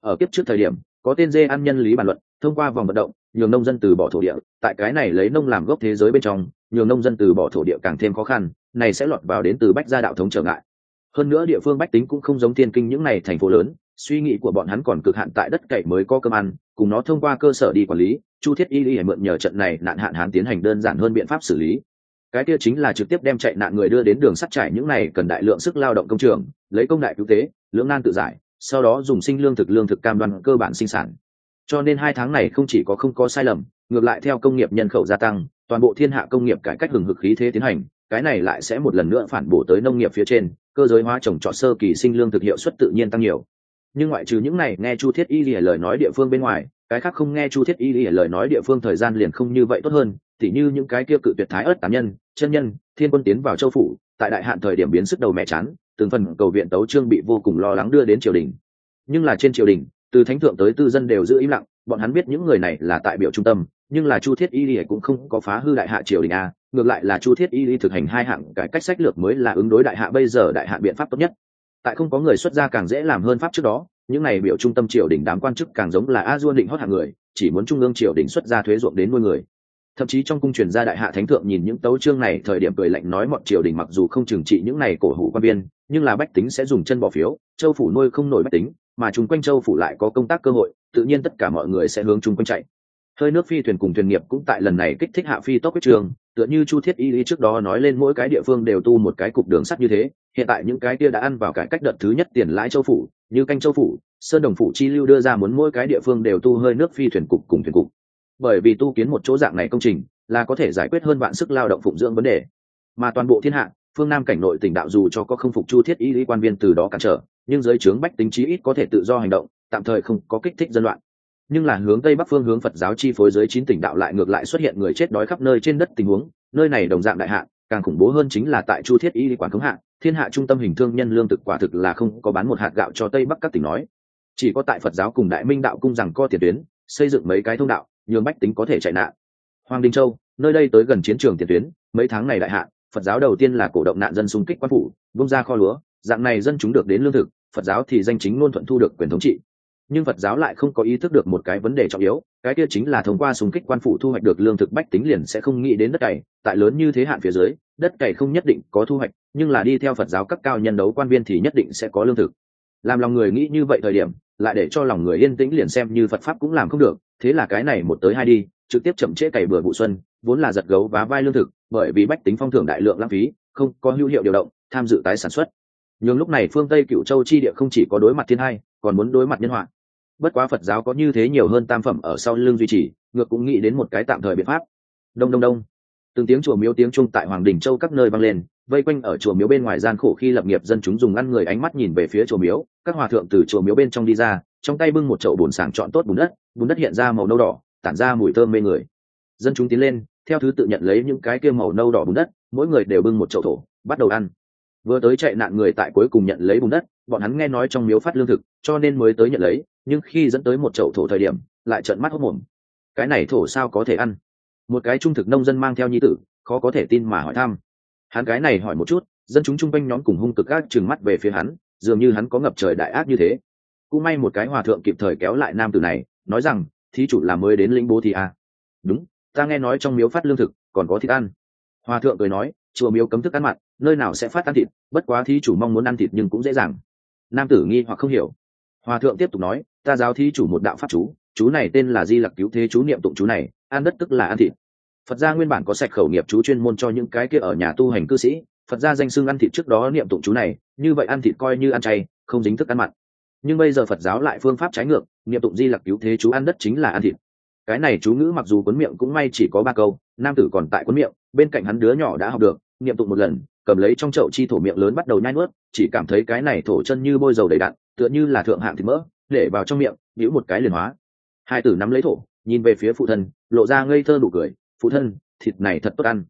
Ở kiếp trước thời điểm, có tên dê ăn nhân lý bàn luận, thông qua vòng vận động, nhường nông dân từ bỏ thổ địa, tại cái này lấy nông làm gốc thế giới bên trong, nhường nông dân từ bỏ thổ địa càng thêm khó khăn này sẽ lọt vào đến từ bách gia đạo thống trở ngại. Hơn nữa địa phương bách tính cũng không giống thiên kinh những này thành phố lớn, suy nghĩ của bọn hắn còn cực hạn tại đất cậy mới có cơm ăn, cùng nó thông qua cơ sở đi quản lý, chu thiết y y mượn nhờ trận này nạn hạn hán tiến hành đơn giản hơn biện pháp xử lý. Cái kia chính là trực tiếp đem chạy nạn người đưa đến đường sắt trải những này cần đại lượng sức lao động công trường, lấy công đại cứu tế, lưỡng nan tự giải, sau đó dùng sinh lương thực lương thực cam đoan cơ bản sinh sản. Cho nên hai tháng này không chỉ có không có sai lầm, ngược lại theo công nghiệp nhân khẩu gia tăng, toàn bộ thiên hạ công nghiệp cải cách hừng hực khí thế tiến hành cái này lại sẽ một lần nữa phản bổ tới nông nghiệp phía trên, cơ giới hóa trồng trọt sơ kỳ sinh lương thực hiệu suất tự nhiên tăng nhiều. Nhưng ngoại trừ những này, nghe chu thiết y lìa lời nói địa phương bên ngoài, cái khác không nghe chu thiết y lìa lời nói địa phương thời gian liền không như vậy tốt hơn, tỉ như những cái kia cự tuyệt thái ớt tám nhân, chân nhân, thiên quân tiến vào châu phủ, tại đại hạn thời điểm biến sức đầu mẹ chán, từng phần cầu viện tấu trương bị vô cùng lo lắng đưa đến triều đình. Nhưng là trên triều đình, từ thánh thượng tới tư dân đều giữ im lặng, bọn hắn biết những người này là tại biểu trung tâm nhưng là chu thiết y lý cũng không có phá hư đại hạ triều đình a, ngược lại là chu thiết y lý thực hành hai hạng cải cách sách lược mới là ứng đối đại hạ bây giờ đại hạ biện pháp tốt nhất. Tại không có người xuất gia càng dễ làm hơn pháp trước đó, những này biểu trung tâm triều đình đám quan chức càng giống là a duôn định hót hạng người, chỉ muốn trung ương triều đình xuất ra thuế ruộng đến nuôi người. Thậm chí trong cung truyền gia đại hạ thánh thượng nhìn những tấu chương này, thời điểm cười lạnh nói mọi triều đình mặc dù không trừng trị những này cổ hủ quan viên, nhưng là bách tính sẽ dùng chân bỏ phiếu, châu phủ nuôi không nổi bách tính, mà chung quanh châu phủ lại có công tác cơ hội, tự nhiên tất cả mọi người sẽ hướng chung quanh chạy hơi nước phi thuyền cùng thuyền nghiệp cũng tại lần này kích thích hạ phi tốc quyết trường, tựa như chu thiết y lý trước đó nói lên mỗi cái địa phương đều tu một cái cục đường sắt như thế, hiện tại những cái kia đã ăn vào cải cách đợt thứ nhất tiền lãi châu phủ, như canh châu phủ, sơn đồng phủ chi lưu đưa ra muốn mỗi cái địa phương đều tu hơi nước phi thuyền cục cùng thuyền cục. Bởi vì tu kiến một chỗ dạng này công trình, là có thể giải quyết hơn vạn sức lao động phụng dưỡng vấn đề. Mà toàn bộ thiên hạ, phương nam cảnh nội tỉnh đạo dù cho có không phục chu thiết y lý quan viên từ đó cản trở, nhưng giới trướng bách tính chí ít có thể tự do hành động, tạm thời không có kích thích dân loạn nhưng là hướng tây bắc phương hướng phật giáo chi phối dưới chín tỉnh đạo lại ngược lại xuất hiện người chết đói khắp nơi trên đất tình huống nơi này đồng dạng đại hạ càng khủng bố hơn chính là tại chu thiết y lý quản khống hạ thiên hạ trung tâm hình thương nhân lương thực quả thực là không có bán một hạt gạo cho tây bắc các tỉnh nói chỉ có tại phật giáo cùng đại minh đạo cung rằng co tiền tuyến xây dựng mấy cái thông đạo nhường bách tính có thể chạy nạn hoàng đình châu nơi đây tới gần chiến trường tiền tuyến mấy tháng này đại hạ phật giáo đầu tiên là cổ động nạn dân xung kích quan phủ bung ra kho lúa dạng này dân chúng được đến lương thực phật giáo thì danh chính luôn thuận thu được quyền thống trị nhưng phật giáo lại không có ý thức được một cái vấn đề trọng yếu, cái kia chính là thông qua xung kích quan phủ thu hoạch được lương thực bách tính liền sẽ không nghĩ đến đất cày, tại lớn như thế hạn phía dưới, đất cày không nhất định có thu hoạch, nhưng là đi theo phật giáo cấp cao nhân đấu quan viên thì nhất định sẽ có lương thực. Làm lòng người nghĩ như vậy thời điểm, lại để cho lòng người yên tĩnh liền xem như phật pháp cũng làm không được, thế là cái này một tới hai đi, trực tiếp chậm trễ cày bừa vụ xuân, vốn là giật gấu và vai lương thực, bởi vì bách tính phong thưởng đại lượng lãng phí, không có hữu hiệu điều động, tham dự tái sản xuất. Nhưng lúc này phương tây cựu châu chi địa không chỉ có đối mặt thiên hai, còn muốn đối mặt nhân họa bất quá phật giáo có như thế nhiều hơn tam phẩm ở sau lưng duy trì, ngược cũng nghĩ đến một cái tạm thời biện pháp. Đông đông đông. Từng tiếng chùa miếu tiếng trung tại hoàng đình châu các nơi vang lên, vây quanh ở chùa miếu bên ngoài gian khổ khi lập nghiệp dân chúng dùng ngăn người ánh mắt nhìn về phía chùa miếu, các hòa thượng từ chùa miếu bên trong đi ra, trong tay bưng một chậu bùn sàng chọn tốt bùn đất bùn đất hiện ra màu nâu đỏ, tản ra mùi thơm mê người. Dân chúng tiến lên, theo thứ tự nhận lấy những cái kia màu nâu đỏ bùn đất, mỗi người đều bưng một chậu thổ, bắt đầu ăn. Vừa tới chạy nạn người tại cuối cùng nhận lấy bùn đất, bọn hắn nghe nói trong miếu phát lương thực, cho nên mới tới nhận lấy nhưng khi dẫn tới một chậu thổ thời điểm, lại trợn mắt hốc mồm. Cái này thổ sao có thể ăn? Một cái trung thực nông dân mang theo nhi tử, khó có thể tin mà hỏi thăm. Hắn cái này hỏi một chút, dân chúng chung quanh nhóm cùng hung cực các trừng mắt về phía hắn, dường như hắn có ngập trời đại ác như thế. Cũng may một cái hòa thượng kịp thời kéo lại nam tử này, nói rằng, thí chủ là mới đến lĩnh bố thì à. đúng, ta nghe nói trong miếu phát lương thực, còn có thịt ăn. Hòa thượng cười nói, chùa miếu cấm thức ăn mặn, nơi nào sẽ phát ăn thịt, bất quá thí chủ mong muốn ăn thịt nhưng cũng dễ dàng. Nam tử nghi hoặc không hiểu hòa thượng tiếp tục nói, ta giáo thí chủ một đạo pháp chú chú này tên là di lặc cứu thế chú niệm tụng chú này, ăn đất tức là ăn thịt. Phật gia nguyên bản có sạch khẩu nghiệp chú chuyên môn cho những cái kia ở nhà tu hành cư sĩ, phật gia danh xưng ăn thịt trước đó niệm tụng chú này, như vậy ăn thịt coi như ăn chay, không dính thức ăn mặn. Nhưng bây giờ phật giáo lại phương pháp trái ngược, niệm tụng di lặc cứu thế chú ăn đất chính là ăn thịt. Cái này chú ngữ mặc dù cuốn miệng cũng may chỉ có ba câu, nam tử còn tại cuốn miệng, bên cạnh hắn đứa nhỏ đã học được, niệm tụng một lần, cầm lấy trong chậu chi thổ miệng lớn bắt đầu nhai nuốt, chỉ cảm thấy cái này thổ chân như bôi dầu đầy đặn tựa như là thượng hạng thịt mỡ, để vào trong miệng nhũ một cái liền hóa. Hai tử nắm lấy thổ, nhìn về phía phụ thân, lộ ra ngây thơ đủ cười, phụ thân, thịt này thật tốt ăn.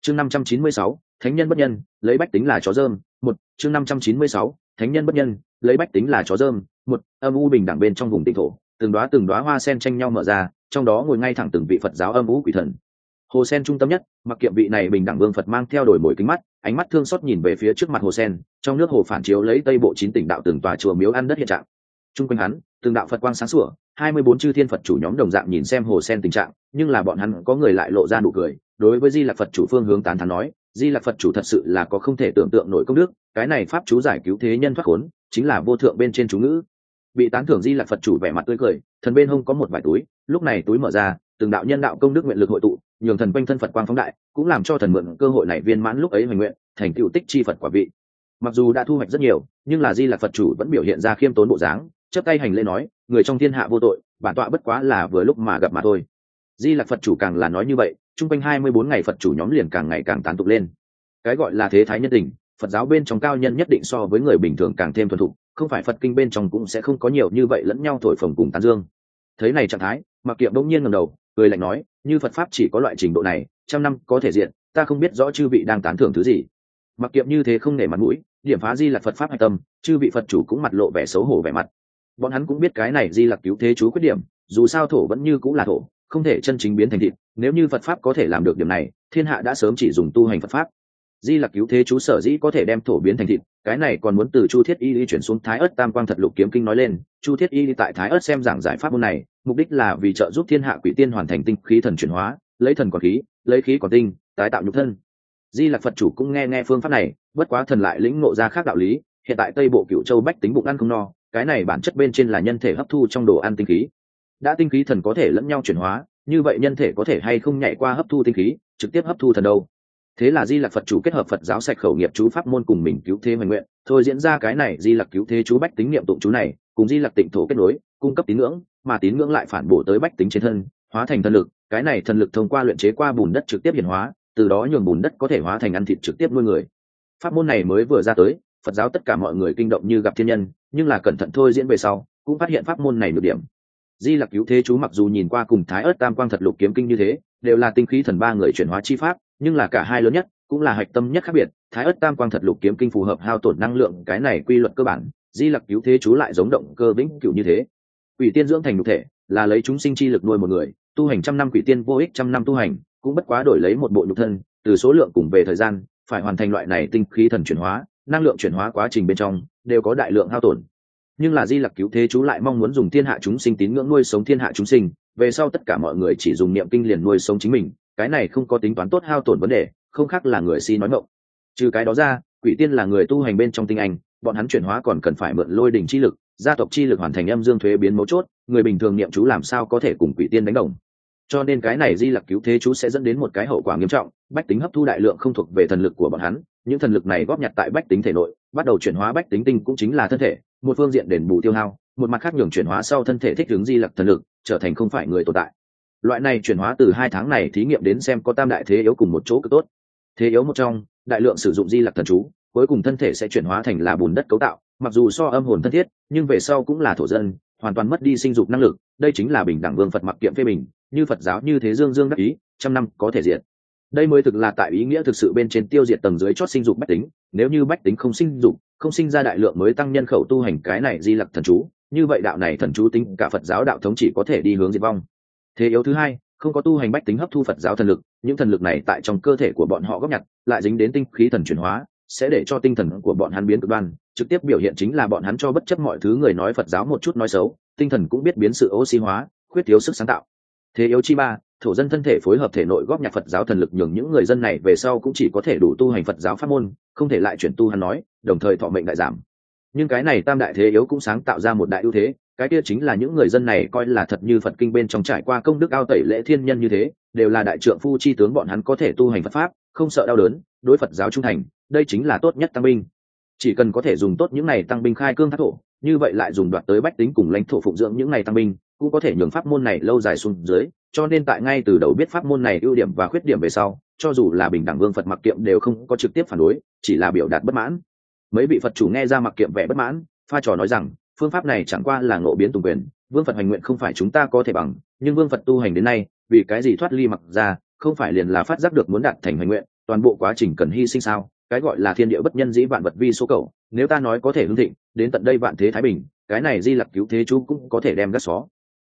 Chương năm trăm chín mươi sáu, thánh nhân bất nhân, lấy bách tính là chó dơm. Một, chương năm trăm chín mươi sáu, thánh nhân bất nhân, lấy bách tính là chó dơm. Một, âm u bình đẳng bên trong vùng tỉnh thổ, từng đoá từng đoá hoa sen tranh nhau mở ra, trong đó ngồi ngay thẳng từng vị phật giáo âm u quỷ thần. Hồ sen trung tâm nhất, mặc kiệm vị này bình đẳng vương phật mang theo đổi mồi kính mắt ánh mắt thương xót nhìn về phía trước mặt hồ sen, trong nước hồ phản chiếu lấy tây bộ chín tỉnh đạo từng tòa chùa miếu ăn đất hiện trạng. Chung quanh hắn, từng đạo phật quang sáng sủa, hai mươi bốn chư thiên phật chủ nhóm đồng dạng nhìn xem hồ sen tình trạng, nhưng là bọn hắn có người lại lộ ra nụ cười, đối với di lạc phật chủ phương hướng tán thán nói, di lạc phật chủ thật sự là có không thể tưởng tượng nổi công đức, cái này pháp chú giải cứu thế nhân thoát khốn, chính là vô thượng bên trên chú ngữ. Bị tán thưởng di lạc phật chủ vẻ mặt tươi cười, thần bên hông có một vài túi, lúc này túi mở ra, từng đạo nhân đạo công đức nguyện lực hội tụ nhường thần quanh thân phật quang phóng đại, cũng làm cho thần mượn cơ hội này viên mãn lúc ấy hoành nguyện, thành tựu tích chi phật quả vị. Mặc dù đã thu hoạch rất nhiều, nhưng là di lạc phật chủ vẫn biểu hiện ra khiêm tốn bộ dáng chấp tay hành lễ nói, người trong thiên hạ vô tội, bản tọa bất quá là vừa lúc mà gặp mà thôi. Di lạc phật chủ càng là nói như vậy, chung quanh hai mươi bốn ngày phật chủ nhóm liền càng ngày càng tán tục lên. Cái gọi là thế thái nhân tình, phật giáo bên trong cao nhân nhất định so với người bình thường càng thêm thuần thục, không phải phật kinh bên trong cũng sẽ không có nhiều như vậy lẫn nhau thổi phồng cùng tán dương. Thấy này trạng thái mặc kiệm đông nhiên ngầm đầu cười lạnh nói, như phật pháp chỉ có loại trình độ này, trăm năm có thể diện, ta không biết rõ chư vị đang tán thưởng thứ gì. Mặc kiệm như thế không nể mặt mũi, điểm phá di là phật pháp hạch tâm, chư vị phật chủ cũng mặt lộ vẻ xấu hổ vẻ mặt. Bọn hắn cũng biết cái này di lặc cứu thế chú khuyết điểm, dù sao thổ vẫn như cũng là thổ, không thể chân chính biến thành thịt, nếu như phật pháp có thể làm được điểm này, thiên hạ đã sớm chỉ dùng tu hành phật pháp. Di lặc cứu thế chú sở dĩ có thể đem thổ biến thành thịt, cái này còn muốn từ chu thiết y đi chuyển xuống thái ớt tam quang thật lục kiếm kinh nói lên, chu thiết y tại thái ớt xem giảng giải pháp môn này mục đích là vì trợ giúp thiên hạ quỷ tiên hoàn thành tinh khí thần chuyển hóa, lấy thần còn khí, lấy khí còn tinh, tái tạo nhục thân. Di lạc phật chủ cũng nghe nghe phương pháp này, bất quá thần lại lĩnh ngộ ra khác đạo lý, hiện tại tây bộ cựu châu bách tính bụng ăn không no, cái này bản chất bên trên là nhân thể hấp thu trong đồ ăn tinh khí. Đã tinh khí thần có thể lẫn nhau chuyển hóa, như vậy nhân thể có thể hay không nhảy qua hấp thu tinh khí, trực tiếp hấp thu thần đâu? Thế là di lạc phật chủ kết hợp phật giáo sạch khẩu nghiệp chú pháp môn cùng mình cứu thế hoành nguyện, thôi diễn ra cái này di lạc cứu thế chú bách tính niệm tụng chú này, cùng di lạc tịnh thổ kết nối, cung cấp tín ngưỡng mà tín ngưỡng lại phản bổ tới bách tính trên thân, hóa thành thần lực. Cái này thần lực thông qua luyện chế qua bùn đất trực tiếp hiển hóa, từ đó nhường bùn đất có thể hóa thành ăn thịt trực tiếp nuôi người. Pháp môn này mới vừa ra tới, phật giáo tất cả mọi người kinh động như gặp thiên nhân, nhưng là cẩn thận thôi diễn về sau, cũng phát hiện pháp môn này được điểm. Di lặc cứu thế chú mặc dù nhìn qua cùng thái ớt tam quang thật lục kiếm kinh như thế, đều là tinh khí thần ba người chuyển hóa chi pháp, nhưng là cả hai lớn nhất, cũng là hạch tâm nhất khác biệt. Thái ớt tam quang thật lục kiếm kinh phù hợp hao tổn năng lượng, cái này quy luật cơ bản. Di lặc cứu thế chú lại giống động cơ vĩnh cựu như thế quỷ tiên dưỡng thành nhục thể, là lấy chúng sinh chi lực nuôi một người, tu hành trăm năm quỷ tiên vô ích trăm năm tu hành, cũng bất quá đổi lấy một bộ nhục thân, từ số lượng cùng về thời gian, phải hoàn thành loại này tinh khí thần chuyển hóa, năng lượng chuyển hóa quá trình bên trong, đều có đại lượng hao tổn nhưng là di lặc cứu thế chú lại mong muốn dùng thiên hạ chúng sinh tín ngưỡng nuôi sống thiên hạ chúng sinh, về sau tất cả mọi người chỉ dùng niệm kinh liền nuôi sống chính mình, cái này không có tính toán tốt hao tổn vấn đề, không khác là người si nói mộng. trừ cái đó ra, quỷ tiên là người tu hành bên trong tinh anh bọn hắn chuyển hóa còn cần phải mượn lôi đỉnh chi lực, gia tộc chi lực hoàn thành âm dương thuế biến mấu chốt, người bình thường niệm chú làm sao có thể cùng quỷ tiên đánh đồng. Cho nên cái này di lặc cứu thế chú sẽ dẫn đến một cái hậu quả nghiêm trọng, bách tính hấp thu đại lượng không thuộc về thần lực của bọn hắn, những thần lực này góp nhặt tại bách tính thể nội, bắt đầu chuyển hóa bách tính tinh cũng chính là thân thể, một phương diện đền bù tiêu hao, một mặt khác nhường chuyển hóa sau thân thể thích ứng di lặc thần lực, trở thành không phải người tồn tại. Loại này chuyển hóa từ hai tháng này thí nghiệm đến xem có tam đại thế yếu cùng một chỗ cực tốt. Thế yếu một trong, đại lượng sử dụng di lặc thần chú cuối cùng thân thể sẽ chuyển hóa thành là bùn đất cấu tạo, mặc dù so âm hồn thân thiết, nhưng về sau cũng là thổ dân, hoàn toàn mất đi sinh dục năng lực, đây chính là bình đẳng vương phật mặc kiệm phê bình, như phật giáo như thế dương dương đắc ý, trăm năm có thể diện đây mới thực là tại ý nghĩa thực sự bên trên tiêu diệt tầng dưới chót sinh dục bách tính, nếu như bách tính không sinh dục, không sinh ra đại lượng mới tăng nhân khẩu tu hành cái này di lặc thần chú, như vậy đạo này thần chú tính cả phật giáo đạo thống chỉ có thể đi hướng diệt vong. Thế yếu thứ hai, không có tu hành bách tính hấp thu phật giáo thần lực, những thần lực này tại trong cơ thể của bọn họ góp nhặt, lại dính đến tinh khí thần chuyển hóa sẽ để cho tinh thần của bọn hắn biến cực đoan, trực tiếp biểu hiện chính là bọn hắn cho bất chấp mọi thứ người nói phật giáo một chút nói xấu, tinh thần cũng biết biến sự oxy hóa, khuyết thiếu sức sáng tạo. Thế yếu chi ba, thổ dân thân thể phối hợp thể nội góp nhạc phật giáo thần lực nhường những người dân này về sau cũng chỉ có thể đủ tu hành phật giáo pháp môn, không thể lại chuyển tu hắn nói, đồng thời thọ mệnh đại giảm. Nhưng cái này tam đại thế yếu cũng sáng tạo ra một đại ưu thế, cái kia chính là những người dân này coi là thật như phật kinh bên trong trải qua công đức ao tẩy lễ thiên nhân như thế, đều là đại trượng phu chi tướng bọn hắn có thể tu hành phật pháp, không sợ đau đớn đối phật giáo trung thành, đây chính là tốt nhất tăng binh. Chỉ cần có thể dùng tốt những này tăng binh khai cương thác thổ, như vậy lại dùng đoạt tới bách tính cùng lãnh thổ phụng dưỡng những này tăng binh, cũng có thể nhường pháp môn này lâu dài xuống dưới, cho nên tại ngay từ đầu biết pháp môn này ưu điểm và khuyết điểm về sau, cho dù là bình đẳng vương phật mặc kiệm đều không có trực tiếp phản đối, chỉ là biểu đạt bất mãn. Mấy vị phật chủ nghe ra mặc kiệm vẻ bất mãn, pha trò nói rằng, phương pháp này chẳng qua là ngộ biến tùng quyền, vương phật hành nguyện không phải chúng ta có thể bằng, nhưng vương phật tu hành đến nay, vì cái gì thoát ly mặc ra, không phải liền là phát giác được muốn đạt thành hành nguyện toàn bộ quá trình cần hy sinh sao? Cái gọi là thiên địa bất nhân dĩ vạn vật vi số cầu. Nếu ta nói có thể hưng thịnh, đến tận đây vạn thế thái bình, cái này di lặc cứu thế chú cũng có thể đem gắt xó.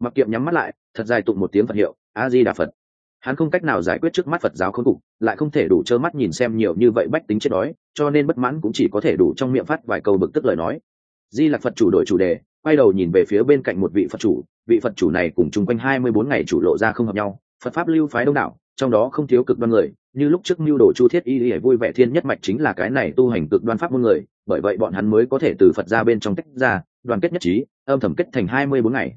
Mặc kiệm nhắm mắt lại, thật dài tụng một tiếng phật hiệu a di đà phật. Hắn không cách nào giải quyết trước mắt phật giáo khốn cục, lại không thể đủ trơ mắt nhìn xem nhiều như vậy bách tính chết đói, cho nên bất mãn cũng chỉ có thể đủ trong miệng phát vài câu bực tức lời nói. Di lặc phật chủ đổi chủ đề, quay đầu nhìn về phía bên cạnh một vị phật chủ, vị phật chủ này cùng chung quanh hai mươi bốn ngày chủ lộ ra không hợp nhau, phật pháp lưu phái đông đảo, trong đó không thiếu cực đoan người như lúc trước mưu đồ chu thiết y y vui vẻ thiên nhất mạch chính là cái này tu hành cực đoan pháp môn người, bởi vậy bọn hắn mới có thể từ phật ra bên trong tách ra, đoàn kết nhất trí, âm thầm kết thành hai mươi bốn ngày.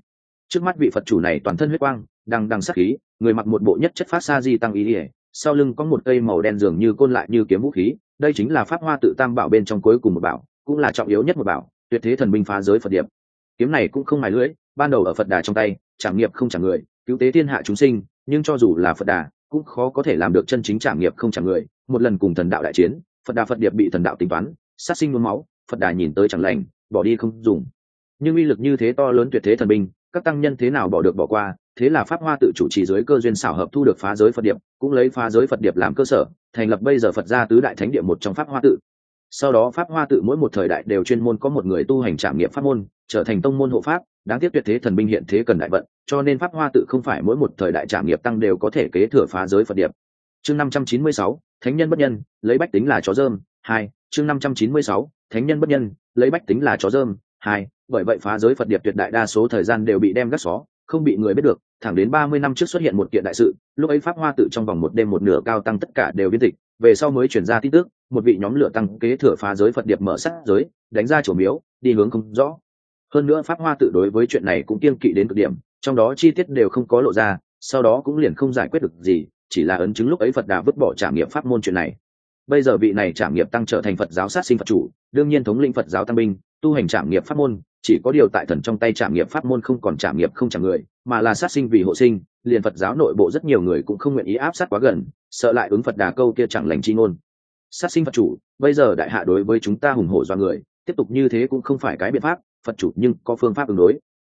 Trước mắt vị phật chủ này toàn thân huyết quang, đằng đằng sắc khí, người mặc một bộ nhất chất phát sa di tăng ý ỉa sau lưng có một cây màu đen dường như côn lại như kiếm vũ khí, đây chính là pháp hoa tự tam bảo bên trong cuối cùng một bảo, cũng là trọng yếu nhất một bảo, tuyệt thế thần binh phá giới phật điệp. Kiếm này cũng không mài lưỡi, ban đầu ở phật đà trong tay trảm nghiệp không trả người, cứu tế thiên hạ chúng sinh, nhưng cho dù là phật đà cũng khó có thể làm được chân chính trảm nghiệp không trả người. Một lần cùng thần đạo đại chiến, phật đà phật điệp bị thần đạo tính toán, sát sinh nôn máu, phật đà nhìn tới chẳng lành, bỏ đi không dùng. Nhưng uy lực như thế to lớn tuyệt thế thần binh, các tăng nhân thế nào bỏ được bỏ qua, thế là pháp hoa tự chủ trì giới cơ duyên xảo hợp thu được phá giới phật điệp, cũng lấy phá giới phật điệp làm cơ sở, thành lập bây giờ phật gia tứ đại thánh địa một trong pháp hoa tự. Sau đó pháp hoa tự mỗi một thời đại đều chuyên môn có một người tu hành trải nghiệm pháp môn, trở thành tông môn hộ pháp đáng tiếc tuyệt thế thần binh hiện thế cần đại vận, cho nên pháp hoa tự không phải mỗi một thời đại trải nghiệp tăng đều có thể kế thừa phá giới phật điệp. Chương năm trăm chín mươi sáu, thánh nhân bất nhân, lấy bách tính là chó dơm, hai, chương năm trăm chín mươi sáu, thánh nhân bất nhân, lấy bách tính là chó dơm, hai, bởi vậy phá giới phật điệp tuyệt đại đa số thời gian đều bị đem gắt xó, không bị người biết được, thẳng đến ba mươi năm trước xuất hiện một kiện đại sự, lúc ấy pháp hoa tự trong vòng một đêm một nửa cao tăng tất cả đều biên tịch về sau mới chuyển ra tin tức, một vị nhóm lửa tăng kế thừa phá giới phật điệp mở sát giới, đánh ra chỗ miếu, đi hướng không rõ hơn nữa pháp hoa tự đối với chuyện này cũng kiên kỵ đến cực điểm, trong đó chi tiết đều không có lộ ra, sau đó cũng liền không giải quyết được gì, chỉ là ấn chứng lúc ấy phật đà vứt bỏ trả nghiệm pháp môn chuyện này. Bây giờ vị này trả nghiệp tăng trở thành phật giáo sát sinh phật chủ, đương nhiên thống lĩnh phật giáo tăng binh, tu hành trả nghiệp pháp môn, chỉ có điều tại thần trong tay trả nghiệp pháp môn không còn trả nghiệp không trả người, mà là sát sinh vì hộ sinh, liền phật giáo nội bộ rất nhiều người cũng không nguyện ý áp sát quá gần, sợ lại ứng phật đà câu kia chẳng lành chi ngôn. Sát sinh phật chủ, bây giờ đại hạ đối với chúng ta hùng hổ do người, tiếp tục như thế cũng không phải cái biện pháp phật chủ nhưng có phương pháp ứng đối.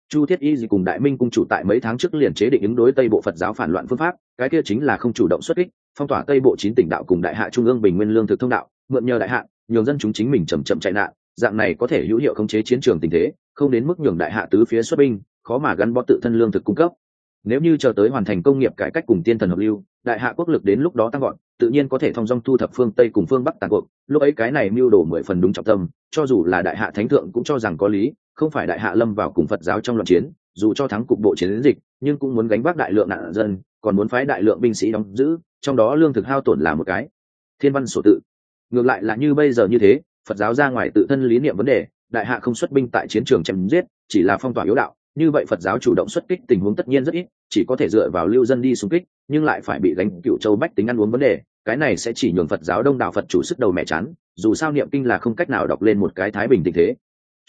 Chu thiết y gì cùng đại minh cung chủ tại mấy tháng trước liền chế định ứng đối tây bộ phật giáo phản loạn phương pháp, cái kia chính là không chủ động xuất kích, phong tỏa tây bộ chín tỉnh đạo cùng đại hạ trung ương bình nguyên lương thực thông đạo, mượn nhờ đại hạ, nhường dân chúng chính mình chầm chậm chạy nạn, dạng này có thể hữu hiệu khống chế chiến trường tình thế, không đến mức nhường đại hạ tứ phía xuất binh, khó mà gắn bó tự thân lương thực cung cấp. Nếu như chờ tới hoàn thành công nghiệp cải cách cùng tiên thần hợp lưu, đại hạ quốc lực đến lúc đó tăng gọn tự nhiên có thể thông dong thu thập phương tây cùng phương bắc tàn cuộc, lúc ấy cái này mưu đồ mười phần đúng trọng tâm cho dù là đại hạ thánh thượng cũng cho rằng có lý, không phải đại hạ lâm vào cùng phật giáo trong loạn chiến, dù cho thắng cục bộ chiến dịch, nhưng cũng muốn gánh vác đại lượng nạn dân, còn muốn phái đại lượng binh sĩ đóng giữ, trong đó lương thực hao tổn là một cái. Thiên văn sổ tự. Ngược lại là như bây giờ như thế, phật giáo ra ngoài tự thân lý niệm vấn đề, đại hạ không xuất binh tại chiến trường chém giết, chỉ là phong tỏa yếu đạo như vậy phật giáo chủ động xuất kích tình huống tất nhiên rất ít, chỉ có thể dựa vào lưu dân đi xung kích, nhưng lại phải bị gánh cựu châu bách tính ăn uống vấn đề. Cái này sẽ chỉ nhường phật giáo đông đảo phật chủ sức đầu mẹ chán, dù sao niệm kinh là không cách nào đọc lên một cái thái bình tình thế.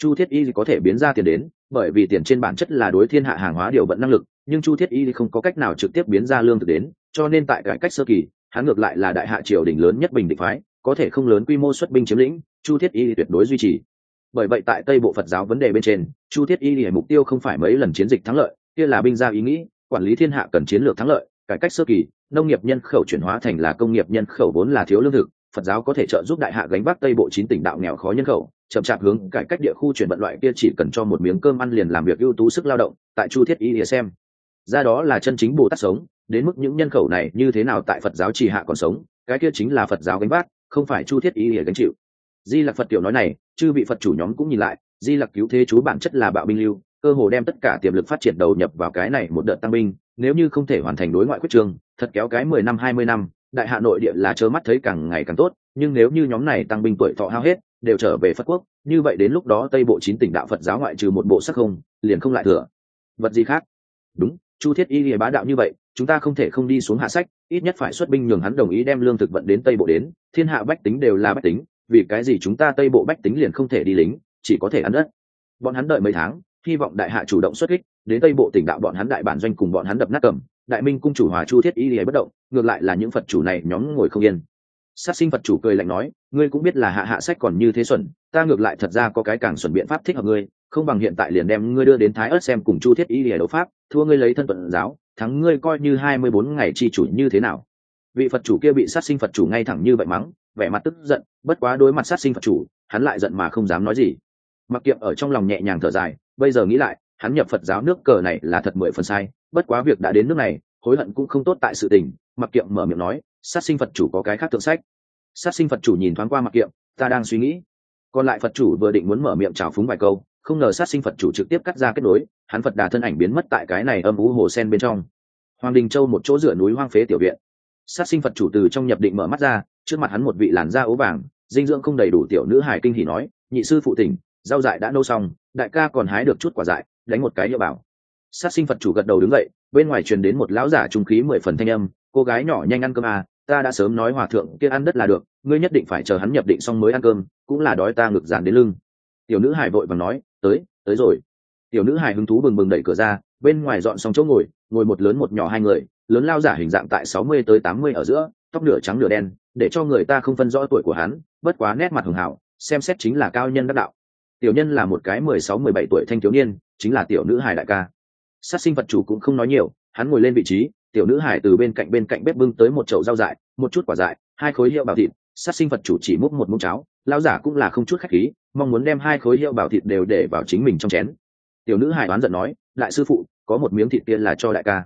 Chu thiết y có thể biến ra tiền đến, bởi vì tiền trên bản chất là đối thiên hạ hàng hóa điều vận năng lực, nhưng chu thiết y không có cách nào trực tiếp biến ra lương thực đến, cho nên tại cải cách sơ kỳ, hắn ngược lại là đại hạ triều đỉnh lớn nhất bình định phái, có thể không lớn quy mô xuất binh chiếm lĩnh, chu thiết y tuyệt đối duy trì bởi vậy tại tây bộ phật giáo vấn đề bên trên, chu thiết y mục tiêu không phải mấy lần chiến dịch thắng lợi, kia là binh gia ý nghĩ, quản lý thiên hạ cần chiến lược thắng lợi, cải cách sơ kỳ, nông nghiệp nhân khẩu chuyển hóa thành là công nghiệp nhân khẩu vốn là thiếu lương thực, phật giáo có thể trợ giúp đại hạ gánh vác tây bộ chín tỉnh đạo nghèo khó nhân khẩu, chậm chạp hướng cải cách địa khu chuyển vận loại kia chỉ cần cho một miếng cơm ăn liền làm việc ưu tú sức lao động, tại chu thiết y xem. Ra đó là chân chính bồ tát sống, đến mức những nhân khẩu này như thế nào tại phật giáo trì hạ còn sống, cái kia chính là phật giáo gánh vác, không phải chu thiết y gánh chịu di lặc phật tiểu nói này, chư vị phật chủ nhóm cũng nhìn lại, di lặc cứu thế chú bản chất là bạo binh lưu, cơ hồ đem tất cả tiềm lực phát triển đầu nhập vào cái này một đợt tăng binh, nếu như không thể hoàn thành đối ngoại quyết trường, thật kéo cái mười năm, hai mươi năm, đại hạ nội địa là trơ mắt thấy càng ngày càng tốt, nhưng nếu như nhóm này tăng binh tuổi thọ hao hết, đều trở về phật quốc, như vậy đến lúc đó tây bộ chín tỉnh đạo phật giáo ngoại trừ một bộ sắc không, liền không lại thừa. Vật gì khác? Đúng, chu thiết y lìa bá đạo như vậy, chúng ta không thể không đi xuống hạ sách, ít nhất phải xuất binh nhường hắn đồng ý đem lương thực vận đến tây bộ đến, thiên hạ bách tính đều là bách tính vì cái gì chúng ta tây bộ bách tính liền không thể đi lính, chỉ có thể ăn đất. Bọn hắn đợi mấy tháng, hy vọng đại hạ chủ động xuất kích, đến tây bộ tỉnh đạo bọn hắn đại bản doanh cùng bọn hắn đập nát cầm, đại minh cung chủ hòa chu thiết y lìa bất động, ngược lại là những phật chủ này nhóm ngồi không yên. Sát sinh phật chủ cười lạnh nói, ngươi cũng biết là hạ hạ sách còn như thế xuẩn, ta ngược lại thật ra có cái càng xuẩn biện pháp thích hợp ngươi, không bằng hiện tại liền đem ngươi đưa đến thái ớt xem cùng chu thiết y lìa đấu pháp, thua ngươi lấy thân phận giáo, thắng ngươi coi như hai mươi bốn ngày chi chủ như thế nào. Vị phật chủ kia bị sát sinh phật chủ ngay thẳng như vậy mắng vẻ mặt tức giận, bất quá đối mặt sát sinh phật chủ, hắn lại giận mà không dám nói gì. Mặc kiệm ở trong lòng nhẹ nhàng thở dài, bây giờ nghĩ lại, hắn nhập phật giáo nước cờ này là thật mười phần sai, bất quá việc đã đến nước này, hối hận cũng không tốt tại sự tình, mặc kiệm mở miệng nói, sát sinh phật chủ có cái khác tượng sách. Sát sinh phật chủ nhìn thoáng qua mặc kiệm, ta đang suy nghĩ. Còn lại phật chủ vừa định muốn mở miệng trào phúng vài câu, không ngờ sát sinh phật chủ trực tiếp cắt ra kết nối, hắn phật đà thân ảnh biến mất tại cái này âm ú hồ sen bên trong. Hoàng đình châu một chỗ dựa núi hoang phế tiểu viện. Sát sinh phật chủ từ trong nhập định mở mắt ra trước mặt hắn một vị làn da ố vàng, dinh dưỡng không đầy đủ tiểu nữ hải kinh hỉ nói, nhị sư phụ tỉnh, rau dại đã nâu xong, đại ca còn hái được chút quả dại, đánh một cái hiệu bảo. Sát sinh phật chủ gật đầu đứng dậy, bên ngoài truyền đến một lão giả trung khí mười phần thanh âm, cô gái nhỏ nhanh ăn cơm à ta đã sớm nói hòa thượng kia ăn đất là được, ngươi nhất định phải chờ hắn nhập định xong mới ăn cơm, cũng là đói ta ngực dàn đến lưng. Tiểu nữ hải vội và nói, tới tới rồi. Tiểu nữ hải hứng thú bừng bừng đẩy cửa ra, bên ngoài dọn xong chỗ ngồi ngồi một lớn một nhỏ hai người, lớn lao giả hình dạng tại sáu mươi tới tám mươi ở giữa, tóc nửa trắng nửa đen để cho người ta không phân rõ tuổi của hắn, bất quá nét mặt hường hảo, xem xét chính là cao nhân đắc đạo. Tiểu nhân là một cái mười sáu, mười bảy tuổi thanh thiếu niên, chính là tiểu nữ hải đại ca. Sát sinh vật chủ cũng không nói nhiều, hắn ngồi lên vị trí, tiểu nữ hải từ bên cạnh bên cạnh bếp bưng tới một chậu rau dại, một chút quả dại, hai khối hiệu bảo thịt, sát sinh vật chủ chỉ múc một múc cháo, Lão giả cũng là không chút khách khí, mong muốn đem hai khối hiệu bảo thịt đều để vào chính mình trong chén. Tiểu nữ hải đoán giận nói, đại sư phụ, có một miếng thịt tiên là cho đại ca.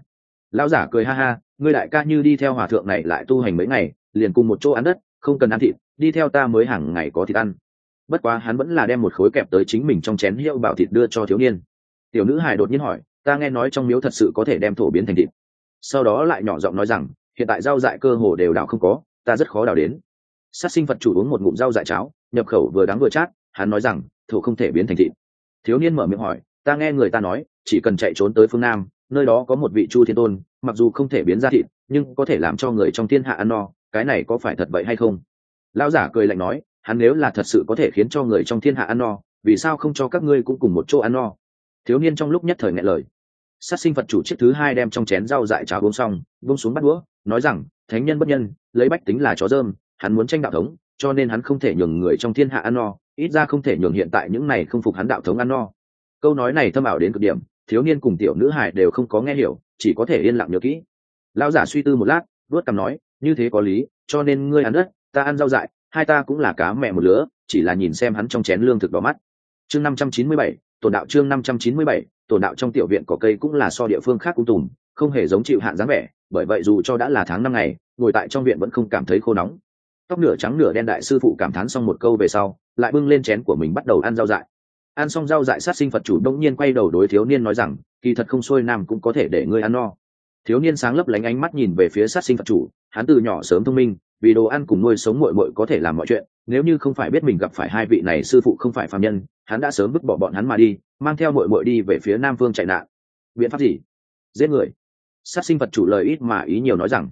Lão giả cười ha ha, ngươi đại ca như đi theo hòa thượng này lại tu hành mấy ngày liền cùng một chỗ ăn đất, không cần ăn thịt, đi theo ta mới hàng ngày có thịt ăn. Bất quá hắn vẫn là đem một khối kẹp tới chính mình trong chén hiệu bảo thịt đưa cho thiếu niên. Tiểu nữ hải đột nhiên hỏi, ta nghe nói trong miếu thật sự có thể đem thổ biến thành thịt. Sau đó lại nhỏ giọng nói rằng, hiện tại rau dại cơ hồ đều đào không có, ta rất khó đào đến. Sát sinh phật chủ uống một ngụm rau dại cháo, nhập khẩu vừa đắng vừa chát, hắn nói rằng, thổ không thể biến thành thịt. Thiếu niên mở miệng hỏi, ta nghe người ta nói, chỉ cần chạy trốn tới phương nam, nơi đó có một vị chu thiên tôn, mặc dù không thể biến ra thịt, nhưng có thể làm cho người trong thiên hạ ăn no cái này có phải thật vậy hay không? Lão giả cười lạnh nói, hắn nếu là thật sự có thể khiến cho người trong thiên hạ ăn no, vì sao không cho các ngươi cũng cùng một chỗ ăn no? Thiếu niên trong lúc nhất thời ngại lời. Sát sinh phật chủ chiếc thứ hai đem trong chén rau dại cháo uống xong bông xuống bắt đũa, nói rằng, thánh nhân bất nhân, lấy bách tính là chó dơm, hắn muốn tranh đạo thống, cho nên hắn không thể nhường người trong thiên hạ ăn no, ít ra không thể nhường hiện tại những này không phục hắn đạo thống ăn no. Câu nói này thâm ảo đến cực điểm, thiếu niên cùng tiểu nữ hải đều không có nghe hiểu, chỉ có thể yên lặng nhớ kỹ. Lão giả suy tư một lát vớt cằm nói như thế có lý, cho nên ngươi ăn đất, ta ăn rau dại, hai ta cũng là cá mẹ một lứa, chỉ là nhìn xem hắn trong chén lương thực đỏ mắt. Chương năm trăm chín mươi bảy, tổn đạo chương năm trăm chín mươi bảy, tổn đạo trong tiểu viện có cây cũng là so địa phương khác cũng tùm, không hề giống chịu hạn dáng vẻ, bởi vậy dù cho đã là tháng năm ngày, ngồi tại trong viện vẫn không cảm thấy khô nóng. Tóc nửa trắng nửa đen đại sư phụ cảm thán xong một câu về sau, lại bưng lên chén của mình bắt đầu ăn rau dại. Ăn xong rau dại sát sinh phật chủ đông nhiên quay đầu đối thiếu niên nói rằng, kỳ thật không xuôi nam cũng có thể để ngươi ăn no thiếu niên sáng lấp lánh ánh mắt nhìn về phía sát sinh phật chủ, hắn từ nhỏ sớm thông minh, vì đồ ăn cùng nuôi sống muội muội có thể làm mọi chuyện, nếu như không phải biết mình gặp phải hai vị này sư phụ không phải phàm nhân, hắn đã sớm vứt bỏ bọn hắn mà đi, mang theo muội muội đi về phía nam phương chạy nạn. Biện pháp gì? Giết người. Sát sinh phật chủ lời ít mà ý nhiều nói rằng,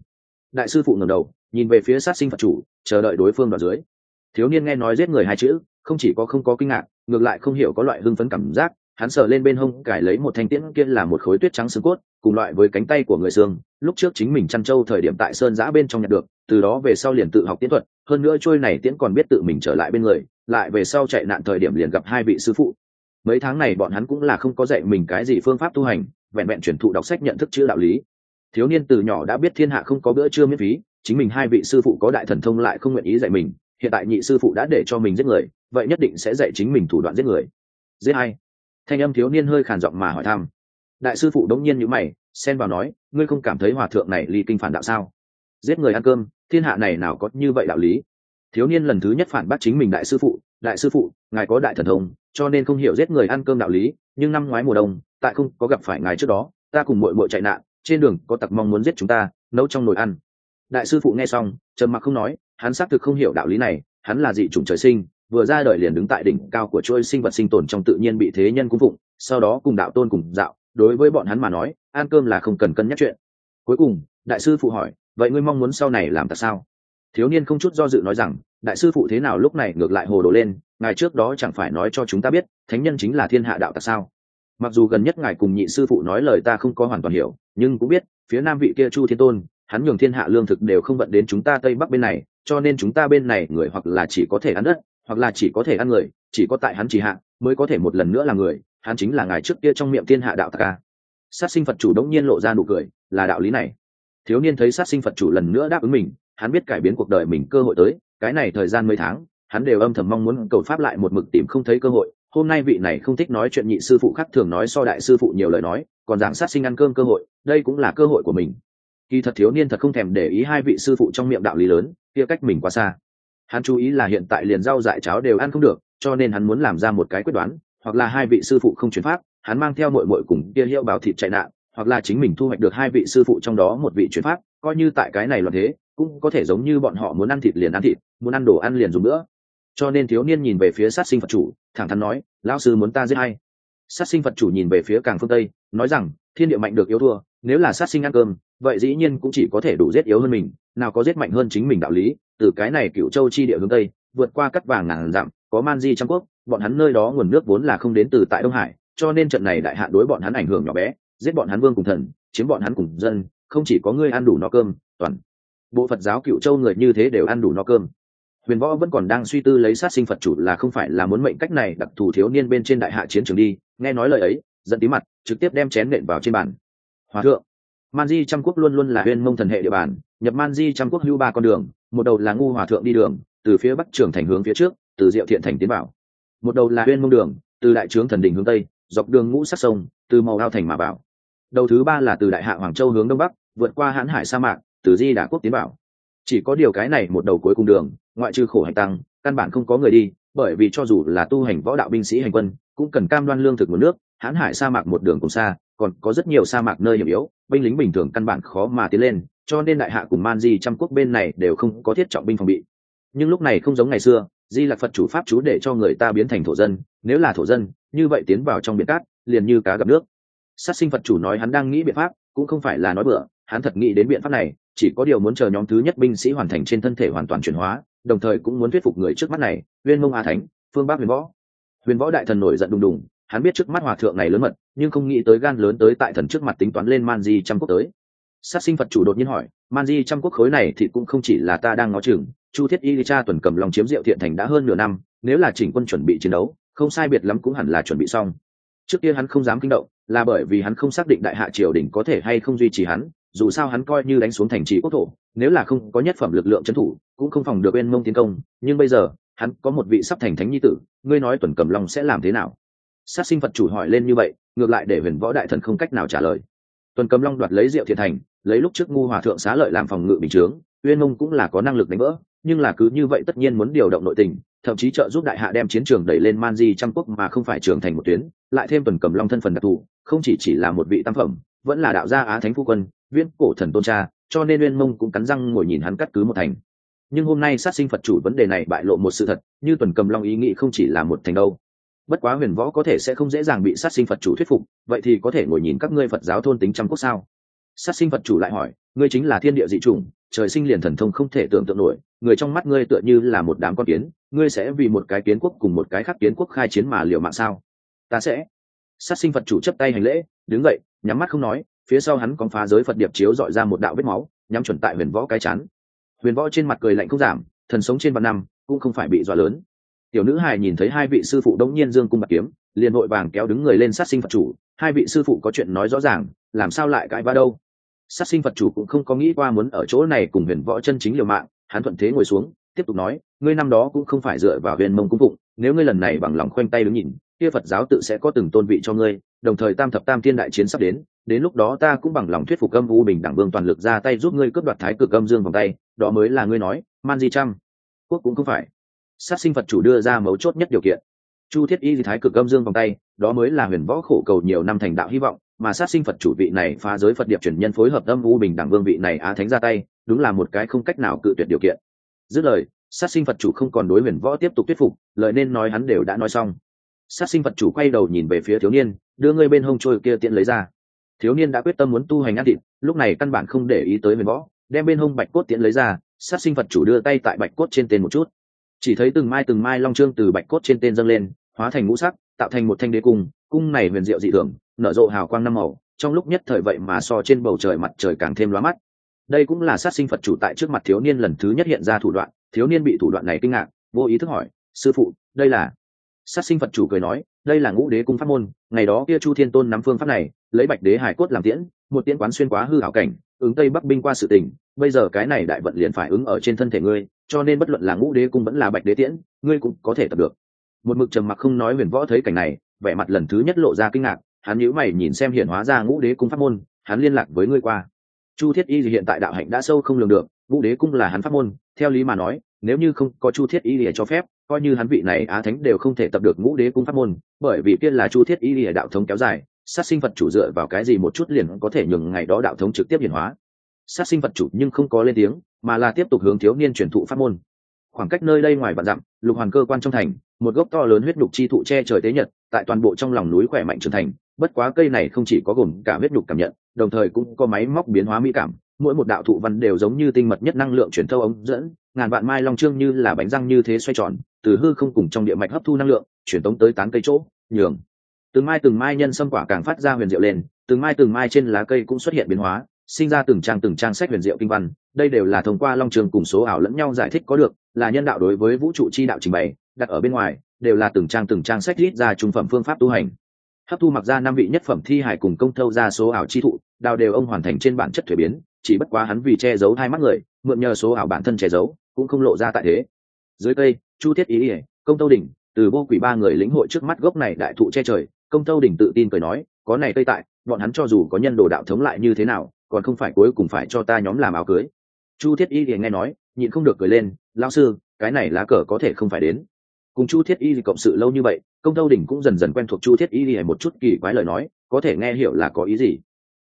đại sư phụ ngẩng đầu, nhìn về phía sát sinh phật chủ, chờ đợi đối phương đoạt dưới. Thiếu niên nghe nói giết người hai chữ, không chỉ có không có kinh ngạc, ngược lại không hiểu có loại hưng phấn cảm giác hắn sờ lên bên hông cải lấy một thanh tiễn kia là một khối tuyết trắng xương cốt, cùng loại với cánh tay của người xương, lúc trước chính mình chăn trâu thời điểm tại sơn giã bên trong nhặt được, từ đó về sau liền tự học tiễn thuật, hơn nữa trôi này tiễn còn biết tự mình trở lại bên người, lại về sau chạy nạn thời điểm liền gặp hai vị sư phụ. Mấy tháng này bọn hắn cũng là không có dạy mình cái gì phương pháp tu hành, vẹn vẹn truyền thụ đọc sách nhận thức chữ đạo lý. Thiếu niên từ nhỏ đã biết thiên hạ không có bữa trưa miễn phí, chính mình hai vị sư phụ có đại thần thông lại không nguyện ý dạy mình, hiện tại nhị sư phụ đã để cho mình giết người, vậy nhất định sẽ dạy chính mình thủ đoạn giết người. Giết ai? Thanh âm thiếu niên hơi khàn giọng mà hỏi thăm. Đại sư phụ đống nhiên nhữ mày, xen vào nói, ngươi không cảm thấy hòa thượng này ly kinh phản đạo sao? Giết người ăn cơm, thiên hạ này nào có như vậy đạo lý? Thiếu niên lần thứ nhất phản bác chính mình đại sư phụ, đại sư phụ, ngài có đại thần thông, cho nên không hiểu giết người ăn cơm đạo lý, nhưng năm ngoái mùa đông, tại không có gặp phải ngài trước đó, ta cùng mội mội chạy nạn, trên đường có tặc mong muốn giết chúng ta, nấu trong nồi ăn. Đại sư phụ nghe xong, trầm mặc không nói, hắn xác thực không hiểu đạo lý này, hắn là dị chủng trời sinh vừa ra đời liền đứng tại đỉnh cao của chuỗi sinh vật sinh tồn trong tự nhiên bị thế nhân cung phụng, sau đó cùng đạo tôn cùng dạo. Đối với bọn hắn mà nói, ăn cơm là không cần cân nhắc chuyện. Cuối cùng, đại sư phụ hỏi, vậy ngươi mong muốn sau này làm tại sao? Thiếu niên không chút do dự nói rằng, đại sư phụ thế nào lúc này ngược lại hồ đồ lên, ngài trước đó chẳng phải nói cho chúng ta biết, thánh nhân chính là thiên hạ đạo tại sao? Mặc dù gần nhất ngài cùng nhị sư phụ nói lời ta không có hoàn toàn hiểu, nhưng cũng biết, phía nam vị kia chu thiên tôn, hắn nhường thiên hạ lương thực đều không vận đến chúng ta tây bắc bên này, cho nên chúng ta bên này người hoặc là chỉ có thể ăn đất hoặc là chỉ có thể ăn người, chỉ có tại hắn chỉ hạ, mới có thể một lần nữa là người, hắn chính là ngài trước kia trong miệng thiên hạ đạo ca sát sinh phật chủ đống nhiên lộ ra nụ cười, là đạo lý này. Thiếu niên thấy sát sinh phật chủ lần nữa đáp ứng mình, hắn biết cải biến cuộc đời mình cơ hội tới, cái này thời gian mấy tháng, hắn đều âm thầm mong muốn cầu pháp lại một mực tìm không thấy cơ hội. Hôm nay vị này không thích nói chuyện nhị sư phụ khác thường nói so đại sư phụ nhiều lời nói, còn giảng sát sinh ăn cơm cơ hội, đây cũng là cơ hội của mình. Kỳ thật thiếu niên thật không thèm để ý hai vị sư phụ trong miệng đạo lý lớn, kia cách mình quá xa hắn chú ý là hiện tại liền rau dại cháo đều ăn không được, cho nên hắn muốn làm ra một cái quyết đoán, hoặc là hai vị sư phụ không chuyển pháp, hắn mang theo mội mội cùng kia hiệu báo thịt chạy nạn, hoặc là chính mình thu hoạch được hai vị sư phụ trong đó một vị chuyển pháp, coi như tại cái này loạn thế, cũng có thể giống như bọn họ muốn ăn thịt liền ăn thịt, muốn ăn đồ ăn liền dùng nữa cho nên thiếu niên nhìn về phía sát sinh phật chủ, thẳng thắn nói, lão sư muốn ta giết hay sát sinh phật chủ nhìn về phía càng phương tây, nói rằng, thiên địa mạnh được yếu thua, nếu là sát sinh ăn cơm, vậy dĩ nhiên cũng chỉ có thể đủ giết yếu hơn mình, nào có giết mạnh hơn chính mình đạo lý từ cái này cựu châu chi địa hướng tây, vượt qua cắt vàng ngàn dặm, có man di trong quốc, bọn hắn nơi đó nguồn nước vốn là không đến từ tại đông hải, cho nên trận này đại hạn đối bọn hắn ảnh hưởng nhỏ bé, giết bọn hắn vương cùng thần, chiếm bọn hắn cùng dân, không chỉ có ngươi ăn đủ no cơm, toàn bộ phật giáo cựu châu người như thế đều ăn đủ no cơm. Huyền võ vẫn còn đang suy tư lấy sát sinh phật chủ là không phải là muốn mệnh cách này đặc thù thiếu niên bên trên đại hạ chiến trường đi, nghe nói lời ấy dẫn tí mặt, trực tiếp đem chén nện vào trên bàn. Hòa thượng, man di trăm quốc luôn luôn là huyền mông thần hệ địa bàn nhập man di trăm quốc hưu ba con đường, một đầu là ngu hòa thượng đi đường, từ phía bắc trường thành hướng phía trước, từ diệu thiện thành tiến bảo một đầu là huyên mông đường, từ đại trướng thần đình hướng tây, dọc đường ngũ sắc sông, từ màu ao thành mà bảo đầu thứ ba là từ đại hạ hoàng châu hướng đông bắc, vượt qua hãn hải sa mạc, từ di đà quốc tiến bảo chỉ có điều cái này một đầu cuối cùng đường, ngoại trừ khổ hành tăng, căn bản không có người đi, bởi vì cho dù là tu hành võ đạo binh sĩ hành quân, cũng cần cam đoan lương thực nguồn nước, hãn hải sa mạc một đường cùng xa, còn có rất nhiều sa mạc nơi hiểm yếu, binh lính bình thường căn bản khó mà tiến lên cho nên đại hạ cùng man di trăm quốc bên này đều không có thiết trọng binh phòng bị. Nhưng lúc này không giống ngày xưa, di lạc phật chủ pháp chú để cho người ta biến thành thổ dân, nếu là thổ dân, như vậy tiến vào trong biển cát, liền như cá gặp nước. Sát sinh phật chủ nói hắn đang nghĩ biện pháp, cũng không phải là nói bựa hắn thật nghĩ đến biện pháp này, chỉ có điều muốn chờ nhóm thứ nhất binh sĩ hoàn thành trên thân thể hoàn toàn chuyển hóa, đồng thời cũng muốn thuyết phục người trước mắt này uyên mông a thánh, phương bắc huyền võ. Huyền võ đại thần nổi giận đùng đùng, hắn biết trước mắt hòa thượng này lớn mật, nhưng không nghĩ tới gan lớn tới tại thần trước mặt tính toán lên man di trăm quốc tới sát sinh phật chủ đột nhiên hỏi, man di trăm quốc khối này thì cũng không chỉ là ta đang ngó chừng, chu thiết y cha tuần cầm lòng chiếm diệu thiện thành đã hơn nửa năm, nếu là chỉnh quân chuẩn bị chiến đấu, không sai biệt lắm cũng hẳn là chuẩn bị xong. Trước kia hắn không dám kinh động, là bởi vì hắn không xác định đại hạ triều đình có thể hay không duy trì hắn, dù sao hắn coi như đánh xuống thành trì quốc thổ, nếu là không có nhất phẩm lực lượng trấn thủ, cũng không phòng được bên mông tiến công, nhưng bây giờ, hắn có một vị sắp thành thánh nhi tử, ngươi nói tuần cầm long sẽ làm thế nào? Sát sinh phật chủ hỏi lên như vậy, ngược lại để huyền võ đại thần không cách nào trả lời. Tuần cầm long đoạt lấy diệu thiện thành lấy lúc trước ngu hòa thượng xá lợi làm phòng ngự bình chướng, uyên mông cũng là có năng lực đánh vỡ, nhưng là cứ như vậy tất nhiên muốn điều động nội tình, thậm chí trợ giúp đại hạ đem chiến trường đẩy lên man di trăm quốc mà không phải trưởng thành một tuyến, lại thêm tuần cầm long thân phần đặc thù, không chỉ chỉ là một vị tam phẩm, vẫn là đạo gia á thánh phu quân, viễn cổ thần tôn cha, cho nên uyên mông cũng cắn răng ngồi nhìn hắn cắt cứ một thành. Nhưng hôm nay sát sinh phật chủ vấn đề này bại lộ một sự thật, như tuần cầm long ý nghĩ không chỉ là một thành đâu. Bất quá huyền võ có thể sẽ không dễ dàng bị sát sinh phật chủ thuyết phục, vậy thì có thể ngồi nhìn các ngươi phật giáo thôn tính trăm quốc sao? Sát sinh vật chủ lại hỏi, ngươi chính là thiên địa dị chủng, trời sinh liền thần thông không thể tưởng tượng nổi, người trong mắt ngươi tựa như là một đám con kiến, ngươi sẽ vì một cái kiến quốc cùng một cái khác kiến quốc khai chiến mà liều mạng sao? Ta sẽ. Sát sinh phật chủ chấp tay hành lễ, đứng dậy, nhắm mắt không nói, phía sau hắn còn phá giới phật điệp chiếu dọi ra một đạo vết máu, nhắm chuẩn tại huyền võ cái chán. Huyền võ trên mặt cười lạnh không giảm, thần sống trên vạn năm, cũng không phải bị dọa lớn. Tiểu nữ hài nhìn thấy hai vị sư phụ đống nhiên dương cung bạc kiếm liền vội vàng kéo đứng người lên sát sinh phật chủ. Hai vị sư phụ có chuyện nói rõ ràng, làm sao lại cãi va đâu? Sát sinh phật chủ cũng không có nghĩ qua muốn ở chỗ này cùng huyền võ chân chính liều mạng, hắn thuận thế ngồi xuống, tiếp tục nói, ngươi năm đó cũng không phải dựa vào huyền mông cung phụng, nếu ngươi lần này bằng lòng khoanh tay đứng nhìn, kia phật giáo tự sẽ có từng tôn vị cho ngươi, đồng thời tam thập tam thiên đại chiến sắp đến đến lúc đó ta cũng bằng lòng thuyết phục âm u bình đẳng vương toàn lực ra tay giúp ngươi cướp đoạt thái cực âm dương vòng tay, đó mới là ngươi nói, man di trăm quốc cũng không phải. Sát sinh phật chủ đưa ra mấu chốt nhất điều kiện chu thiết y thái cực âm dương vòng tay, đó mới là huyền võ khổ cầu nhiều năm thành đạo hy vọng, mà sát sinh phật chủ vị này phá giới phật điệp truyền nhân phối hợp âm u bình đẳng vương vị này á thánh ra tay, đúng là một cái không cách nào cự tuyệt điều kiện. Dứt lời, sát sinh phật chủ không còn đối huyền võ tiếp tục thuyết phục, lời nên nói hắn đều đã nói xong. Sát sinh phật chủ quay đầu nhìn về phía thiếu niên, đưa ngươi bên hông trôi kia tiện lấy ra. Thiếu niên đã quyết tâm muốn tu hành ăn thịt, lúc này căn bản không để ý tới huyền võ, đem bên hông bạch cốt tiện lấy ra, sát sinh phật chủ đưa tay tại bạch cốt trên tên một chút. Chỉ thấy từng mai từng mai long trương từ bạch cốt trên tên dâng lên hóa thành ngũ sắc, tạo thành một thanh đế cung cung này huyền diệu dị thường, nở rộ hào quang năm màu, trong lúc nhất thời vậy mà so trên bầu trời mặt trời càng thêm lóa mắt. Đây cũng là sát sinh phật chủ tại trước mặt thiếu niên lần thứ nhất hiện ra thủ đoạn, thiếu niên bị thủ đoạn này kinh ngạc, vô ý thức hỏi, sư phụ, đây là? Sát sinh phật chủ cười nói, đây là ngũ đế cung pháp môn, ngày đó kia chu thiên tôn nắm phương pháp này, lấy bạch đế hải cốt làm tiễn, một tiễn quán xuyên quá hư hảo cảnh, ứng tây bắc binh qua sự tình, bây giờ cái này đại vận liền phải ứng ở trên thân thể ngươi, cho nên bất luận là ngũ đế cung vẫn là bạch đế tiễn, ngươi cũng có thể tập được một mực trầm mặc không nói huyền võ thấy cảnh này, vẻ mặt lần thứ nhất lộ ra kinh ngạc, hắn nhíu mày nhìn xem hiện hóa ra ngũ đế cung pháp môn, hắn liên lạc với ngươi qua. Chu thiết y hiện tại đạo hạnh đã sâu không lường được, ngũ đế cung là hắn pháp môn, theo lý mà nói, nếu như không có chu thiết y lìa cho phép, coi như hắn vị này á thánh đều không thể tập được ngũ đế cung pháp môn, bởi vì kia là chu thiết y lìa đạo thống kéo dài, sát sinh phật chủ dựa vào cái gì một chút liền có thể nhường ngày đó đạo thống trực tiếp hiển hóa. Sát sinh phật chủ nhưng không có lên tiếng, mà là tiếp tục hướng thiếu niên truyền thụ pháp môn khoảng cách nơi đây ngoài vạn dặm, lục hoàn cơ quan trong thành, một gốc to lớn huyết nhục chi thụ che trời tế nhật, tại toàn bộ trong lòng núi khỏe mạnh trưởng thành, bất quá cây này không chỉ có gồm cả huyết nhục cảm nhận, đồng thời cũng có máy móc biến hóa mỹ cảm, mỗi một đạo thụ văn đều giống như tinh mật nhất năng lượng chuyển thâu ống dẫn, ngàn vạn mai long trương như là bánh răng như thế xoay tròn, từ hư không cùng trong địa mạch hấp thu năng lượng, chuyển tống tới tán cây chỗ, nhường từng mai từng mai nhân sâm quả càng phát ra huyền diệu lên, từng mai từng mai trên lá cây cũng xuất hiện biến hóa, sinh ra từng trang từng trang sách huyền diệu kinh văn đây đều là thông qua long trường cùng số ảo lẫn nhau giải thích có được, là nhân đạo đối với vũ trụ chi đạo trình bày, đặt ở bên ngoài, đều là từng trang từng trang sách rít ra trung phẩm phương pháp tu hành. Hấp thu mặc ra năm vị nhất phẩm thi hải cùng công thâu ra số ảo chi thụ, đào đều ông hoàn thành trên bản chất thuế biến, chỉ bất quá hắn vì che giấu hai mắt người, mượn nhờ số ảo bản thân che giấu, cũng không lộ ra tại thế. Dưới cây, chu thiết ý ỉa công tâu đỉnh, từ vô quỷ ba người lĩnh hội trước mắt gốc này đại thụ che trời, công tâu đỉnh tự tin cười nói, có này cây tại, bọn hắn cho dù có nhân đồ đạo thống lại như thế nào, còn không phải cuối cùng phải cho ta nhóm làm áo cưới chu thiết y thì nghe nói, nhịn không được cười lên lao sư, cái này lá cờ có thể không phải đến. Cùng chu thiết y thì cộng sự lâu như vậy, công tâu đỉnh cũng dần dần quen thuộc chu thiết y thì một chút kỳ quái lời nói, có thể nghe hiểu là có ý gì.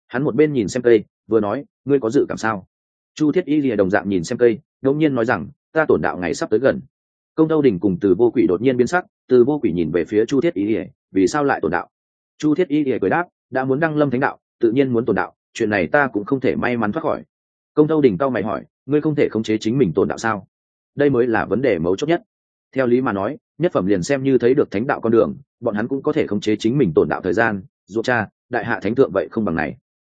Hắn một bên nhìn xem cây, vừa nói, ngươi có dự cảm sao? Chu thiết y thì đồng dạng nhìn xem cây ngẫu nhiên nói rằng, ta tổn đạo ngày sắp tới gần. Công tâu Đỉnh cùng từ vô quỷ đột nhiên biến sắc, từ vô quỷ nhìn về phía chu thiết y thì, vì sao lại tổn đạo? Chu thiết y thì cười đáp, đã muốn đăng lâm thánh đạo, tự nhiên muốn tổn đạo, chuyện này ta cũng không thể may mắn thoát khỏi công tâu đình cao mày hỏi, ngươi không thể khống chế chính mình tồn đạo sao? Đây mới là vấn đề mấu chốt nhất. Theo lý mà nói, nhất phẩm liền xem như thấy được thánh đạo con đường, bọn hắn cũng có thể khống chế chính mình tồn đạo thời gian. Dù cha, đại hạ thánh thượng vậy không bằng này.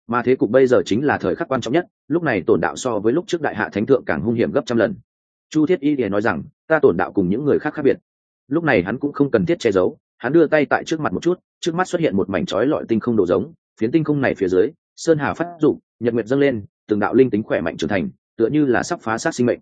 Mà thế cục bây giờ chính là thời khắc quan trọng nhất, lúc này tổn đạo so với lúc trước đại hạ thánh thượng càng hung hiểm gấp trăm lần. Chu thiết y thì nói rằng, ta tổn đạo cùng những người khác khác biệt. Lúc này hắn cũng không cần thiết che giấu, hắn đưa tay tại trước mặt một chút, trước mắt xuất hiện một mảnh trói lọi tinh không đồ giống, phiến tinh không này phía dưới, sơn hà phát dụng nhật nguyệt dâng lên, từng đạo linh tính khỏe mạnh trưởng thành, tựa như là sắp phá sát sinh mệnh.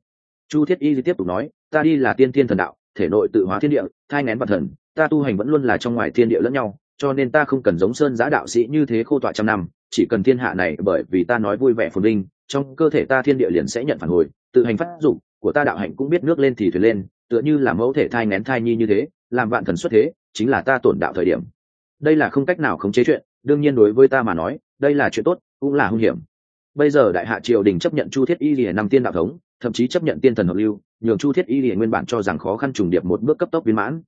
Chu thiết y tiếp tục nói, ta đi là tiên thiên thần đạo, thể nội tự hóa thiên địa, thai ngén bản thần, ta tu hành vẫn luôn là trong ngoài thiên địa lẫn nhau, cho nên ta không cần giống sơn giã đạo sĩ như thế khô tọa trăm năm, chỉ cần thiên hạ này bởi vì ta nói vui vẻ phồn linh trong cơ thể ta thiên địa liền sẽ nhận phản hồi, tự hành phát dụng của ta đạo hạnh cũng biết nước lên thì thuyền lên, tựa như là mẫu thể thai ngén thai nhi như thế, làm vạn thần xuất thế, chính là ta tổn đạo thời điểm. Đây là không cách nào khống chế chuyện, đương nhiên đối với ta mà nói, đây là chuyện tốt, cũng là hung hiểm bây giờ đại hạ triều đình chấp nhận chu thiết y lìa năm tiên đạo thống, thậm chí chấp nhận tiên thần hợp lưu, nhường chu thiết y lìa nguyên bản cho rằng khó khăn trùng điệp một bước cấp tốc viên mãn.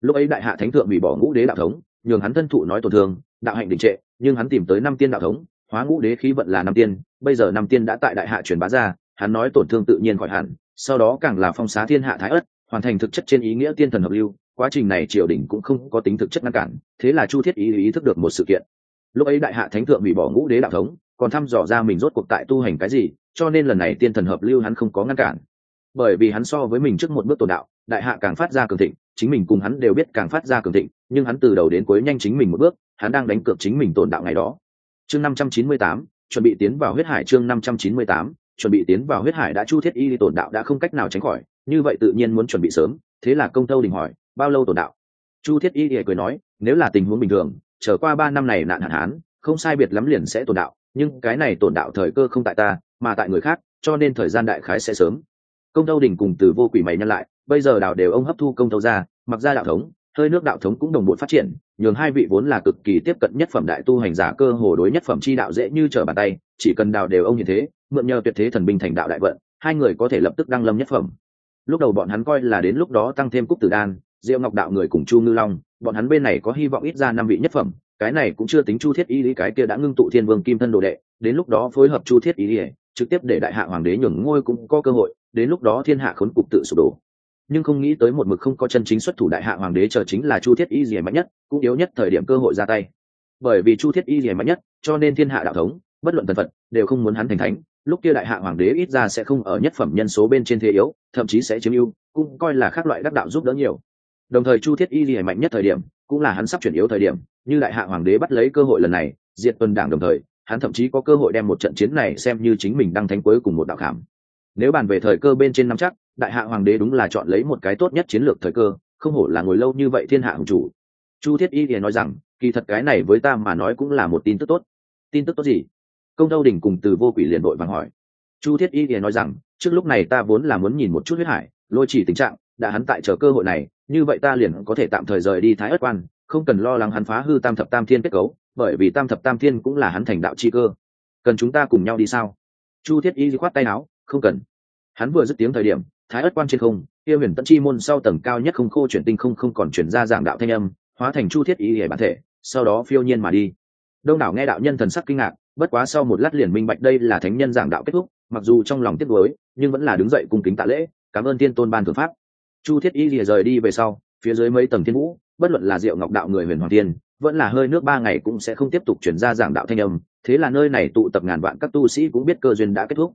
Lúc ấy đại hạ thánh thượng bị bỏ ngũ đế đạo thống, nhường hắn thân thụ nói tổn thương, đạo hạnh đình trệ, nhưng hắn tìm tới năm tiên đạo thống, hóa ngũ đế khí vận là năm tiên, bây giờ năm tiên đã tại đại hạ truyền bá ra, hắn nói tổn thương tự nhiên khỏi hẳn, sau đó càng là phong xá thiên hạ thái ất hoàn thành thực chất trên ý nghĩa tiên thần hợp lưu, quá trình này triều đình cũng không có tính thực chất ngăn cản, thế là chu thiết ý ý thức được một sự kiện. Lúc ấy đại hạ thánh thượng bị bỏ ngũ đế đạo thống còn thăm dò ra mình rốt cuộc tại tu hành cái gì, cho nên lần này tiên thần hợp lưu hắn không có ngăn cản. Bởi vì hắn so với mình trước một bước tồn đạo, đại hạ càng phát ra cường thịnh, chính mình cùng hắn đều biết càng phát ra cường thịnh, nhưng hắn từ đầu đến cuối nhanh chính mình một bước, hắn đang đánh cược chính mình tồn đạo ngày đó. Chương năm trăm chín mươi tám, chuẩn bị tiến vào huyết hải chương năm trăm chín mươi tám, chuẩn bị tiến vào huyết hải đã chu thiết y tổn đạo đã không cách nào tránh khỏi, như vậy tự nhiên muốn chuẩn bị sớm, thế là công tâu đình hỏi, bao lâu tổn đạo? Chu thiết y cười nói, nếu là tình huống bình thường trở qua ba năm này nạn hạn hán, không sai biệt lắm liền sẽ tổn đạo nhưng cái này tổn đạo thời cơ không tại ta, mà tại người khác, cho nên thời gian đại khái sẽ sớm. Công tâu đình cùng từ vô quỷ mày nhân lại, bây giờ đạo đều ông hấp thu công tâu ra, mặc ra đạo thống, hơi nước đạo thống cũng đồng bộ phát triển, nhường hai vị vốn là cực kỳ tiếp cận nhất phẩm đại tu hành giả cơ hồ đối nhất phẩm chi đạo dễ như trở bàn tay, chỉ cần đào đều ông như thế, mượn nhờ tuyệt thế thần binh thành đạo đại vận, hai người có thể lập tức đăng lâm nhất phẩm. Lúc đầu bọn hắn coi là đến lúc đó tăng thêm cúc tử đan, diệu ngọc đạo người cùng chu ngư long, bọn hắn bên này có hy vọng ít ra năm vị nhất phẩm cái này cũng chưa tính chu thiết y lý, cái kia đã ngưng tụ thiên vương kim thân đồ đệ, đến lúc đó phối hợp chu thiết y lý, trực tiếp để đại hạ hoàng đế nhường ngôi cũng có cơ hội, đến lúc đó thiên hạ khốn cục tự sụp đổ. Nhưng không nghĩ tới một mực không có chân chính xuất thủ đại hạ hoàng đế chờ chính là chu thiết y gì mạnh nhất, cũng yếu nhất thời điểm cơ hội ra tay. Bởi vì chu thiết y gì mạnh nhất, cho nên thiên hạ đạo thống, bất luận tần phật, đều không muốn hắn thành thánh. Lúc kia đại hạ hoàng đế ít ra sẽ không ở nhất phẩm nhân số bên trên thế yếu, thậm chí sẽ chiếm ưu, cũng coi là các loại đắc đạo giúp đỡ nhiều. Đồng thời chu thiết y gì mạnh nhất thời điểm, cũng là hắn sắp chuyển yếu thời điểm như đại hạ hoàng đế bắt lấy cơ hội lần này, diệt tuần đảng đồng thời, hắn thậm chí có cơ hội đem một trận chiến này xem như chính mình đăng thánh cuối cùng một đạo khảm. Nếu bàn về thời cơ bên trên nắm chắc, đại hạ hoàng đế đúng là chọn lấy một cái tốt nhất chiến lược thời cơ, không hổ là ngồi lâu như vậy thiên hạ hùng chủ. Chu thiết y thì nói rằng, kỳ thật cái này với ta mà nói cũng là một tin tức tốt. Tin tức tốt gì? Công tâu đình cùng từ vô quỷ liền đội vàng hỏi. Chu thiết y thì nói rằng, trước lúc này ta vốn là muốn nhìn một chút huyết hải, lôi chỉ tình trạng, đã hắn tại chờ cơ hội này, như vậy ta liền có thể tạm thời rời đi thái ất quan không cần lo lắng hắn phá hư tam thập tam thiên kết cấu, bởi vì tam thập tam thiên cũng là hắn thành đạo chi cơ. Cần chúng ta cùng nhau đi sao? Chu thiết y khoát tay áo, không cần. Hắn vừa dứt tiếng thời điểm, thái ất quan trên không, kia huyền tận chi môn sau tầng cao nhất không khô chuyển tinh không không còn chuyển ra giảng đạo thanh âm, hóa thành chu thiết y hề bản thể, sau đó phiêu nhiên mà đi. Đông đảo nghe đạo nhân thần sắc kinh ngạc, bất quá sau một lát liền minh bạch đây là thánh nhân giảng đạo kết thúc, mặc dù trong lòng tiếc nuối, nhưng vẫn là đứng dậy cung kính tạ lễ, cảm ơn tiên tôn ban thượng pháp. Chu thiết y lìa rời đi về sau, phía dưới mấy tầng thiên vũ bất luận là diệu ngọc đạo người huyền hoàng tiên, vẫn là hơi nước ba ngày cũng sẽ không tiếp tục chuyển ra giảng đạo thanh âm, thế là nơi này tụ tập ngàn vạn các tu sĩ cũng biết cơ duyên đã kết thúc.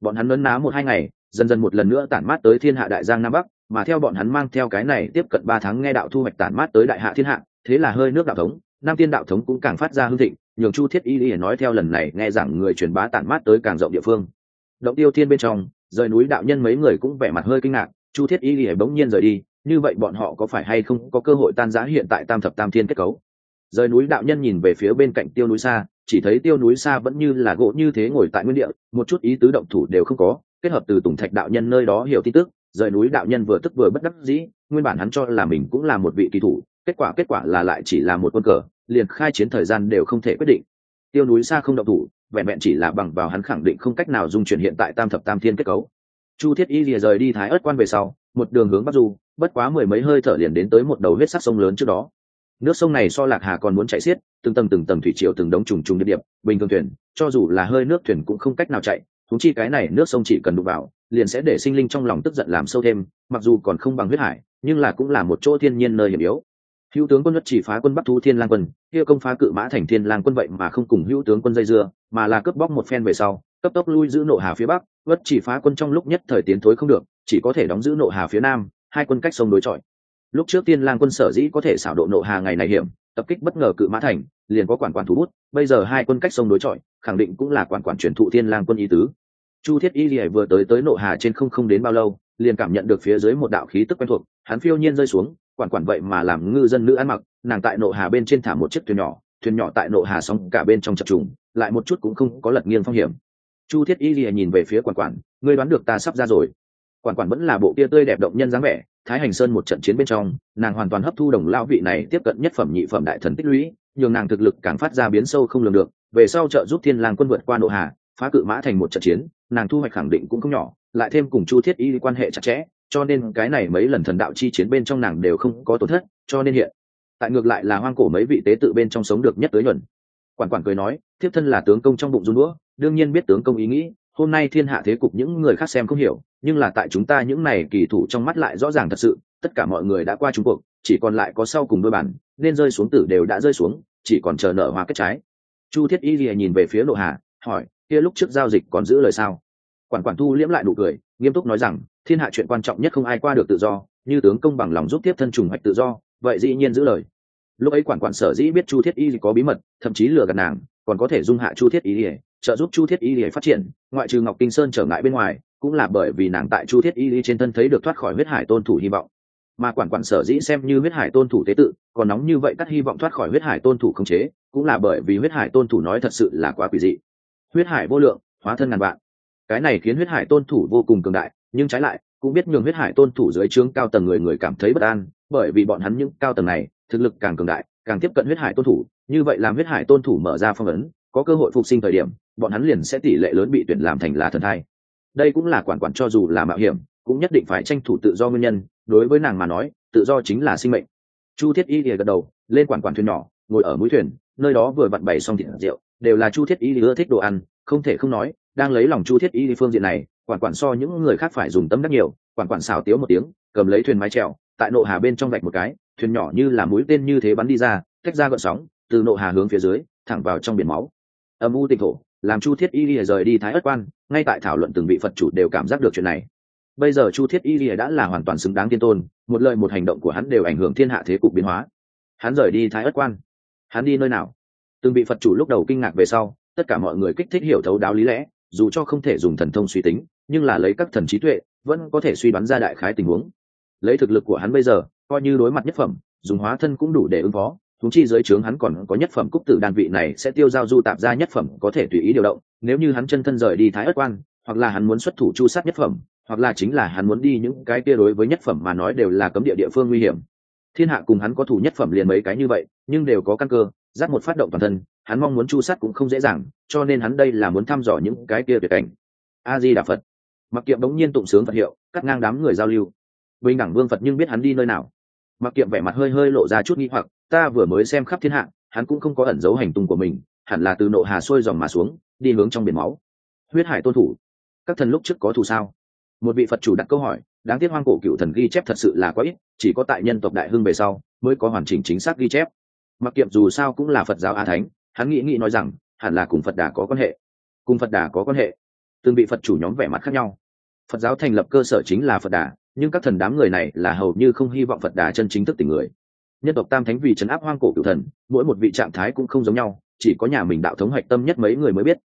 Bọn hắn nấn ná một hai ngày, dần dần một lần nữa tản mát tới thiên hạ đại giang nam bắc, mà theo bọn hắn mang theo cái này tiếp cận ba tháng nghe đạo thu hoạch tản mát tới đại hạ thiên hạ, thế là hơi nước đạo thống, nam tiên đạo thống cũng càng phát ra hương thịnh, nhường chu thiết y lý nói theo lần này nghe rằng người truyền bá tản mát tới càng rộng địa phương. Động tiêu thiên bên trong, rời núi đạo nhân mấy người cũng vẻ mặt hơi kinh ngạc, chu thiết y lý bỗng nhiên rời đi như vậy bọn họ có phải hay không có cơ hội tan giã hiện tại tam thập tam thiên kết cấu? Rời núi đạo nhân nhìn về phía bên cạnh tiêu núi xa chỉ thấy tiêu núi xa vẫn như là gỗ như thế ngồi tại nguyên địa, một chút ý tứ động thủ đều không có, kết hợp từ tùng thạch đạo nhân nơi đó hiểu tin tức, rời núi đạo nhân vừa tức vừa bất đắc dĩ, nguyên bản hắn cho là mình cũng là một vị kỳ thủ, kết quả kết quả là lại chỉ là một quân cờ, liền khai chiến thời gian đều không thể quyết định. Tiêu núi xa không động thủ, vẹn vẹn chỉ là bằng vào hắn khẳng định không cách nào dung chuyển hiện tại tam thập tam thiên kết cấu. Chu thiết y lìa rời đi thái ớt quan về sau một đường hướng bắc du, bất quá mười mấy hơi thở liền đến tới một đầu huyết sắc sông lớn trước đó. Nước sông này so lạc hà còn muốn chạy xiết, từng tầng từng tầng thủy triều từng đống trùng trùng địa điểm, bình thường thuyền, cho dù là hơi nước thuyền cũng không cách nào chạy thúng chi cái này nước sông chỉ cần đụng vào, liền sẽ để sinh linh trong lòng tức giận làm sâu thêm, mặc dù còn không bằng huyết hải, nhưng là cũng là một chỗ thiên nhiên nơi hiểm yếu. Hữu tướng quân nhất chỉ phá quân bắc thu thiên lang quân, kia công phá cự mã thành thiên lang quân vậy mà không cùng hữu tướng quân dây dưa, mà là cướp bóc một phen về sau, cấp tốc lui giữ nộ hà phía bắc. Vất chỉ phá quân trong lúc nhất thời tiến thối không được chỉ có thể đóng giữ nộ hà phía nam, hai quân cách sông đối chọi. Lúc trước tiên lang quân sở dĩ có thể xảo độ nộ hà ngày này hiểm, tập kích bất ngờ cự mã thành, liền có quản quản thủ bút, bây giờ hai quân cách sông đối chọi, khẳng định cũng là quản quản truyền thụ tiên lang quân ý tứ. Chu thiết y lìa vừa tới tới nộ hà trên không không đến bao lâu, liền cảm nhận được phía dưới một đạo khí tức quen thuộc, hắn phiêu nhiên rơi xuống, quản quản vậy mà làm ngư dân nữ ăn mặc, nàng tại nộ hà bên trên thả một chiếc thuyền nhỏ thuyền nhỏ tại nộ hà sóng cả bên trong chập trùng, lại một chút cũng không có lật nghiêng phong hiểm. Chu thiết y lìa nhìn về phía quản quản, ngươi đoán được ta sắp ra rồi quản quản vẫn là bộ kia tươi đẹp động nhân dáng vẻ, thái hành sơn một trận chiến bên trong, nàng hoàn toàn hấp thu đồng lao vị này tiếp cận nhất phẩm nhị phẩm đại thần tích lũy, nhường nàng thực lực càng phát ra biến sâu không lường được. Về sau trợ giúp thiên lang quân vượt qua nội hà, phá cự mã thành một trận chiến, nàng thu hoạch khẳng định cũng không nhỏ, lại thêm cùng chu thiết y quan hệ chặt chẽ, cho nên cái này mấy lần thần đạo chi chiến bên trong nàng đều không có tổn thất, cho nên hiện tại ngược lại là hoang cổ mấy vị tế tự bên trong sống được nhất tới nhuận. Quản quản cười nói, thiếp thân là tướng công trong bụng run đũa, đương nhiên biết tướng công ý nghĩ, hôm nay thiên hạ thế cục những người khác xem không hiểu nhưng là tại chúng ta những này kỳ thủ trong mắt lại rõ ràng thật sự, tất cả mọi người đã qua trung cuộc, chỉ còn lại có sau cùng đôi bản nên rơi xuống tử đều đã rơi xuống, chỉ còn chờ nở hoa kết trái. Chu thiết y lìa nhìn về phía lộ hà, hỏi, kia lúc trước giao dịch còn giữ lời sao? Quản quản thu liễm lại nụ cười, nghiêm túc nói rằng, thiên hạ chuyện quan trọng nhất không ai qua được tự do, như tướng công bằng lòng giúp tiếp thân trùng hoạch tự do, vậy dĩ nhiên giữ lời. Lúc ấy quản quản sở dĩ biết chu thiết y có bí mật, thậm chí lừa gạt nàng, còn có thể dung hạ chu thiết y lìa, trợ giúp chu thiết y lìa phát triển, ngoại trừ ngọc kinh sơn trở ngại bên ngoài cũng là bởi vì nàng tại chu thiết y y trên thân thấy được thoát khỏi huyết hải tôn thủ hy vọng. Mà quản quản sở dĩ xem như huyết hải tôn thủ tế tự, còn nóng như vậy cắt hy vọng thoát khỏi huyết hải tôn thủ khống chế, cũng là bởi vì huyết hải tôn thủ nói thật sự là quá quỷ dị. Huyết hải vô lượng, hóa thân ngàn vạn. Cái này khiến huyết hải tôn thủ vô cùng cường đại, nhưng trái lại, cũng biết nhường huyết hải tôn thủ dưới trướng cao tầng người người cảm thấy bất an, bởi vì bọn hắn những cao tầng này, thực lực càng cường đại, càng tiếp cận huyết hải tôn thủ, như vậy làm huyết hải tôn thủ mở ra phong ấn, có cơ hội phục sinh thời điểm, bọn hắn liền sẽ tỷ lệ lớn bị tuyển làm thành là thần thai đây cũng là quản quản cho dù là mạo hiểm, cũng nhất định phải tranh thủ tự do nguyên nhân, đối với nàng mà nói, tự do chính là sinh mệnh. Chu thiết y lìa gật đầu, lên quản quản thuyền nhỏ, ngồi ở mũi thuyền, nơi đó vừa vặn bày xong thịt rượu, đều là chu thiết y ưa thích đồ ăn, không thể không nói, đang lấy lòng chu thiết y phương diện này, quản quản so những người khác phải dùng tâm đắc nhiều, quản quản xào tiếu một tiếng, cầm lấy thuyền mái trèo tại nộ hà bên trong vạch một cái, thuyền nhỏ như là mũi tên như thế bắn đi ra, tách ra gợn sóng, từ nộ hà hướng phía dưới, thẳng vào trong biển máu. Âm u tịnh thổ làm chu thiết y lìa rời đi thái ất quan, ngay tại thảo luận từng vị phật chủ đều cảm giác được chuyện này. Bây giờ chu thiết y lìa đã là hoàn toàn xứng đáng tiên tôn, một lời một hành động của hắn đều ảnh hưởng thiên hạ thế cục biến hóa. Hắn rời đi thái ất quan. Hắn đi nơi nào? Từng vị phật chủ lúc đầu kinh ngạc về sau, tất cả mọi người kích thích hiểu thấu đáo lý lẽ, dù cho không thể dùng thần thông suy tính, nhưng là lấy các thần trí tuệ, vẫn có thể suy đoán ra đại khái tình huống. Lấy thực lực của hắn bây giờ, coi như đối mặt nhất phẩm, dùng hóa thân cũng đủ để ứng phó thúng chi dưới trướng hắn còn có nhất phẩm cúc tử đan vị này sẽ tiêu giao du tạp ra nhất phẩm có thể tùy ý điều động, nếu như hắn chân thân rời đi thái ất quan, hoặc là hắn muốn xuất thủ chu sát nhất phẩm, hoặc là chính là hắn muốn đi những cái kia đối với nhất phẩm mà nói đều là cấm địa địa phương nguy hiểm. Thiên hạ cùng hắn có thủ nhất phẩm liền mấy cái như vậy, nhưng đều có căn cơ, giáp một phát động toàn thân, hắn mong muốn chu sát cũng không dễ dàng, cho nên hắn đây là muốn thăm dò những cái kia tuyệt cảnh. A di đà phật. Mặc kiệm đống nhiên tụng sướng phật hiệu, cắt ngang đám người giao lưu. Bình đẳng vương phật nhưng biết hắn đi nơi nào. Mặc kiệm vẻ mặt hơi hơi lộ ra chút nghi hoặc ta vừa mới xem khắp thiên hạ, hắn cũng không có ẩn giấu hành tung của mình, hẳn là từ nộ hà xuôi dòng mà xuống, đi hướng trong biển máu. Huyết hải tôn thủ, các thần lúc trước có thù sao? Một vị phật chủ đặt câu hỏi, đáng tiếc hoang cổ cựu thần ghi chép thật sự là quá ít, chỉ có tại nhân tộc đại hưng về sau, mới có hoàn chỉnh chính xác ghi chép. Mặc kiệm dù sao cũng là phật giáo a thánh, hắn nghĩ nghĩ nói rằng, hẳn là cùng phật đà có quan hệ. Cùng phật đà có quan hệ. Từng bị phật chủ nhóm vẻ mặt khác nhau. Phật giáo thành lập cơ sở chính là phật đà, nhưng các thần đám người này là hầu như không hy vọng phật đà chân chính thức tình người nhân tộc tam thánh vì chấn áp hoang cổ cựu thần, mỗi một vị trạng thái cũng không giống nhau, chỉ có nhà mình đạo thống hoạch tâm nhất mấy người mới biết.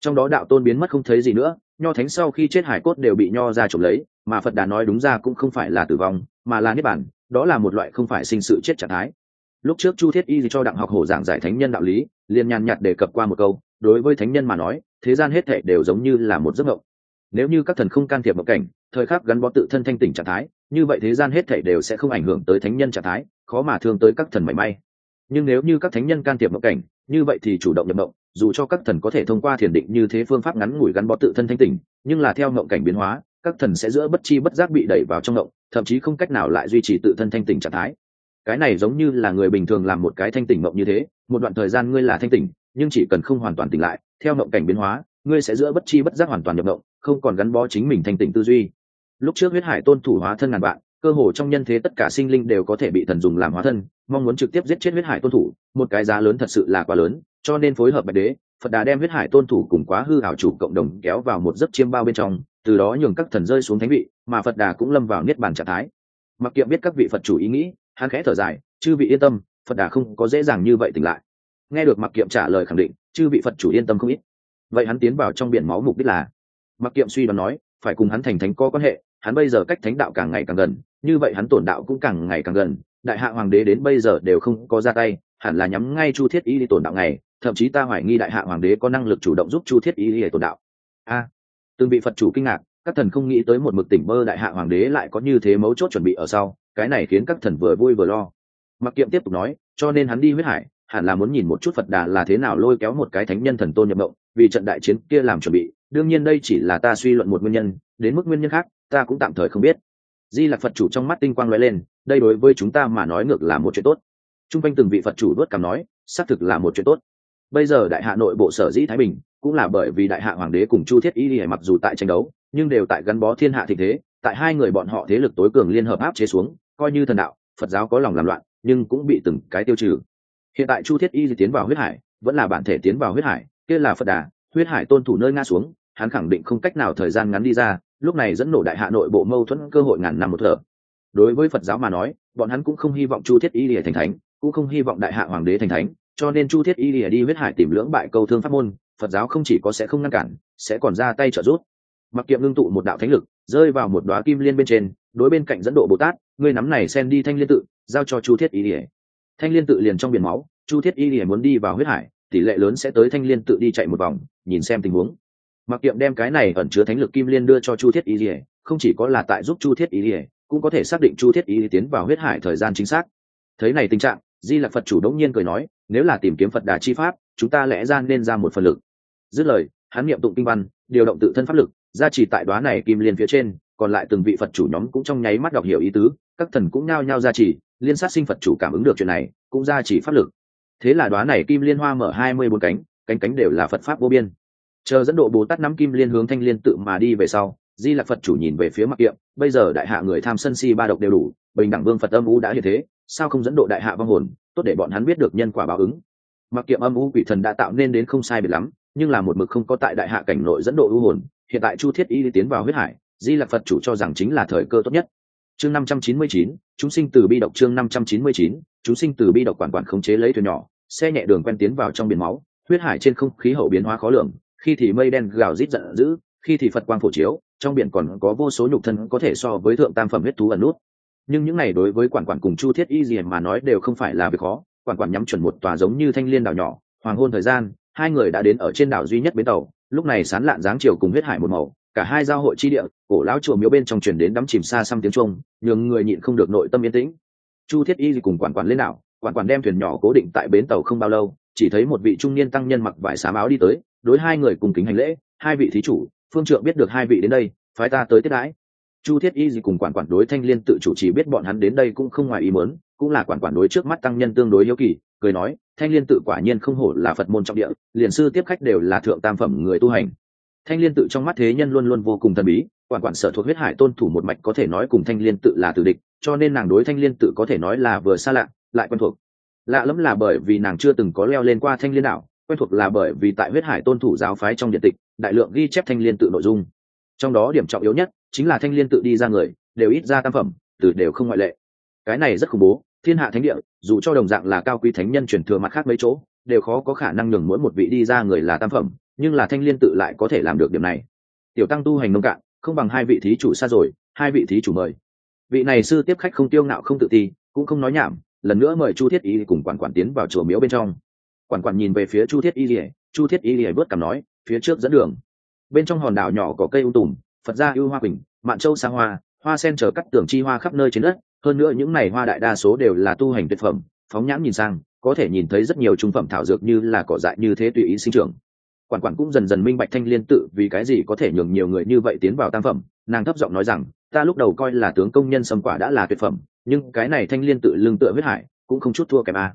Trong đó đạo tôn biến mất không thấy gì nữa, nho thánh sau khi chết hải cốt đều bị nho ra trộm lấy, mà phật đà nói đúng ra cũng không phải là tử vong, mà là niết bản đó là một loại không phải sinh sự chết trạng thái. Lúc trước chu thiết y cho đặng học hổ giảng giải thánh nhân đạo lý, liền nhàn nhạt đề cập qua một câu, đối với thánh nhân mà nói, thế gian hết thệ đều giống như là một giấc mộng. Nếu như các thần không can thiệp mộng cảnh, thời khắc gắn bó tự thân thanh tỉnh trạng thái, như vậy thế gian hết thảy đều sẽ không ảnh hưởng tới thánh nhân trạng thái khó mà thương tới các thần mảy may. Nhưng nếu như các thánh nhân can thiệp mộng cảnh, như vậy thì chủ động nhập mộng, dù cho các thần có thể thông qua thiền định như thế phương pháp ngắn ngủi gắn bó tự thân thanh tỉnh, nhưng là theo mộng cảnh biến hóa, các thần sẽ giữa bất chi bất giác bị đẩy vào trong mộng, thậm chí không cách nào lại duy trì tự thân thanh tỉnh trạng thái. Cái này giống như là người bình thường làm một cái thanh tỉnh mộng như thế, một đoạn thời gian ngươi là thanh tỉnh, nhưng chỉ cần không hoàn toàn tỉnh lại, theo mộng cảnh biến hóa, ngươi sẽ giữa bất chi bất giác hoàn toàn nhập mộng, không còn gắn bó chính mình thanh tỉnh tư duy. Lúc trước huyết hải tôn thủ hóa thân ngàn bạn cơ hồ trong nhân thế tất cả sinh linh đều có thể bị thần dùng làm hóa thân, mong muốn trực tiếp giết chết huyết hải tôn thủ, một cái giá lớn thật sự là quá lớn, cho nên phối hợp bạch đế, phật đà đem huyết hải tôn thủ cùng quá hư hảo chủ cộng đồng kéo vào một giấc chiêm bao bên trong, từ đó nhường các thần rơi xuống thánh vị, mà phật đà cũng lâm vào niết bàn trạng thái. Mặc kiệm biết các vị phật chủ ý nghĩ, hắn khẽ thở dài, chư vị yên tâm, phật đà không có dễ dàng như vậy tỉnh lại. Nghe được mặc kiệm trả lời khẳng định, chư vị phật chủ yên tâm không ít. Vậy hắn tiến vào trong biển máu mục đích là? Mặc kiệm suy đoán nói, phải cùng hắn thành thánh có quan hệ hắn bây giờ cách thánh đạo càng ngày càng gần, như vậy hắn tổn đạo cũng càng ngày càng gần. Đại hạ hoàng đế đến bây giờ đều không có ra tay, hẳn là nhắm ngay chu thiết y đi tổn đạo này thậm chí ta hoài nghi đại hạ hoàng đế có năng lực chủ động giúp chu thiết y để tổn đạo. A, từng vị phật chủ kinh ngạc, các thần không nghĩ tới một mực tỉnh mơ đại hạ hoàng đế lại có như thế mấu chốt chuẩn bị ở sau, cái này khiến các thần vừa vui vừa lo. Mặc kiệm tiếp tục nói, cho nên hắn đi huyết hải, hẳn là muốn nhìn một chút phật đà là thế nào lôi kéo một cái thánh nhân thần tôn nhập mộng, vì trận đại chiến kia làm chuẩn bị đương nhiên đây chỉ là ta suy luận một nguyên nhân, đến mức nguyên nhân khác, ta cũng tạm thời không biết. Di lạc phật chủ trong mắt tinh quang lóe lên, đây đối với chúng ta mà nói ngược là một chuyện tốt. T r u n g quanh từng vị phật chủ đốt cằm nói, xác thực là một chuyện tốt. Bây giờ đại hạ nội bộ sở dĩ thái bình, cũng là bởi vì đại hạ hoàng đế cùng chu thiết y lìa mặc dù tại tranh đấu, nhưng đều tại gắn bó thiên hạ thịnh thế, tại hai người bọn họ thế lực tối cường liên hợp áp chế xuống, coi như thần đạo, phật giáo có lòng làm loạn, nhưng cũng bị từng cái tiêu trừ. Hiện tại chu thiết y tiến vào huyết hải, vẫn là bản thể tiến vào huyết hải, kia là phật đà huyết hải tôn thủ nơi nga xuống, hắn khẳng định không cách nào thời gian ngắn đi ra, lúc này dẫn nổ đại hạ nội bộ mâu thuẫn cơ hội ngàn năm một thở. Đối với phật giáo mà nói, bọn hắn cũng không hy vọng chu thiết y lìa thành thánh, cũng không hy vọng đại hạ hoàng đế thành thánh, cho nên chu thiết y lìa đi huyết hải tìm lưỡng bại câu thương pháp môn, phật giáo không chỉ có sẽ không ngăn cản, sẽ còn ra tay trợ giúp. Mặc kiệm ngưng tụ một đạo thánh lực, rơi vào một đoá kim liên bên trên, đối bên cạnh dẫn độ bồ tát người nắm này xen đi thanh liên tự, giao cho chu thiết y lìa. Thanh liên tự liền trong biển máu, chu thiết y lìa muốn đi vào huyết hải, tỷ lệ lớn sẽ tới thanh liên tự đi chạy một vòng nhìn xem tình huống. Mặc kiệm đem cái này ẩn chứa thánh lực kim liên đưa cho chu thiết y lìa, không chỉ có là tại giúp chu thiết y lìa, cũng có thể xác định chu thiết y tiến vào huyết hải thời gian chính xác. Thấy này tình trạng, di lạc phật chủ đống nhiên cười nói, nếu là tìm kiếm phật đà chi pháp, chúng ta lẽ ra nên ra một phần lực. Dứt lời, hắn niệm tụng kinh văn, điều động tự thân pháp lực, gia trì tại đoá này kim liên phía trên, còn lại từng vị phật chủ nhóm cũng trong nháy mắt đọc hiểu ý tứ, các thần cũng nhao nhao gia trì, liên sát sinh phật chủ cảm ứng được chuyện này, cũng gia trì pháp lực. Thế là đoá này kim liên hoa mở hai mươi bốn cánh cánh cánh đều là phật pháp vô biên. Chờ dẫn độ bồ tát nắm kim liên hướng thanh liên tự mà đi về sau, di lạc phật chủ nhìn về phía mặc kiệm, bây giờ đại hạ người tham sân si ba độc đều đủ, bình đẳng vương phật âm u đã như thế, sao không dẫn độ đại hạ vong hồn, tốt để bọn hắn biết được nhân quả báo ứng. Mặc kiệm âm u quỷ thần đã tạo nên đến không sai biệt lắm, nhưng là một mực không có tại đại hạ cảnh nội dẫn độ u hồn, hiện tại chu thiết y tiến vào huyết hải, di lạc phật chủ cho rằng chính là thời cơ tốt nhất. Chương năm trăm chín mươi chín, chúng sinh từ bi độc chương năm trăm chín mươi chín, chúng sinh từ bi độc quản quản khống chế lấy thuyền nhỏ, xe nhẹ đường quen tiến vào trong biển máu huyết hải trên không khí hậu biến hóa khó lường, khi thì mây đen gào rít giận dữ, khi thì phật quang phổ chiếu, trong biển còn có vô số nhục thân có thể so với thượng tam phẩm huyết thú ẩn nút. Nhưng những này đối với quản quản cùng chu thiết y gì mà nói đều không phải là việc khó, quản quản nhắm chuẩn một tòa giống như thanh liên đảo nhỏ, hoàng hôn thời gian, hai người đã đến ở trên đảo duy nhất bến tàu, lúc này sán lạn dáng chiều cùng huyết hải một màu, cả hai giao hội chi địa, cổ lão chùa miếu bên trong truyền đến đắm chìm xa xăm tiếng trung nhường người nhịn không được nội tâm yên tĩnh. Chu thiết y cùng quản quản lên đảo, quản quản đem thuyền nhỏ cố định tại bến tàu không bao lâu chỉ thấy một vị trung niên tăng nhân mặc vải xám áo đi tới, đối hai người cùng kính hành lễ, hai vị thí chủ, phương trượng biết được hai vị đến đây, phái ta tới tiếp đãi. Chu thiết y gì cùng quản quản đối thanh liên tự chủ chỉ biết bọn hắn đến đây cũng không ngoài ý mớn cũng là quản quản đối trước mắt tăng nhân tương đối hiếu kỳ, cười nói, thanh liên tự quả nhiên không hổ là phật môn trọng địa, liền sư tiếp khách đều là thượng tam phẩm người tu hành. Thanh liên tự trong mắt thế nhân luôn luôn vô cùng thần bí, quản quản sở thuộc huyết hải tôn thủ một mạch có thể nói cùng thanh liên tự là tử địch, cho nên nàng đối thanh liên tự có thể nói là vừa xa lạ, lại quen thuộc lạ lẫm là bởi vì nàng chưa từng có leo lên qua thanh liên đảo, quen thuộc là bởi vì tại huyết hải tôn thủ giáo phái trong điện tịch, đại lượng ghi chép thanh liên tự nội dung. Trong đó điểm trọng yếu nhất chính là thanh liên tự đi ra người, đều ít ra tam phẩm, từ đều không ngoại lệ. Cái này rất khủng bố, thiên hạ thánh địa, dù cho đồng dạng là cao quý thánh nhân truyền thừa mặt khác mấy chỗ, đều khó có khả năng nhường mỗi một vị đi ra người là tam phẩm, nhưng là thanh liên tự lại có thể làm được điểm này. Tiểu tăng tu hành nông cạn, không bằng hai vị thí chủ xa rồi, hai vị thí chủ mời. Vị này sư tiếp khách không tiêu ngạo không tự ti, cũng không nói nhảm lần nữa mời chu thiết y cùng quản quản tiến vào chùa miếu bên trong. Quản quản nhìn về phía chu thiết y lìa chu thiết y lìa vớt cằm nói, phía trước dẫn đường. Bên trong hòn đảo nhỏ có cây ưu tùm, phật gia ưu hoa quỳnh, mạn châu xa hoa hoa sen chờ cắt tường chi hoa khắp nơi trên đất. Hơn nữa những này hoa đại đa số đều là tu hành tuyệt phẩm. Phóng nhãn nhìn sang, có thể nhìn thấy rất nhiều trung phẩm thảo dược như là cỏ dại như thế tùy ý sinh trưởng. Quản quản cũng dần dần minh bạch thanh liên tự vì cái gì có thể nhường nhiều người như vậy tiến vào tam phẩm. Nàng thấp giọng nói rằng, ta lúc đầu coi là tướng công nhân sâm quả đã là tuyệt phẩm nhưng cái này thanh liên tự lưng tựa huyết hải cũng không chút thua kém a.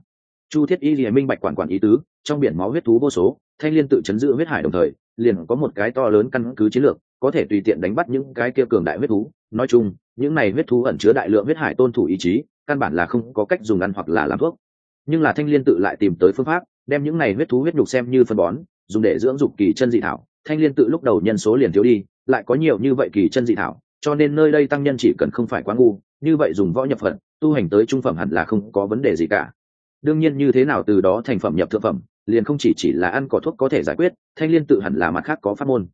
Chu thiết y lìa minh bạch quản quản ý tứ, trong biển máu huyết thú vô số, thanh liên tự chấn giữ huyết hải đồng thời, liền có một cái to lớn căn cứ chiến lược, có thể tùy tiện đánh bắt những cái kia cường đại huyết thú. Nói chung, những này huyết thú ẩn chứa đại lượng huyết hải tôn thủ ý chí, căn bản là không có cách dùng ăn hoặc là làm thuốc. Nhưng là thanh liên tự lại tìm tới phương pháp, đem những này huyết thú huyết nhục xem như phân bón, dùng để dưỡng dục kỳ chân dị thảo. Thanh liên tự lúc đầu nhân số liền thiếu đi, lại có nhiều như vậy kỳ chân dị thảo cho nên nơi đây tăng nhân chỉ cần không phải quá ngu, như vậy dùng võ nhập phận tu hành tới trung phẩm hẳn là không có vấn đề gì cả. Đương nhiên như thế nào từ đó thành phẩm nhập thượng phẩm, liền không chỉ chỉ là ăn cỏ thuốc có thể giải quyết, thanh liên tự hẳn là mặt khác có phát môn.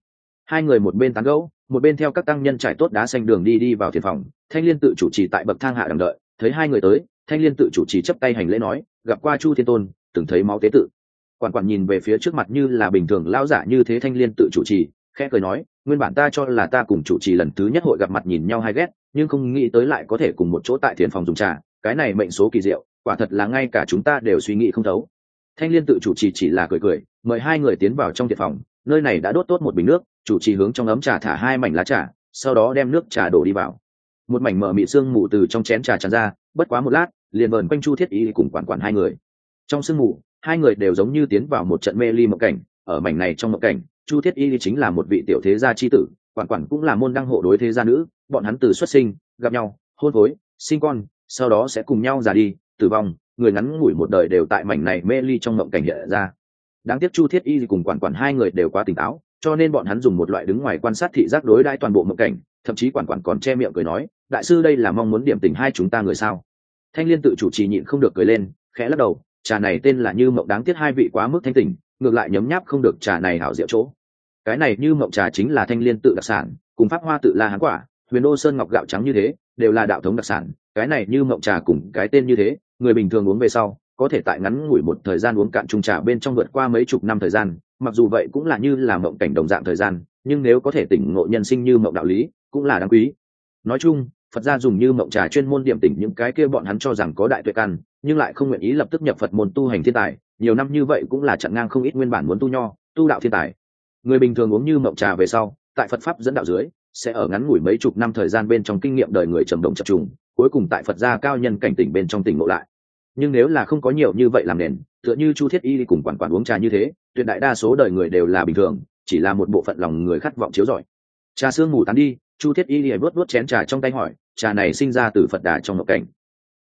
Hai người một bên tán gẫu, một bên theo các tăng nhân trải tốt đá xanh đường đi đi vào thiền phòng, thanh liên tự chủ trì tại bậc thang hạ đằng đợi, thấy hai người tới, thanh liên tự chủ trì chấp tay hành lễ nói, gặp qua chu thiên tôn, từng thấy máu tế tự. Quản quản nhìn về phía trước mặt như là bình thường lao giả như thế thanh liên tự chủ trì, khẽ cười nói nguyên bản ta cho là ta cùng chủ trì lần thứ nhất hội gặp mặt nhìn nhau hay ghét, nhưng không nghĩ tới lại có thể cùng một chỗ tại thiền phòng dùng trà. Cái này mệnh số kỳ diệu, quả thật là ngay cả chúng ta đều suy nghĩ không thấu. Thanh liên tự chủ trì chỉ là cười cười, mời hai người tiến vào trong thiền phòng, nơi này đã đốt tốt một bình nước, chủ trì hướng trong ấm trà thả hai mảnh lá trà, sau đó đem nước trà đổ đi vào. Một mảnh mở mị sương mù từ trong chén trà tràn ra, bất quá một lát, liền vờn quanh chu thiết y cùng quản quản hai người. Trong sương mù, hai người đều giống như tiến vào một trận mê ly mộng cảnh, ở mảnh này trong mộng cảnh chu thiết y chính là một vị tiểu thế gia chi tử, quản quản cũng là môn đăng hộ đối thế gia nữ, bọn hắn từ xuất sinh, gặp nhau, hôn phối, sinh con, sau đó sẽ cùng nhau già đi, tử vong, người ngắn ngủi một đời đều tại mảnh này mê ly trong mộng cảnh hiện ra. Đáng tiếc chu thiết y cùng quản quản hai người đều quá tỉnh táo, cho nên bọn hắn dùng một loại đứng ngoài quan sát thị giác đối đãi toàn bộ mộng cảnh, thậm chí quản quản còn che miệng cười nói, đại sư đây là mong muốn điểm tình hai chúng ta người sao? Thanh liên tự chủ trì nhịn không được cười lên, khẽ lắc đầu, trà này tên là như mộng đáng tiếc hai vị quá mức thanh tỉnh, ngược lại nhấm nháp không được trà này hảo diệu chỗ cái này như mộng trà chính là thanh liên tự đặc sản, cùng pháp hoa tự la hán quả, huyền đô sơn ngọc gạo trắng như thế, đều là đạo thống đặc sản. Cái này như mộng trà cùng cái tên như thế, người bình thường uống về sau, có thể tại ngắn ngủi một thời gian uống cạn chung trà bên trong vượt qua mấy chục năm thời gian. Mặc dù vậy cũng là như là mộng cảnh đồng dạng thời gian, nhưng nếu có thể tỉnh ngộ nhân sinh như mộng đạo lý, cũng là đáng quý. Nói chung, phật gia dùng như mộng trà chuyên môn điểm tỉnh những cái kia bọn hắn cho rằng có đại tuệ căn, nhưng lại không nguyện ý lập tức nhập phật môn tu hành thiên tài. Nhiều năm như vậy cũng là chặn ngang không ít nguyên bản muốn tu nho, tu đạo thiên tài người bình thường uống như mộng trà về sau, tại phật pháp dẫn đạo dưới, sẽ ở ngắn ngủi mấy chục năm thời gian bên trong kinh nghiệm đời người trầm động chập trùng, cuối cùng tại phật gia cao nhân cảnh tỉnh bên trong tỉnh ngộ lại. Nhưng nếu là không có nhiều như vậy làm nền, tựa như chu thiết y cùng quản quản uống trà như thế, tuyệt đại đa số đời người đều là bình thường, chỉ là một bộ phận lòng người khát vọng chiếu rọi. Trà sương mù tán đi, chu thiết y lìa vớt vớt chén trà trong tay hỏi, trà này sinh ra từ phật đà trong ngộ cảnh?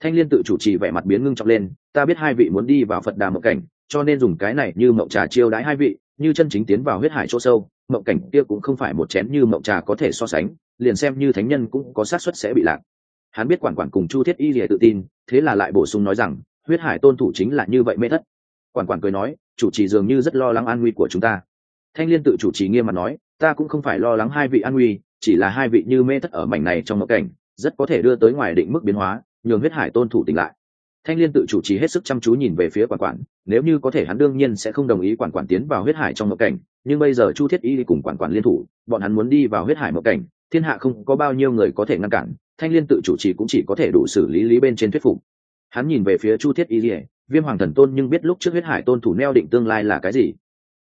Thanh liên tự chủ trì vẻ mặt biến ngưng trọng lên, ta biết hai vị muốn đi vào phật đà ngộ cảnh cho nên dùng cái này như mộng trà chiêu đãi hai vị, như chân chính tiến vào huyết hải chỗ sâu, mộng cảnh kia cũng không phải một chén như mộng trà có thể so sánh, liền xem như thánh nhân cũng có xác suất sẽ bị lạc. Hắn biết quản quản cùng chu thiết y lìa tự tin, thế là lại bổ sung nói rằng, huyết hải tôn thủ chính là như vậy mê thất. Quản quản cười nói, chủ trì dường như rất lo lắng an nguy của chúng ta. Thanh liên tự chủ trì nghiêm mặt nói, ta cũng không phải lo lắng hai vị an nguy, chỉ là hai vị như mê thất ở mảnh này trong mộng cảnh, rất có thể đưa tới ngoài định mức biến hóa, nhường huyết hải tôn thủ tỉnh lại thanh liên tự chủ trì hết sức chăm chú nhìn về phía quản quản, nếu như có thể hắn đương nhiên sẽ không đồng ý quản quản tiến vào huyết hải trong mộng cảnh, nhưng bây giờ chu thiết y cùng quản quản liên thủ, bọn hắn muốn đi vào huyết hải mộng cảnh, thiên hạ không có bao nhiêu người có thể ngăn cản, thanh liên tự chủ trì cũng chỉ có thể đủ xử lý lý bên trên thuyết phục. Hắn nhìn về phía chu thiết y lìa viêm hoàng thần tôn nhưng biết lúc trước huyết hải tôn thủ neo định tương lai là cái gì.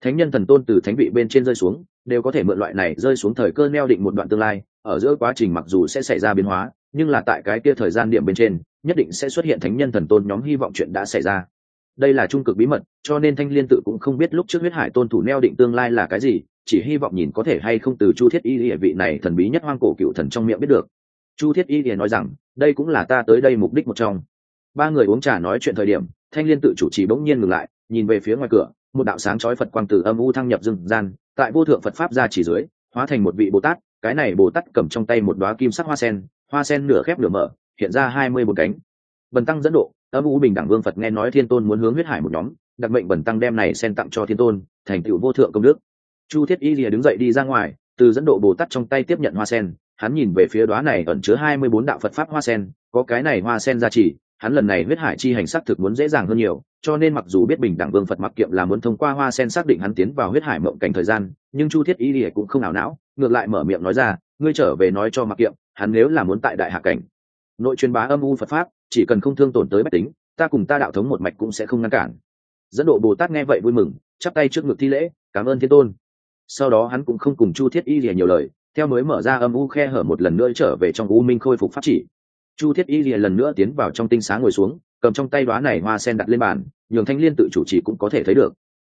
Thánh nhân thần tôn từ thánh vị bên trên rơi xuống, đều có thể mượn loại này rơi xuống thời cơ neo định một đoạn tương lai, ở giữa quá trình mặc dù sẽ xảy ra biến hóa, nhưng là tại cái kia thời gian điểm bên trên nhất định sẽ xuất hiện thánh nhân thần tôn nhóm hy vọng chuyện đã xảy ra. Đây là trung cực bí mật, cho nên thanh liên tự cũng không biết lúc trước huyết hải tôn thủ neo định tương lai là cái gì, chỉ hy vọng nhìn có thể hay không từ chu thiết y địa vị này thần bí nhất hoang cổ cựu thần trong miệng biết được. Chu thiết y địa nói rằng, đây cũng là ta tới đây mục đích một trong. Ba người uống trà nói chuyện thời điểm, thanh liên tự chủ trì bỗng nhiên ngừng lại, nhìn về phía ngoài cửa, một đạo sáng chói phật quang từ âm u thăng nhập rừng gian, tại vô thượng phật pháp ra chỉ dưới, hóa thành một vị bồ tát, cái này bồ tát cầm trong tay một đoá kim sắc hoa sen hoa sen nửa khép nửa mở hiện ra hai mươi một cánh. Bần tăng dẫn độ, âm u bình đẳng vương phật nghe nói thiên tôn muốn hướng huyết hải một nhóm, đặc mệnh bần tăng đem này sen tặng cho thiên tôn, thành tựu vô thượng công đức. Chu thiết y lìa đứng dậy đi ra ngoài, từ dẫn độ bồ tát trong tay tiếp nhận hoa sen, hắn nhìn về phía đoá này ẩn chứa hai mươi bốn đạo phật pháp hoa sen, có cái này hoa sen ra chỉ, hắn lần này huyết hải chi hành xác thực muốn dễ dàng hơn nhiều, cho nên mặc dù biết bình đẳng vương phật mặc kiệm là muốn thông qua hoa sen xác định hắn tiến vào huyết hải mộng cảnh thời gian, nhưng chu thiết y lìa cũng không ảo não, ngược lại mở miệng nói ra, ngươi trở về nói cho mặc kiệm, hắn nếu là muốn tại đại hạ cảnh nội truyền bá âm u phật pháp, chỉ cần không thương tổn tới bách tính, ta cùng ta đạo thống một mạch cũng sẽ không ngăn cản. Dẫn độ bồ tát nghe vậy vui mừng, chắp tay trước ngực thi lễ, cảm ơn thiên tôn. Sau đó hắn cũng không cùng chu thiết y lìa nhiều lời, theo mới mở ra âm u khe hở một lần nữa trở về trong u minh khôi phục pháp chỉ. Chu thiết y lìa lần nữa tiến vào trong tinh sáng ngồi xuống, cầm trong tay đoá này hoa sen đặt lên bàn, nhường thanh liên tự chủ trì cũng có thể thấy được.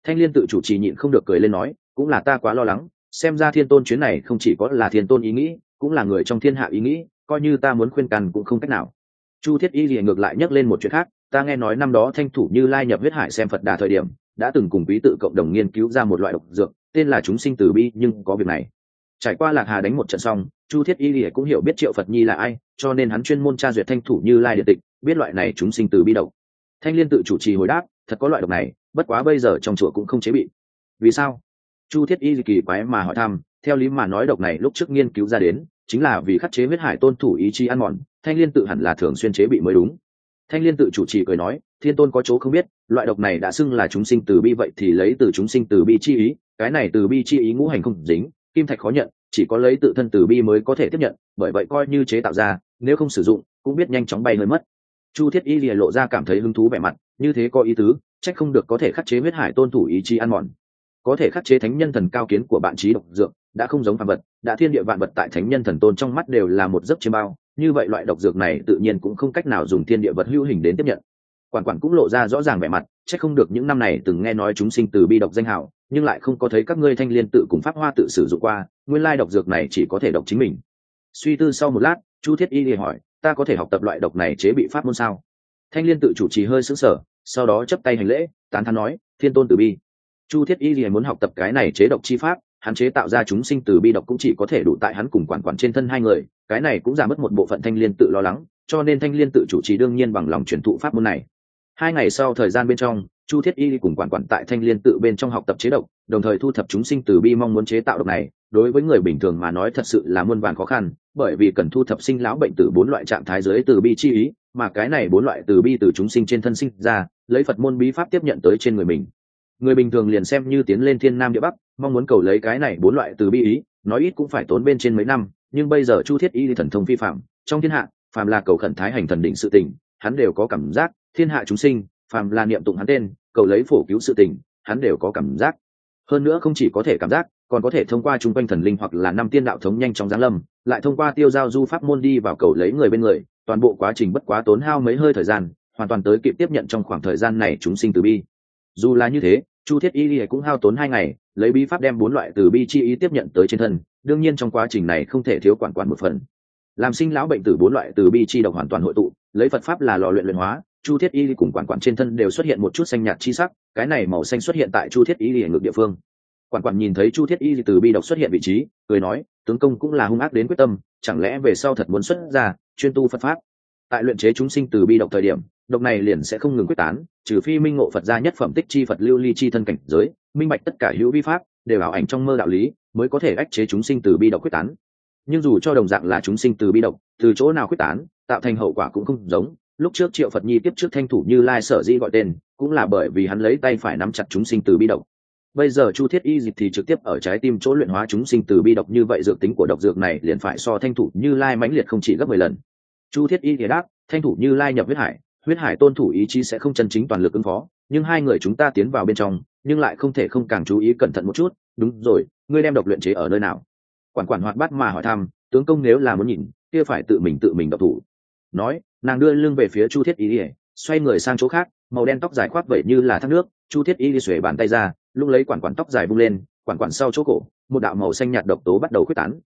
Thanh liên tự chủ trì nhịn không được cười lên nói, cũng là ta quá lo lắng, xem ra thiên tôn chuyến này không chỉ có là thiên tôn ý nghĩ, cũng là người trong thiên hạ ý nghĩ coi như ta muốn khuyên can cũng không cách nào. Chu thiết y liền ngược lại nhắc lên một chuyện khác, ta nghe nói năm đó thanh thủ như lai nhập huyết hải xem phật đà thời điểm, đã từng cùng quý tự cộng đồng nghiên cứu ra một loại độc dược, tên là chúng sinh từ bi, nhưng có việc này. Trải qua lạc hà đánh một trận xong, chu thiết y lìa cũng hiểu biết triệu phật nhi là ai, cho nên hắn chuyên môn tra duyệt thanh thủ như lai địa tịch, biết loại này chúng sinh từ bi độc. Thanh liên tự chủ trì hồi đáp, thật có loại độc này, bất quá bây giờ trong chùa cũng không chế bị. Vì sao? Chu thiết y kỳ quái mà hỏi thăm, theo lý mà nói độc này lúc trước nghiên cứu ra đến chính là vì khắc chế huyết hải tôn thủ ý chí ăn mòn, thanh liên tự hẳn là thường xuyên chế bị mới đúng. Thanh liên tự chủ trì cười nói, thiên tôn có chỗ không biết, loại độc này đã xưng là chúng sinh từ bi vậy thì lấy từ chúng sinh từ bi chi ý, cái này từ bi chi ý ngũ hành không dính, kim thạch khó nhận, chỉ có lấy tự thân từ bi mới có thể tiếp nhận, bởi vậy coi như chế tạo ra, nếu không sử dụng, cũng biết nhanh chóng bay hơi mất. Chu thiết y lìa lộ ra cảm thấy hứng thú vẻ mặt, như thế có ý tứ trách không được có thể khắc chế huyết hải tôn thủ ý chí ăn mòn. Có thể khắc chế thánh nhân thần cao kiến của bạn trí độc dược đã không giống phàm vật, đã thiên địa vạn vật tại thánh nhân thần tôn trong mắt đều là một giấc chiêm bao, như vậy loại độc dược này tự nhiên cũng không cách nào dùng thiên địa vật hữu hình đến tiếp nhận. Quản quản cũng lộ ra rõ ràng vẻ mặt, chắc không được những năm này từng nghe nói chúng sinh từ bi độc danh hảo, nhưng lại không có thấy các ngươi thanh liên tự cùng pháp hoa tự sử dụng qua, nguyên lai độc dược này chỉ có thể độc chính mình. Suy tư sau một lát, chu thiết y liền hỏi, ta có thể học tập loại độc này chế bị pháp môn sao? Thanh liên tự chủ trì hơi sững sờ, sau đó chấp tay hành lễ, tán thán nói, thiên tôn từ bi. Chu thiết y liền muốn học tập cái này chế độc chi pháp hắn chế tạo ra chúng sinh từ bi độc cũng chỉ có thể đủ tại hắn cùng quản quản trên thân hai người, cái này cũng giảm mất một bộ phận thanh liên tự lo lắng, cho nên thanh liên tự chủ trì đương nhiên bằng lòng truyền thụ pháp môn này. Hai ngày sau thời gian bên trong, chu thiết y cùng quản quản tại thanh liên tự bên trong học tập chế độc, đồng thời thu thập chúng sinh từ bi mong muốn chế tạo độc này, đối với người bình thường mà nói thật sự là muôn vàn khó khăn, bởi vì cần thu thập sinh lão bệnh từ bốn loại trạng thái dưới từ bi chi ý, mà cái này bốn loại từ bi từ chúng sinh trên thân sinh ra, lấy phật môn bí pháp tiếp nhận tới trên người mình người bình thường liền xem như tiến lên thiên nam địa bắc, mong muốn cầu lấy cái này bốn loại từ bi ý, nói ít cũng phải tốn bên trên mấy năm, nhưng bây giờ chu thiết y thần thông phi phạm, trong thiên hạ phàm là cầu khẩn thái hành thần định sự tình, hắn đều có cảm giác, thiên hạ chúng sinh phàm là niệm tụng hắn tên, cầu lấy phổ cứu sự tình, hắn đều có cảm giác. Hơn nữa không chỉ có thể cảm giác, còn có thể thông qua chung quanh thần linh hoặc là năm tiên đạo thống nhanh chóng giáng lâm, lại thông qua tiêu giao du pháp môn đi vào cầu lấy người bên người, toàn bộ quá trình bất quá tốn hao mấy hơi thời gian, hoàn toàn tới kịp tiếp nhận trong khoảng thời gian này chúng sinh từ bi dù là như thế, chu thiết y cũng hao tốn hai ngày, lấy bí pháp đem bốn loại từ bi chi ý tiếp nhận tới trên thân, đương nhiên trong quá trình này không thể thiếu quản quản một phần. Làm sinh lão bệnh tử bốn loại từ bi chi độc hoàn toàn hội tụ, lấy phật pháp là lò luyện luyện hóa, chu thiết y cùng quản quản trên thân đều xuất hiện một chút xanh nhạt chi sắc, cái này màu xanh xuất hiện tại chu thiết y ở ngược địa phương. Quản quản nhìn thấy chu thiết y từ bi độc xuất hiện vị trí, cười nói, tướng công cũng là hung ác đến quyết tâm, chẳng lẽ về sau thật muốn xuất ra chuyên tu phật pháp? Tại luyện chế chúng sinh từ bi độc thời điểm độc này liền sẽ không ngừng quyết tán, trừ phi minh ngộ phật gia nhất phẩm tích chi phật lưu ly chi thân cảnh giới, minh bạch tất cả hữu vi pháp, đều ảo ảnh trong mơ đạo lý, mới có thể ách chế chúng sinh từ bi độc quyết tán. Nhưng dù cho đồng dạng là chúng sinh từ bi độc, từ chỗ nào quyết tán, tạo thành hậu quả cũng không giống. Lúc trước triệu phật nhi tiếp trước thanh thủ như lai sở di gọi tên, cũng là bởi vì hắn lấy tay phải nắm chặt chúng sinh từ bi độc. Bây giờ chu thiết y dịch thì trực tiếp ở trái tim chỗ luyện hóa chúng sinh từ bi độc như vậy, dược tính của độc dược này liền phải so thanh thủ như lai mãnh liệt không chỉ gấp mười lần. Chu thiết y thì đáp, thanh thủ như lai nhập huyết hải huyết hải tôn thủ ý chí sẽ không chân chính toàn lực ứng phó, nhưng hai người chúng ta tiến vào bên trong, nhưng lại không thể không càng chú ý cẩn thận một chút. Đúng rồi, ngươi đem độc luyện chế ở nơi nào? Quản quản hoạt bát mà hỏi thăm, tướng công nếu là muốn nhìn, kia phải tự mình tự mình độc thủ. Nói, nàng đưa lưng về phía chu thiết y ỉa xoay người sang chỗ khác, màu đen tóc dài khoác vẩy như là thác nước. Chu thiết y đi xuể bàn tay ra, lúc lấy quản quản tóc dài vung lên, quản quản sau chỗ cổ, một đạo màu xanh nhạt độc tố bắt đầu quyết tán.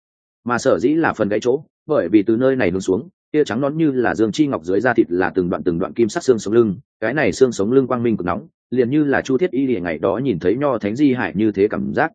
Mà sở dĩ là phần gãy chỗ, bởi vì từ nơi này hướng xuống tia trắng nón như là dương chi ngọc dưới da thịt là từng đoạn từng đoạn kim sắc xương sống lưng, cái này xương sống lưng quang minh cực nóng, liền như là chu thiết y lìa ngày đó nhìn thấy nho thánh di hải như thế cảm giác.